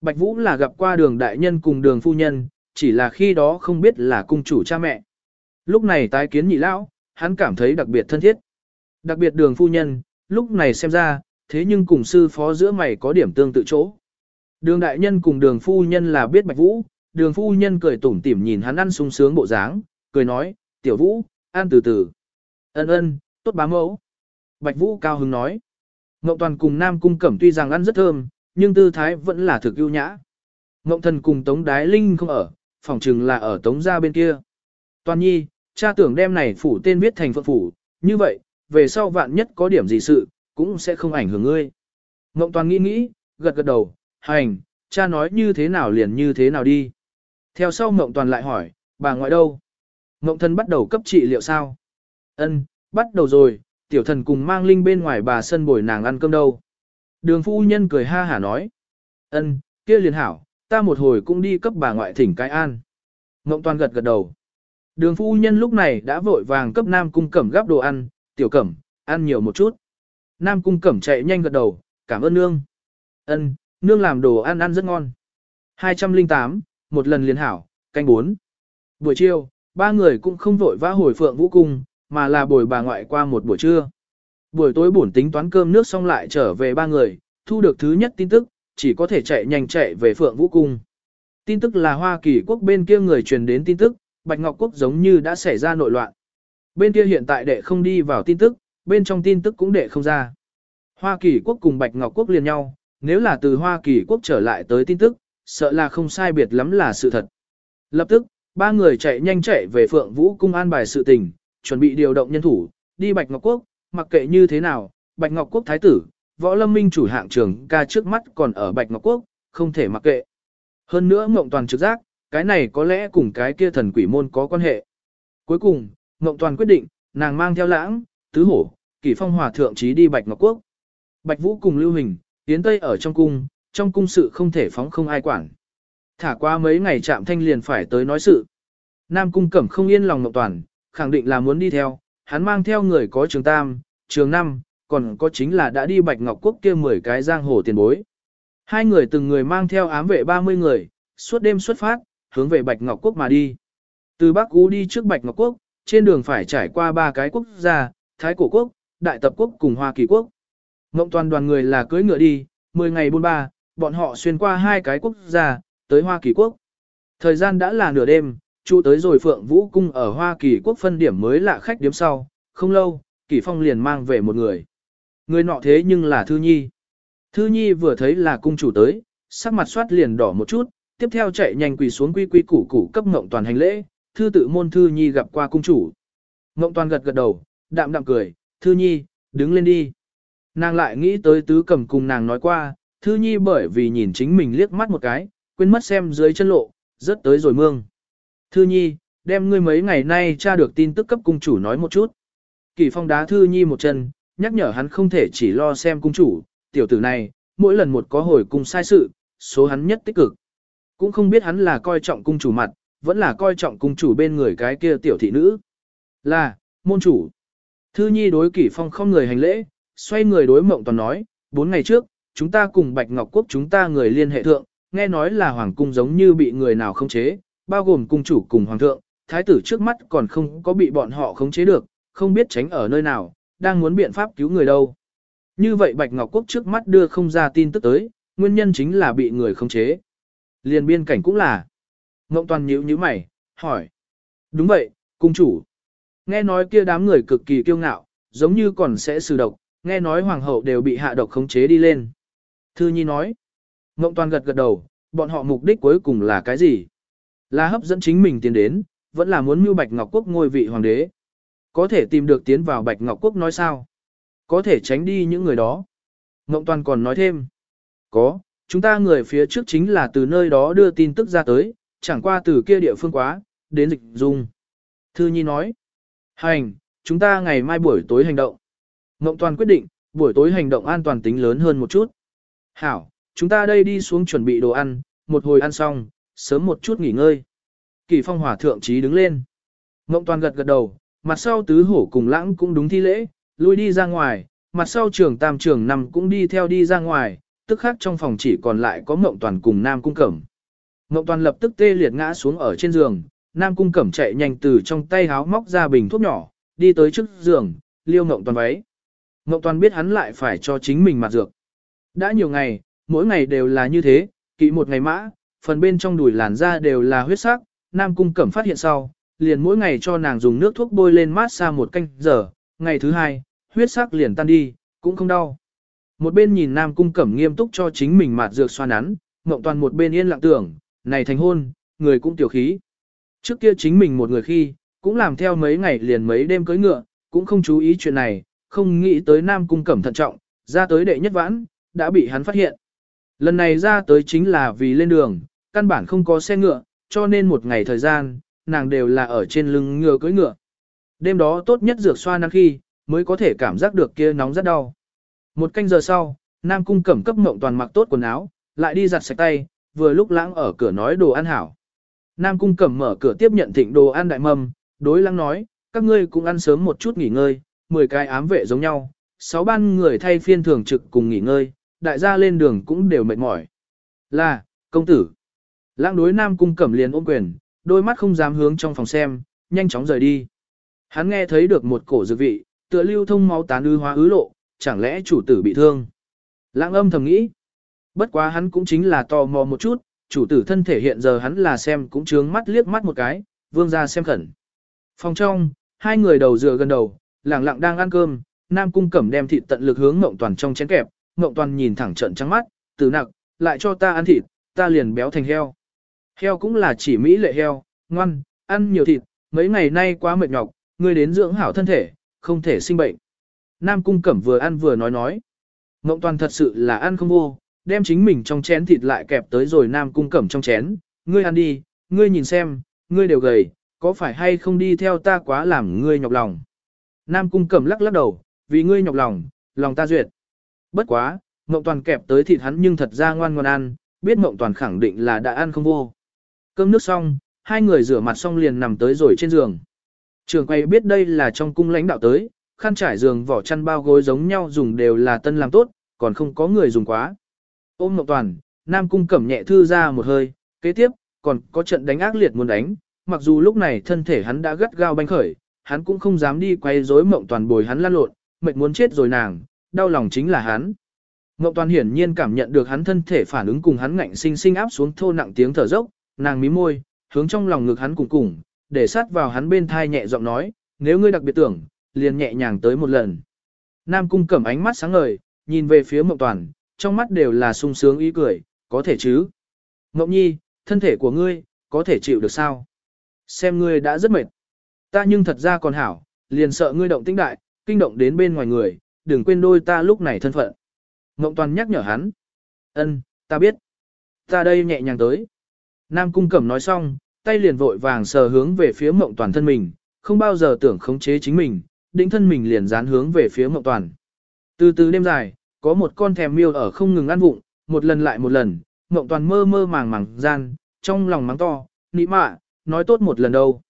Bạch Vũ là gặp qua đường đại nhân cùng đường phu nhân, chỉ là khi đó không biết là cung chủ cha mẹ. Lúc này tái kiến nhị lão, hắn cảm thấy đặc biệt thân thiết. Đặc biệt đường phu nhân, lúc này xem ra, thế nhưng cùng sư phó giữa mày có điểm tương tự chỗ. Đường đại nhân cùng đường phu nhân là biết Bạch Vũ, đường phu nhân cười tủm tỉm nhìn hắn ăn sung sướng bộ dáng, cười nói, tiểu Vũ, ăn từ từ. Ân ân, tốt bá mẫu. Bạch Vũ cao hứng nói. Ngộng Toàn cùng Nam Cung Cẩm tuy rằng ăn rất thơm, nhưng tư thái vẫn là thực ưu nhã. Ngộng Thần cùng Tống Đái Linh không ở, phòng trừng là ở Tống gia bên kia. Toàn nhi, cha tưởng đem này phủ tên viết thành phượng phủ, như vậy, về sau vạn nhất có điểm gì sự, cũng sẽ không ảnh hưởng ngươi. Ngộng Toàn nghĩ nghĩ, gật gật đầu, hành, cha nói như thế nào liền như thế nào đi. Theo sau Ngộng Toàn lại hỏi, bà ngoại đâu? Ngộng Thần bắt đầu cấp trị liệu sao? Ân, bắt đầu rồi, tiểu thần cùng mang linh bên ngoài bà sân bồi nàng ăn cơm đâu. Đường phu nhân cười ha hả nói. ân, kia liền hảo, ta một hồi cũng đi cấp bà ngoại thỉnh cái an. Ngộng toàn gật gật đầu. Đường phu nhân lúc này đã vội vàng cấp Nam Cung Cẩm gắp đồ ăn, tiểu cẩm, ăn nhiều một chút. Nam Cung Cẩm chạy nhanh gật đầu, cảm ơn nương. ân, nương làm đồ ăn ăn rất ngon. 208, một lần liền hảo, canh 4. Buổi chiều, ba người cũng không vội vã hồi phượng vũ cung, mà là bồi bà ngoại qua một buổi trưa. Buổi tối bổn tính toán cơm nước xong lại trở về ba người, thu được thứ nhất tin tức, chỉ có thể chạy nhanh chạy về Phượng Vũ Cung. Tin tức là Hoa Kỳ quốc bên kia người truyền đến tin tức, Bạch Ngọc quốc giống như đã xảy ra nội loạn. Bên kia hiện tại đệ không đi vào tin tức, bên trong tin tức cũng đệ không ra. Hoa Kỳ quốc cùng Bạch Ngọc quốc liền nhau, nếu là từ Hoa Kỳ quốc trở lại tới tin tức, sợ là không sai biệt lắm là sự thật. Lập tức, ba người chạy nhanh chạy về Phượng Vũ cung an bài sự tình, chuẩn bị điều động nhân thủ, đi Bạch Ngọc Quốc, mặc kệ như thế nào, Bạch Ngọc Quốc Thái tử, võ lâm minh chủ hạng trường ca trước mắt còn ở Bạch Ngọc Quốc, không thể mặc kệ. Hơn nữa Mộng Toàn trực giác, cái này có lẽ cùng cái kia thần quỷ môn có quan hệ. Cuối cùng, Mộng Toàn quyết định, nàng mang theo lãng, tứ hổ, kỷ phong hòa thượng trí đi Bạch Ngọc Quốc. Bạch Vũ cùng Lưu Hình, tiến Tây ở trong cung, trong cung sự không thể phóng không ai quản. Thả qua mấy ngày chạm thanh liền phải tới nói sự. Nam cung cẩm không yên lòng Mộng Toàn, khẳng định là muốn đi theo, hắn mang theo người có trường tam, trường năm, còn có chính là đã đi Bạch Ngọc Quốc kia 10 cái giang hồ tiền bối. Hai người từng người mang theo ám vệ 30 người, suốt đêm xuất phát, hướng về Bạch Ngọc Quốc mà đi. Từ Bắc Ú đi trước Bạch Ngọc Quốc, trên đường phải trải qua ba cái quốc gia, Thái Cổ Quốc, Đại Tập Quốc cùng Hoa Kỳ Quốc. Ngộng toàn đoàn người là cưỡi ngựa đi, 10 ngày buôn ba, bọn họ xuyên qua hai cái quốc gia, tới Hoa Kỳ Quốc. Thời gian đã là nửa đêm, trụ tới rồi Phượng Vũ Cung ở Hoa Kỳ quốc phân điểm mới lạ khách điếm sau, không lâu, Kỳ Phong liền mang về một người. Người nọ thế nhưng là Thư Nhi. Thư Nhi vừa thấy là cung chủ tới, sắc mặt soát liền đỏ một chút, tiếp theo chạy nhanh quỳ xuống quy quy củ củ cấp Ngộng Toàn hành lễ, thư tự môn Thư Nhi gặp qua cung chủ. Ngộng Toàn gật gật đầu, đạm đạm cười, Thư Nhi, đứng lên đi. Nàng lại nghĩ tới tứ cầm cùng nàng nói qua, Thư Nhi bởi vì nhìn chính mình liếc mắt một cái, quên mất xem dưới chân lộ, rất tới rồi mương. Thư Nhi, đem ngươi mấy ngày nay tra được tin tức cấp cung chủ nói một chút. Kỳ phong đá Thư Nhi một chân, nhắc nhở hắn không thể chỉ lo xem cung chủ, tiểu tử này, mỗi lần một có hồi cung sai sự, số hắn nhất tích cực. Cũng không biết hắn là coi trọng cung chủ mặt, vẫn là coi trọng cung chủ bên người cái kia tiểu thị nữ. Là, môn chủ. Thư Nhi đối Kỷ Phong không người hành lễ, xoay người đối mộng toàn nói, bốn ngày trước, chúng ta cùng Bạch Ngọc Quốc chúng ta người liên hệ thượng, nghe nói là Hoàng Cung giống như bị người nào không chế, bao gồm cung chủ cùng hoàng thượng, thái tử trước mắt còn không có bị bọn họ khống chế được, không biết tránh ở nơi nào, đang muốn biện pháp cứu người đâu. Như vậy Bạch Ngọc Quốc trước mắt đưa không ra tin tức tới, nguyên nhân chính là bị người khống chế. Liên biên cảnh cũng là. Ngộng toàn nhíu nhíu mày, hỏi. Đúng vậy, cung chủ. Nghe nói kia đám người cực kỳ kiêu ngạo, giống như còn sẽ sử độc, nghe nói hoàng hậu đều bị hạ độc khống chế đi lên. Thư Nhi nói. Ngộng Toàn gật gật đầu, bọn họ mục đích cuối cùng là cái gì? Là hấp dẫn chính mình tiến đến, vẫn là muốn mưu Bạch Ngọc Quốc ngôi vị hoàng đế. Có thể tìm được tiến vào Bạch Ngọc Quốc nói sao? Có thể tránh đi những người đó. Ngộng Toàn còn nói thêm. Có, chúng ta người phía trước chính là từ nơi đó đưa tin tức ra tới, chẳng qua từ kia địa phương quá, đến dịch dung. Thư Nhi nói. Hành, chúng ta ngày mai buổi tối hành động. Ngộng Toàn quyết định, buổi tối hành động an toàn tính lớn hơn một chút. Hảo, chúng ta đây đi xuống chuẩn bị đồ ăn, một hồi ăn xong, sớm một chút nghỉ ngơi. Kỳ phong hỏa thượng trí đứng lên. Ngộng Toàn gật gật đầu, mặt sau tứ hổ cùng lãng cũng đúng thi lễ, lui đi ra ngoài, mặt sau trường tam trường năm cũng đi theo đi ra ngoài, tức khác trong phòng chỉ còn lại có Ngộng Toàn cùng Nam Cung Cẩm. Ngộng Toàn lập tức tê liệt ngã xuống ở trên giường, Nam Cung Cẩm chạy nhanh từ trong tay háo móc ra bình thuốc nhỏ, đi tới trước giường, liêu Ngộng Toàn váy. Ngộng Toàn biết hắn lại phải cho chính mình mặt dược. Đã nhiều ngày, mỗi ngày đều là như thế, kỵ một ngày mã, phần bên trong đùi làn da đều là huyết sắc, Nam Cung Cẩm phát hiện sau, liền mỗi ngày cho nàng dùng nước thuốc bôi lên mát xa một canh giờ, ngày thứ hai, huyết sắc liền tan đi, cũng không đau. Một bên nhìn Nam Cung Cẩm nghiêm túc cho chính mình mạt dược xoa nắn, Ngộng Toàn một bên yên lặng tưởng, này thành hôn, người cũng tiểu khí. Trước kia chính mình một người khi, cũng làm theo mấy ngày liền mấy đêm cưới ngựa, cũng không chú ý chuyện này, không nghĩ tới Nam Cung Cẩm thận trọng, ra tới đệ nhất vãn, đã bị hắn phát hiện. Lần này ra tới chính là vì lên đường, căn bản không có xe ngựa, cho nên một ngày thời gian, nàng đều là ở trên lưng ngựa cưỡi ngựa. Đêm đó tốt nhất dược xoa nắng khi, mới có thể cảm giác được kia nóng rất đau. Một canh giờ sau, Nam Cung Cẩm cấp mộng toàn mặc tốt quần áo, lại đi giặt sạch tay, vừa lúc lãng ở cửa nói đồ ăn hảo. Nam Cung Cẩm mở cửa tiếp nhận thịnh đồ ăn đại mâm, đối lãng nói, các ngươi cũng ăn sớm một chút nghỉ ngơi, 10 cái ám vệ giống nhau, 6 ban người thay phiên thường trực cùng nghỉ ngơi, đại gia lên đường cũng đều mệt mỏi. Là, công tử. Lãng đối Nam Cung Cẩm liền ôm quyền, đôi mắt không dám hướng trong phòng xem, nhanh chóng rời đi. Hắn nghe thấy được một cổ dược vị, tựa lưu thông máu tán ư hóa ứ lộ, chẳng lẽ chủ tử bị thương. Lãng âm thầm nghĩ. Bất quá hắn cũng chính là tò mò một chút, chủ tử thân thể hiện giờ hắn là xem cũng trướng mắt liếc mắt một cái, vương ra xem khẩn. Phòng trong, hai người đầu dựa gần đầu, lẳng lặng đang ăn cơm, Nam Cung Cẩm đem thịt tận lực hướng Ngộng Toàn trong chén kẹp, Ngộng Toàn nhìn thẳng trận trắng mắt, từ nặng, lại cho ta ăn thịt, ta liền béo thành heo. Heo cũng là chỉ mỹ lệ heo, ngoan, ăn nhiều thịt, mấy ngày nay quá mệt nhọc, ngươi đến dưỡng hảo thân thể, không thể sinh bệnh. Nam Cung Cẩm vừa ăn vừa nói nói. Ngộng Toàn thật sự là ăn không vô, đem chính mình trong chén thịt lại kẹp tới rồi Nam Cung Cẩm trong chén, ngươi ăn đi, ngươi nhìn xem, ngươi đều gầy, có phải hay không đi theo ta quá làm ngươi nhọc lòng. Nam Cung Cẩm lắc lắc đầu, vì ngươi nhọc lòng, lòng ta duyệt. Bất quá, Ngộng Toàn kẹp tới thịt hắn nhưng thật ra ngoan ngoan ăn, biết Ngộng Toàn khẳng định là đã ăn không vô. Cơm nước xong, hai người rửa mặt xong liền nằm tới rồi trên giường. Trường quay biết đây là trong cung lãnh đạo tới, khăn trải giường vỏ chăn bao gối giống nhau dùng đều là tân làm tốt, còn không có người dùng quá. Ôm Ngọc Toàn, Nam Cung cẩm nhẹ thư ra một hơi, kế tiếp, còn có trận đánh ác liệt muốn đánh, mặc dù lúc này thân thể hắn đã gắt gao banh khởi, hắn cũng không dám đi quay rối Mộng Toàn bồi hắn lăn lộn, mệt muốn chết rồi nàng, đau lòng chính là hắn. Mộng Toàn hiển nhiên cảm nhận được hắn thân thể phản ứng cùng hắn ngạnh sinh sinh áp xuống thô nặng tiếng thở dốc, nàng mím môi, hướng trong lòng ngực hắn cùng cùng, để sát vào hắn bên thai nhẹ giọng nói, nếu ngươi đặc biệt tưởng, liền nhẹ nhàng tới một lần. Nam cung cẩm ánh mắt sáng ngời, nhìn về phía mộng toàn, trong mắt đều là sung sướng ý cười, có thể chứ. Mộng nhi, thân thể của ngươi, có thể chịu được sao? Xem ngươi đã rất mệt. Ta nhưng thật ra còn hảo, liền sợ ngươi động tĩnh đại, kinh động đến bên ngoài người, đừng quên đôi ta lúc này thân phận. Mộng toàn nhắc nhở hắn. Ân, ta biết. Ta đây nhẹ nhàng tới. Nam Cung Cẩm nói xong, tay liền vội vàng sờ hướng về phía mộng toàn thân mình, không bao giờ tưởng khống chế chính mình, đĩnh thân mình liền dán hướng về phía mộng toàn. Từ từ đêm dài, có một con thèm miêu ở không ngừng ăn vụng, một lần lại một lần, mộng toàn mơ mơ màng màng gian, trong lòng mắng to, nị mạ, nói tốt một lần đâu.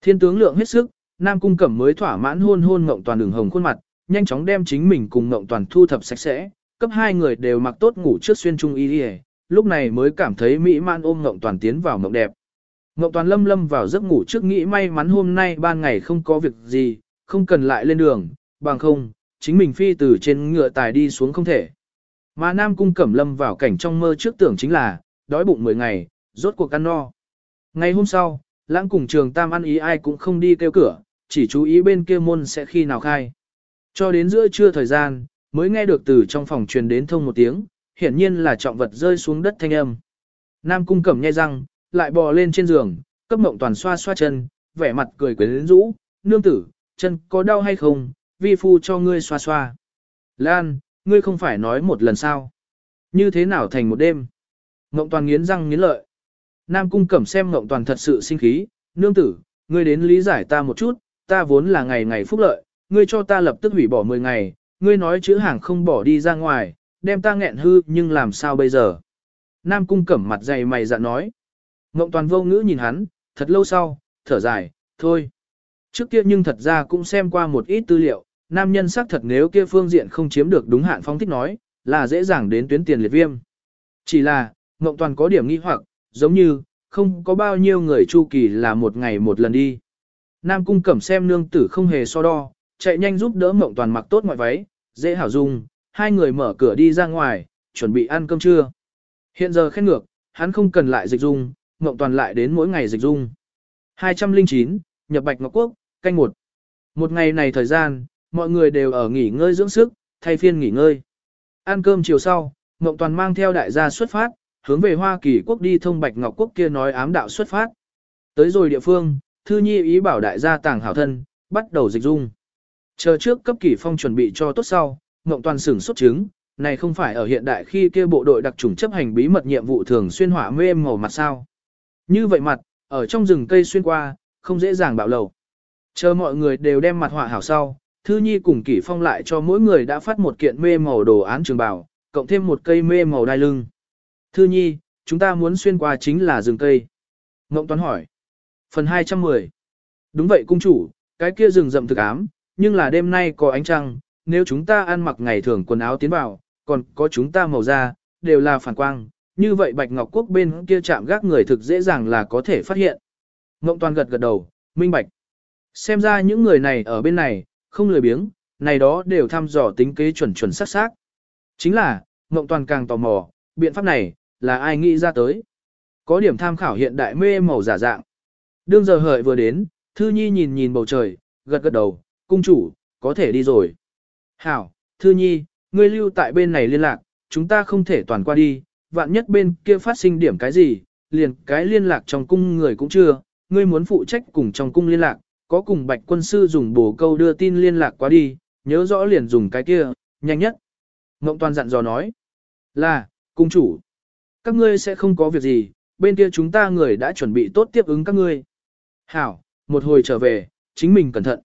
Thiên tướng lượng hết sức, Nam Cung Cẩm mới thỏa mãn hôn hôn mộng toàn đường hồng khuôn mặt, nhanh chóng đem chính mình cùng mộng toàn thu thập sạch sẽ, cấp hai người đều mặc tốt ngủ trước xuyên trung y đi lúc này mới cảm thấy mỹ man ôm Ngộng Toàn tiến vào mộng đẹp. Ngộng Toàn lâm lâm vào giấc ngủ trước nghĩ may mắn hôm nay ban ngày không có việc gì, không cần lại lên đường, bằng không, chính mình phi từ trên ngựa tài đi xuống không thể. Mà Nam Cung Cẩm lâm vào cảnh trong mơ trước tưởng chính là, đói bụng 10 ngày, rốt cuộc ăn no. Ngày hôm sau, lãng cùng trường tam ăn ý ai cũng không đi kêu cửa, chỉ chú ý bên kia môn sẽ khi nào khai. Cho đến giữa trưa thời gian, mới nghe được từ trong phòng truyền đến thông một tiếng, hiển nhiên là trọng vật rơi xuống đất thanh âm. Nam cung cẩm nhai răng, lại bò lên trên giường, cấp mộng toàn xoa xoa chân, vẻ mặt cười quyến rũ, nương tử, chân có đau hay không, vi phu cho ngươi xoa xoa. Lan, ngươi không phải nói một lần sao. Như thế nào thành một đêm. Mộng toàn nghiến răng nghiến lợi. Nam cung cẩm xem mộng toàn thật sự sinh khí, nương tử, ngươi đến lý giải ta một chút, ta vốn là ngày ngày phúc lợi, ngươi cho ta lập tức hủy bỏ 10 ngày, ngươi nói chữ hàng không bỏ đi ra ngoài, đem ta nghẹn hư nhưng làm sao bây giờ. Nam cung cẩm mặt dày mày dạn nói. Ngộng toàn vô ngữ nhìn hắn, thật lâu sau, thở dài, thôi. Trước kia nhưng thật ra cũng xem qua một ít tư liệu, nam nhân xác thật nếu kia phương diện không chiếm được đúng hạn phong thích nói, là dễ dàng đến tuyến tiền liệt viêm. Chỉ là, Ngộng toàn có điểm nghi hoặc, giống như, không có bao nhiêu người chu kỳ là một ngày một lần đi. Nam cung cẩm xem nương tử không hề so đo, chạy nhanh giúp đỡ Ngộng toàn mặc tốt ngoại váy, dễ hảo dung, hai người mở cửa đi ra ngoài, chuẩn bị ăn cơm trưa. Hiện giờ khét ngược, hắn không cần lại dịch dung, Ngộng Toàn lại đến mỗi ngày dịch dung. 209, nhập Bạch Ngọc Quốc, canh một. Một ngày này thời gian, mọi người đều ở nghỉ ngơi dưỡng sức, thay phiên nghỉ ngơi. Ăn cơm chiều sau, Ngộng Toàn mang theo đại gia xuất phát, hướng về Hoa Kỳ Quốc đi thông Bạch Ngọc Quốc kia nói ám đạo xuất phát. Tới rồi địa phương, Thư Nhi ý bảo đại gia tàng hảo thân, bắt đầu dịch dung. Chờ trước cấp kỷ phong chuẩn bị cho tốt sau, Ngộng Toàn sửng xuất chứng, này không phải ở hiện đại khi kia bộ đội đặc chủng chấp hành bí mật nhiệm vụ thường xuyên hỏa mê màu mặt sao. Như vậy mặt, ở trong rừng cây xuyên qua, không dễ dàng bạo lầu. Chờ mọi người đều đem mặt họa hảo sau, Thư Nhi cùng Kỷ Phong lại cho mỗi người đã phát một kiện mê màu đồ án trường bào, cộng thêm một cây mê màu đai lưng. Thư Nhi, chúng ta muốn xuyên qua chính là rừng cây. Ngộng Toán hỏi. Phần 210. Đúng vậy cung chủ, cái kia rừng rậm thực ám, nhưng là đêm nay có ánh trăng, nếu chúng ta ăn mặc ngày thường quần áo tiến vào, còn có chúng ta màu da, đều là phản quang, như vậy Bạch Ngọc Quốc bên kia chạm gác người thực dễ dàng là có thể phát hiện. Ngộng toàn gật gật đầu, minh bạch. Xem ra những người này ở bên này, không lười biếng, này đó đều thăm dò tính kế chuẩn chuẩn sắc sắc. Chính là, Ngộng toàn càng tò mò, biện pháp này, là ai nghĩ ra tới. Có điểm tham khảo hiện đại mê màu giả dạng. Đương giờ hợi vừa đến, Thư Nhi nhìn nhìn bầu trời, gật gật đầu, cung chủ, có thể đi rồi. Hảo, Thư Nhi, ngươi lưu tại bên này liên lạc, chúng ta không thể toàn qua đi, vạn nhất bên kia phát sinh điểm cái gì, liền cái liên lạc trong cung người cũng chưa, ngươi muốn phụ trách cùng trong cung liên lạc, có cùng bạch quân sư dùng bổ câu đưa tin liên lạc qua đi, nhớ rõ liền dùng cái kia, nhanh nhất. Ngộng toàn dặn dò nói, là, cung chủ, các ngươi sẽ không có việc gì, bên kia chúng ta người đã chuẩn bị tốt tiếp ứng các ngươi. Hảo, một hồi trở về, chính mình cẩn thận.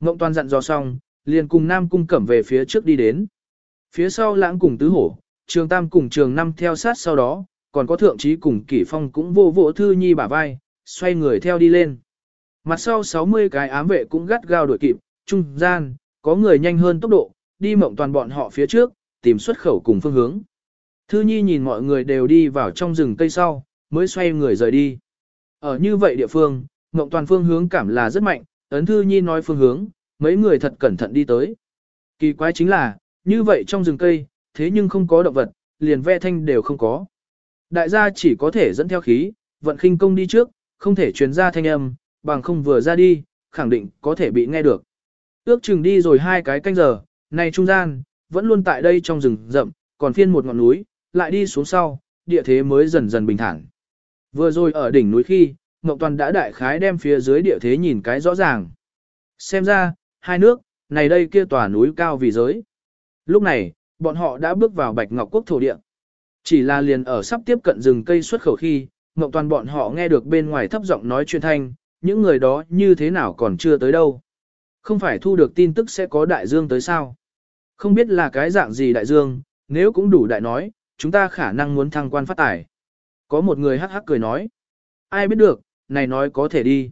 Ngộng toàn dặn dò xong, liền cùng Nam Cung Cẩm về phía trước đi đến. Phía sau lãng cùng tứ hổ, trường tam cùng trường năm theo sát sau đó, còn có thượng trí cùng kỷ phong cũng vô vỗ thư nhi bả vai, xoay người theo đi lên. Mặt sau 60 cái ám vệ cũng gắt gao đuổi kịp, trung gian, có người nhanh hơn tốc độ, đi mộng toàn bọn họ phía trước, tìm xuất khẩu cùng phương hướng. Thư nhi nhìn mọi người đều đi vào trong rừng cây sau, mới xoay người rời đi. Ở như vậy địa phương, mộng toàn phương hướng cảm là rất mạnh, ấn thư nhi nói phương hướng, mấy người thật cẩn thận đi tới. Kỳ quái chính là, như vậy trong rừng cây, thế nhưng không có động vật, liền ve thanh đều không có. Đại gia chỉ có thể dẫn theo khí, vận khinh công đi trước, không thể truyền ra thanh âm, bằng không vừa ra đi, khẳng định có thể bị nghe được. Ước chừng đi rồi hai cái canh giờ, này trung gian, vẫn luôn tại đây trong rừng rậm, còn phiên một ngọn núi, lại đi xuống sau, địa thế mới dần dần bình thản. Vừa rồi ở đỉnh núi khi, Ngọc Toàn đã đại khái đem phía dưới địa thế nhìn cái rõ ràng. Xem ra, hai nước, này đây kia tòa núi cao vì giới. Lúc này, bọn họ đã bước vào Bạch Ngọc Quốc thổ địa. Chỉ là liền ở sắp tiếp cận rừng cây xuất khẩu khi, Ngọc Toàn bọn họ nghe được bên ngoài thấp giọng nói chuyện thanh, những người đó như thế nào còn chưa tới đâu. Không phải thu được tin tức sẽ có đại dương tới sao. Không biết là cái dạng gì đại dương, nếu cũng đủ đại nói, chúng ta khả năng muốn thăng quan phát tài. Có một người hắc hắc cười nói. Ai biết được, này nói có thể đi.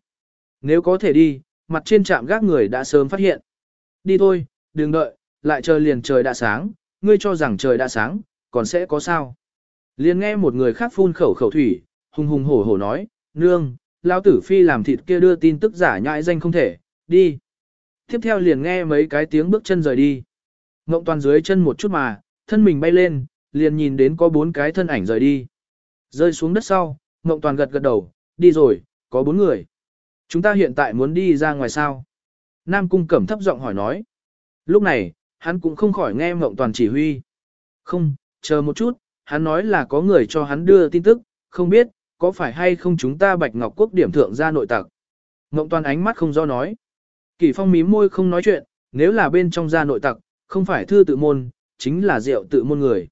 Nếu có thể đi, mặt trên trạm gác người đã sớm phát hiện. Đi thôi, đừng đợi, lại chờ liền trời đã sáng, ngươi cho rằng trời đã sáng, còn sẽ có sao. Liền nghe một người khác phun khẩu khẩu thủy, hùng hùng hổ hổ nói, nương, lao tử phi làm thịt kia đưa tin tức giả nhãi danh không thể, đi. Tiếp theo liền nghe mấy cái tiếng bước chân rời đi. Ngộng toàn dưới chân một chút mà, thân mình bay lên, liền nhìn đến có bốn cái thân ảnh rời đi. Rơi xuống đất sau, Ngộng toàn gật gật đầu, đi rồi, có bốn người. Chúng ta hiện tại muốn đi ra ngoài sao? Nam Cung Cẩm thấp giọng hỏi nói. Lúc này, hắn cũng không khỏi nghe Mộng Toàn chỉ huy. Không, chờ một chút, hắn nói là có người cho hắn đưa tin tức, không biết, có phải hay không chúng ta Bạch Ngọc Quốc điểm thượng ra nội tặc. Ngộng toàn ánh mắt không do nói. Kỳ phong mím môi không nói chuyện, nếu là bên trong gia nội tặc, không phải thư tự môn, chính là rượu tự môn người.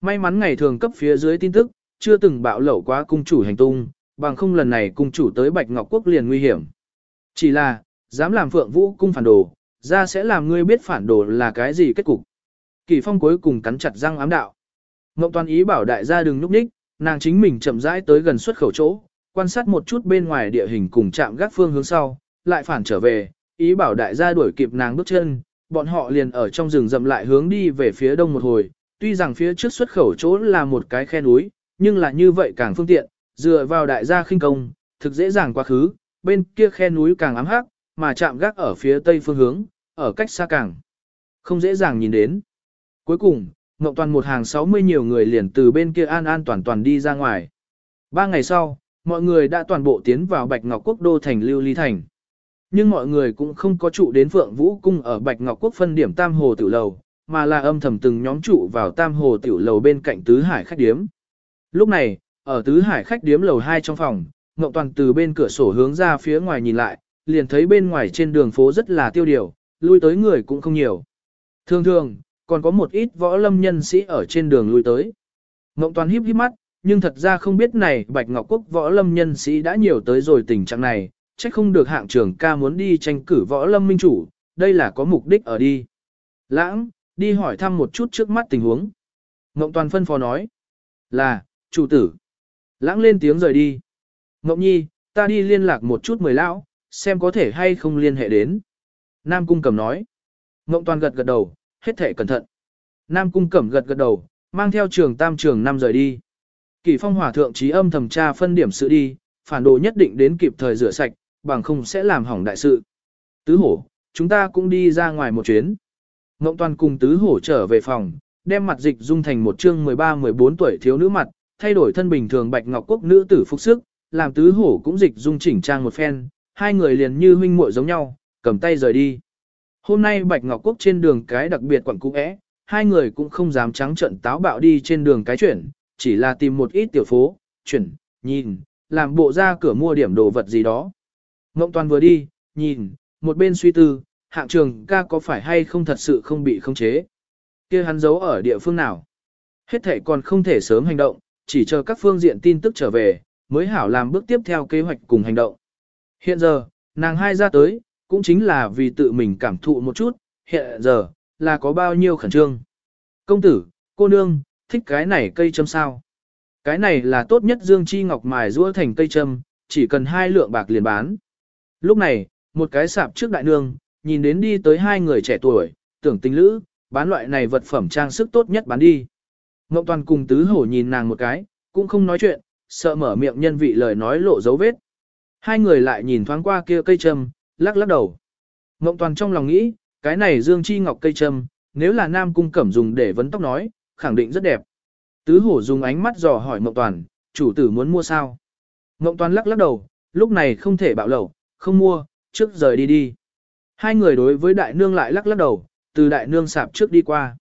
May mắn ngày thường cấp phía dưới tin tức, chưa từng bạo lẩu quá cung chủ hành tung, bằng không lần này cung chủ tới Bạch Ngọc Quốc liền nguy hiểm. Chỉ là, dám làm phượng vũ cung phản đồ, ra sẽ làm ngươi biết phản đồ là cái gì kết cục. Kỳ phong cuối cùng cắn chặt răng ám đạo. Ngộng toàn ý bảo đại gia đừng núp ních, nàng chính mình chậm rãi tới gần xuất khẩu chỗ, quan sát một chút bên ngoài địa hình cùng chạm gác phương hướng sau, lại phản trở về, ý bảo đại gia đuổi kịp nàng bước chân, bọn họ liền ở trong rừng rậm lại hướng đi về phía đông một hồi, tuy rằng phía trước xuất khẩu chỗ là một cái khe núi, nhưng là như vậy càng phương tiện, dựa vào đại gia khinh công, thực dễ dàng quá khứ, bên kia khe núi càng ám hắc, mà chạm gác ở phía tây phương hướng, ở cách xa càng không dễ dàng nhìn đến. Cuối cùng, Ngọc Toàn một hàng 60 nhiều người liền từ bên kia an an toàn toàn đi ra ngoài. Ba ngày sau, mọi người đã toàn bộ tiến vào Bạch Ngọc Quốc đô thành Lưu Ly Thành. Nhưng mọi người cũng không có trụ đến Phượng Vũ Cung ở Bạch Ngọc Quốc phân điểm Tam Hồ Tiểu Lầu, mà là âm thầm từng nhóm trụ vào Tam Hồ Tiểu Lầu bên cạnh Tứ Hải Khách Điếm. Lúc này, ở Tứ Hải Khách Điếm lầu 2 trong phòng, Ngọc Toàn từ bên cửa sổ hướng ra phía ngoài nhìn lại, liền thấy bên ngoài trên đường phố rất là tiêu điều, lui tới người cũng không nhiều. Thường thường, còn có một ít võ lâm nhân sĩ ở trên đường lui tới. Ngọc Toàn híp híp mắt, nhưng thật ra không biết này Bạch Ngọc Quốc võ lâm nhân sĩ đã nhiều tới rồi tình trạng này, chắc không được hạng trưởng ca muốn đi tranh cử võ lâm minh chủ, đây là có mục đích ở đi. Lãng, đi hỏi thăm một chút trước mắt tình huống. Ngộng Toàn phân phó nói, là, chủ tử. Lãng lên tiếng rời đi. Ngọc Nhi, ta đi liên lạc một chút mười lão, xem có thể hay không liên hệ đến. Nam Cung Cẩm nói. Ngộng Toàn gật gật đầu, hết thể cẩn thận. Nam Cung Cẩm gật gật đầu, mang theo trường tam trường năm rời đi. Kỳ phong hỏa thượng trí âm thẩm tra phân điểm sự đi, phản đồ nhất định đến kịp thời rửa sạch, bằng không sẽ làm hỏng đại sự. Tứ hổ, chúng ta cũng đi ra ngoài một chuyến. Ngộng toàn cùng tứ hổ trở về phòng, đem mặt dịch dung thành một chương 13-14 tuổi thiếu nữ mặt, thay đổi thân bình thường bạch ngọc quốc nữ tử phục sức, làm tứ hổ cũng dịch dung chỉnh trang một phen, hai người liền như huynh muội giống nhau, cầm tay rời đi. Hôm nay bạch ngọc quốc trên đường cái đặc biệt quẩn cũ é, hai người cũng không dám trắng trận táo bạo đi trên đường cái chuyển, chỉ là tìm một ít tiểu phố, chuyển, nhìn, làm bộ ra cửa mua điểm đồ vật gì đó. Ngộng toàn vừa đi, nhìn, một bên suy tư, hạng trường ca có phải hay không thật sự không bị khống chế. kia hắn giấu ở địa phương nào. Hết thể còn không thể sớm hành động, chỉ chờ các phương diện tin tức trở về, mới hảo làm bước tiếp theo kế hoạch cùng hành động. Hiện giờ, nàng hai ra tới, cũng chính là vì tự mình cảm thụ một chút, hiện giờ, là có bao nhiêu khẩn trương. Công tử, cô nương, thích cái này cây châm sao. Cái này là tốt nhất dương chi ngọc mài rũa thành cây châm, chỉ cần hai lượng bạc liền bán. Lúc này, một cái sạp trước đại nương, nhìn đến đi tới hai người trẻ tuổi, tưởng tình lữ, bán loại này vật phẩm trang sức tốt nhất bán đi. Ngọc Toàn cùng tứ hổ nhìn nàng một cái, cũng không nói chuyện, sợ mở miệng nhân vị lời nói lộ dấu vết. Hai người lại nhìn thoáng qua kia cây châm, lắc lắc đầu. Ngọc Toàn trong lòng nghĩ, cái này dương chi ngọc cây châm, nếu là nam cung cẩm dùng để vấn tóc nói, khẳng định rất đẹp. Tứ hổ dùng ánh mắt dò hỏi Ngọc Toàn, chủ tử muốn mua sao? Ngọc Toàn lắc lắc đầu, lúc này không thể bạo lẩu, không mua, trước rời đi đi. Hai người đối với đại nương lại lắc lắc đầu, từ đại nương sạp trước đi qua.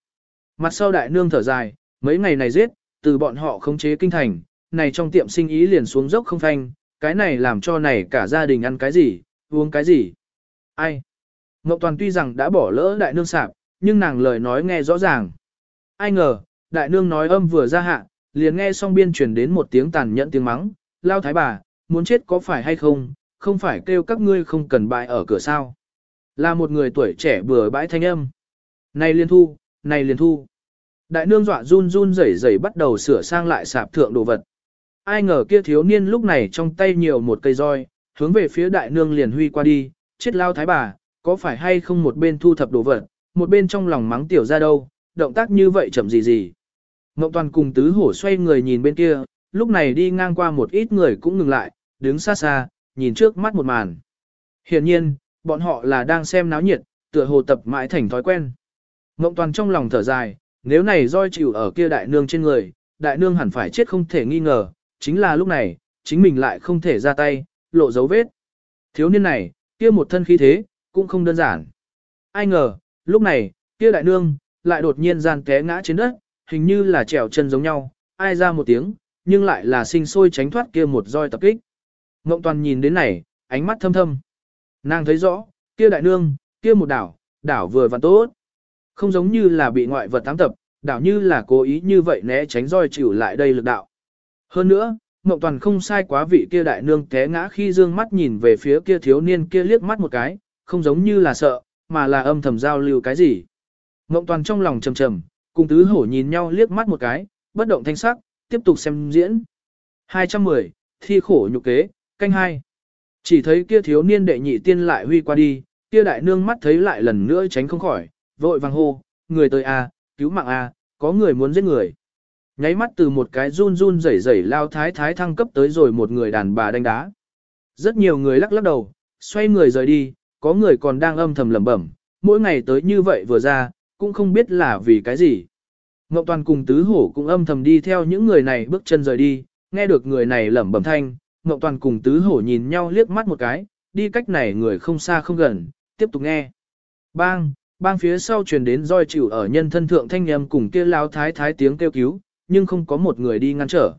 Mặt sau đại nương thở dài, mấy ngày này giết, từ bọn họ khống chế kinh thành, này trong tiệm sinh ý liền xuống dốc không phanh, cái này làm cho này cả gia đình ăn cái gì, uống cái gì. Ai? Ngọc Toàn tuy rằng đã bỏ lỡ đại nương sạp, nhưng nàng lời nói nghe rõ ràng. Ai ngờ, đại nương nói âm vừa ra hạ, liền nghe xong biên truyền đến một tiếng tàn nhẫn tiếng mắng, lao thái bà, muốn chết có phải hay không, không phải kêu các ngươi không cần bại ở cửa sao. Là một người tuổi trẻ bừa bãi thanh âm. Này liên thu, này liên thu. Đại nương dọa run run rẩy rẩy bắt đầu sửa sang lại sạp thượng đồ vật. Ai ngờ kia thiếu niên lúc này trong tay nhiều một cây roi, hướng về phía đại nương liền huy qua đi, chết lao thái bà, có phải hay không một bên thu thập đồ vật, một bên trong lòng mắng tiểu ra đâu, động tác như vậy chậm gì gì. Ngọc Toàn cùng tứ hổ xoay người nhìn bên kia, lúc này đi ngang qua một ít người cũng ngừng lại, đứng xa xa, nhìn trước mắt một màn. Hiển nhiên, bọn họ là đang xem náo nhiệt, tựa hồ tập mãi thành thói quen. Ngộng toàn trong lòng thở dài, nếu này roi chịu ở kia đại nương trên người, đại nương hẳn phải chết không thể nghi ngờ, chính là lúc này, chính mình lại không thể ra tay, lộ dấu vết. Thiếu niên này, kia một thân khí thế, cũng không đơn giản. Ai ngờ, lúc này, kia đại nương, lại đột nhiên gian té ngã trên đất, hình như là trèo chân giống nhau, ai ra một tiếng, nhưng lại là sinh sôi tránh thoát kia một roi tập kích. Ngộng toàn nhìn đến này, ánh mắt thâm thâm. Nàng thấy rõ, kia đại nương, kia một đảo, đảo vừa và tốt. Không giống như là bị ngoại vật tám tập, đảo như là cố ý như vậy né tránh roi chịu lại đây lực đạo. Hơn nữa, mộng Toàn không sai quá vị kia đại nương té ngã khi dương mắt nhìn về phía kia thiếu niên kia liếc mắt một cái, không giống như là sợ, mà là âm thầm giao lưu cái gì. mộng Toàn trong lòng trầm trầm, cùng tứ hổ nhìn nhau liếc mắt một cái, bất động thanh sắc, tiếp tục xem diễn. 210, thi khổ nhục kế, canh hai. Chỉ thấy kia thiếu niên đệ nhị tiên lại huy qua đi, kia đại nương mắt thấy lại lần nữa tránh không khỏi, vội vàng hô, người tới a, cứu mạng a, có người muốn giết người. Nháy mắt từ một cái run run rẩy rẩy lao thái thái thăng cấp tới rồi một người đàn bà đánh đá. Rất nhiều người lắc lắc đầu, xoay người rời đi, có người còn đang âm thầm lẩm bẩm, mỗi ngày tới như vậy vừa ra, cũng không biết là vì cái gì. Ngọc Toàn cùng Tứ Hổ cũng âm thầm đi theo những người này bước chân rời đi, nghe được người này lẩm bẩm thanh, Ngọc Toàn cùng Tứ Hổ nhìn nhau liếc mắt một cái, đi cách này người không xa không gần, tiếp tục nghe. Bang, bang phía sau truyền đến roi chịu ở nhân thân thượng thanh nhầm cùng kia lao thái thái tiếng kêu cứu, nhưng không có một người đi ngăn trở.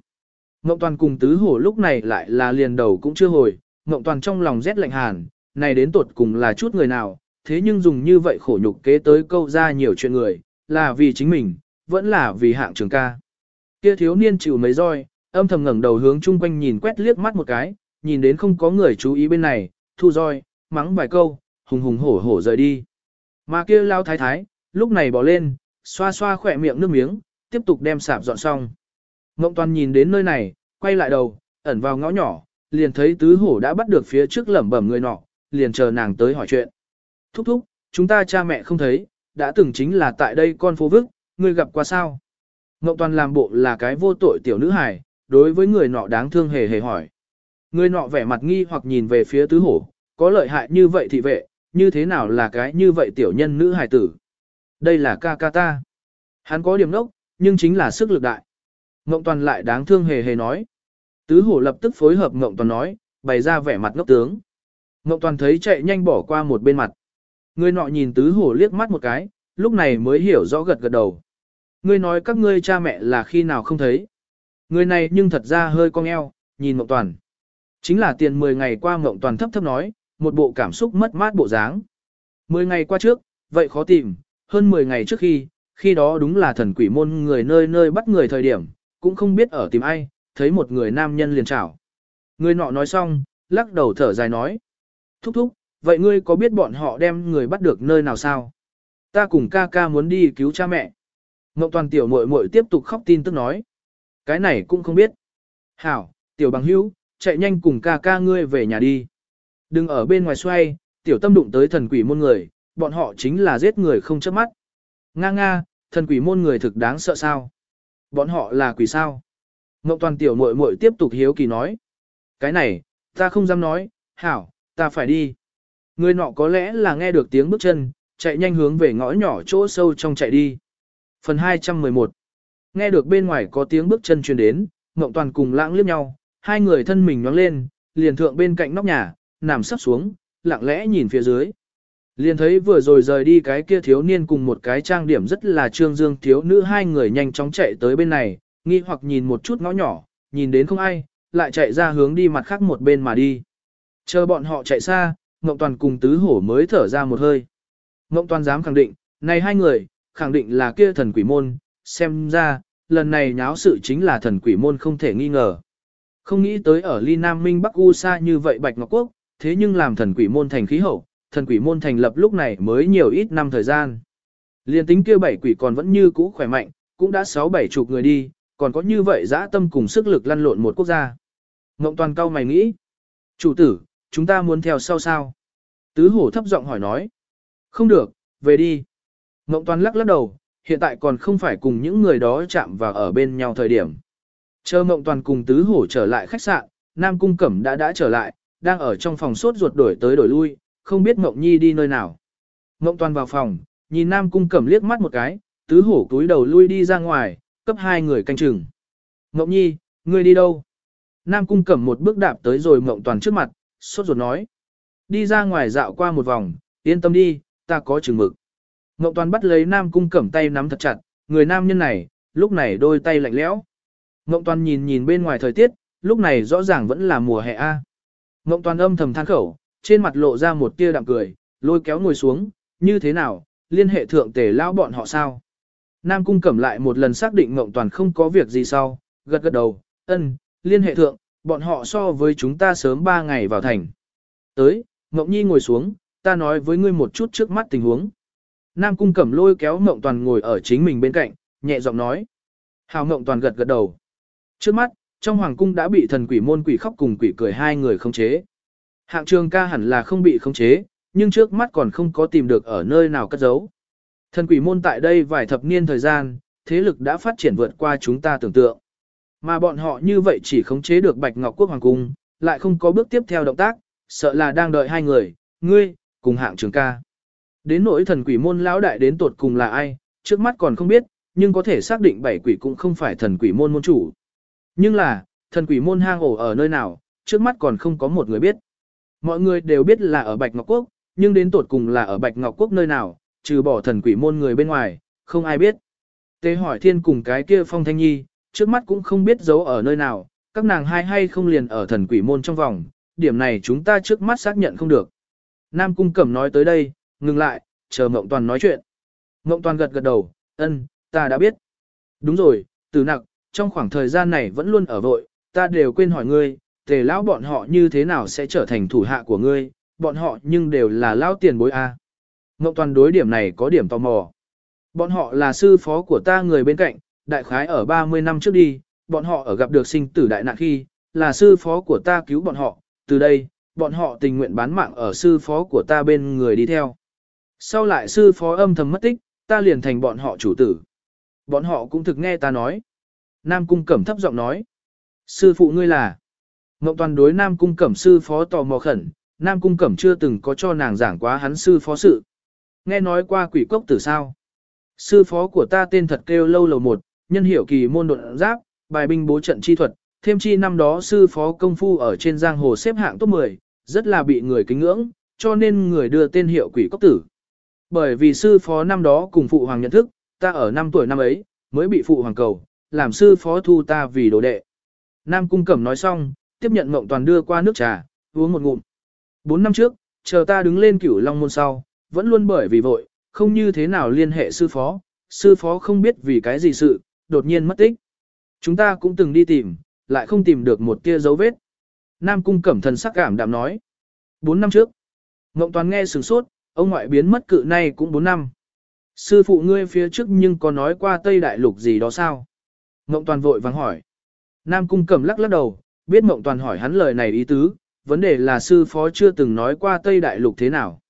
Ngộng Toàn cùng Tứ Hổ lúc này lại là liền đầu cũng chưa hồi, Ngộng Toàn trong lòng rét lạnh hàn, này đến tuột cùng là chút người nào, thế nhưng dùng như vậy khổ nhục kế tới câu ra nhiều chuyện người, là vì chính mình, vẫn là vì hạng trường ca. Kia thiếu niên chịu mấy roi, âm thầm ngẩng đầu hướng chung quanh nhìn quét liếc mắt một cái, nhìn đến không có người chú ý bên này, thu roi, mắng vài câu, hùng hùng hổ hổ rời đi. Mà kia lao thái thái, lúc này bỏ lên, xoa xoa khỏe miệng nước miếng, tiếp tục đem sạp dọn xong. Ngộng toàn nhìn đến nơi này, quay lại đầu, ẩn vào ngõ nhỏ, liền thấy tứ hổ đã bắt được phía trước lẩm bẩm người nọ, liền chờ nàng tới hỏi chuyện. Thúc thúc, chúng ta cha mẹ không thấy, đã từng chính là tại đây con phố vức, người gặp qua sao? Ngộng toàn làm bộ là cái vô tội tiểu nữ hài, đối với người nọ đáng thương hề hề hỏi. Người nọ vẻ mặt nghi hoặc nhìn về phía tứ hổ, có lợi hại như vậy thì vệ, như thế nào là cái như vậy tiểu nhân nữ hài tử? Đây là ca ca ta. Hắn có điểm nốc, nhưng chính là sức lực đại. Ngộng toàn lại đáng thương hề hề nói. Tứ hổ lập tức phối hợp Ngộng toàn nói, bày ra vẻ mặt ngốc tướng. Ngộng toàn thấy chạy nhanh bỏ qua một bên mặt. Người nọ nhìn tứ hổ liếc mắt một cái, lúc này mới hiểu rõ gật gật đầu. Ngươi nói các ngươi cha mẹ là khi nào không thấy. Người này nhưng thật ra hơi cong eo, nhìn Ngộng toàn. Chính là tiền 10 ngày qua Ngộng toàn thấp thấp nói, một bộ cảm xúc mất mát bộ dáng. 10 ngày qua trước, vậy khó tìm, hơn 10 ngày trước khi, khi đó đúng là thần quỷ môn người nơi nơi bắt người thời điểm, cũng không biết ở tìm ai, thấy một người nam nhân liền chảo. Người nọ nói xong, lắc đầu thở dài nói. Thúc thúc, vậy ngươi có biết bọn họ đem người bắt được nơi nào sao? Ta cùng ca ca muốn đi cứu cha mẹ. Ngọc toàn tiểu muội muội tiếp tục khóc tin tức nói. Cái này cũng không biết. Hảo, tiểu bằng hữu, chạy nhanh cùng ca ca ngươi về nhà đi. Đừng ở bên ngoài xoay, tiểu tâm đụng tới thần quỷ môn người, bọn họ chính là giết người không chớp mắt. Nga nga, thần quỷ môn người thực đáng sợ sao? Bọn họ là quỷ sao? Ngọc toàn tiểu muội muội tiếp tục hiếu kỳ nói. Cái này, ta không dám nói, hảo, ta phải đi. Người nọ có lẽ là nghe được tiếng bước chân, chạy nhanh hướng về ngõ nhỏ chỗ sâu trong chạy đi. Phần 211 Nghe được bên ngoài có tiếng bước chân truyền đến, Ngọc Toàn cùng lãng liếc nhau, hai người thân mình nhoáng lên, liền thượng bên cạnh nóc nhà, nằm sắp xuống, lặng lẽ nhìn phía dưới. Liền thấy vừa rồi rời đi cái kia thiếu niên cùng một cái trang điểm rất là trương dương thiếu nữ hai người nhanh chóng chạy tới bên này, nghi hoặc nhìn một chút ngõ nhỏ, nhìn đến không ai, lại chạy ra hướng đi mặt khác một bên mà đi. Chờ bọn họ chạy xa, Ngộng Toàn cùng Tứ Hổ mới thở ra một hơi. Ngộng Toàn dám khẳng định, này hai người, khẳng định là kia thần quỷ môn, xem ra, lần này nháo sự chính là thần quỷ môn không thể nghi ngờ. Không nghĩ tới ở Ly Nam Minh Bắc U xa như vậy Bạch Ngọc Quốc, thế nhưng làm thần quỷ môn thành khí hậu, thần quỷ môn thành lập lúc này mới nhiều ít năm thời gian. Liên tính kia bảy quỷ còn vẫn như cũ khỏe mạnh, cũng đã sáu bảy chục người đi, còn có như vậy dã tâm cùng sức lực lăn lộn một quốc gia. Ngộng toàn cao mày nghĩ. Chủ tử, chúng ta muốn theo sau sao? Tứ hổ thấp giọng hỏi nói. Không được, về đi. Ngộng toàn lắc lắc đầu, hiện tại còn không phải cùng những người đó chạm vào ở bên nhau thời điểm. Chờ Ngộng toàn cùng tứ hổ trở lại khách sạn, Nam Cung Cẩm đã đã trở lại, đang ở trong phòng sốt ruột đổi tới đổi lui, không biết Ngộng Nhi đi nơi nào. Ngộng Toàn vào phòng, nhìn Nam Cung Cẩm liếc mắt một cái, tứ hổ túi đầu lui đi ra ngoài, cấp hai người canh chừng. Ngộng Nhi, ngươi đi đâu? Nam Cung Cẩm một bước đạp tới rồi Ngộng Toàn trước mặt, sốt ruột nói. Đi ra ngoài dạo qua một vòng, yên tâm đi, ta có chừng mực. Ngộng Toàn bắt lấy Nam Cung Cẩm tay nắm thật chặt, người nam nhân này, lúc này đôi tay lạnh lẽo. Ngộng toàn nhìn nhìn bên ngoài thời tiết, lúc này rõ ràng vẫn là mùa hè A. Ngộng toàn âm thầm than khẩu, trên mặt lộ ra một tia đạm cười, lôi kéo ngồi xuống, như thế nào, liên hệ thượng tề lao bọn họ sao? Nam cung cẩm lại một lần xác định Ngộng toàn không có việc gì sau, gật gật đầu, ân, liên hệ thượng, bọn họ so với chúng ta sớm 3 ngày vào thành. Tới, Ngộng nhi ngồi xuống, ta nói với ngươi một chút trước mắt tình huống. Nam cung cẩm lôi kéo Ngộng toàn ngồi ở chính mình bên cạnh, nhẹ giọng nói. Hào Ngộng toàn gật gật đầu. Trước mắt, trong hoàng cung đã bị thần quỷ môn quỷ khóc cùng quỷ cười hai người khống chế. Hạng trường ca hẳn là không bị khống chế, nhưng trước mắt còn không có tìm được ở nơi nào cất giấu. Thần quỷ môn tại đây vài thập niên thời gian, thế lực đã phát triển vượt qua chúng ta tưởng tượng. Mà bọn họ như vậy chỉ khống chế được Bạch Ngọc Quốc Hoàng Cung, lại không có bước tiếp theo động tác, sợ là đang đợi hai người, ngươi, cùng hạng trường ca. Đến nỗi thần quỷ môn lão đại đến tột cùng là ai, trước mắt còn không biết, nhưng có thể xác định bảy quỷ cũng không phải thần quỷ môn môn chủ. Nhưng là, thần quỷ môn hang ổ ở nơi nào, trước mắt còn không có một người biết. Mọi người đều biết là ở Bạch Ngọc Quốc, nhưng đến tột cùng là ở Bạch Ngọc Quốc nơi nào, trừ bỏ thần quỷ môn người bên ngoài, không ai biết. Tế hỏi thiên cùng cái kia phong thanh nhi, trước mắt cũng không biết giấu ở nơi nào, các nàng hai hay không liền ở thần quỷ môn trong vòng, điểm này chúng ta trước mắt xác nhận không được. Nam Cung Cẩm nói tới đây, ngừng lại, chờ Mộng Toàn nói chuyện. Mộng Toàn gật gật đầu, ân, ta đã biết. Đúng rồi, từ nặng, trong khoảng thời gian này vẫn luôn ở vội, ta đều quên hỏi ngươi, tề lão bọn họ như thế nào sẽ trở thành thủ hạ của ngươi, bọn họ nhưng đều là lão tiền bối a. Ngộng toàn đối điểm này có điểm tò mò. Bọn họ là sư phó của ta người bên cạnh, đại khái ở 30 năm trước đi, bọn họ ở gặp được sinh tử đại nạn khi, là sư phó của ta cứu bọn họ, từ đây, bọn họ tình nguyện bán mạng ở sư phó của ta bên người đi theo. Sau lại sư phó âm thầm mất tích, ta liền thành bọn họ chủ tử. Bọn họ cũng thực nghe ta nói. Nam Cung Cẩm thấp giọng nói. Sư phụ ngươi là. Ngộng toàn đối Nam Cung Cẩm sư phó tò mò khẩn, Nam Cung Cẩm chưa từng có cho nàng giảng quá hắn sư phó sự. Nghe nói qua quỷ cốc tử sao. Sư phó của ta tên thật kêu lâu lầu một, nhân hiểu kỳ môn độn giáp, bài binh bố trận chi thuật, thêm chi năm đó sư phó công phu ở trên giang hồ xếp hạng top 10, rất là bị người kính ngưỡng, cho nên người đưa tên hiệu quỷ cốc tử. Bởi vì sư phó năm đó cùng phụ hoàng nhận thức, ta ở năm tuổi năm ấy, mới bị phụ hoàng cầu, làm sư phó thu ta vì đồ đệ. Nam Cung Cẩm nói xong, tiếp nhận Ngộng Toàn đưa qua nước trà, uống một ngụm. Bốn năm trước, chờ ta đứng lên cửu long môn sau, vẫn luôn bởi vì vội, không như thế nào liên hệ sư phó, sư phó không biết vì cái gì sự, đột nhiên mất tích. Chúng ta cũng từng đi tìm, lại không tìm được một tia dấu vết. Nam Cung Cẩm thần sắc cảm đạm nói. Bốn năm trước, Ngộng Toàn nghe sửng sốt, ông ngoại biến mất cự nay cũng bốn năm. Sư phụ ngươi phía trước nhưng có nói qua Tây Đại Lục gì đó sao? Ngộng Toàn vội vàng hỏi. Nam Cung cầm lắc lắc đầu, biết Ngộng Toàn hỏi hắn lời này ý tứ, vấn đề là sư phó chưa từng nói qua Tây Đại Lục thế nào.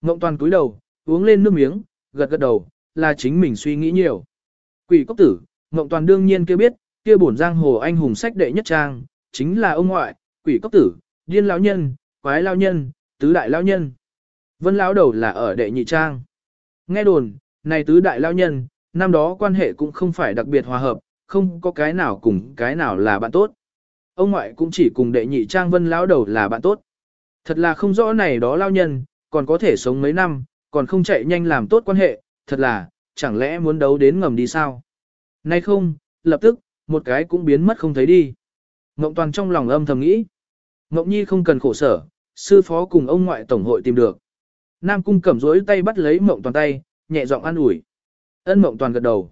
Ngộng Toàn cúi đầu, uống lên nước miếng, gật gật đầu, là chính mình suy nghĩ nhiều. Quỷ cốc tử, Ngộng Toàn đương nhiên kia biết, kia bổn giang hồ anh hùng sách đệ nhất trang, chính là ông ngoại, quỷ cốc tử, điên lão nhân, quái lão nhân, tứ đại lão nhân. Vân lão đầu là ở đệ nhị trang. Nghe đồn, này tứ đại lão nhân, năm đó quan hệ cũng không phải đặc biệt hòa hợp, không có cái nào cùng cái nào là bạn tốt. Ông ngoại cũng chỉ cùng đệ nhị trang vân lão đầu là bạn tốt. Thật là không rõ này đó lao nhân, còn có thể sống mấy năm, còn không chạy nhanh làm tốt quan hệ, thật là, chẳng lẽ muốn đấu đến ngầm đi sao? Nay không, lập tức, một cái cũng biến mất không thấy đi. Ngộng toàn trong lòng âm thầm nghĩ. Ngộng nhi không cần khổ sở, sư phó cùng ông ngoại tổng hội tìm được. Nam cung cẩm rối tay bắt lấy mộng toàn tay, nhẹ giọng an ủi. Ân mộng toàn gật đầu.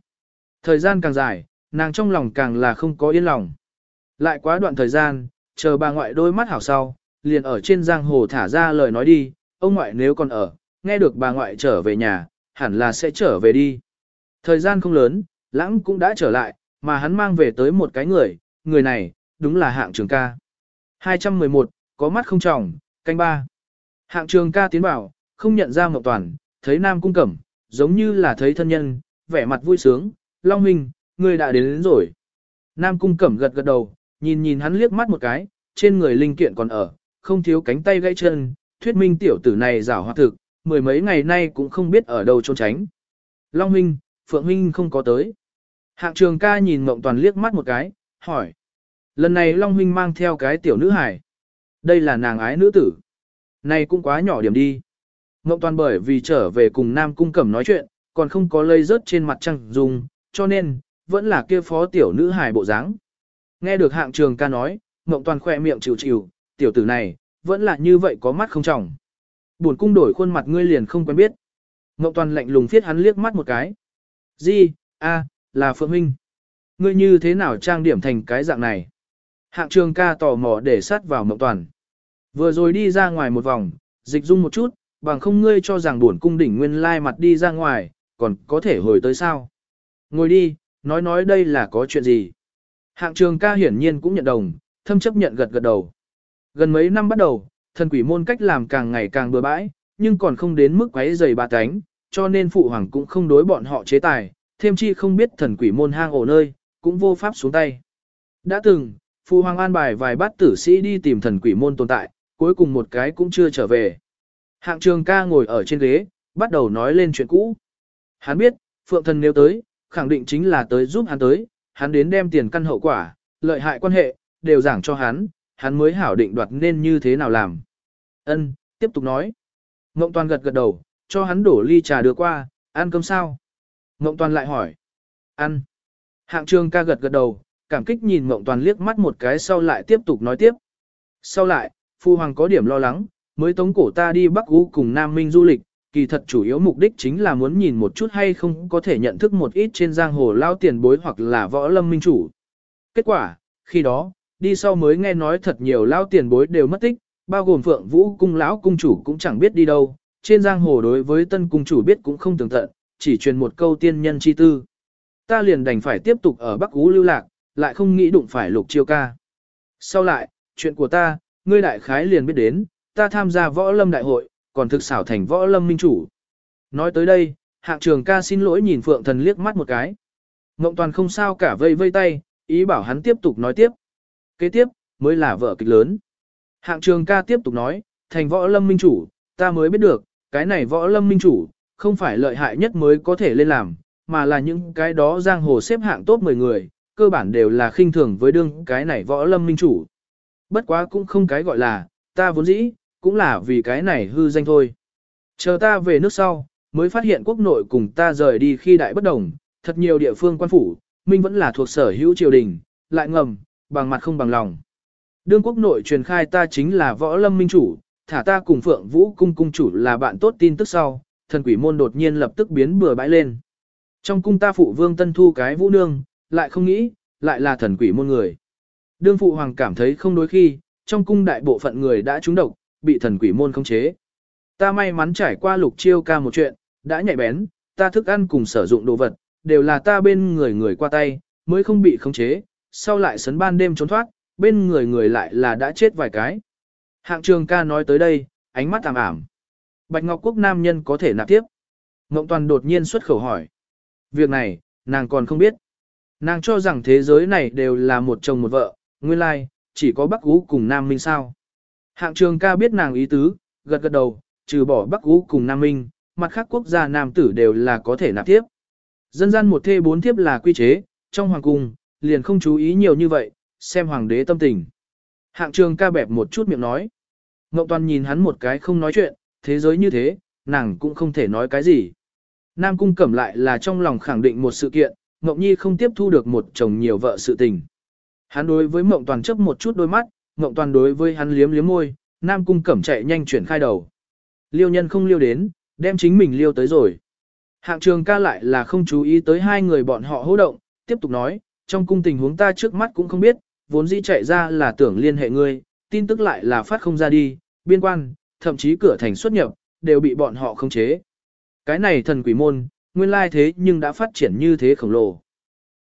Thời gian càng dài, nàng trong lòng càng là không có yên lòng. Lại quá đoạn thời gian, chờ bà ngoại đôi mắt hảo sau, liền ở trên giang hồ thả ra lời nói đi, ông ngoại nếu còn ở, nghe được bà ngoại trở về nhà, hẳn là sẽ trở về đi. Thời gian không lớn, lãng cũng đã trở lại, mà hắn mang về tới một cái người, người này, đúng là hạng trường ca. 211, có mắt không tròng, canh ba. Hạng trường ca tiến bảo, không nhận ra Mộng Toàn, thấy Nam Cung Cẩm, giống như là thấy thân nhân, vẻ mặt vui sướng, Long Huynh, ngươi đã đến, đến rồi. Nam Cung Cẩm gật gật đầu, nhìn nhìn hắn liếc mắt một cái, trên người linh kiện còn ở, không thiếu cánh tay gãy chân, thuyết minh tiểu tử này giả hoạt thực, mười mấy ngày nay cũng không biết ở đâu trốn tránh. Long Huynh, Phượng Huynh không có tới. Hạng trường ca nhìn Mộng Toàn liếc mắt một cái, hỏi. Lần này Long Huynh mang theo cái tiểu nữ hải. Đây là nàng ái nữ tử. Này cũng quá nhỏ điểm đi. Mộng toàn bởi vì trở về cùng Nam Cung Cẩm nói chuyện, còn không có lây rớt trên mặt trăng dùng, cho nên, vẫn là kia phó tiểu nữ hài bộ dáng. Nghe được hạng trường ca nói, mộng Toàn khỏe miệng chịu chịu, tiểu tử này, vẫn là như vậy có mắt không trọng. Buồn cung đổi khuôn mặt ngươi liền không quen biết. Mộng Toàn lạnh lùng phiết hắn liếc mắt một cái. Gì, a, là Phượng Huynh. Ngươi như thế nào trang điểm thành cái dạng này? Hạng trường ca tò mò để sát vào mộng Toàn. Vừa rồi đi ra ngoài một vòng, dịch dung một chút, bằng không ngươi cho rằng buồn cung đỉnh nguyên lai mặt đi ra ngoài, còn có thể hồi tới sao. Ngồi đi, nói nói đây là có chuyện gì. Hạng trường ca hiển nhiên cũng nhận đồng, thâm chấp nhận gật gật đầu. Gần mấy năm bắt đầu, thần quỷ môn cách làm càng ngày càng bừa bãi, nhưng còn không đến mức quấy dày bà cánh, cho nên phụ hoàng cũng không đối bọn họ chế tài, thêm chi không biết thần quỷ môn hang ổ nơi, cũng vô pháp xuống tay. Đã từng, phụ hoàng an bài vài bát tử sĩ đi tìm thần quỷ môn tồn tại, cuối cùng một cái cũng chưa trở về. Hạng trường ca ngồi ở trên ghế, bắt đầu nói lên chuyện cũ. Hắn biết, phượng thần nếu tới, khẳng định chính là tới giúp hắn tới, hắn đến đem tiền căn hậu quả, lợi hại quan hệ, đều giảng cho hắn, hắn mới hảo định đoạt nên như thế nào làm. Ân, tiếp tục nói. Ngộng toàn gật gật đầu, cho hắn đổ ly trà đưa qua, ăn cơm sao? Ngộng toàn lại hỏi. Ăn. Hạng trường ca gật gật đầu, cảm kích nhìn Ngộng toàn liếc mắt một cái sau lại tiếp tục nói tiếp. Sau lại, Phu Hoàng có điểm lo lắng, mới tống cổ ta đi Bắc Ú cùng Nam Minh du lịch, kỳ thật chủ yếu mục đích chính là muốn nhìn một chút hay không có thể nhận thức một ít trên giang hồ lao tiền bối hoặc là võ lâm minh chủ. Kết quả, khi đó, đi sau mới nghe nói thật nhiều lao tiền bối đều mất tích, bao gồm phượng vũ cung lão cung chủ cũng chẳng biết đi đâu, trên giang hồ đối với tân cung chủ biết cũng không tường tận, chỉ truyền một câu tiên nhân chi tư. Ta liền đành phải tiếp tục ở Bắc Ú lưu lạc, lại không nghĩ đụng phải lục chiêu ca. Sau lại, chuyện của ta, ngươi đại khái liền biết đến, ta tham gia võ lâm đại hội, còn thực xảo thành võ lâm minh chủ. Nói tới đây, hạng trường ca xin lỗi nhìn phượng thần liếc mắt một cái. Ngộng toàn không sao cả vây vây tay, ý bảo hắn tiếp tục nói tiếp. Kế tiếp, mới là vợ kịch lớn. Hạng trường ca tiếp tục nói, thành võ lâm minh chủ, ta mới biết được, cái này võ lâm minh chủ, không phải lợi hại nhất mới có thể lên làm, mà là những cái đó giang hồ xếp hạng top 10 người, cơ bản đều là khinh thường với đương cái này võ lâm minh chủ. Bất quá cũng không cái gọi là, ta vốn dĩ, cũng là vì cái này hư danh thôi. Chờ ta về nước sau, mới phát hiện quốc nội cùng ta rời đi khi đại bất đồng, thật nhiều địa phương quan phủ, minh vẫn là thuộc sở hữu triều đình, lại ngầm, bằng mặt không bằng lòng. Đương quốc nội truyền khai ta chính là võ lâm minh chủ, thả ta cùng phượng vũ cung cung chủ là bạn tốt tin tức sau, thần quỷ môn đột nhiên lập tức biến bừa bãi lên. Trong cung ta phụ vương tân thu cái vũ nương, lại không nghĩ, lại là thần quỷ môn người. Đương phụ hoàng cảm thấy không đối khi, trong cung đại bộ phận người đã trúng độc, bị thần quỷ môn khống chế. Ta may mắn trải qua lục chiêu ca một chuyện, đã nhạy bén, ta thức ăn cùng sử dụng đồ vật, đều là ta bên người người qua tay, mới không bị khống chế, sau lại sấn ban đêm trốn thoát, bên người người lại là đã chết vài cái. Hạng trường ca nói tới đây, ánh mắt tạm ảm. Bạch Ngọc Quốc nam nhân có thể nạp tiếp. Ngộng Toàn đột nhiên xuất khẩu hỏi. Việc này, nàng còn không biết. Nàng cho rằng thế giới này đều là một chồng một vợ, nguyên lai, chỉ có Bắc Ú cùng Nam Minh sao. Hạng trường ca biết nàng ý tứ, gật gật đầu, trừ bỏ Bắc Ú cùng Nam Minh, mặt khác quốc gia nam tử đều là có thể nạp tiếp. Dân gian một thê bốn thiếp là quy chế, trong hoàng cung, liền không chú ý nhiều như vậy, xem hoàng đế tâm tình. Hạng trường ca bẹp một chút miệng nói. Ngọc Toàn nhìn hắn một cái không nói chuyện, thế giới như thế, nàng cũng không thể nói cái gì. Nam cung cẩm lại là trong lòng khẳng định một sự kiện, Ngọc Nhi không tiếp thu được một chồng nhiều vợ sự tình. Hắn đối với Mộng Toàn chấp một chút đôi mắt, Ngộng Toàn đối với hắn liếm liếm môi, Nam cung cẩm chạy nhanh chuyển khai đầu. Liêu nhân không liêu đến, đem chính mình liêu tới rồi. Hạng trường ca lại là không chú ý tới hai người bọn họ hô động, tiếp tục nói, trong cung tình huống ta trước mắt cũng không biết, vốn dĩ chạy ra là tưởng liên hệ ngươi, tin tức lại là phát không ra đi, biên quan, thậm chí cửa thành xuất nhập, đều bị bọn họ khống chế. Cái này thần quỷ môn, nguyên lai thế nhưng đã phát triển như thế khổng lồ.